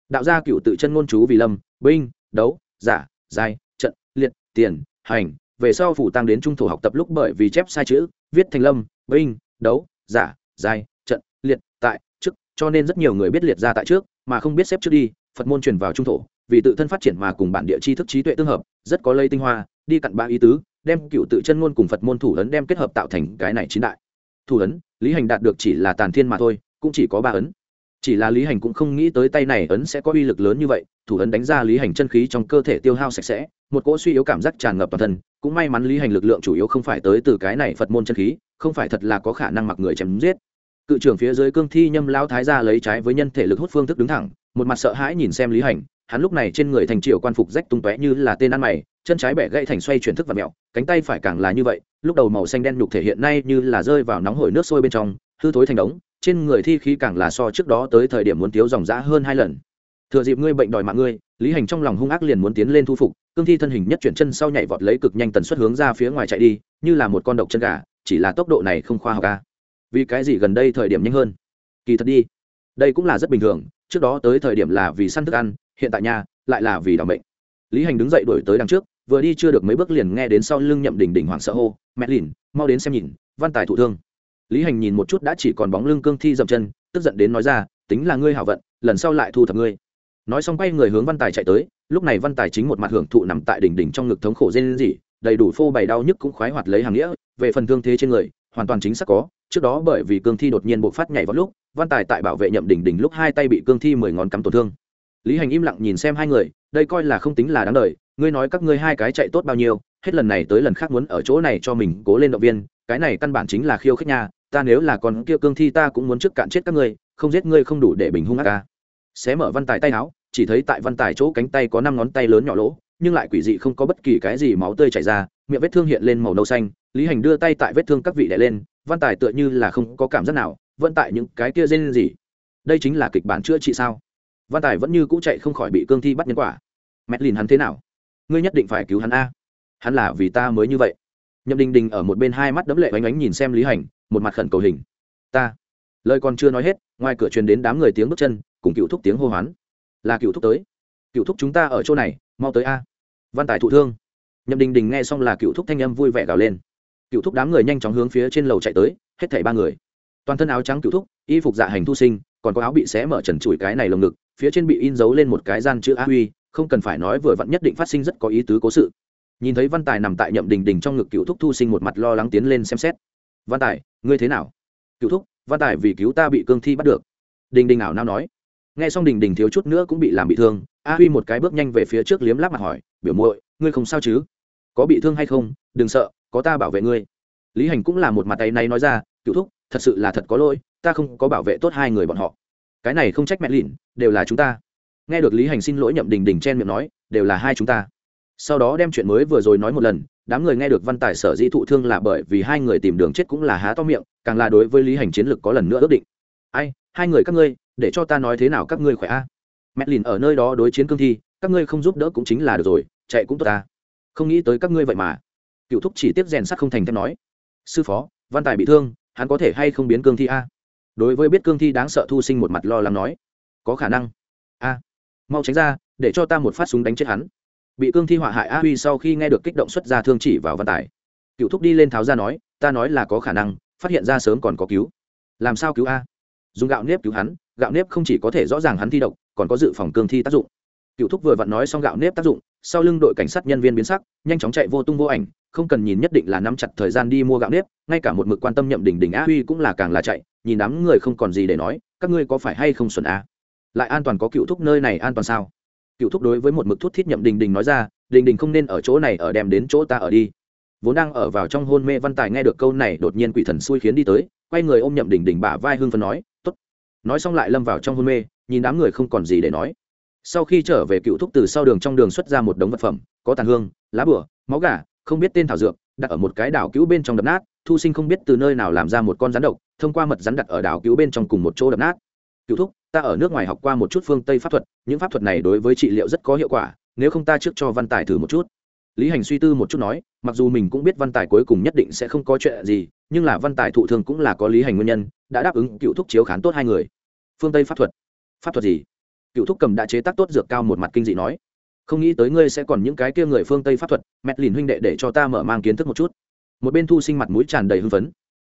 Đạo gia cựu tự chân ngôn chú vì lâm binh đấu giả giai, trận, liệt, tiền, hành. Về sau phủ tăng đến trung thổ học tập lúc bởi vì chép sai chữ, viết thành lâm, binh, đấu, giả, giai, trận, liệt, tại trước cho nên rất nhiều người biết liệt ra tại trước, mà không biết xếp trước đi. Phật môn truyền vào trung thổ, vì tự thân phát triển mà cùng bản địa tri thức trí tuệ tương hợp, rất có lây tinh hoa, đi cặn ba ý tứ, đem cựu tự chân ngôn cùng phật môn thủ ấn đem kết hợp tạo thành cái này chín đại. Thủ ấn, lý hành đạt được chỉ là tàn thiên mà thôi, cũng chỉ có ba ấn chỉ là lý hành cũng không nghĩ tới tay này ấn sẽ có uy lực lớn như vậy, thủ ấn đánh ra lý hành chân khí trong cơ thể tiêu hao sạch sẽ, một cỗ suy yếu cảm giác tràn ngập toàn thân. Cũng may mắn lý hành lực lượng chủ yếu không phải tới từ cái này phật môn chân khí, không phải thật là có khả năng mặc người chém giết. Cự trưởng phía dưới cương thi nhâm lao thái ra lấy trái với nhân thể lực hút phương thức đứng thẳng, một mặt sợ hãi nhìn xem lý hành. Hắn lúc này trên người thành triều quan phục rách tung tóe như là tên ăn mày, chân trái bẻ gãy thành xoay chuyển thức và mẹo cánh tay phải càng là như vậy, lúc đầu màu xanh đen nhục thể hiện nay như là rơi vào nóng hổi nước sôi bên trong, hư thối thành đống trên người thi khí càng là so trước đó tới thời điểm muốn thiếu dòng dã hơn hai lần. Thừa dịp ngươi bệnh đòi mạng ngươi, lý hành trong lòng hung ác liền muốn tiến lên thu phục, cương thi thân hình nhất chuyển chân sau nhảy vọt lấy cực nhanh tần suất hướng ra phía ngoài chạy đi, như là một con độc chân gà, chỉ là tốc độ này không khoa học ca vì cái gì gần đây thời điểm nhanh hơn? Kỳ thật đi, đây cũng là rất bình thường, trước đó tới thời điểm là vì săn thức ăn, hiện tại nhà lại là vì đ bệnh lý hành đứng dậy đổi tới đằng trước, vừa đi chưa được mấy bước liền nghe đến sau lưng nhậm đỉnh đỉnh hoảng sợ hô, mẹ lìn, mau đến xem nhìn, văn tài thụ thương lý hành nhìn một chút đã chỉ còn bóng lưng cương thi dậm chân, tức giận đến nói ra, tính là ngươi hảo vận, lần sau lại thu thập ngươi. Nói xong quay người hướng văn tài chạy tới, lúc này văn tài chính một mặt hưởng thụ nằm tại đỉnh đỉnh trong ngực thống khổ dên gì đầy đủ phô bày đau nhức cũng khoái hoạt lấy hàng nghĩa, về phần thương thế trên người, hoàn toàn chính xác có, trước đó bởi vì cương thi đột nhiên bộc phát nhảy vào lúc, văn tài tại bảo vệ nhậm đỉnh đỉnh lúc hai tay bị cương thi mười ngón cắm tổn thương. Lý hành im lặng nhìn xem hai người, đây coi là không tính là đáng đời, ngươi nói các ngươi hai cái chạy tốt bao nhiêu, hết lần này tới lần khác muốn ở chỗ này cho mình cố lên động viên, cái này căn bản chính là khiêu khích nha ta nếu là con kia cương thi ta cũng muốn trước cạn chết các ngươi, không giết ngươi không đủ để bình hung ác ca. Xé mở văn tài tay áo, chỉ thấy tại văn tài chỗ cánh tay có năm ngón tay lớn nhỏ lỗ, nhưng lại quỷ dị không có bất kỳ cái gì máu tươi chảy ra, miệng vết thương hiện lên màu nâu xanh, lý hành đưa tay tại vết thương các vị đẻ lên, văn tài tựa như là không có cảm giác nào, vẫn tại những cái kia dên gì đây chính là kịch bản chữa trị sao? Văn tài vẫn như cũ chạy không khỏi bị cương thi bắt nhân quả. Mẹt lìn hắn thế nào? Ngươi nhất định phải cứu hắn a. Hắn là vì ta mới như vậy. Nhậm đình đình ở một bên hai mắt đấm lệ oanh oánh nhìn xem lý hành một mặt khẩn cầu hình. Ta. Lời còn chưa nói hết, ngoài cửa truyền đến đám người tiếng bước chân, cùng cựu thúc tiếng hô hoán. Là cựu thúc tới. Cựu thúc chúng ta ở chỗ này, mau tới a. Văn tài thụ thương. Nhậm đình đình nghe xong là cựu thúc thanh âm vui vẻ gào lên. Cựu thúc đám người nhanh chóng hướng phía trên lầu chạy tới, hết thảy ba người. Toàn thân áo trắng cựu thúc, y phục dạ hành thu sinh, còn có áo bị xé mở trần trụi cái này lồng ngực, phía trên bị in dấu lên một cái gian chữ a huy, không cần phải nói vừa vặn nhất định phát sinh rất có ý tứ cố sự. Nhìn thấy văn tài nằm tại nhậm đình đình trong ngực cựu thúc thu sinh một mặt lo lắng tiến lên xem xét văn tài, ngươi thế nào? Cựu thúc, văn tài vì cứu ta bị cương thi bắt được. Đình đình ảo nao nói. Nghe xong đình đình thiếu chút nữa cũng bị làm bị thương, a huy một cái bước nhanh về phía trước liếm láp mặt hỏi, biểu muội, ngươi không sao chứ? Có bị thương hay không? Đừng sợ, có ta bảo vệ ngươi. Lý hành cũng là một mặt tay này nói ra, cựu thúc, thật sự là thật có lỗi, ta không có bảo vệ tốt hai người bọn họ. Cái này không trách mẹ lìn đều là chúng ta. Nghe được lý hành xin lỗi nhậm đình đình chen miệng nói, đều là hai chúng ta. Sau đó đem chuyện mới vừa rồi nói một lần đám người nghe được văn tài sở dĩ thụ thương là bởi vì hai người tìm đường chết cũng là há to miệng, càng là đối với lý hành chiến lược có lần nữa ước định. Ai, hai người các ngươi, để cho ta nói thế nào các ngươi khỏe a? À? mẹ lìn ở nơi đó đối chiến cương thi, các ngươi không giúp đỡ cũng chính là được rồi, chạy cũng tốt ta. Không nghĩ tới các ngươi vậy mà. Cựu thúc chỉ tiếp rèn sắt không thành thép nói. Sư phó, văn tài bị thương, hắn có thể hay không biến cương thi a? Đối với biết cương thi đáng sợ thu sinh một mặt lo lắng nói. Có khả năng. A, mau tránh ra, để cho ta một phát súng đánh chết hắn bị cương thi họa hại a huy sau khi nghe được kích động xuất ra thương chỉ vào văn tài. Cựu thúc đi lên tháo ra nói, ta nói là có khả năng, phát hiện ra sớm còn có cứu. Làm sao cứu a? Dùng gạo nếp cứu hắn, gạo nếp không chỉ có thể rõ ràng hắn thi độc, còn có dự phòng cương thi tác dụng. Cựu thúc vừa vặn nói xong gạo nếp tác dụng, sau lưng đội cảnh sát nhân viên biến sắc, nhanh chóng chạy vô tung vô ảnh, không cần nhìn nhất định là nắm chặt thời gian đi mua gạo nếp, ngay cả một mực quan tâm nhậm đỉnh đỉnh a huy cũng là càng là chạy, nhìn đám người không còn gì để nói, các ngươi có phải hay không xuẩn a? Lại an toàn có cựu thúc nơi này an toàn sao? Cựu thúc đối với một mực thuốc thiết nhậm đình đình nói ra, đình đình không nên ở chỗ này, ở đem đến chỗ ta ở đi. Vốn đang ở vào trong hôn mê văn tài nghe được câu này, đột nhiên quỷ thần xui khiến đi tới, quay người ôm nhậm đình đình bả vai hương phân nói t ố t nói xong lại lâm vào trong hôn mê, nhìn đám người không còn gì để nói. Sau khi trở về cựu thúc từ sau đường trong đường xuất ra một đống vật phẩm, có tàn hương, lá bửa, máu gà, không biết tên thảo dược, đặt ở một cái đảo cứu bên trong đập nát, thu sinh không biết từ nơi nào làm ra một con rắn độc, thông qua mật rắn đặt ở đảo cứu bên trong cùng một chỗ đập nát cựu thúc, ta ở nước ngoài học qua một chút phương tây pháp thuật, những pháp thuật này đối với trị liệu rất có hiệu quả, nếu không ta trước cho văn tài thử một chút. Lý hành suy tư một chút nói, mặc dù mình cũng biết văn tài cuối cùng nhất định sẽ không có chuyện gì, nhưng là văn tài thụ thường cũng là có lý hành nguyên nhân, đã đáp ứng cựu thúc chiếu khán tốt hai người. Phương tây pháp thuật? Pháp thuật gì? Cựu thúc cầm đã chế tác tốt dược cao một mặt kinh dị nói. Không nghĩ tới ngươi sẽ còn những cái kia người phương tây pháp thuật, mẹt lìn huynh đệ để cho ta mở mang kiến thức một chút. Một bên thu sinh mặt mũi tràn đầy hưng phấn.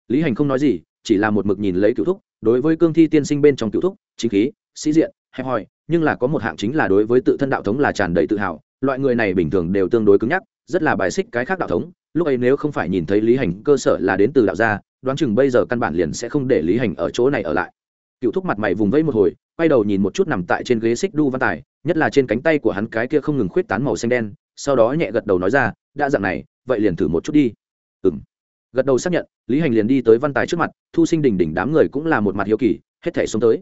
Lý hành không nói gì, chỉ là một mực nhìn lấy cựu thúc đối với cương thi tiên sinh bên trong cựu thúc, chính khí, sĩ diện, hẹp hòi, nhưng là có một hạng chính là đối với tự thân đạo thống là tràn đầy tự hào. Loại người này bình thường đều tương đối cứng nhắc, rất là bài xích cái khác đạo thống. Lúc ấy nếu không phải nhìn thấy lý hành cơ sở là đến từ đạo gia, đoán chừng bây giờ căn bản liền sẽ không để lý hành ở chỗ này ở lại. Cựu thúc mặt mày vùng vẫy một hồi, quay đầu nhìn một chút nằm tại trên ghế xích đu văn tài, nhất là trên cánh tay của hắn cái kia không ngừng khuyết tán màu xanh đen, sau đó nhẹ gật đầu nói ra, đã dạng này, vậy liền thử một chút đi. Ừng gật đầu xác nhận, lý hành liền đi tới văn tài trước mặt, thu sinh đỉnh đỉnh đám người cũng là một mặt hiếu kỳ, hết thể xuống tới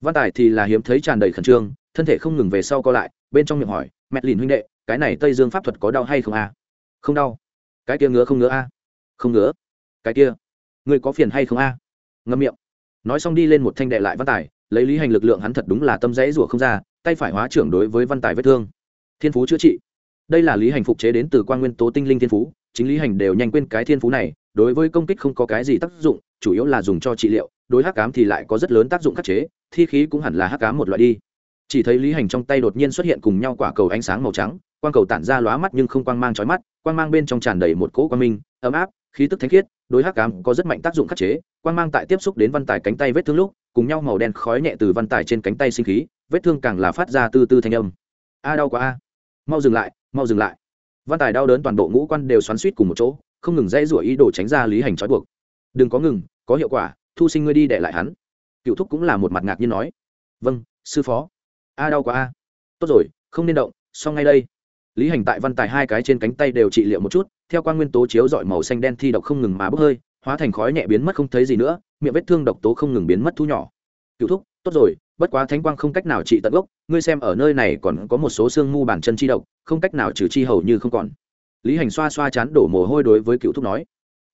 văn tài thì là hiếm thấy tràn đầy khẩn trương, thân thể không ngừng về sau co lại, bên trong miệng hỏi, mẹ lìn huynh đệ, cái này tây dương pháp thuật có đau hay không a à? không đau cái kia ngứa không ngứa a à? không ngứa cái kia người có phiền hay không a à? ngâm miệng nói xong đi lên một thanh đệ lại văn tài, lấy lý hành lực lượng hắn thật đúng là tâm rẽ rủa không ra, tay phải hóa trưởng đối với văn tài vết thương thiên phú chữa trị đây là lý hành phục chế đến từ quan nguyên tố tinh linh thiên phú chính lý hành đều nhanh quên cái thiên phú này, đối với công kích không có cái gì tác dụng, chủ yếu là dùng cho trị liệu, đối hắc cám thì lại có rất lớn tác dụng khắc chế, thi khí cũng hẳn là hắc cám một loại đi. Chỉ thấy lý hành trong tay đột nhiên xuất hiện cùng nhau quả cầu ánh sáng màu trắng, quang cầu tản ra lóa mắt nhưng không quang mang trói mắt, quang mang bên trong tràn đầy một cỗ quang minh, ấm áp, khí tức thánh khiết, đối hắc cám có rất mạnh tác dụng khắc chế, quang mang tại tiếp xúc đến văn tài cánh tay vết thương lúc, cùng nhau màu đen khói nhẹ từ văn tài trên cánh tay sinh khí, vết thương càng là phát ra từ từ thanh âm. A đau quá a. Mau dừng lại, mau dừng lại văn tài đau đớn toàn bộ ngũ quan đều xoắn suýt cùng một chỗ, không ngừng dãy rủa ý đồ tránh ra lý hành trói buộc. Đừng có ngừng, có hiệu quả, thu sinh ngươi đi để lại hắn. Cựu thúc cũng là một mặt ngạc nhiên nói. Vâng sư phó. A, đau quá a. Tốt rồi, không nên động, xong ngay đây. Lý hành tại văn tài hai cái trên cánh tay đều trị liệu một chút, theo quan nguyên tố chiếu dọi màu xanh đen thi độc không ngừng mà bốc hơi, hóa thành khói nhẹ biến mất không thấy gì nữa, miệng vết thương độc tố không ngừng biến mất thu nhỏ. Cựu thúc, tốt rồi bất quá thánh quang không cách nào trị tận gốc, ngươi xem ở nơi này còn có một số xương mu bản chân chi độc, không cách nào trừ chi hầu như không còn. Lý hành xoa xoa chán đổ mồ hôi đối với cựu thúc nói,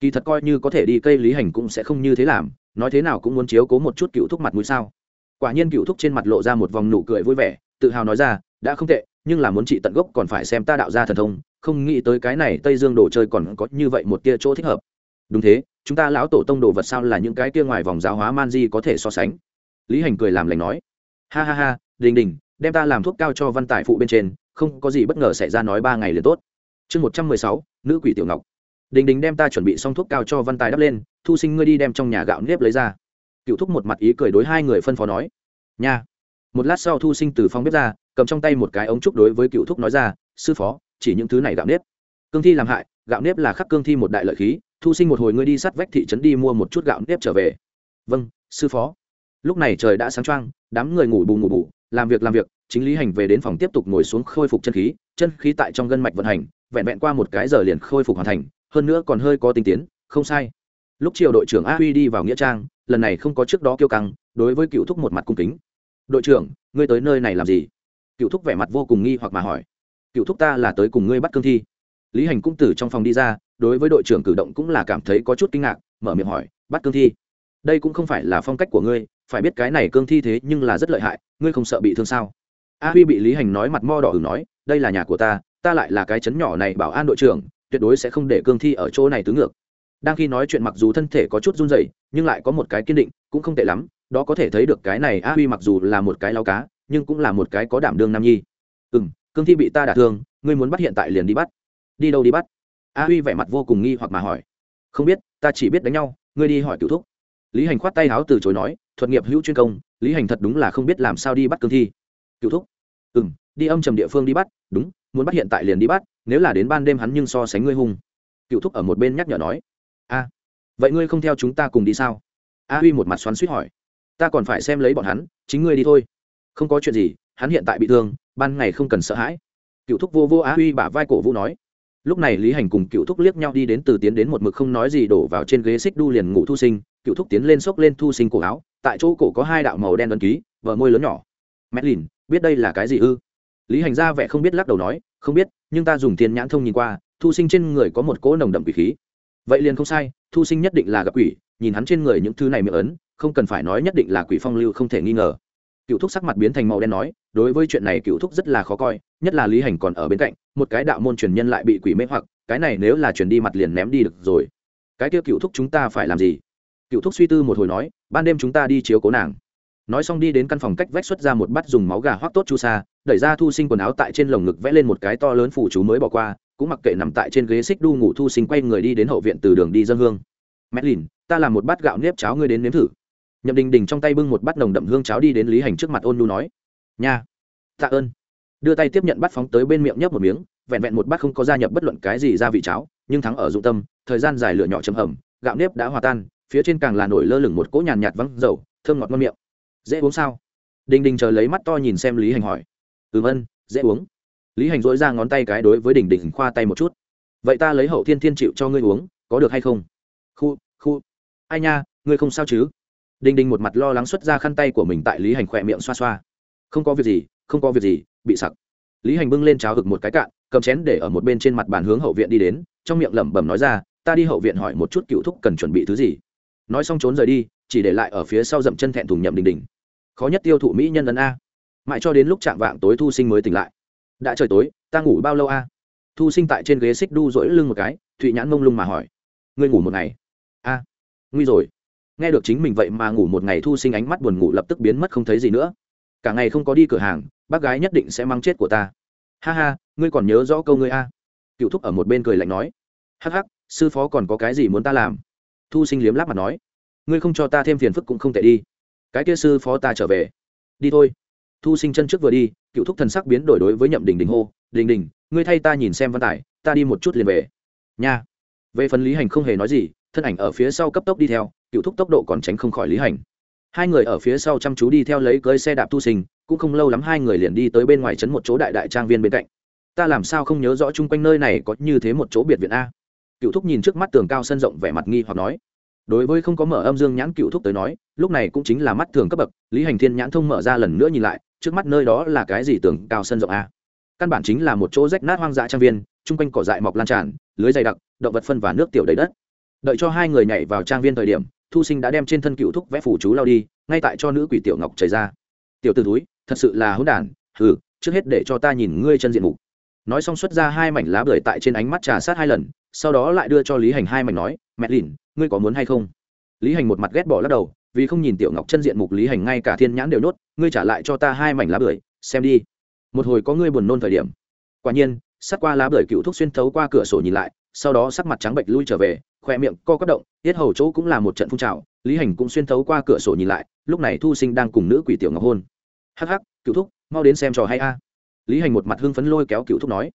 kỳ thật coi như có thể đi cây lý hành cũng sẽ không như thế làm, nói thế nào cũng muốn chiếu cố một chút cựu thúc mặt mũi sao. Quả nhiên cựu thúc trên mặt lộ ra một vòng nụ cười vui vẻ, tự hào nói ra, đã không tệ, nhưng là muốn trị tận gốc còn phải xem ta đạo ra thần thông, không nghĩ tới cái này tây dương đồ chơi còn có như vậy một tia chỗ thích hợp. Đúng thế, chúng ta lão tổ tông đồ vật sao là những cái kia ngoài vòng giáo hóa man di có thể so sánh lý hành cười làm lành nói, ha ha ha, đình đình, đem ta làm thuốc cao cho văn tài phụ bên trên, không có gì bất ngờ xảy ra nói ba ngày liền tốt. Chương một trăm mười sáu, nữ quỷ tiểu ngọc. Đình đình đem ta chuẩn bị xong thuốc cao cho văn tài đắp lên, thu sinh ngươi đi đem trong nhà gạo nếp lấy ra. Cựu thúc một mặt ý cười đối hai người phân phó nói, nha. Một lát sau thu sinh từ phòng bếp ra, cầm trong tay một cái ống trúc đối với cựu thúc nói ra, sư phó, chỉ những thứ này gạo nếp. Cương thi làm hại, gạo nếp là khắc cương thi một đại lợi khí, thu sinh một hồi ngươi đi sắt vách thị trấn đi mua một chút gạo nếp trở về. Vâng sư phó lúc này trời đã sáng trăng đám người ngủ bù ngủ bù, làm việc làm việc, chính lý hành về đến phòng tiếp tục ngồi xuống khôi phục chân khí chân khí tại trong gân mạch vận hành, vẹn vẹn qua một cái giờ liền khôi phục hoàn thành, hơn nữa còn hơi có tinh tiến, không sai. Lúc chiều đội trưởng a huy đi vào nghĩa trang, lần này không có trước đó kiêu căng, đối với cựu thúc một mặt cung kính. Đội trưởng, ngươi tới nơi này làm gì? Cựu thúc vẻ mặt vô cùng nghi hoặc mà hỏi. Cựu thúc ta là tới cùng ngươi bắt cương thi. Lý hành cũng từ trong phòng đi ra, đối với đội trưởng cử động cũng là cảm thấy có chút kinh ngạc, mở miệng hỏi, bắt cương thi? Đây cũng không phải là phong cách của ngươi, phải biết cái này cương thi thế nhưng là rất lợi hại, ngươi không sợ bị thương sao? A huy bị lý hành nói mặt mo đỏ ửng nói, đây là nhà của ta ta lại là cái chấn nhỏ này bảo an đội trưởng, tuyệt đối sẽ không để cương thi ở chỗ này tứ ngược. Đang khi nói chuyện mặc dù thân thể có chút run rẩy, nhưng lại có một cái kiên định, cũng không tệ lắm, đó có thể thấy được cái này a huy mặc dù là một cái lao cá, nhưng cũng là một cái có đảm đương nam nhi. Ừ m cương thi bị ta đả thương, ngươi muốn bắt hiện tại liền đi bắt. Đi đâu đi bắt? A huy vẻ mặt vô cùng nghi hoặc mà hỏi. Không biết, ta chỉ biết đánh nhau, ngươi đi hỏi cựu thúc lý hành khoát tay áo từ chối nói, thuật nghiệp hữu chuyên công, lý hành thật đúng là không biết làm sao đi bắt cương thi. Cựu thúc. Ừ m đi âm trầm địa phương đi bắt, đúng, muốn bắt hiện tại liền đi bắt, nếu là đến ban đêm hắn nhưng so sánh ngươi hung. Cựu thúc ở một bên nhắc nhở nói. A, vậy ngươi không theo chúng ta cùng đi sao? A huy một mặt xoắn suýt hỏi. Ta còn phải xem lấy bọn hắn, chính ngươi đi thôi. Không có chuyện gì, hắn hiện tại bị thương, ban ngày không cần sợ hãi. Cựu thúc vô vô a huy bả vai cổ vũ nói lúc này lý hành cùng cựu thúc liếc nhau đi đến từ tiến đến một mực không nói gì đổ vào trên ghế xích đu liền ngủ thu sinh. Cựu thúc tiến lên xốc lên thu sinh cổ áo, tại chỗ cổ có hai đạo màu đen ấn ký vợ môi lớn nhỏ. Mét lìn biết đây là cái gì ư? Lý hành ra vẻ không biết lắc đầu nói, không biết, nhưng ta dùng tiền nhãn thông nhìn qua, thu sinh trên người có một cỗ nồng đậm quỷ khí. Vậy liền không sai, thu sinh nhất định là gặp quỷ, nhìn hắn trên người những thứ này miệng ấn, không cần phải nói nhất định là quỷ phong lưu không thể nghi ngờ. Cựu thúc sắc mặt biến thành màu đen nói đối với chuyện này cựu thúc rất là khó coi, nhất là lý hành còn ở bên cạnh, một cái đạo môn truyền nhân lại bị quỷ mê hoặc, cái này nếu là truyền đi mặt liền ném đi được rồi. Cái kia cựu thúc chúng ta phải làm gì? Cựu thúc suy tư một hồi nói, ban đêm chúng ta đi chiếu cố nàng. Nói xong đi đến căn phòng cách vách xuất ra một bát dùng máu gà hoác tốt chu sa, đẩy ra thu sinh quần áo tại trên lồng ngực vẽ lên một cái to lớn phủ chú mới bỏ qua, cũng mặc kệ nằm tại trên ghế xích đu ngủ thu sinh quay người đi đến hậu viện từ đường đi dân hương. Mẹ lìn ta làm một bát gạo nếp cháo ngươi đến nếm thử. Nhậm đình đình trong tay bưng một bát nồng đậm hương cháo đi đến lý hành trước mặt ôn nu nói nha. Tạ ơn. Đưa tay tiếp nhận bắt phóng tới bên miệng nhấp một miếng, vẹn vẹn một bát không có gia nhập bất luận cái gì ra vị cháo, nhưng thắng ở dụng tâm, thời gian dài lửa nhỏ chầm hầm, gạo nếp đã hòa tan, phía trên càng là nổi lơ lửng một cỗ nhàn nhạt vắng dầu, thơm ngọt ngon miệng. Dễ uống sao? Đình đình chờ lấy mắt to nhìn xem lý hành hỏi. Ừm ân, dễ uống. Lý hành dỗi ra ngón tay cái đối với đình đình khoa tay một chút. Vậy ta lấy hậu thiên thiên chịu cho ngươi uống, có được hay không? Khu khu. Ai nha, ngươi không sao chứ? Đình đình một mặt lo lắng xuất ra khăn tay của mình tại lý hành khỏe miệng xoa xoa không có việc gì, không có việc gì, bị sặc. Lý hành bưng lên cháo hực một cái cạn, cầm chén để ở một bên trên mặt bàn hướng hậu viện đi đến, trong miệng lẩm bẩm nói ra, ta đi hậu viện hỏi một chút cựu thúc cần chuẩn bị thứ gì. Nói xong trốn rời đi, chỉ để lại ở phía sau dậm chân thẹn thùng nhậm đình đình khó nhất tiêu thụ mỹ nhân ấn a. Mãi cho đến lúc chạm vạng tối thu sinh mới tỉnh lại. Đã trời tối, ta ngủ bao lâu a? Thu sinh tại trên ghế xích đu dỗi lưng một cái, thụy nhãn mông lung mà hỏi. Ngươi ngủ một ngày? A, nguy rồi. Nghe được chính mình vậy mà ngủ một ngày thu sinh ánh mắt buồn ngủ lập tức biến mất không thấy gì nữa cả ngày không có đi cửa hàng, bác gái nhất định sẽ mang chết của ta. Ha ha, ngươi còn nhớ rõ câu ngươi a? Cựu thúc ở một bên cười lạnh nói. Hắc hắc, sư phó còn có cái gì muốn ta làm? Thu sinh liếm láp mặt nói. Ngươi không cho ta thêm phiền phức cũng không tệ đi. Cái kia sư phó ta trở về. Đi thôi. Thu sinh chân trước vừa đi, cựu thúc thần sắc biến đổi đối với nhậm đình đình hô. Đình đình, ngươi thay ta nhìn xem văn tải ta đi một chút liền về. Nha. Về phần lý hành không hề nói gì, thân ảnh ở phía sau cấp tốc đi theo, cựu thúc tốc độ còn tránh không khỏi lý hành hai người ở phía sau chăm chú đi theo lấy cưới xe đạp tu sinh, cũng không lâu lắm hai người liền đi tới bên ngoài trấn một chỗ đại đại trang viên bên cạnh. Ta làm sao không nhớ rõ chung quanh nơi này có như thế một chỗ biệt viện a? Cựu thúc nhìn trước mắt tường cao sân rộng vẻ mặt nghi hoặc nói. Đối với không có mở âm dương nhãn cựu thúc tới nói, lúc này cũng chính là mắt thường cấp bậc, lý hành thiên nhãn thông mở ra lần nữa nhìn lại, trước mắt nơi đó là cái gì tường cao sân rộng a? Căn bản chính là một chỗ rách nát hoang dã trang viên, chung quanh cỏ dại mọc lan tràn, lưới dày đặc, động vật phân và nước tiểu đầy đất. Đợi cho hai người nhảy vào trang viên thời điểm thu sinh đã đem trên thân cựu thúc vẽ phủ chú lao đi, ngay tại cho nữ quỷ tiểu ngọc chảy ra. Tiểu t ử túi thật sự là hỗn đản ừ trước hết để cho ta nhìn ngươi chân diện mục. Nói xong xuất ra hai mảnh lá bưởi tại trên ánh mắt trà sát hai lần, sau đó lại đưa cho lý hành hai mảnh nói, mẹ lìn, ngươi có muốn hay không? Lý hành một mặt ghét bỏ lắc đầu, vì không nhìn tiểu ngọc chân diện mục lý hành ngay cả thiên nhãn đều nhốt, ngươi trả lại cho ta hai mảnh lá bưởi, xem đi. Một hồi có ngươi buồn nôn thời điểm. Quả nhiên sát qua lá bưởi cựu thúc xuyên thấu qua cửa sổ nhìn lại, sau đó sắc mặt trắng bệnh lui trở về khoe miệng co quất động, tiết hầu chỗ cũng là một trận phun trào, lý hành cũng xuyên thấu qua cửa sổ nhìn lại, lúc này thu sinh đang cùng nữ quỷ tiểu ngọc hôn. Hắc hắc, cựu thúc, mau đến xem trò hay a. Lý hành một mặt hưng phấn lôi kéo cựu thúc nói.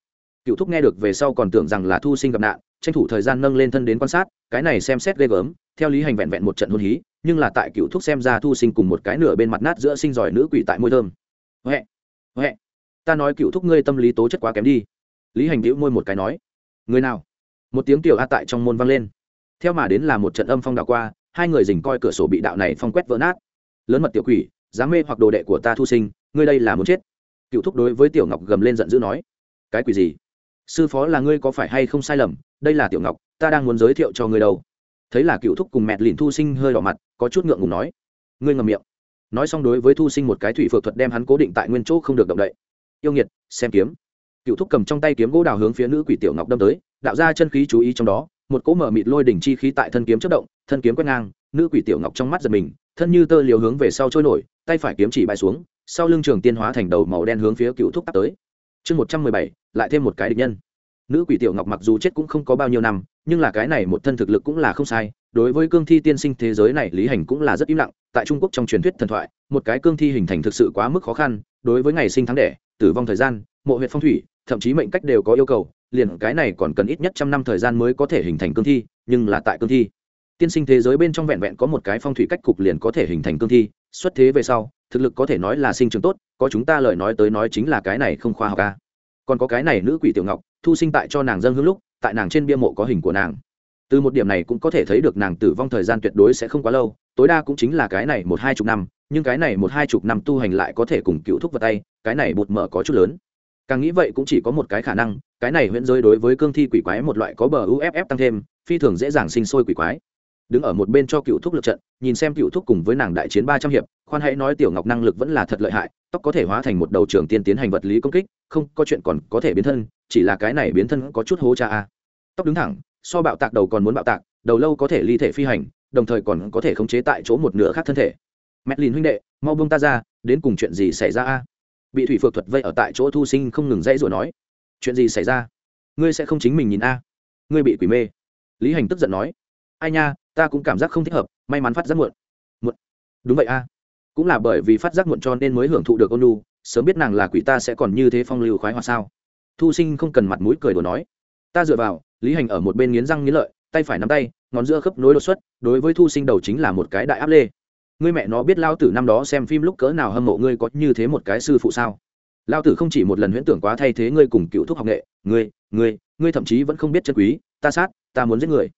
Cựu thúc nghe được về sau còn tưởng rằng là thu sinh gặp nạn, tranh thủ thời gian nâng lên thân đến quan sát, cái này xem xét ghê gớm, theo lý hành vẹn vẹn một trận hôn hí, nhưng là tại cựu thúc xem ra thu sinh cùng một cái nửa bên mặt nát giữa sinh giỏi nữ quỷ tại môi thơm. Huệ huệ, ta nói cựu thúc ngươi tâm lý tố chất quá kém đi. Lý hành đĩu môi một cái nói. Người nào? Một tiếng tiểu a tại trong môn vang lên theo mà đến là một trận âm phong đào qua, hai người dình coi cửa sổ bị đạo này phong quét vỡ nát. Lớn mật tiểu quỷ dám mê hoặc đồ đệ của ta thu sinh, ngươi đây là muốn chết. Cựu thúc đối với tiểu ngọc gầm lên giận dữ nói. Cái quỷ gì? Sư phó là ngươi có phải hay không sai lầm? Đây là tiểu ngọc, ta đang muốn giới thiệu cho ngươi đâu. Thấy là cựu thúc cùng mẹ lìn thu sinh hơi đỏ mặt, có chút ngượng ngùng nói. Ngươi ngầm miệng. Nói xong đối với thu sinh một cái thủy phược thuật đem hắn cố định tại nguyên chỗ không được động đậy. Yêu nghiệt, xem kiếm. Cựu thúc cầm trong tay kiếm gỗ đào hướng phía nữ quỷ tiểu ngọc đâm tới, đạo ra chân khí chú ý trong đó một cỗ mở mịt lôi đỉnh chi khí tại thân kiếm chất động, thân kiếm quét ngang, nữ quỷ tiểu ngọc trong mắt giật mình, thân như tơ liều hướng về sau trôi nổi, tay phải kiếm chỉ bay xuống, sau lưng trường tiên hóa thành đầu màu đen hướng phía cựu thúc tắt tới. Chương một trăm mười bảy, lại thêm một cái địch nhân. Nữ quỷ tiểu ngọc mặc dù chết cũng không có bao nhiêu năm, nhưng là cái này một thân thực lực cũng là không sai, đối với cương thi tiên sinh thế giới này lý hành cũng là rất im lặng, tại trung quốc trong truyền thuyết thần thoại, một cái cương thi hình thành thực sự quá mức khó khăn, đối với ngày sinh tháng đẻ, tử vong thời gian, mộ huyện phong thủy, thậm chí mệnh cách đều có yêu cầu liền cái này còn cần ít nhất trăm năm thời gian mới có thể hình thành cương thi, nhưng là tại cương thi. Tiên sinh thế giới bên trong vẹn vẹn có một cái phong thủy cách cục liền có thể hình thành cương thi, xuất thế về sau, thực lực có thể nói là sinh trưởng tốt, có chúng ta lời nói tới nói chính là cái này không khoa học ca còn có cái này nữ quỷ tiểu ngọc, thu sinh tại cho nàng dân hương lúc, tại nàng trên bia mộ có hình của nàng. Từ một điểm này cũng có thể thấy được nàng tử vong thời gian tuyệt đối sẽ không quá lâu, tối đa cũng chính là cái này một hai chục năm, nhưng cái này một hai chục năm tu hành lại có thể cùng cựu thúc vào tay, cái này bụt mở có chút lớn càng nghĩ vậy cũng chỉ có một cái khả năng, cái này huyễn giới đối với cương thi quỷ quái một loại có bờ uff tăng thêm, phi thường dễ dàng sinh sôi quỷ quái. Đứng ở một bên cho cựu thúc lượt trận, nhìn xem cựu thúc cùng với nàng đại chiến ba trăm hiệp, khoan hãy nói tiểu ngọc năng lực vẫn là thật lợi hại, tóc có thể hóa thành một đầu trường tiên tiến hành vật lý công kích, không có chuyện còn có thể biến thân, chỉ là cái này biến thân có chút hố cha a. Tóc đứng thẳng, so bạo tạc đầu còn muốn bạo tạc, đầu lâu có thể ly thể phi hành, đồng thời còn có thể khống chế tại chỗ một nửa khác thân thể. Mẹ lìn huynh đệ, mau bông ta ra, đến cùng chuyện gì xảy ra a? Bị thủy phược thuật vây ở tại chỗ thu sinh không ngừng dãy rồi nói, chuyện gì xảy ra? Ngươi sẽ không chính mình nhìn a? Ngươi bị quỷ mê. Lý hành tức giận nói, ai nha, ta cũng cảm giác không thích hợp, may mắn phát giác muộn. Muộn. Đúng vậy a. Cũng là bởi vì phát giác muộn cho nên mới hưởng thụ được ôn lu sớm biết nàng là quỷ ta sẽ còn như thế phong lưu khoái hoa sao? Thu sinh không cần mặt mũi cười đồ nói, ta dựa vào, lý hành ở một bên nghiến răng nghiến lợi, tay phải nắm tay, ngón giữa khớp nối đột xuất, đối với thu sinh đầu chính là một cái đại áp lê ngươi mẹ nó biết lao tử năm đó xem phim lúc cỡ nào hâm mộ ngươi có như thế một cái sư phụ sao? Lao tử không chỉ một lần huyễn tưởng quá thay thế ngươi cùng cựu thúc học nghệ. Ngươi ngươi ngươi thậm chí vẫn không biết chân quý. Ta sát, ta muốn giết người.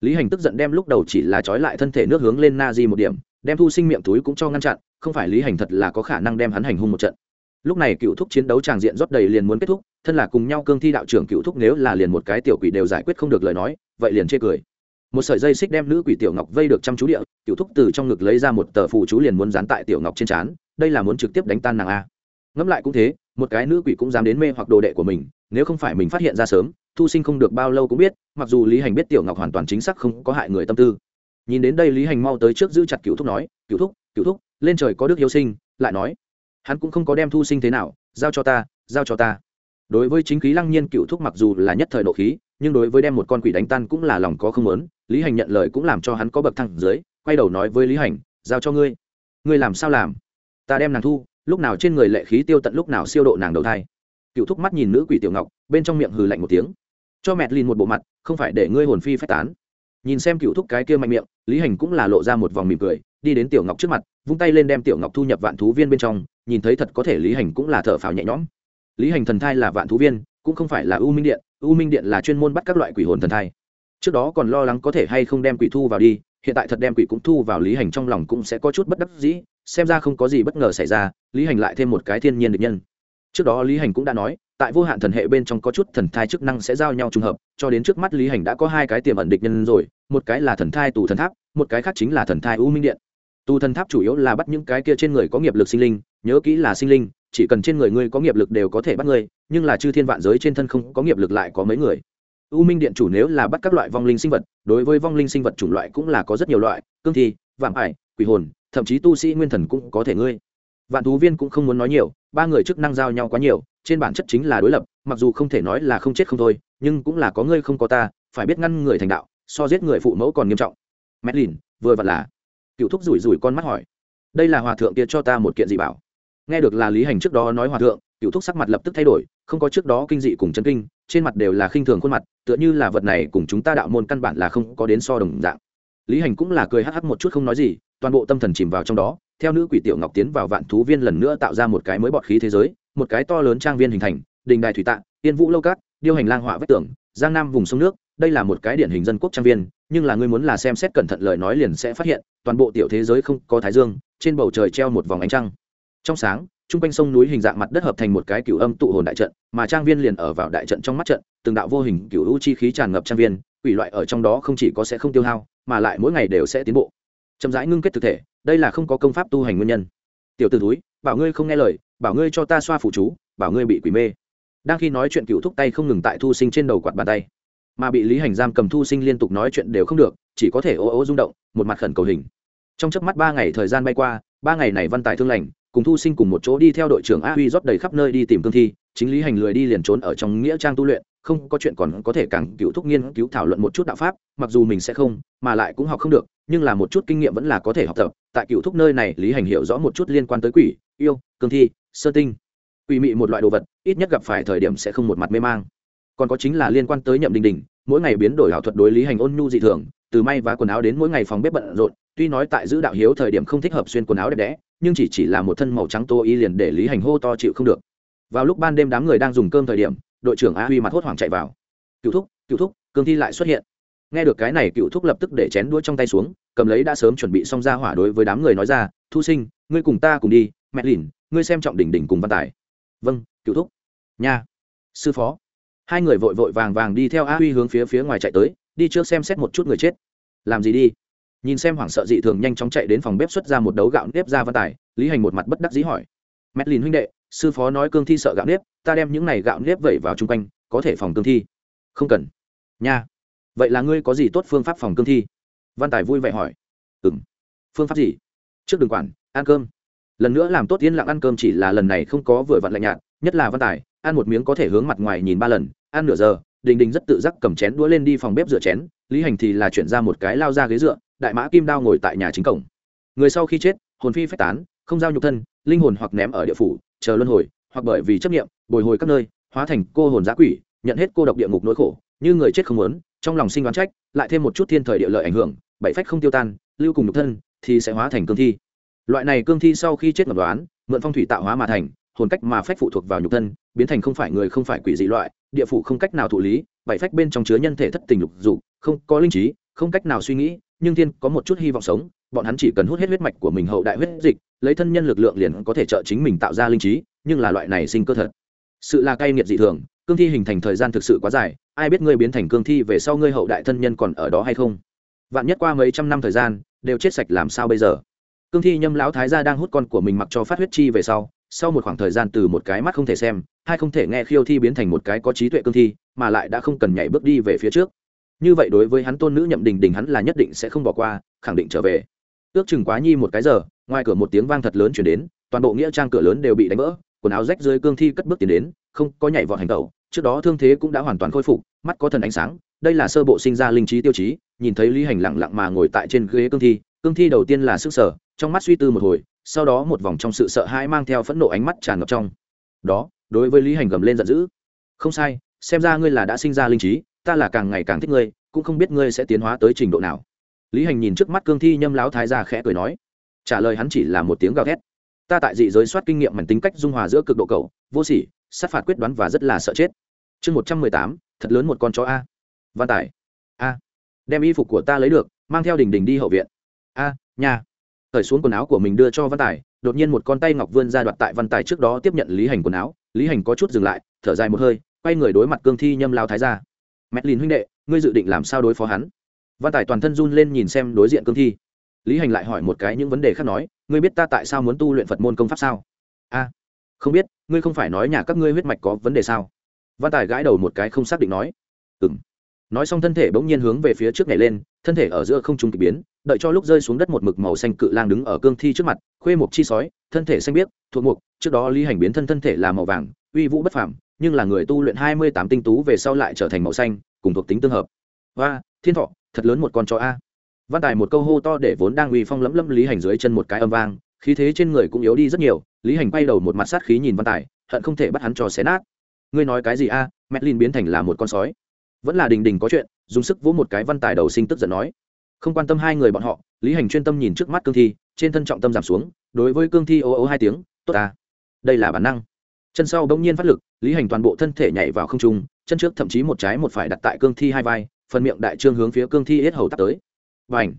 Lý hành tức giận đem lúc đầu chỉ là trói lại thân thể nước hướng lên na di một điểm, đem thu sinh miệng túi cũng cho ngăn chặn, không phải lý hành thật là có khả năng đem hắn hành hung một trận. Lúc này cựu thúc chiến đấu tràng diện rót đầy liền muốn kết thúc, thân là cùng nhau cương thi đạo trưởng cựu thúc nếu là liền một cái tiểu quỷ đều giải quyết không được lời nói, vậy liền chê cười một sợi dây xích đem nữ quỷ tiểu ngọc vây được chăm chú địa, tiểu thúc từ trong ngực lấy ra một tờ phù chú liền muốn dán tại tiểu ngọc trên trán, đây là muốn trực tiếp đánh tan nàng a. Ngẫm lại cũng thế, một cái nữ quỷ cũng dám đến mê hoặc đồ đệ của mình, nếu không phải mình phát hiện ra sớm, thu sinh không được bao lâu cũng biết, mặc dù lý hành biết tiểu ngọc hoàn toàn chính xác không có hại người tâm tư. Nhìn đến đây lý hành mau tới trước giữ chặt cựu thúc nói cựu thúc cựu thúc, lên trời có đức yêu sinh, lại nói. Hắn cũng không có đem thu sinh thế nào, giao cho ta, giao cho ta. Đối với chính khí lăng nhiên cựu thúc mặc dù là nhất thời nộ khí, nhưng đối với đem một con quỷ đánh tan cũng là lòng có không lớn lý hành nhận lời cũng làm cho hắn có bậc thang dưới, quay đầu nói với lý hành, giao cho ngươi. Ngươi làm sao làm? Ta đem nàng thu, lúc nào trên người lệ khí tiêu tận lúc nào siêu độ nàng đầu thai. Cựu thúc mắt nhìn nữ quỷ tiểu ngọc, bên trong miệng hừ lạnh một tiếng. Cho mẹt lìn một bộ mặt, không phải để ngươi hồn phi phách tán. Nhìn xem cựu thúc cái kia mạnh miệng, lý hành cũng là lộ ra một vòng mỉm cười, đi đến tiểu ngọc trước mặt, vung tay lên đem tiểu ngọc thu nhập vạn thú viên bên trong, nhìn thấy thật có thể lý hành cũng là thở phào nhẹ nhõm. Lý hành thần thai là vạn thú viên, cũng không phải là u minh điện, u minh điện là chuyên môn bắt các loại quỷ hồn thần thai trước đó còn lo lắng có thể hay không đem quỷ thu vào đi, hiện tại thật đem quỷ cũng thu vào lý hành trong lòng cũng sẽ có chút bất đắc dĩ, xem ra không có gì bất ngờ xảy ra, lý hành lại thêm một cái thiên nhiên được nhân. Trước đó lý hành cũng đã nói, tại vô hạn thần hệ bên trong có chút thần thai chức năng sẽ giao nhau trùng hợp, cho đến trước mắt lý hành đã có hai cái tiềm ẩn địch nhân rồi, một cái là thần thai tù thần tháp, một cái khác chính là thần thai u minh điện. Tù thần tháp chủ yếu là bắt những cái kia trên người có nghiệp lực sinh linh, nhớ kỹ là sinh linh, chỉ cần trên người ngươi có nghiệp lực đều có thể bắt ngươi, nhưng là chư thiên vạn giới trên thân không có nghiệp lực lại có mấy người u minh điện chủ nếu là bắt các loại vong linh sinh vật, đối với vong linh sinh vật chủng loại cũng là có rất nhiều loại, cương thi, vạm ải, quỷ hồn, thậm chí tu sĩ nguyên thần cũng có thể ngươi. Vạn thú viên cũng không muốn nói nhiều, ba người chức năng giao nhau quá nhiều, trên bản chất chính là đối lập, mặc dù không thể nói là không chết không thôi, nhưng cũng là có ngươi không có ta, phải biết ngăn người thành đạo, so giết người phụ mẫu còn nghiêm trọng. Mét lìn vừa vặn là. Cựu thúc rủi rủi con mắt hỏi. Đây là hòa thượng kia cho ta một kiện gì bảo. Nghe được là lý hành trước đó nói hòa thượng, cựu thúc sắc mặt lập tức thay đổi, không có trước đó kinh dị cùng chân kinh trên mặt đều là khinh thường khuôn mặt, tựa như là vật này cùng chúng ta đạo môn căn bản là không có đến so đồng dạng. Lý hành cũng là cười hắc hắc một chút không nói gì, toàn bộ tâm thần chìm vào trong đó, theo nữ quỷ tiểu ngọc tiến vào vạn thú viên lần nữa tạo ra một cái mới bọt khí thế giới, một cái to lớn trang viên hình thành, đình đài thủy tạ tiên vũ lâu cát, điêu hành lang họa vách tường, giang nam vùng sông nước, đây là một cái điển hình dân quốc trang viên, nhưng là ngươi muốn là xem xét cẩn thận lời nói liền sẽ phát hiện, toàn bộ tiểu thế giới không có thái dương, trên bầu trời treo một vòng ánh trăng. Trong sáng trung quanh sông núi hình dạng mặt đất hợp thành một cái cửu âm tụ hồn đại trận, mà trang viên liền ở vào đại trận trong mắt trận, từng đạo vô hình cửu u chi khí tràn ngập trang viên, quỷ loại ở trong đó không chỉ có sẽ không tiêu hao, mà lại mỗi ngày đều sẽ tiến bộ. Chậm rãi ngưng kết thực thể, đây là không có công pháp tu hành nguyên nhân. Tiểu t ử túi bảo ngươi không nghe lời, bảo ngươi cho ta xoa phụ chú, bảo ngươi bị quỷ mê. Đang khi nói chuyện cựu thúc tay không ngừng tại thu sinh trên đầu quạt bàn tay. Mà bị lý hành giam cầm thu sinh liên tục nói chuyện đều không được, chỉ có thể ô ô rung động, một mặt khẩn cầu hình. Trong chớp mắt ba ngày thời gian bay qua, ba ngày này văn tài thương lành cùng thu sinh cùng một chỗ đi theo đội trưởng a huy rót đầy khắp nơi đi tìm cương thi, chính lý hành lười đi liền trốn ở trong nghĩa trang tu luyện, không có chuyện còn có thể càng cựu thúc nghiên cứu thảo luận một chút đạo pháp, mặc dù mình sẽ không, mà lại cũng học không được, nhưng là một chút kinh nghiệm vẫn là có thể học tập. Tại cựu thúc nơi này, lý hành hiểu rõ một chút liên quan tới quỷ, yêu, cương thi, sơ tinh, quỷ mị một loại đồ vật, ít nhất gặp phải thời điểm sẽ không một mặt mê mang. Còn có chính là liên quan tới nhậm đình đình, mỗi ngày biến đổi ảo thuật đối lý hành ôn nhu dị thường, từ may và quần áo đến mỗi ngày phòng bếp bận rộn tuy nói tại giữ đạo hiếu thời điểm không thích hợp xuyên quần áo đẹp đẽ, nhưng chỉ chỉ là một thân màu trắng tô y liền để lý hành hô to chịu không được. Vào lúc ban đêm đám người đang dùng cơm thời điểm, đội trưởng a huy mặt hốt hoảng chạy vào. Cựu thúc cựu thúc, cương thi lại xuất hiện. Nghe được cái này cựu thúc lập tức để chén đuôi trong tay xuống, cầm lấy đã sớm chuẩn bị xong ra hỏa đối với đám người nói ra, thu sinh, ngươi cùng ta cùng đi, mẹ lìn, ngươi xem trọng đỉnh đỉnh cùng văn tài. Vâng cựu thúc. Nha. Sư phó. Hai người vội vội vàng vàng đi theo a huy hướng phía phía ngoài chạy tới, đi trước xem xét một chút người chết. Làm gì đi? Nhìn xem hoảng sợ dị thường nhanh chóng chạy đến phòng bếp xuất ra một đấu gạo nếp ra văn tài, lý hành một mặt bất đắc dĩ hỏi. Mẹ lìn huynh đệ, sư phó nói cương thi sợ gạo nếp, ta đem những này gạo nếp vẩy vào chung quanh, có thể phòng cương thi? Không cần. Nha, vậy là ngươi có gì tốt phương pháp phòng cương thi? Văn tài vui vẻ hỏi. Ừ m phương pháp gì? Trước đừng quản, ăn cơm. Lần nữa làm tốt yên lặng ăn cơm chỉ là lần này không có vừa vặn lạnh nhạt, nhất là văn tài, ăn một miếng có thể hướng mặt ngoài nhìn ba lần, ăn nửa giờ, đình đình rất tự giác cầm chén đũa lên đi phòng bếp rửa chén, lý hành thì là chuyển ra một cái lao ra ghế dựa đại mã kim đao ngồi tại nhà chính cổng. Người sau khi chết, hồn phi phách tán, không giao nhục thân, linh hồn hoặc ném ở địa phủ, chờ luân hồi, hoặc bởi vì chấp nghiệm bồi hồi các nơi, hóa thành cô hồn giã quỷ, nhận hết cô độc địa ngục nỗi khổ. Như người chết không muốn, trong lòng sinh đoán trách, lại thêm một chút thiên thời địa lợi ảnh hưởng, bảy phách không tiêu tan, lưu cùng nhục thân, thì sẽ hóa thành cương thi. Loại này cương thi sau khi chết ngập đoán, mượn phong thủy tạo hóa mà thành, hồn cách mà phách phụ thuộc vào nhục thân, biến thành không phải người, không phải quỷ dị loại, địa phủ không cách nào thụ lý, bảy phách bên trong chứa nhân thể thất tình lục dục, không có linh trí, không cách nào suy nghĩ nhưng thiên có một chút hy vọng sống, bọn hắn chỉ cần hút hết huyết mạch của mình hậu đại huyết dịch, lấy thân nhân lực lượng liền có thể trợ chính mình tạo ra linh trí, nhưng là loại này sinh cơ thật. Sự là cay nghiệt dị thường, cương thi hình thành thời gian thực sự quá dài, ai biết ngươi biến thành cương thi về sau ngươi hậu đại thân nhân còn ở đó hay không? Vạn nhất qua mấy trăm năm thời gian, đều chết sạch làm sao bây giờ? Cương thi nhâm lão thái gia đang hút con của mình mặc cho phát huyết chi về sau sau một khoảng thời gian từ một cái mắt không thể xem, hai không thể nghe khiêu thi biến thành một cái có trí tuệ cương thi, mà lại đã không cần nhảy bước đi về phía trước như vậy đối với hắn tôn nữ nhậm đình đình hắn là nhất định sẽ không bỏ qua, khẳng định trở về. Ước chừng quá nhi một cái giờ, ngoài cửa một tiếng vang thật lớn chuyển đến, toàn bộ nghĩa trang cửa lớn đều bị đánh vỡ, quần áo rách dưới cương thi cất bước tiến đến, không có nhảy vọt hành tẩu. Trước đó thương thế cũng đã hoàn toàn khôi phục, mắt có thần ánh sáng, đây là sơ bộ sinh ra linh trí tiêu chí, nhìn thấy lý hành lặng lặng mà ngồi tại trên ghế cương thi cương thi đầu tiên là sức sở, trong mắt suy tư một hồi, sau đó một vòng trong sự sợ hãi mang theo phẫn nộ ánh mắt tràn ngập trong. Đó, đối với lý hành gầm lên giận dữ. Không sai, xem ra ngươi là đã sinh ra linh trí ta là càng ngày càng thích ngươi, cũng không biết ngươi sẽ tiến hóa tới trình độ nào. Lý hành nhìn trước mắt cương thi nhâm lão thái gia khẽ cười nói. Trả lời hắn chỉ là một tiếng gào thét. Ta tại dị giới soát kinh nghiệm mảnh tính cách dung hòa giữa cực độ cầu vô sỉ, sát phạt quyết đoán và rất là sợ chết. Chương một trăm mười tám, thật lớn một con chó a. Văn Tài. A. Đem y phục của ta lấy được, mang theo đình đình đi hậu viện. A, nhà. Cởi xuống quần áo của mình đưa cho văn tài, đột nhiên một con tay ngọc vươn ra đoạt tại văn tài trước đó tiếp nhận lý hành quần áo. Lý hành có chút dừng lại, thở dài một hơi, quay người đối mặt cương thi nhâm lao thái ra mét lìn huynh đệ, ngươi dự định làm sao đối phó hắn? Văn tài toàn thân run lên nhìn xem đối diện cương thi. Lý hành lại hỏi một cái những vấn đề khác nói, ngươi biết ta tại sao muốn tu luyện phật môn công pháp sao? A, không biết, ngươi không phải nói nhà các ngươi huyết mạch có vấn đề sao? Văn tài gãi đầu một cái không xác định nói. Ừ m nói xong thân thể bỗng nhiên hướng về phía trước nhảy lên, thân thể ở giữa không trung k biến, đợi cho lúc rơi xuống đất một mực màu xanh cự lang đứng ở cương thi trước mặt, khuê một chi sói, thân thể xanh biếc, thuộc mục, trước đó lý hành biến thân thân thể là màu vàng, uy vũ bất phảm nhưng là người tu luyện hai mươi tám tinh tú về sau lại trở thành màu xanh, cùng thuộc tính tương hợp. Và thiên thọ, thật lớn một con chó a. Văn tài một câu hô to để vốn đang uy phong lẫm lẫm lý hành dưới chân một cái âm vang, khí thế trên người cũng yếu đi rất nhiều, lý hành quay đầu một mặt sát khí nhìn văn tài, hận không thể bắt hắn cho xé nát. Ngươi nói cái gì a? À? mẹ lin biến thành là một con sói. Vẫn là đình đình có chuyện, dùng sức vỗ một cái văn tài đầu sinh tức giận nói. Không quan tâm hai người bọn họ, lý hành chuyên tâm nhìn trước mắt cương thi, trên thân trọng tâm giảm xuống, đối với cương thi ô ô hai tiếng, tốt ta, đây là bản năng chân sau bỗng nhiên phát lực, lý hành toàn bộ thân thể nhảy vào không trung, chân trước thậm chí một trái một phải đặt tại cương thi hai vai, phần miệng đại trương hướng phía cương thi hết hầu tắt tới. Và ảnh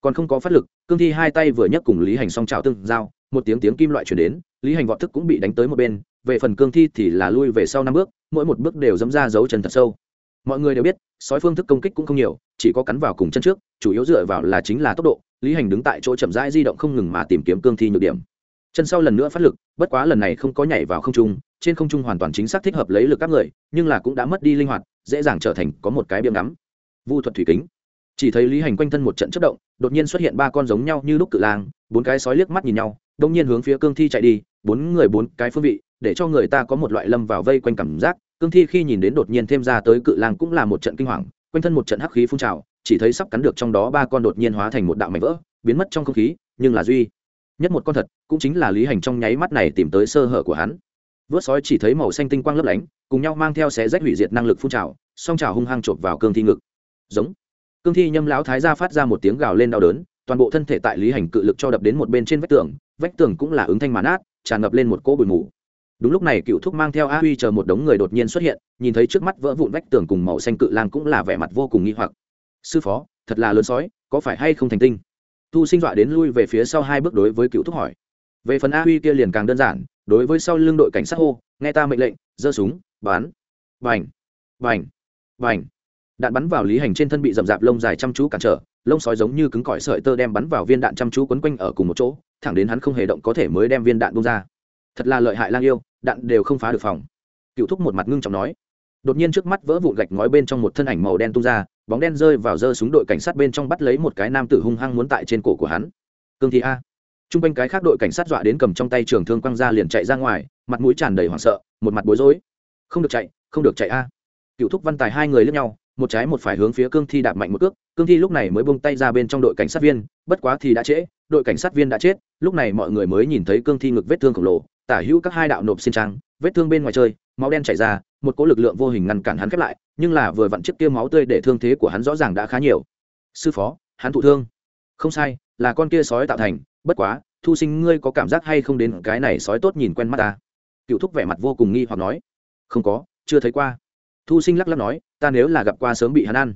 còn không có phát lực, cương thi hai tay vừa nhấc cùng lý hành song trào tương giao, một tiếng tiếng kim loại chuyển đến, lý hành vọt thức cũng bị đánh tới một bên, về phần cương thi thì là lui về sau năm bước, mỗi một bước đều dẫm ra dấu chân thật sâu. Mọi người đều biết, sói phương thức công kích cũng không nhiều, chỉ có cắn vào cùng chân trước, chủ yếu dựa vào là chính là tốc độ, lý hành đứng tại chỗ chậm rãi di động không ngừng mà tìm kiếm cương thi nhược điểm chân sau lần nữa phát lực, bất quá lần này không có nhảy vào không trung, trên không trung hoàn toàn chính xác thích hợp lấy lực các người, nhưng là cũng đã mất đi linh hoạt, dễ dàng trở thành có một cái biếm ngắm. Vu thuật thủy kính. Chỉ thấy lý hành quanh thân một trận chất động, đột nhiên xuất hiện ba con giống nhau như lúc cự lang, bốn cái sói liếc mắt nhìn nhau, đông nhiên hướng phía cương thi chạy đi, bốn người bốn cái phương vị, để cho người ta có một loại lâm vào vây quanh cảm giác. Cương thi khi nhìn đến đột nhiên thêm ra tới cự lang cũng là một trận kinh hoàng, quanh thân một trận hắc khí phun trào, chỉ thấy sắp cắn được trong đó ba con đột nhiên hóa thành một đạo mảnh vỡ, biến mất trong không khí, nhưng là duy nhất một con thật, cũng chính là lý hành trong nháy mắt này tìm tới sơ hở của hắn. Vớt sói chỉ thấy màu xanh tinh quang lấp lánh, cùng nhau mang theo xé rách hủy diệt năng lực phun trào, song trào hung hăng chộp vào cương thi ngực. Giống. Cương thi nhâm lão thái ra phát ra một tiếng gào lên đau đớn, toàn bộ thân thể tại lý hành cự lực cho đập đến một bên trên vách tường vách tường cũng là ứng thanh màn át tràn ngập lên một cỗ bụi mù. Đúng lúc này cựu thúc mang theo a huy chờ một đống người đột nhiên xuất hiện, nhìn thấy trước mắt vỡ vụn vách tường cùng màu xanh cự lang cũng là vẻ mặt vô cùng nghi hoặc. Sư phó, thật là lớn sói, có phải hay không thành tinh? Thu sinh dọa đến lui về phía sau hai bước đối với cựu thúc hỏi. Về phần a huy kia liền càng đơn giản, đối với sau lưng đội cảnh sát hô, nghe ta mệnh lệnh, giơ súng, bắn. Vành vành vành đạn bắn vào lý hành trên thân bị rậm rạp lông dài chăm chú cản trở, lông sói giống như cứng cỏi sợi tơ đem bắn vào viên đạn chăm chú quấn quanh ở cùng một chỗ, thẳng đến hắn không hề động có thể mới đem viên đạn bung ra. Thật là lợi hại lang yêu, đạn đều không phá được phòng. Cựu thúc một mặt ngưng trọng nói. Đột nhiên trước mắt vỡ vụn gạch ngói bên trong một thân ảnh màu đen tung ra bóng đen rơi vào giơ súng đội cảnh sát bên trong bắt lấy một cái nam tử hung hăng muốn tại trên cổ của hắn. Cương thi a. T r u n g quanh cái khác đội cảnh sát dọa đến cầm trong tay trường thương quăng ra liền chạy ra ngoài, mặt mũi tràn đầy hoảng sợ, một mặt bối rối. Không được chạy, không được chạy a. Cựu thúc văn tài hai người lướt nhau, một trái một phải hướng phía cương thi đạp mạnh một cước. Cương thi lúc này mới bông tay ra bên trong đội cảnh sát viên, bất quá thì đã trễ, đội cảnh sát viên đã chết, lúc này mọi người mới nhìn thấy cương thi ngực vết thương khổng lồ, tả hữu các hai đạo nộp xin trang, vết thương bên ngoài chơi máu đen chảy ra, một cỗ lực lượng vô hình ngăn cản hắn khép lại, nhưng là vừa vặn chiếc kia máu tươi để thương thế của hắn rõ ràng đã khá nhiều. Sư phó, hắn thụ thương. Không sai, là con kia sói tạo thành, bất quá, thu sinh ngươi có cảm giác hay không đến cái này sói tốt nhìn quen mắt ta? Cựu thúc vẻ mặt vô cùng nghi hoặc nói. Không có, chưa thấy qua. Thu sinh lắc lắc nói, ta nếu là gặp qua sớm bị hắn ăn.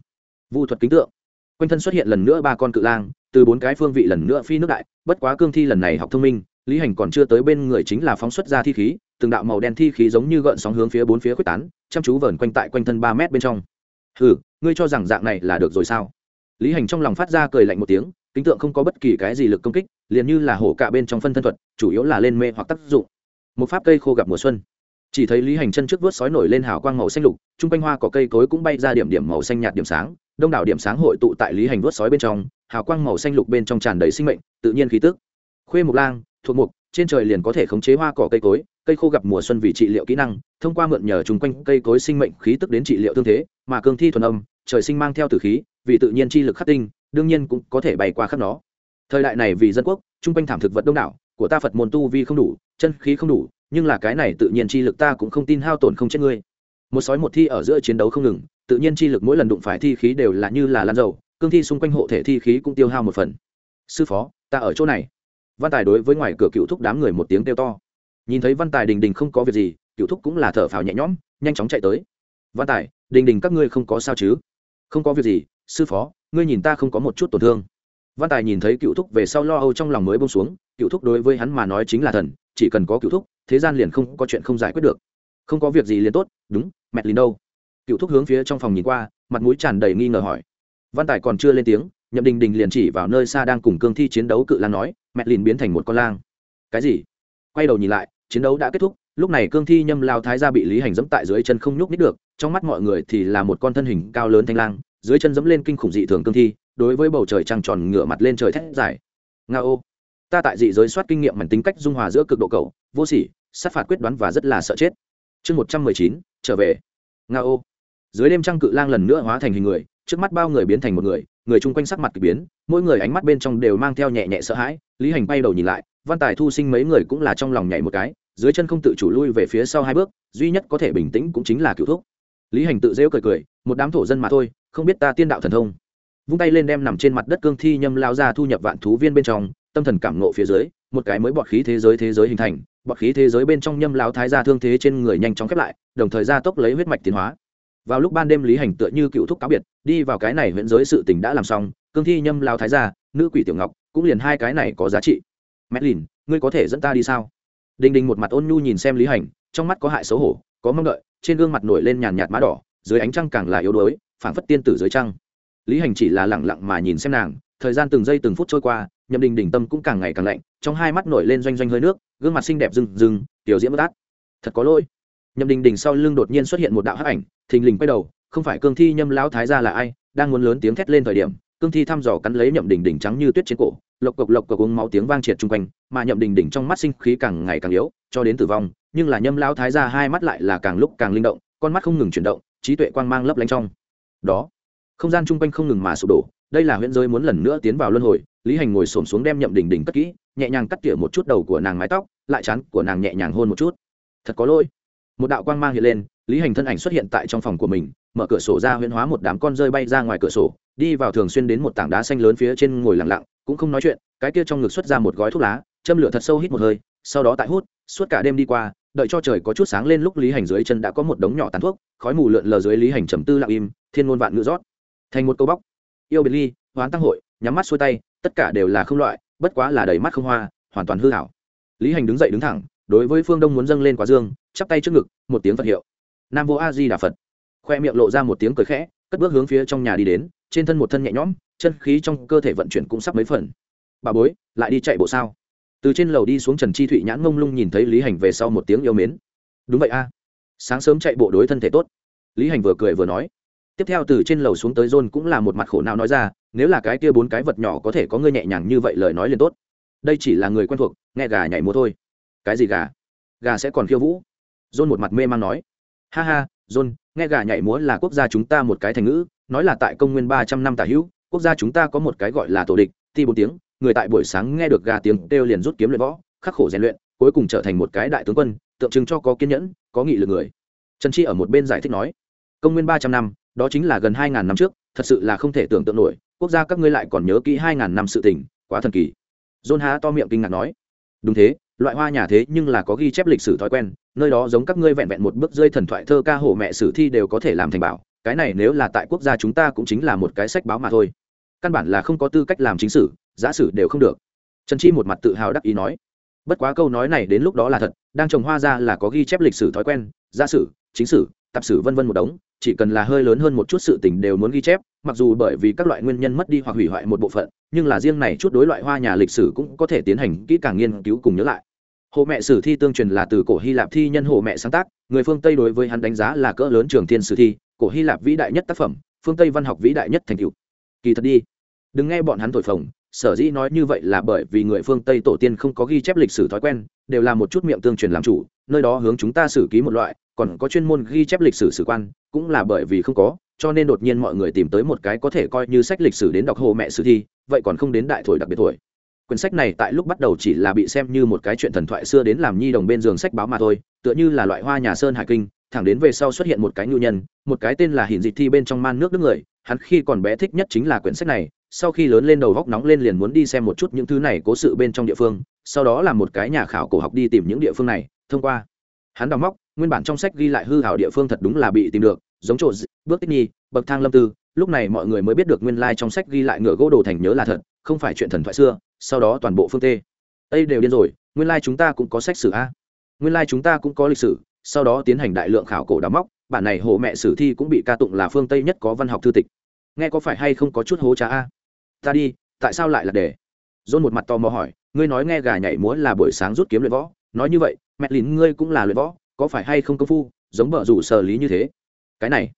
Vu thuật kính tượng. Quanh thân xuất hiện lần nữa ba con cự lang, từ bốn cái phương vị lần nữa phi nước đại, bất quá cương thi lần này học thông minh, lý hành còn chưa tới bên người chính là phóng xuất ra thi khí từng đạo màu đen thi khí giống như gợn sóng hướng phía bốn phía quyết tán, chăm chú vờn quanh tại quanh thân ba mét bên trong. Hừ, ngươi cho rằng dạng này là được rồi sao? Lý hành trong lòng phát ra cười lạnh một tiếng, kính tượng không có bất kỳ cái gì lực công kích, liền như là hổ cả bên trong phân thân thuật, chủ yếu là lên mê hoặc tác dụng. Một pháp cây khô gặp mùa xuân. Chỉ thấy lý hành chân trước vớt sói nổi lên hào quang màu xanh lục chung quanh hoa có cây cối cũng bay ra điểm điểm màu xanh nhạt điểm sáng, đông đảo điểm sáng hội tụ tại lý hành vớt sói bên trong, hào quang màu xanh lục bên trong tràn đầy sinh mệnh, tự nhiên khí tức. Khuê mục lang, thuộc mục, trên trời liền có thể khống chế hoa cỏ cây cối cây khô gặp mùa xuân vì trị liệu kỹ năng, thông qua mượn nhờ chung quanh cây cối sinh mệnh khí tức đến trị liệu tương thế, mà cương thi thuần âm, trời sinh mang theo tử khí, vì tự nhiên chi lực khắc tinh, đương nhiên cũng có thể bày qua khắp nó. Thời đại này vì dân quốc, chung quanh thảm thực vật đông đảo, của ta phật môn tu vi không đủ, chân khí không đủ, nhưng là cái này tự nhiên chi lực ta cũng không tin hao tổn không chết ngươi. Một sói một thi ở giữa chiến đấu không ngừng, tự nhiên chi lực mỗi lần đụng phải thi khí đều là như là lan dầu, cương thi xung quanh hộ thể thi khí cũng tiêu hao một phần. Sư phó, ta ở chỗ này. Văn tài đối với ngoài cửa cựu thúc đám người một tiếng kêu to nhìn thấy văn tài đình đình không có việc gì cựu thúc cũng là thở phào nhẹ nhõm, nhanh chóng chạy tới. Văn tài, đình đình các ngươi không có sao chứ? Không có việc gì, sư phó, ngươi nhìn ta không có một chút tổn thương. Văn tài nhìn thấy cựu thúc về sau lo âu trong lòng mới bông xuống cựu thúc đối với hắn mà nói chính là thần, chỉ cần có cựu thúc, thế gian liền không có chuyện không giải quyết được. Không có việc gì liền tốt, đúng, mẹ lìn đâu? Cựu thúc hướng phía trong phòng nhìn qua, mặt mũi tràn đầy nghi ngờ hỏi. Văn tài còn chưa lên tiếng, nhậm đình đình liền chỉ vào nơi xa đang cùng cương thi chiến đấu cự lang nói, mẹ lìn biến thành một con lang. Cái gì? Quay đầu nhìn lại chiến đấu đã kết thúc, lúc này cương thi nhâm lao thái ra bị lý hành dẫm tại dưới chân không nhúc nít được, trong mắt mọi người thì là một con thân hình cao lớn thanh lang, dưới chân dẫm lên kinh khủng dị thường cương thi, đối với bầu trời trăng tròn ngửa mặt lên trời thét dài. Nga ô, ta tại dị giới soát kinh nghiệm mảnh tính cách dung hòa giữa cực độ cầu vô sỉ, sát phạt quyết đoán và rất là sợ chết. Chương một trăm mười chín, trở về. Nga ô, dưới đêm trăng cự lang lần nữa hóa thành hình người, trước mắt bao người biến thành một người người chung quanh sắc mặt k ỳ biến, mỗi người ánh mắt bên trong đều mang theo nhẹ nhẹ sợ hãi, lý hành bay đầu nhìn lại, văn tài thu sinh mấy người cũng là trong lòng nhảy một cái dưới chân không tự chủ lui về phía sau hai bước, duy nhất có thể bình tĩnh cũng chính là cựu thúc. Lý hành tự rêu cười cười, một đám thổ dân mà thôi, không biết ta tiên đạo thần thông. Vung tay lên đem nằm trên mặt đất cương thi nhâm lao ra thu nhập vạn thú viên bên trong, tâm thần cảm nộ phía dưới, một cái mới bọt khí thế giới thế giới hình thành, bọt khí thế giới bên trong nhâm lao thái ra thương thế trên người nhanh chóng khép lại, đồng thời gia tốc lấy huyết mạch tiến hóa. Vào lúc ban đêm lý hành tựa như cựu thúc cáo biệt, đi vào cái này huyện giới sự tình đã làm xong, cương thi nhâm lao thái gia, nữ quỷ tiểu ngọc, cũng liền hai cái này có giá trị. Mẹ lìn, ngươi có thể dẫn ta đi sao? Đình đình một mặt ôn nhu nhìn xem lý hành, trong mắt có hại xấu hổ, có mong đợi, trên gương mặt nổi lên nhàn nhạt má đỏ, dưới ánh trăng càng là yếu đuối, phảng phất tiên tử dưới trăng. Lý hành chỉ là lẳng lặng mà nhìn xem nàng, thời gian từng giây từng phút trôi qua, nhậm đình đình tâm cũng càng ngày càng lạnh, trong hai mắt nổi lên doanh doanh hơi nước, gương mặt xinh đẹp rừng rừng tiểu diễm bất át thật có lỗi. Nhậm đình đình sau lưng đột nhiên xuất hiện một đạo hắc ảnh, thình lình quay đầu, không phải cương thi nhâm lão thái gia là ai, đang muốn lớn tiếng thét lên thời điểm, cương thi thăm dò cắn lấy nhậm đình đình trắng như tuyết trên cổ lộc cộc lộc cộc uống máu tiếng vang triệt chung quanh, mà nhậm đình đỉnh trong mắt sinh khí càng ngày càng yếu, cho đến tử vong, nhưng là nhâm lão thái gia hai mắt lại là càng lúc càng linh động, con mắt không ngừng chuyển động, trí tuệ quang mang lấp lánh trong. Đó, không gian chung quanh không ngừng mà sụp đổ, đây là huyễn giới muốn lần nữa tiến vào luân hồi, lý hành ngồi xổm xuống đem nhậm đình đình cất kỹ, nhẹ nhàng cắt tỉa một chút đầu của nàng mái tóc, lại chán của nàng nhẹ nhàng hôn một chút. Thật có lỗi. Một đạo quang mang hiện lên, lý hành thân ảnh xuất hiện tại trong phòng của mình, mở cửa sổ ra huyễn hóa một đám con rơi bay ra ngoài cửa sổ, đi vào thường xuyên đến một tảng đá xanh lớn phía trên ngồi lặng lặng cũng không nói chuyện, cái kia trong ngực xuất ra một gói thuốc lá, châm lửa thật sâu hít một hơi, sau đó tại hút, suốt cả đêm đi qua, đợi cho trời có chút sáng lên lúc lý hành dưới chân đã có một đống nhỏ tàn thuốc, khói mù lượn lờ dưới lý hành trầm tư lặng im, thiên ngôn vạn ngữ rót. Thành một câu bóc. Yêu biệt ly, hoán tăng hội, nhắm mắt xuôi tay, tất cả đều là không loại, bất quá là đầy mắt không hoa, hoàn toàn hư hảo. Lý hành đứng dậy đứng thẳng, đối với phương đông muốn dâng lên quá dương, chắp tay trước ngực, một tiếng phật hiệu. Nam vô a di đà phật. Khoe miệng lộ ra một tiếng cười khẽ cất bước hướng phía trong nhà đi đến, trên thân một thân nhẹ nhõm, chân khí trong cơ thể vận chuyển cũng sắp mấy phần. Bà bối, lại đi chạy bộ sao? Từ trên lầu đi xuống trần chi thụy nhãn ngông lung nhìn thấy lý hành về sau một tiếng yêu mến. Đúng vậy a. Sáng sớm chạy bộ đối thân thể tốt. Lý hành vừa cười vừa nói. Tiếp theo từ trên lầu xuống tới john cũng là một mặt khổ não nói ra, nếu là cái kia bốn cái vật nhỏ có thể có ngươi nhẹ nhàng như vậy lời nói liền tốt. Đây chỉ là người quen thuộc, nghe gà nhảy múa thôi. Cái gì gà? Gà sẽ còn khiêu vũ. John một mặt mê man nói. Ha ha john nghe gà nhảy múa là quốc gia chúng ta một cái thành ngữ, nói là tại công nguyên ba trăm năm tả hữu, quốc gia chúng ta có một cái gọi là tổ địch thi bốn tiếng, người tại buổi sáng nghe được gà tiếng kêu liền rút kiếm luyện võ, khắc khổ rèn luyện, cuối cùng trở thành một cái đại tướng quân, tượng trưng cho có kiên nhẫn, có nghị lực người. Trần chi ở một bên giải thích nói, công nguyên ba trăm năm, đó chính là gần hai ngàn năm trước, thật sự là không thể tưởng tượng nổi, quốc gia các ngươi lại còn nhớ kỹ hai ngàn năm sự tình, quá thần kỳ. John há to miệng kinh ngạc nói, đúng thế, loại hoa nhà thế nhưng là có ghi chép lịch sử thói quen nơi đó giống các ngươi vẹn vẹn một bước rơi thần thoại thơ ca hổ mẹ sử thi đều có thể làm thành bảo, cái này nếu là tại quốc gia chúng ta cũng chính là một cái sách báo mà thôi. Căn bản là không có tư cách làm chính sử, giả sử đều không được. Trần chi một mặt tự hào đắc ý nói. Bất quá câu nói này đến lúc đó là thật, đang trồng hoa ra là có ghi chép lịch sử thói quen, giả sử, chính sử, tạp sử vân vân một đống, chỉ cần là hơi lớn hơn một chút sự tình đều muốn ghi chép, mặc dù bởi vì các loại nguyên nhân mất đi hoặc hủy hoại một bộ phận, nhưng là riêng này chút đối loại hoa nhà lịch sử cũng có thể tiến hành kỹ càng nghiên cứu cùng nhớ lại hồ mẹ sử thi tương truyền là từ cổ hy lạp thi nhân hồ mẹ sáng tác, người phương tây đối với hắn đánh giá là cỡ lớn trường thiên sử thi, cổ hy lạp vĩ đại nhất tác phẩm, phương tây văn học vĩ đại nhất thành cựu kỳ thật đi, đừng nghe bọn hắn thổi phồng, sở dĩ nói như vậy là bởi vì người phương tây tổ tiên không có ghi chép lịch sử thói quen, đều là một chút miệng tương truyền làm chủ, nơi đó hướng chúng ta xử ký một loại, còn có chuyên môn ghi chép lịch sử sử quan, cũng là bởi vì không có, cho nên đột nhiên mọi người tìm tới một cái có thể coi như sách lịch sử đến đọc hồ mẹ sử thi, vậy còn không đến đại thổi đặc biệt thổi quyển sách này tại lúc bắt đầu chỉ là bị xem như một cái chuyện thần thoại xưa đến làm nhi đồng bên giường sách báo mà thôi, tựa như là loại hoa nhà sơn hải kinh, thẳng đến về sau xuất hiện một cái nhu nhân, một cái tên là hiển dịch thi bên trong man nước nước người, hắn khi còn bé thích nhất chính là quyển sách này, sau khi lớn lên đầu góc nóng lên liền muốn đi xem một chút những thứ này cố sự bên trong địa phương, sau đó là một cái nhà khảo cổ học đi tìm những địa phương này, thông qua. Hắn đào móc, nguyên bản trong sách ghi lại hư hảo địa phương thật đúng là bị tìm được, giống chỗ bước tích nhi, bậc thang lâm tư lúc này mọi người mới biết được nguyên lai trong sách ghi lại ngựa gỗ đồ thành nhớ là thật, không phải chuyện thần thoại xưa, sau đó toàn bộ phương tê. Đây đều điên rồi, nguyên lai chúng ta cũng có sách sử a. Nguyên lai chúng ta cũng có lịch sử, sau đó tiến hành đại lượng khảo cổ đào móc, bản này hồ mẹ sử thi cũng bị ca tụng là phương tây nhất có văn học thư tịch. Nghe có phải hay không có chút hố trá a? Ta đi, tại sao lại là để? Dôn một mặt tò mò hỏi, ngươi nói nghe gà nhảy múa là buổi sáng rút kiếm luyện võ, nói như vậy, mẹ lín ngươi cũng là luyện võ, có phải hay không công phu, giống vợ rủ sở lý như thế? Cái này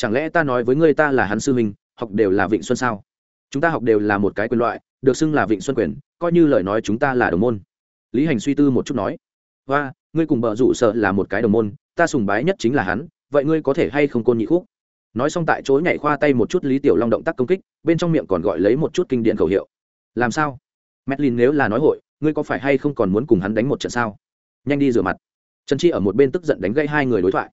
chẳng lẽ ta nói với ngươi ta là hắn sư huynh, học đều là vịnh xuân sao? Chúng ta học đều là một cái quyền loại, được xưng là vịnh xuân quyền, coi như lời nói chúng ta là đồng môn. Lý hành suy tư một chút nói và ngươi cùng bợ rủ sợ là một cái đồng môn, ta sùng bái nhất chính là hắn, vậy ngươi có thể hay không côn nhị khúc? Nói xong tại chỗ nhảy khoa tay một chút lý tiểu long động tác công kích, bên trong miệng còn gọi lấy một chút kinh điện khẩu hiệu. Làm sao? Medlin nếu là nói hội, ngươi có phải hay không còn muốn cùng hắn đánh một trận sao? Nhanh đi rửa mặt. Trần chi ở một bên tức giận đánh gây hai người đối thoại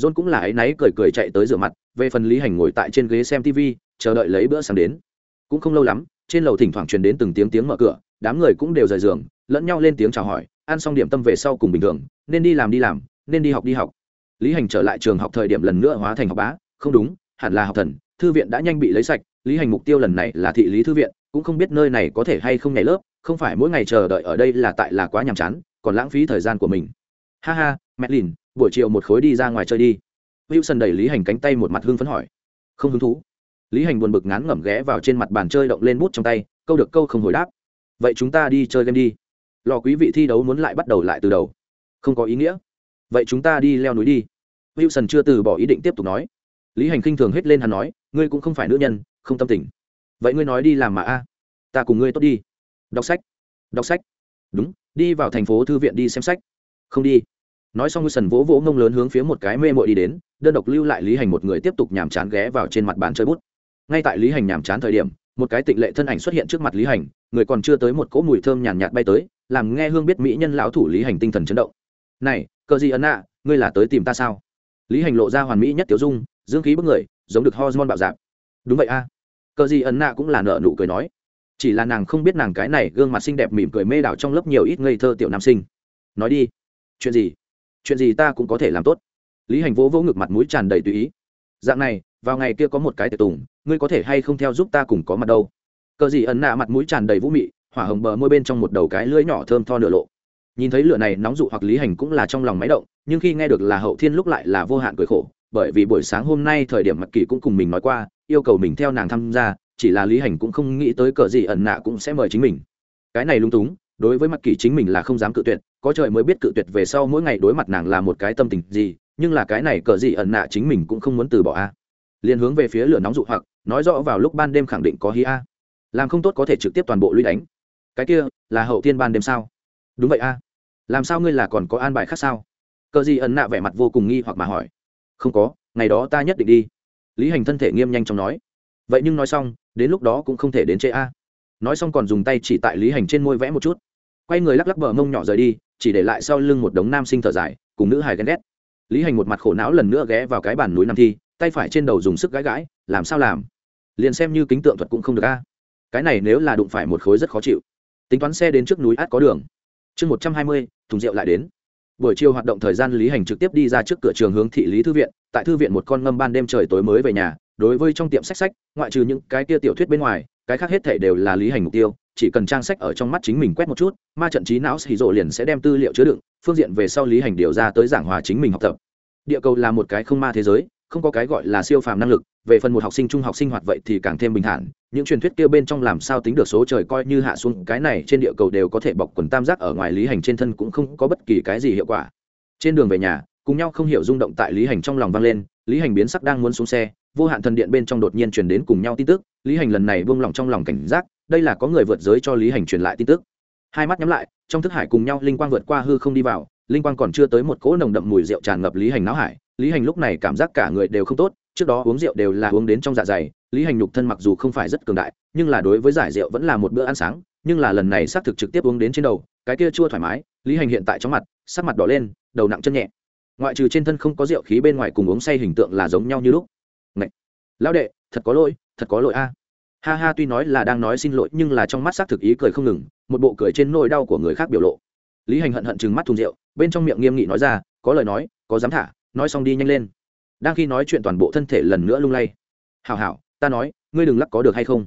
john cũng là áy náy cười cười chạy tới rửa mặt, về phần lý hành ngồi tại trên ghế xem tv chờ đợi lấy bữa sáng đến. Cũng không lâu lắm, trên lầu thỉnh thoảng truyền đến từng tiếng tiếng mở cửa, đám người cũng đều rời giường, lẫn nhau lên tiếng chào hỏi, ăn xong điểm tâm về sau cùng bình thường, nên đi làm đi làm, nên đi học đi học. Lý hành trở lại trường học thời điểm lần nữa hóa thành học bá, không đúng, hẳn là học thần, thư viện đã nhanh bị lấy sạch, lý hành mục tiêu lần này là thị lý thư viện, cũng không biết nơi này có thể hay không nhảy lớp, không phải mỗi ngày chờ đợi ở đây là tại là quá nhàm chán, còn lãng phí thời gian của mình. Ha ha mẹ lìn buổi chiều một khối đi ra ngoài chơi đi. Wilson đẩy lý hành cánh tay một mặt hưng phấn hỏi. Không hứng thú. Lý hành buồn bực ngán ngẩm ghé vào trên mặt bàn chơi động lên bút trong tay, câu được câu không hồi đáp. Vậy chúng ta đi chơi game đi. Lò quý vị thi đấu muốn lại bắt đầu lại từ đầu. Không có ý nghĩa. Vậy chúng ta đi leo núi đi. Wilson chưa từ bỏ ý định tiếp tục nói. Lý hành khinh thường hết lên hắn nói, ngươi cũng không phải nữ nhân, không tâm tình. Vậy ngươi nói đi làm mà a. Ta cùng ngươi tốt đi. Đọc sách. Đọc sách. Đúng, đi vào thành phố thư viện đi xem sách. Không đi nói xong sần vỗ vỗ ngông lớn hướng phía một cái mê mội đi đến, đơn độc lưu lại lý hành một người tiếp tục nhàm chán ghé vào trên mặt bàn chơi bút. Ngay tại lý hành nhàm chán thời điểm, một cái tịnh lệ thân ảnh xuất hiện trước mặt lý hành, người còn chưa tới một cỗ mùi thơm nhàn nhạt bay tới, làm nghe hương biết mỹ nhân lão thủ lý hành tinh thần chấn động. Này cờ gì ấn ạ, ngươi là tới tìm ta sao? Lý hành lộ ra hoàn mỹ nhất tiểu dung, dương khí bức người, giống được hormone bạo dạp. Đúng vậy a. À. cờ gì ấn nạ cũng là nợ nụ cười nói. Chỉ là nàng không biết nàng cái này gương mặt xinh đẹp mỉm cười mê đảo trong lớp nhiều ít ngây thơ tiểu nam sinh. Nói đi. Chuyện gì? Chuyện gì ta cũng có thể làm tốt. Lý hành vỗ vỗ ngực mặt mũi tràn đầy tùy ý. Dạng này, vào ngày kia có một cái tiệc tùng, ngươi có thể hay không theo giúp ta cùng có mặt đâu? Cờ gì ẩn nạ mặt mũi tràn đầy vũ mị, hỏa hồng bờ môi bên trong một đầu cái lưỡi nhỏ thơm tho nửa lộ. Nhìn thấy lửa này, nóng dụ hoặc lý hành cũng là trong lòng máy động, nhưng khi nghe được là hậu thiên lúc lại là vô hạn cười khổ, bởi vì buổi sáng hôm nay thời điểm mặc kỳ cũng cùng mình nói qua, yêu cầu mình theo nàng tham gia, chỉ là lý hành cũng không nghĩ tới cờ gì ẩn nạ cũng sẽ mời chính mình. Cái này lung túng đối với mặt kỳ chính mình là không dám cự tuyệt, có trời mới biết cự tuyệt về sau mỗi ngày đối mặt nàng là một cái tâm tình gì, nhưng là cái này cờ gì ẩn nạ chính mình cũng không muốn từ bỏ a. Liền hướng về phía lửa nóng dụ hoặc, nói rõ vào lúc ban đêm khẳng định có hí a. Làm không tốt có thể trực tiếp toàn bộ lũy đánh. Cái kia, là hậu tiên ban đêm sao? Đúng vậy a. Làm sao ngươi là còn có an bài khác sao? Cờ gì ẩn nạ vẻ mặt vô cùng nghi hoặc mà hỏi. Không có, ngày đó ta nhất định đi. Lý hành thân thể nghiêm nhanh trong nói. Vậy nhưng nói xong, đến lúc đó cũng không thể đến chế a nói xong còn dùng tay chỉ tại lý hành trên môi vẽ một chút quay người lắc lắc bờ mông nhỏ rời đi chỉ để lại sau lưng một đống nam sinh thở dài cùng nữ hài ghen ghét lý hành một mặt khổ não lần nữa ghé vào cái bàn núi nam thi tay phải trên đầu dùng sức gãi gãi làm sao làm liền xem như kính tượng thuật cũng không được a cái này nếu là đụng phải một khối rất khó chịu tính toán xe đến trước núi át có đường chương một trăm hai mươi thùng rượu lại đến buổi chiều hoạt động thời gian lý hành trực tiếp đi ra trước cửa trường hướng thị lý thư viện tại thư viện một con ngâm ban đêm trời tối mới về nhà đối với trong tiệm sách sách ngoại trừ những cái kia tiểu thuyết bên ngoài cái khác hết thể đều là lý hành mục tiêu, chỉ cần trang sách ở trong mắt chính mình quét một chút, ma trận trí não xì rộ liền sẽ đem tư liệu chứa đựng, phương diện về sau lý hành điều ra tới giảng hòa chính mình học tập. Địa cầu là một cái không ma thế giới, không có cái gọi là siêu phàm năng lực, về phần một học sinh trung học sinh hoạt vậy thì càng thêm bình thản, những truyền thuyết kia bên trong làm sao tính được số trời coi như hạ xuống, cái này trên địa cầu đều có thể bọc quần tam giác ở ngoài lý hành trên thân cũng không có bất kỳ cái gì hiệu quả. Trên đường về nhà cùng nhau không hiểu rung động tại lý hành trong lòng vang lên, lý hành biến sắc đang muốn xuống xe, vô hạn thần điện bên trong đột nhiên truyền đến cùng nhau tin tức. Lý hành lần này buông lỏng trong lòng cảnh giác, đây là có người vượt giới cho lý hành truyền lại tin tức. Hai mắt nhắm lại, trong thức hải cùng nhau linh quang vượt qua hư không đi vào, linh quang còn chưa tới một cỗ nồng đậm mùi rượu tràn ngập lý hành não hải. Lý hành lúc này cảm giác cả người đều không tốt, trước đó uống rượu đều là uống đến trong dạ dày. Lý hành nhục thân mặc dù không phải rất cường đại, nhưng là đối với giải rượu vẫn là một bữa ăn sáng, nhưng là lần này xác thực trực tiếp uống đến trên đầu, cái kia chua thoải mái. Lý hành hiện tại trong mặt, sắc mặt đỏ lên, đầu nặng chân nhẹ ngoại trừ trên thân không có rượu khí bên ngoài cùng uống say hình tượng là giống nhau như lúc. Ngậy! lão đệ, thật có lỗi, thật có lỗi a. Ha ha, tuy nói là đang nói xin lỗi, nhưng là trong mắt xác thực ý cười không ngừng, một bộ cười trên nỗi đau của người khác biểu lộ. Lý hành hận hận chừng mắt thùng rượu, bên trong miệng nghiêm nghị nói ra, có lời nói, có dám thả, nói xong đi nhanh lên. Đang khi nói chuyện toàn bộ thân thể lần nữa lung lay. Hảo hảo, ta nói, ngươi đừng lắc có được hay không?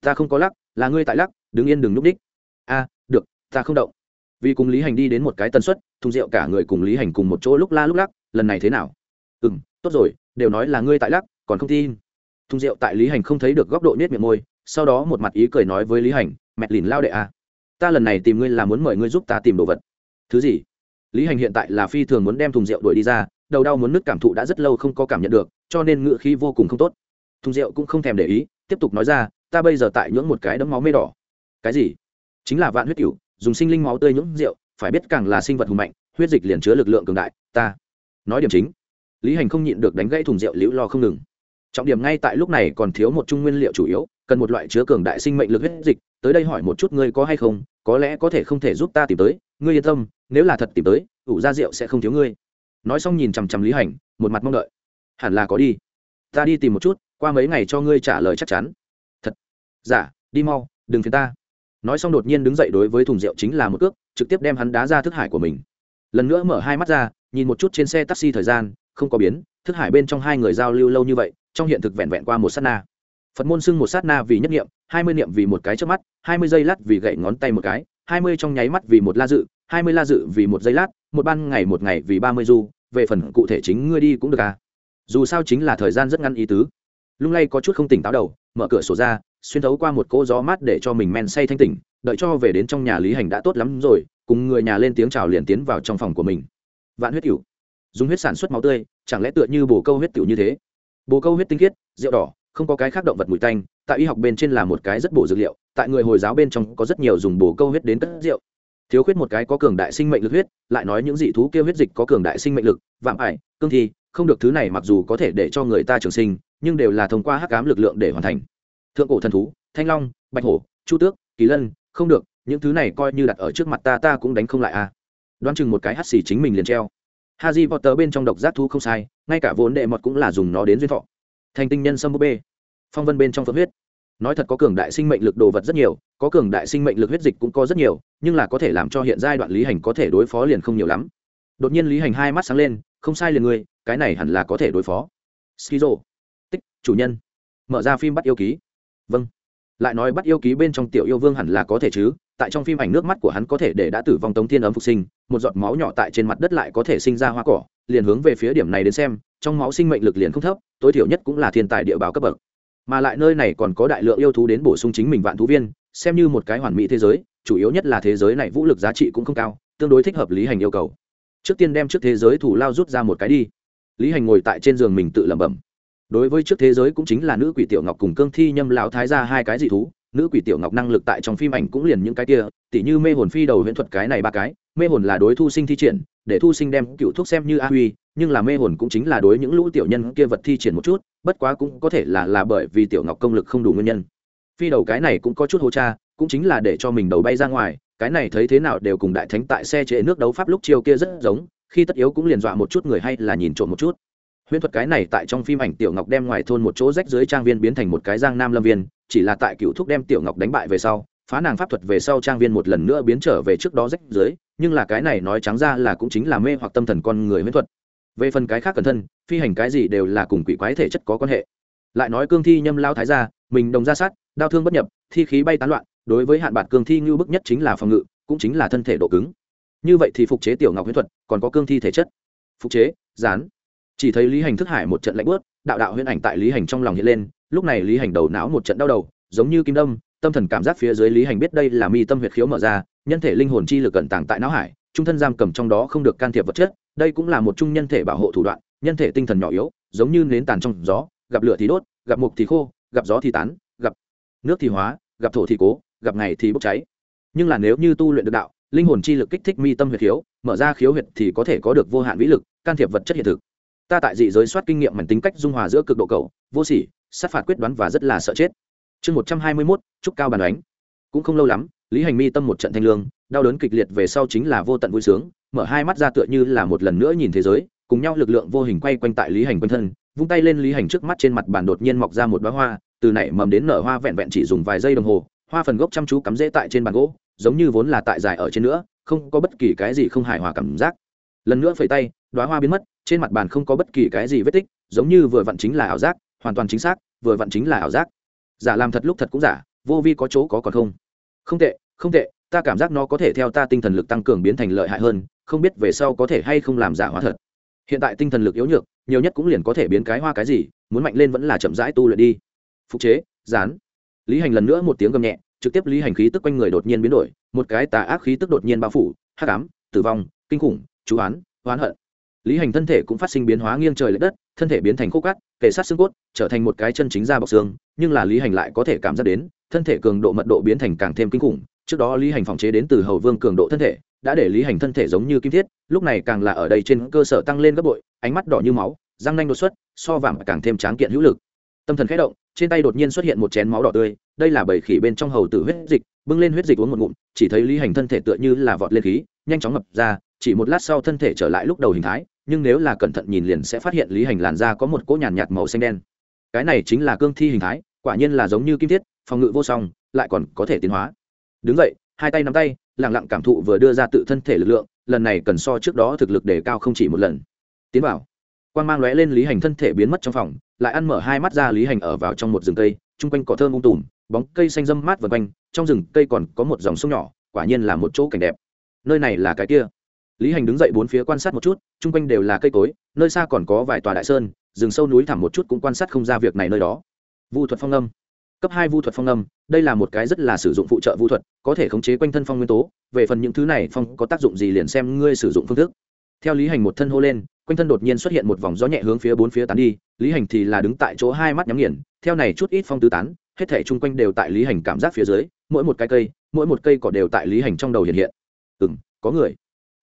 Ta không có lắc, là ngươi tại lắc, đứng yên đừng núp đích. A, được, ta không động. Vì cùng lý hành đi đến một cái tần suất thùng rượu cả người cùng lý hành cùng một chỗ lúc la lúc lắc lần này thế nào? Ừ m tốt rồi đều nói là ngươi tại lắc còn không tin. Thùng rượu tại lý hành không thấy được góc độ nết miệng môi sau đó một mặt ý cười nói với lý hành mẹt lìn lao đệ à, ta lần này tìm ngươi là muốn mời ngươi giúp ta tìm đồ vật. Thứ gì? Lý hành hiện tại là phi thường muốn đem thùng rượu đuổi đi ra đầu đau muốn nứt cảm thụ đã rất lâu không có cảm nhận được cho nên ngựa khí vô cùng không tốt. Thùng rượu cũng không thèm để ý tiếp tục nói ra ta bây giờ tại nhưỡng một cái đấm máu mê đỏ. Cái gì? Chính là vạn huyết cửu dùng sinh linh máu tươi nhưỡng rượu phải biết càng là sinh vật hùng mạnh huyết dịch liền chứa lực lượng cường đại ta nói điểm chính. Lý hành không nhịn được đánh gãy thùng rượu liễu lo không ngừng. Trọng điểm ngay tại lúc này còn thiếu một trung nguyên liệu chủ yếu cần một loại chứa cường đại sinh mệnh lực huyết dịch tới đây hỏi một chút ngươi có hay không có lẽ có thể không thể giúp ta tìm tới ngươi yên tâm nếu là thật tìm tới ủ ra rượu sẽ không thiếu ngươi. Nói xong nhìn chằm chằm lý hành một mặt mong đợi. Hẳn là có đi. Ta đi tìm một chút qua mấy ngày cho ngươi trả lời chắc chắn. Thật. Giả dạ, đi mau đừng phiền ta. Nói xong đột nhiên đứng dậy đối với thùng rượu chính là một cước trực tiếp đem hắn đá ra thức hải của mình. Lần nữa mở hai mắt ra, nhìn một chút trên xe taxi thời gian, không có biến, thức hải bên trong hai người giao lưu lâu như vậy, trong hiện thực vẹn vẹn qua một sát na. Phật môn xưng một sát na vì nhất niệm, hai mươi niệm vì một cái trước mắt, hai mươi giây lát vì gậy ngón tay một cái, hai mươi trong nháy mắt vì một la dự, hai mươi la dự vì một giây lát, một ban ngày một ngày vì ba mươi du, về phần cụ thể chính ngươi đi cũng được à. Dù sao chính là thời gian rất ngắn ý tứ. Lung lay có chút không tỉnh táo đầu, mở cửa sổ ra, xuyên thấu qua một cỗ gió mát để cho mình men say thanh tỉnh đợi cho về đến trong nhà lý hành đã tốt lắm rồi, cùng người nhà lên tiếng chào liền tiến vào trong phòng của mình. Vạn huyết cựu dùng huyết sản xuất máu tươi, chẳng lẽ tựa như bồ câu huyết cựu như thế? Bồ câu huyết tinh khiết, rượu đỏ, không có cái khác động vật mùi tanh, tại y học bên trên là một cái rất bổ dược liệu, tại người hồi giáo bên trong có rất nhiều dùng bồ câu huyết đến cất rượu. Thiếu khuyết một cái có cường đại sinh mệnh lực huyết, lại nói những dị thú kêu huyết dịch có cường đại sinh mệnh lực, vạm ải, cương thi, không được thứ này mặc dù có thể để cho người ta trường sinh, nhưng đều là thông qua hắc cám lực lượng để hoàn thành. Thượng cổ thần thú, thanh long, bạch hổ, chu tước, kỳ lân không được, những thứ này coi như đặt ở trước mặt ta ta cũng đánh không lại a à. đoán chừng một cái hắt xì chính mình liền treo. Haji potter bên trong độc giác thú không sai, ngay cả vốn đệ mật cũng là dùng nó đến duyên thọ. Thành tinh nhân sâm búp bê. Phong vân bên trong phượng huyết. Nói thật có cường đại sinh mệnh lực đồ vật rất nhiều, có cường đại sinh mệnh lực huyết dịch cũng có rất nhiều, nhưng là có thể làm cho hiện giai đoạn lý hành có thể đối phó liền không nhiều lắm. Đột nhiên lý hành hai mắt sáng lên, không sai liền người cái này hẳn là có thể đối phó. Skizo tích, chủ nhân. Mở ra phim bắt yêu ký. Vâng lại nói bắt yêu ký bên trong tiểu yêu vương hẳn là có thể chứ, tại trong phim ảnh nước mắt của hắn có thể để đã tử vong tống thiên ấm phục sinh, một giọt máu nhỏ tại trên mặt đất lại có thể sinh ra hoa cỏ, liền hướng về phía điểm này đến xem, trong máu sinh mệnh lực liền không thấp, tối thiểu nhất cũng là thiên tài địa báo cấp bậc. Mà lại nơi này còn có đại lượng yêu thú đến bổ sung chính mình vạn thú viên, xem như một cái hoàn mỹ thế giới, chủ yếu nhất là thế giới này vũ lực giá trị cũng không cao, tương đối thích hợp lý hành yêu cầu. Trước tiên đem trước thế giới thủ lao rút ra một cái đi. Lý hành ngồi tại trên giường mình tự lẩm bẩm đối với trước thế giới cũng chính là nữ quỷ tiểu ngọc cùng cương thi nhâm lão thái ra hai cái dị thú, nữ quỷ tiểu ngọc năng lực tại trong phim ảnh cũng liền những cái kia, tỉ như mê hồn phi đầu huyễn thuật cái này ba cái, mê hồn là đối thu sinh thi triển, để thu sinh đem cựu thuốc xem như a huy, nhưng là mê hồn cũng chính là đối những lũ tiểu nhân kia vật thi triển một chút, bất quá cũng có thể là là bởi vì tiểu ngọc công lực không đủ nguyên nhân. Phi đầu cái này cũng có chút hô cha, cũng chính là để cho mình đầu bay ra ngoài, cái này thấy thế nào đều cùng đại thánh tại xe chế nước đấu pháp lúc chiều kia rất giống, khi tất yếu cũng liền dọa một chút người hay là nhìn trộm một chút huyễn thuật cái này tại trong phim ảnh tiểu ngọc đem ngoài thôn một chỗ rách dưới trang viên biến thành một cái giang nam lâm viên, chỉ là tại cựu thúc đem tiểu ngọc đánh bại về sau, phá nàng pháp thuật về sau trang viên một lần nữa biến trở về trước đó rách dưới, nhưng là cái này nói trắng ra là cũng chính là mê hoặc tâm thần con người huyễn thuật. Về phần cái khác cẩn thân, phi hành cái gì đều là cùng quỷ quái thể chất có quan hệ. Lại nói cương thi nhâm lao thái ra mình đồng ra sát, đau thương bất nhập, thi khí bay tán loạn, đối với hạn bạc cương thi ngưu bức nhất chính là phòng ngự, cũng chính là thân thể độ cứng. Như vậy thì phục chế tiểu ngọc huyễn thuật, còn có cương thi thể chất. Phục chế, dán chỉ thấy lý hành thức hải một trận lạnh bớt đạo đạo huyễn ảnh tại lý hành trong lòng hiện lên, lúc này lý hành đầu não một trận đau đầu, giống như kim đâm, tâm thần cảm giác phía dưới lý hành biết đây là mi tâm huyệt khiếu mở ra, nhân thể linh hồn chi lực cẩn tàng tại não hải, trung thân giam cầm trong đó không được can thiệp vật chất, đây cũng là một trung nhân thể bảo hộ thủ đoạn, nhân thể tinh thần nhỏ yếu, giống như nến tàn trong gió, gặp lửa thì đốt, gặp mục thì khô, gặp gió thì tán, gặp nước thì hóa, gặp thổ thì cố, gặp ngày thì bốc cháy. Nhưng là nếu như tu luyện được đạo, linh hồn chi lực kích thích mi tâm huyệt khiếu, mở ra khiếu huyệt thì có thể có được vô hạn vĩ lực, can thiệp vật chất hiện thực ta tại dị giới soát kinh nghiệm mảnh tính cách dung hòa giữa cực độ cầu, vô sỉ, sát phạt quyết đoán và rất là sợ chết. Chương một trăm hai mươi mốt trúc cao bàn đánh. Cũng không lâu lắm, lý hành mi tâm một trận thanh lương, đau đớn kịch liệt về sau chính là vô tận vui sướng, mở hai mắt ra tựa như là một lần nữa nhìn thế giới, cùng nhau lực lượng vô hình quay quanh tại lý hành quanh thân, vung tay lên lý hành trước mắt trên mặt bàn đột nhiên mọc ra một đoá hoa, từ nảy mầm đến nở hoa vẹn vẹn chỉ dùng vài giây đồng hồ, hoa phần gốc chăm chú cắm rễ tại trên bàn gỗ, giống như vốn là tại dài ở trên nữa, không có bất kỳ cái gì không hài hòa cảm giác lần nữa phẩy tay đoá hoa biến mất, trên mặt bàn không có bất kỳ cái gì vết tích, giống như vừa vặn chính là ảo giác, hoàn toàn chính xác, vừa vặn chính là ảo giác. Giả làm thật lúc thật cũng giả, vô vi có chỗ có còn không. Không tệ không tệ, ta cảm giác nó có thể theo ta tinh thần lực tăng cường biến thành lợi hại hơn, không biết về sau có thể hay không làm giả hóa thật. Hiện tại tinh thần lực yếu nhược, nhiều nhất cũng liền có thể biến cái hoa cái gì, muốn mạnh lên vẫn là chậm rãi tu luyện đi. Phục chế, dán. Lý hành lần nữa một tiếng gầm nhẹ, trực tiếp lý hành khí tức quanh người đột nhiên biến đổi, một cái tà ác khí tức đột nhiên bao phủ, hắc ám, tử vong, kinh khủng chú oán oán hận. Lý hành thân thể cũng phát sinh biến hóa nghiêng trời l ệ đất, thân thể biến thành khúc cát kể sát xương cốt, trở thành một cái chân chính da bọc xương, nhưng là lý hành lại có thể cảm giác đến, thân thể cường độ mật độ biến thành càng thêm kinh khủng. Trước đó lý hành phòng chế đến từ hầu vương cường độ thân thể, đã để lý hành thân thể giống như kim thiết, lúc này càng là ở đây trên cơ sở tăng lên gấp bội, ánh mắt đỏ như máu, răng nanh đột xuất, so vàng càng thêm tráng kiện hữu lực. Tâm thần khẽ động, trên tay đột nhiên xuất hiện một chén máu đỏ tươi, đây là bầy khỉ bên trong hầu tử huyết dịch, bưng lên huyết dịch uống một ngụm, chỉ thấy lý hành thân thể tựa như là vọt lên khí nhanh chóng ngập ra chỉ một lát sau thân thể trở lại lúc đầu hình thái nhưng nếu là cẩn thận nhìn liền sẽ phát hiện lý hành làn da có một cỗ nhàn nhạt, màu xanh đen. Cái này chính là cương thi hình thái quả nhiên là giống như kim thiết phòng ngự vô song lại còn có thể tiến hóa. Đứng vậy hai tay nắm tay lẳng lặng cảm thụ vừa đưa ra tự thân thể lực lượng lần này cần so trước đó thực lực đề cao không chỉ một lần. Tiến vào. Quan g mang lóe lên lý hành thân thể biến mất trong phòng lại ăn mở hai mắt ra lý hành ở vào trong một rừng cây chung quanh cỏ thơm ung tùm bóng cây xanh râm mát vần quanh trong rừng cây còn có một dòng sông nhỏ quả nhiên là một chỗ cảnh đẹp nơi này là cái kia. Lý hành đứng dậy bốn phía quan sát một chút, chung quanh đều là cây cối, nơi xa còn có vài tòa đại sơn, rừng sâu núi thẳm một chút cũng quan sát không ra việc này nơi đó. Vu thuật phong âm. Cấp hai vu thuật phong âm, đây là một cái rất là sử dụng phụ trợ vu thuật, có thể khống chế quanh thân phong nguyên tố, về phần những thứ này, phong có tác dụng gì liền xem ngươi sử dụng phương thức. Theo lý hành một thân hô lên, quanh thân đột nhiên xuất hiện một vòng gió nhẹ hướng phía bốn phía tán đi, lý hành thì là đứng tại chỗ hai mắt nhắm nghiền, theo này chút ít phong tứ tán, hết thể chung quanh đều tại lý hành cảm giác phía dưới, mỗi một cái cây, mỗi một cây cỏ đều tại lý hành trong đầu hiện hiện ừ m có người.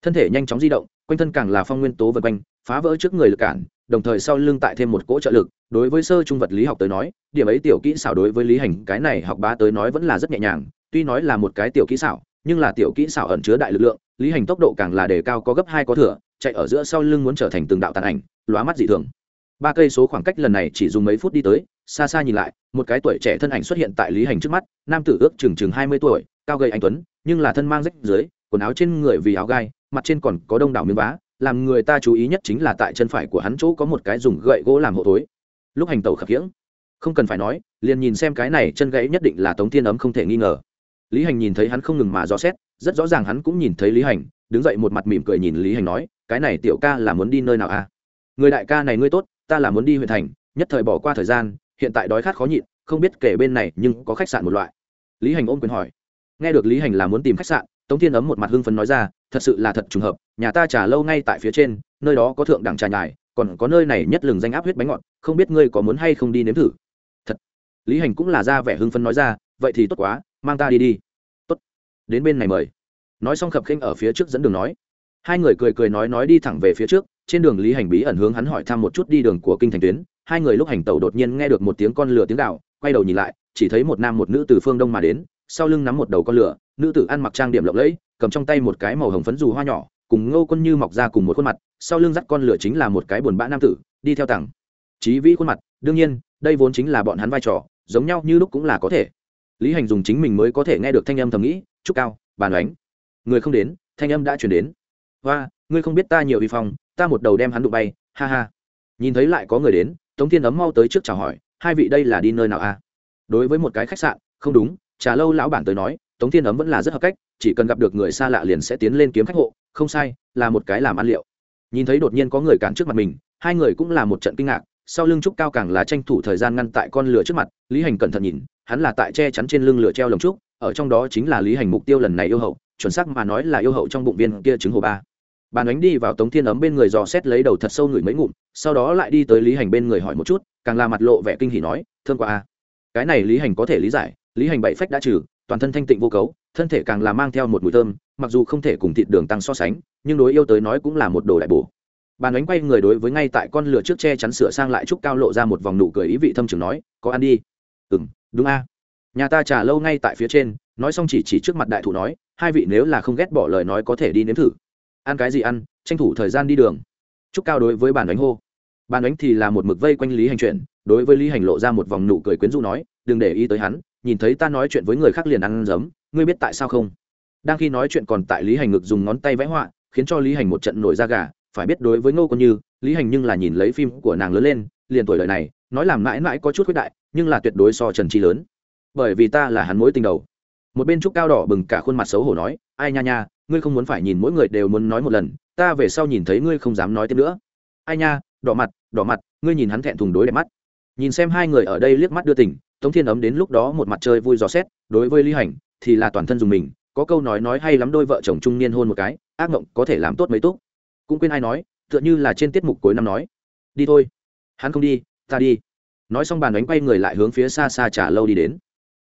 Thân thể nhanh chóng di động, quanh thân càng là phong nguyên tố vân quanh, phá vỡ trước người lực cản, đồng thời sau lưng tại thêm một cỗ trợ lực. Đối với sơ trung vật lý học tới nói, điểm ấy tiểu kỹ xảo đối với lý hành cái này học bá tới nói vẫn là rất nhẹ nhàng, tuy nói là một cái tiểu kỹ xảo, nhưng là tiểu kỹ xảo ẩn chứa đại lực lượng, lý hành tốc độ càng là đề cao có gấp hai có thừa, chạy ở giữa sau lưng muốn trở thành từng đạo tàn ảnh, lóa mắt dị thường. Ba cây số khoảng cách lần này chỉ dùng mấy phút đi tới, xa xa nhìn lại, một cái tuổi trẻ thân ảnh xuất hiện tại lý hành trước mắt, nam tử ước chừng chừng hai mươi tuổi, cao gầy anh tuấn, nhưng là thân mang rách dưới quần áo trên người vì áo gai, mặt trên còn có đông đảo miếng vá, làm người ta chú ý nhất chính là tại chân phải của hắn chỗ có một cái dùng gậy gỗ làm hộ thối. Lúc hành tẩu khập khiễng. Không cần phải nói, liền nhìn xem cái này chân gãy nhất định là tống thiên ấm không thể nghi ngờ. Lý hành nhìn thấy hắn không ngừng mà dò xét, rất rõ ràng hắn cũng nhìn thấy lý hành, đứng dậy một mặt mỉm cười nhìn lý hành nói, cái này tiểu ca là muốn đi nơi nào à? Người đại ca này ngươi tốt, ta là muốn đi huyện thành, nhất thời bỏ qua thời gian, hiện tại đói khát khó nhịn, không biết kể bên này nhưng có khách sạn một loại. Lý hành ôm quyền hỏi. Nghe được lý hành là muốn tìm khách sạn tống thiên ấm một mặt hưng phấn nói ra, thật sự là thật trùng hợp, nhà ta trả lâu ngay tại phía trên, nơi đó có thượng đẳng trà nhài, còn có nơi này nhất lừng danh áp huyết bánh ngọt, không biết ngươi có muốn hay không đi nếm thử? Thật. Lý hành cũng là ra vẻ hưng phấn nói ra, vậy thì tốt quá, mang ta đi đi. Tốt. Đến bên này mời. Nói xong khập khênh ở phía trước dẫn đường nói. Hai người cười cười nói nói đi thẳng về phía trước, trên đường lý hành bí ẩn hướng hắn hỏi thăm một chút đi đường của kinh thành tuyến. Hai người lúc hành tẩu đột nhiên nghe được một tiếng con lửa tiếng đạo quay đầu nhìn lại, chỉ thấy một nam một nữ từ phương đông mà đến sau lưng nắm một đầu con lửa, nữ tử ăn mặc trang điểm lộng lẫy, cầm trong tay một cái màu hồng phấn dù hoa nhỏ, cùng ngô quân như mọc ra cùng một khuôn mặt, sau lưng dắt con lửa chính là một cái buồn bã nam tử, đi theo tặng. Trí vĩ khuôn mặt, đương nhiên, đây vốn chính là bọn hắn vai trò, giống nhau như lúc cũng là có thể. Lý hành dùng chính mình mới có thể nghe được thanh âm thầm nghĩ, chúc cao, bàn oánh. Người không đến, thanh âm đã chuyển đến. Và ngươi không biết ta nhiều vi phong, ta một đầu đem hắn đụng bay, ha ha. Nhìn thấy lại có người đến, tống thiên ấm mau tới trước chào hỏi, hai vị đây là đi nơi nào a đối với một cái khách sạn, không đúng trà lâu lão bản tới nói, tống thiên ấm vẫn là rất hợp cách, chỉ cần gặp được người xa lạ liền sẽ tiến lên kiếm khách hộ, không sai, là một cái làm ăn liệu. Nhìn thấy đột nhiên có người cản trước mặt mình, hai người cũng là một trận kinh ngạc, sau lưng trúc cao càng là tranh thủ thời gian ngăn tại con lửa trước mặt, lý hành cẩn thận nhìn, hắn là tại che chắn trên lưng lửa treo lồng trúc, ở trong đó chính là lý hành mục tiêu lần này yêu hậu, chuẩn xác mà nói là yêu hậu trong bụng viên kia trứng hồ ba. Bàn ánh đi vào tống thiên ấm bên người dò xét lấy đầu thật sâu người mấy ngụm, sau đó lại đi tới lý hành bên người hỏi một chút, càng là mặt lộ vẻ kinh hỉ nói, thương qua a, cái này lý hành có thể lý giải lý hành bảy phách đã trừ, toàn thân thanh tịnh vô cấu, thân thể càng là mang theo một mùi thơm, mặc dù không thể cùng thịt đường tăng so sánh, nhưng đối yêu tới nói cũng là một đồ đại bổ. Bàn đánh quay người đối với ngay tại con lửa trước che chắn sửa sang lại trúc cao lộ ra một vòng nụ cười ý vị thâm trường nói, có ăn đi. Ừ m đúng a. Nhà ta trả lâu ngay tại phía trên, nói xong chỉ chỉ trước mặt đại thủ nói, hai vị nếu là không ghét bỏ lời nói có thể đi nếm thử. Ăn cái gì ăn? Tranh thủ thời gian đi đường. Trúc cao đối với bàn đánh hô. Bàn đánh thì là một mực vây quanh lý hành chuyện đối với lý hành lộ ra một vòng nụ cười quyến rũ nói, đừng để ý tới hắn nhìn thấy ta nói chuyện với người khác liền ăn giấm, ngươi biết tại sao không? Đang khi nói chuyện còn tại lý hành ngực dùng ngón tay vẽ họa, khiến cho lý hành một trận nổi da gà, phải biết đối với ngô con như, lý hành nhưng là nhìn lấy phim của nàng lớn lên, liền tuổi đời này, nói làm mãi mãi có chút khuyết đại, nhưng là tuyệt đối so trần chi lớn. Bởi vì ta là hắn mối tình đầu. Một bên trúc cao đỏ bừng cả khuôn mặt xấu hổ nói, ai nha nha, ngươi không muốn phải nhìn mỗi người đều muốn nói một lần, ta về sau nhìn thấy ngươi không dám nói tiếp nữa. Ai nha, đỏ mặt đỏ mặt, ngươi nhìn hắn thẹn thùng đối đẹp mắt nhìn xem hai người ở đây liếc mắt đưa tình, tống thiên ấm đến lúc đó một mặt chơi vui dò xét, đối với lý hành, thì là toàn thân dùng mình, có câu nói nói hay lắm đôi vợ chồng trung niên hôn một cái, ác mộng có thể làm tốt mấy túc. Cũng quên ai nói, tựa như là trên tiết mục cuối năm nói, đi thôi, hắn không đi, ta đi. Nói xong bàn đánh quay người lại hướng phía xa xa trả lâu đi đến.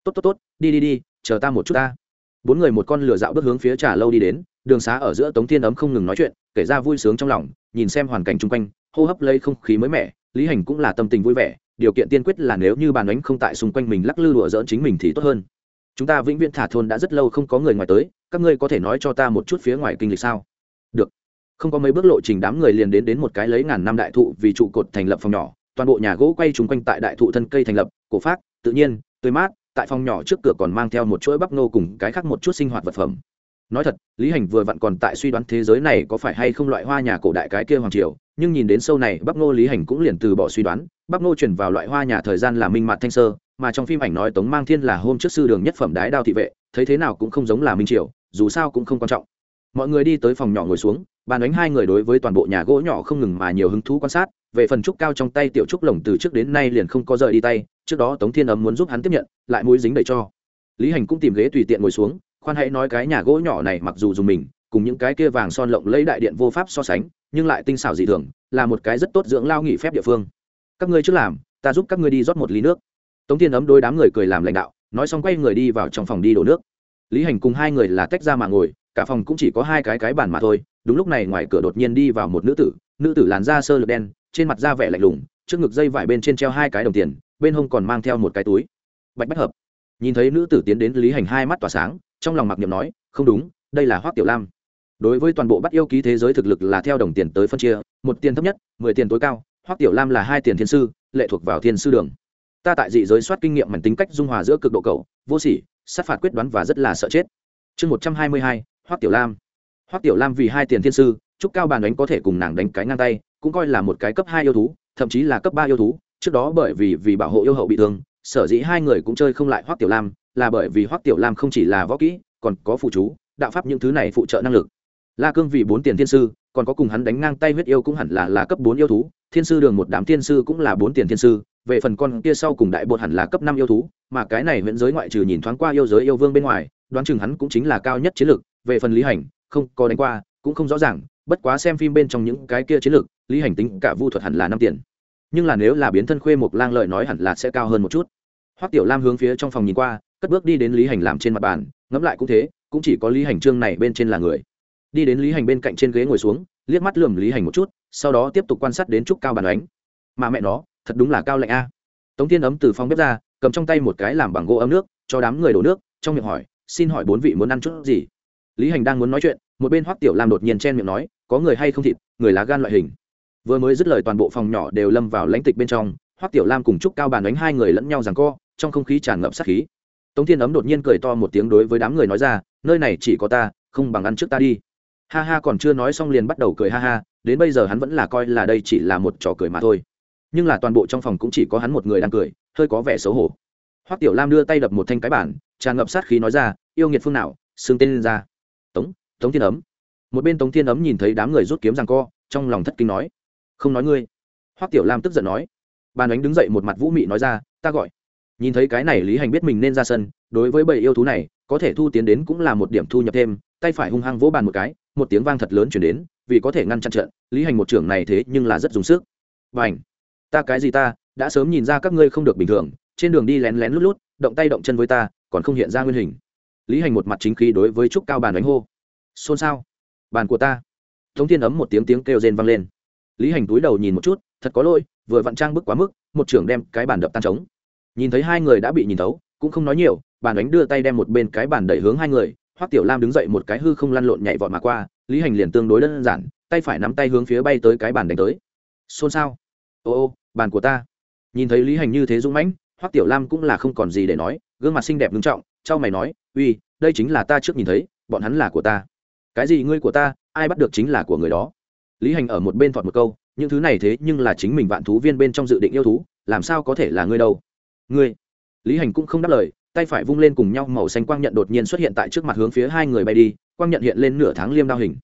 Tốt tốt tốt, đi đi đi, chờ ta một chút ta. Bốn người một con lửa dạo bước hướng phía trả lâu đi đến, đường xá ở giữa tống thiên ấm không ngừng nói chuyện, kể ra vui sướng trong lòng, nhìn xem hoàn cảnh chung quanh, hô hấp lấy không khí mới mẻ, lý hành cũng là tâm tình vui vẻ điều kiện tiên quyết là nếu như bàn đánh không tại xung quanh mình lắc lư đùa dỡn chính mình thì tốt hơn. Chúng ta vĩnh viễn thả thôn đã rất lâu không có người ngoài tới, các ngươi có thể nói cho ta một chút phía ngoài kinh lịch sao? Được. Không có mấy bước lộ trình đám người liền đến đến một cái lấy ngàn năm đại thụ vì trụ cột thành lập phòng nhỏ, toàn bộ nhà gỗ quay trúng quanh tại đại thụ thân cây thành lập, cổ phát tự nhiên, tươi mát, tại phòng nhỏ trước cửa còn mang theo một chuỗi bắp nô cùng cái khác một chút sinh hoạt vật phẩm nói thật, lý hành vừa vặn còn tại suy đoán thế giới này có phải hay không loại hoa nhà cổ đại cái kia hoàng triều, nhưng nhìn đến sâu này bắp Ngô lý hành cũng liền từ bỏ suy đoán bắp Ngô chuyển vào loại hoa nhà thời gian là minh mạt thanh sơ, mà trong phim ảnh nói tống mang thiên là hôm trước sư đường nhất phẩm đái đao thị vệ, thấy thế nào cũng không giống là minh triều, dù sao cũng không quan trọng. Mọi người đi tới phòng nhỏ ngồi xuống, bàn đánh hai người đối với toàn bộ nhà gỗ nhỏ không ngừng mà nhiều hứng thú quan sát, về phần trúc cao trong tay tiểu trúc lồng từ trước đến nay liền không có rời đi tay, trước đó tống thiên ấm muốn giúp hắn tiếp nhận, lại mũi dính đầy cho. Lý hành cũng tìm ghế tùy tiện ngồi xuống khoan hãy nói cái nhà gỗ nhỏ này mặc dù dùng mình, cùng những cái kia vàng son lộng lấy đại điện vô pháp so sánh, nhưng lại tinh xảo dị thường, là một cái rất tốt dưỡng lao nghỉ phép địa phương. Các ngươi trước làm, ta giúp các ngươi đi rót một ly nước. Tống thiên ấm đôi đám người cười làm lãnh đạo, nói xong quay người đi vào trong phòng đi đổ nước. Lý hành cùng hai người là tách ra mà ngồi, cả phòng cũng chỉ có hai cái cái bàn mà thôi. Đúng lúc này ngoài cửa đột nhiên đi vào một nữ tử nữ tử làn da sơ lược đen, trên mặt da vẻ lạnh lùng, trước ngực dây vải bên trên treo hai cái đồng tiền, bên hông còn mang theo một cái túi. Bạch bách hợp. Nhìn thấy nữ tử tiến đến, lý hành hai mắt tỏa sáng trong lòng mặc niệm nói, không đúng, đây là hoác tiểu lam. Đối với toàn bộ bắt yêu ký thế giới thực lực là theo đồng tiền tới phân chia, một tiền thấp nhất, mười tiền tối cao hoác tiểu lam là hai tiền thiên sư, lệ thuộc vào thiên sư đường. Ta tại dị giới soát kinh nghiệm mảnh tính cách dung hòa giữa cực độ cầu vô sỉ, sát phạt quyết đoán và rất là sợ chết. Chương một trăm hai mươi hai hoác tiểu lam. Hoác tiểu lam vì hai tiền thiên sư, chúc cao bàn đánh có thể cùng nàng đánh cái ngang tay, cũng coi là một cái cấp hai yêu thú, thậm chí là cấp ba yêu thú, trước đó bởi vì vì bảo hộ yêu hậu bị thương, sở dĩ hai người cũng chơi không lại hoác tiểu lam là bởi vì hoắc tiểu lam không chỉ là võ kỹ, còn có phụ chú, đạo pháp những thứ này phụ trợ năng lực. La cương vì bốn tiền thiên sư, còn có cùng hắn đánh ngang tay huyết yêu cũng hẳn là là cấp bốn yêu thú, thiên sư đường một đám thiên sư cũng là bốn tiền thiên sư, về phần con kia sau cùng đại bột hẳn là cấp năm yêu thú, mà cái này huyện giới ngoại trừ nhìn thoáng qua yêu giới yêu vương bên ngoài, đoán chừng hắn cũng chính là cao nhất chiến lược, về phần lý hành, không có đánh qua, cũng không rõ ràng, bất quá xem phim bên trong những cái kia chiến lược, lý hành tính cả vu thuật hẳn là năm tiền. Nhưng là nếu là biến thân khuê mục lang lợi nói hẳn là sẽ cao hơn một chút hoắc tiểu lam hướng phía trong phòng nhìn qua, cất bước đi đến lý hành làm trên mặt bàn, ngẫm lại cũng thế, cũng chỉ có lý hành trương này bên trên là người. Đi đến lý hành bên cạnh trên ghế ngồi xuống, liếc mắt lườm lý hành một chút, sau đó tiếp tục quan sát đến trúc cao bàn đánh mà mẹ nó, thật đúng là cao lạnh a. Tống thiên ấm từ phòng bếp ra, cầm trong tay một cái làm bằng gỗ ấm nước, cho đám người đổ nước, trong miệng hỏi, xin hỏi bốn vị muốn ăn chút gì? Lý hành đang muốn nói chuyện, một bên hoắc tiểu lam đột nhiên chen miệng nói, có người hay không thịt, người lá gan loại hình. Vừa mới dứt lời toàn bộ phòng nhỏ đều lâm vào lãnh tịch bên trong, hoắc tiểu lam cùng trúc cao bàn đánh hai người lẫn nhau rằng co trong không khí tràn ngập sát khí. Tống thiên ấm đột nhiên cười to một tiếng đối với đám người nói ra, nơi này chỉ có ta, không bằng ăn trước ta đi. Ha ha còn chưa nói xong liền bắt đầu cười ha ha, đến bây giờ hắn vẫn là coi là đây chỉ là một trò cười mà thôi. Nhưng là toàn bộ trong phòng cũng chỉ có hắn một người đang cười, hơi có vẻ xấu hổ. Hoắc tiểu lam đưa tay đập một thanh cái bản tràn ngập sát khí nói ra, yêu nghiệt phương nào, xưng tên lên ra. Tống tống thiên ấm. Một bên tống thiên ấm nhìn thấy đám người rút kiếm rằng co, trong lòng thất kinh nói, không nói ngươi. Hoắc tiểu lam tức giận nói. Bàn ánh đứng dậy một mặt vũ mị nói ra, ta gọi nhìn thấy cái này lý hành biết mình nên ra sân, đối với bầy yêu thú này, có thể thu tiến đến cũng là một điểm thu nhập thêm, tay phải hung hăng vỗ bàn một cái, một tiếng vang thật lớn chuyển đến, vì có thể ngăn chặn trận, lý hành một trưởng này thế nhưng là rất dùng sức. Và ảnh ta cái gì ta, đã sớm nhìn ra các ngươi không được bình thường, trên đường đi lén lén lút lút, động tay động chân với ta, còn không hiện ra nguyên hình. Lý hành một mặt chính khí đối với trúc cao bàn đánh hô. Xôn xao. Bàn của ta. Tống thiên ấm một tiếng tiếng kêu rên vang lên. Lý hành túi đầu nhìn một chút, thật có lỗi, vừa vặn trang bức quá mức, một trưởng đem cái bàn đập tan trống nhìn thấy hai người đã bị nhìn thấu, cũng không nói nhiều, bàn đánh đưa tay đem một bên cái bàn đẩy hướng hai người, hoắc tiểu lam đứng dậy một cái hư không lăn lộn nhảy vọt mà qua, lý hành liền tương đối đơn giản, tay phải nắm tay hướng phía bay tới cái bàn đánh tới. Xôn xao. Ô ô, bàn của ta. Nhìn thấy lý hành như thế dũng mãnh, hoắc tiểu lam cũng là không còn gì để nói, gương mặt xinh đẹp ngưng trọng, trao mày nói, uy, đây chính là ta trước nhìn thấy, bọn hắn là của ta. Cái gì ngươi của ta, ai bắt được chính là của người đó? Lý hành ở một bên thọt một câu, những thứ này thế nhưng là chính mình vạn thú viên bên trong dự định yêu thú, làm sao có thể là ngươi đâu? Ngươi. Lý hành cũng không đáp lời, tay phải vung lên cùng nhau màu xanh quang nhận đột nhiên xuất hiện tại trước mặt hướng phía hai người bay đi, quang nhận hiện lên nửa tháng liêm đao hình.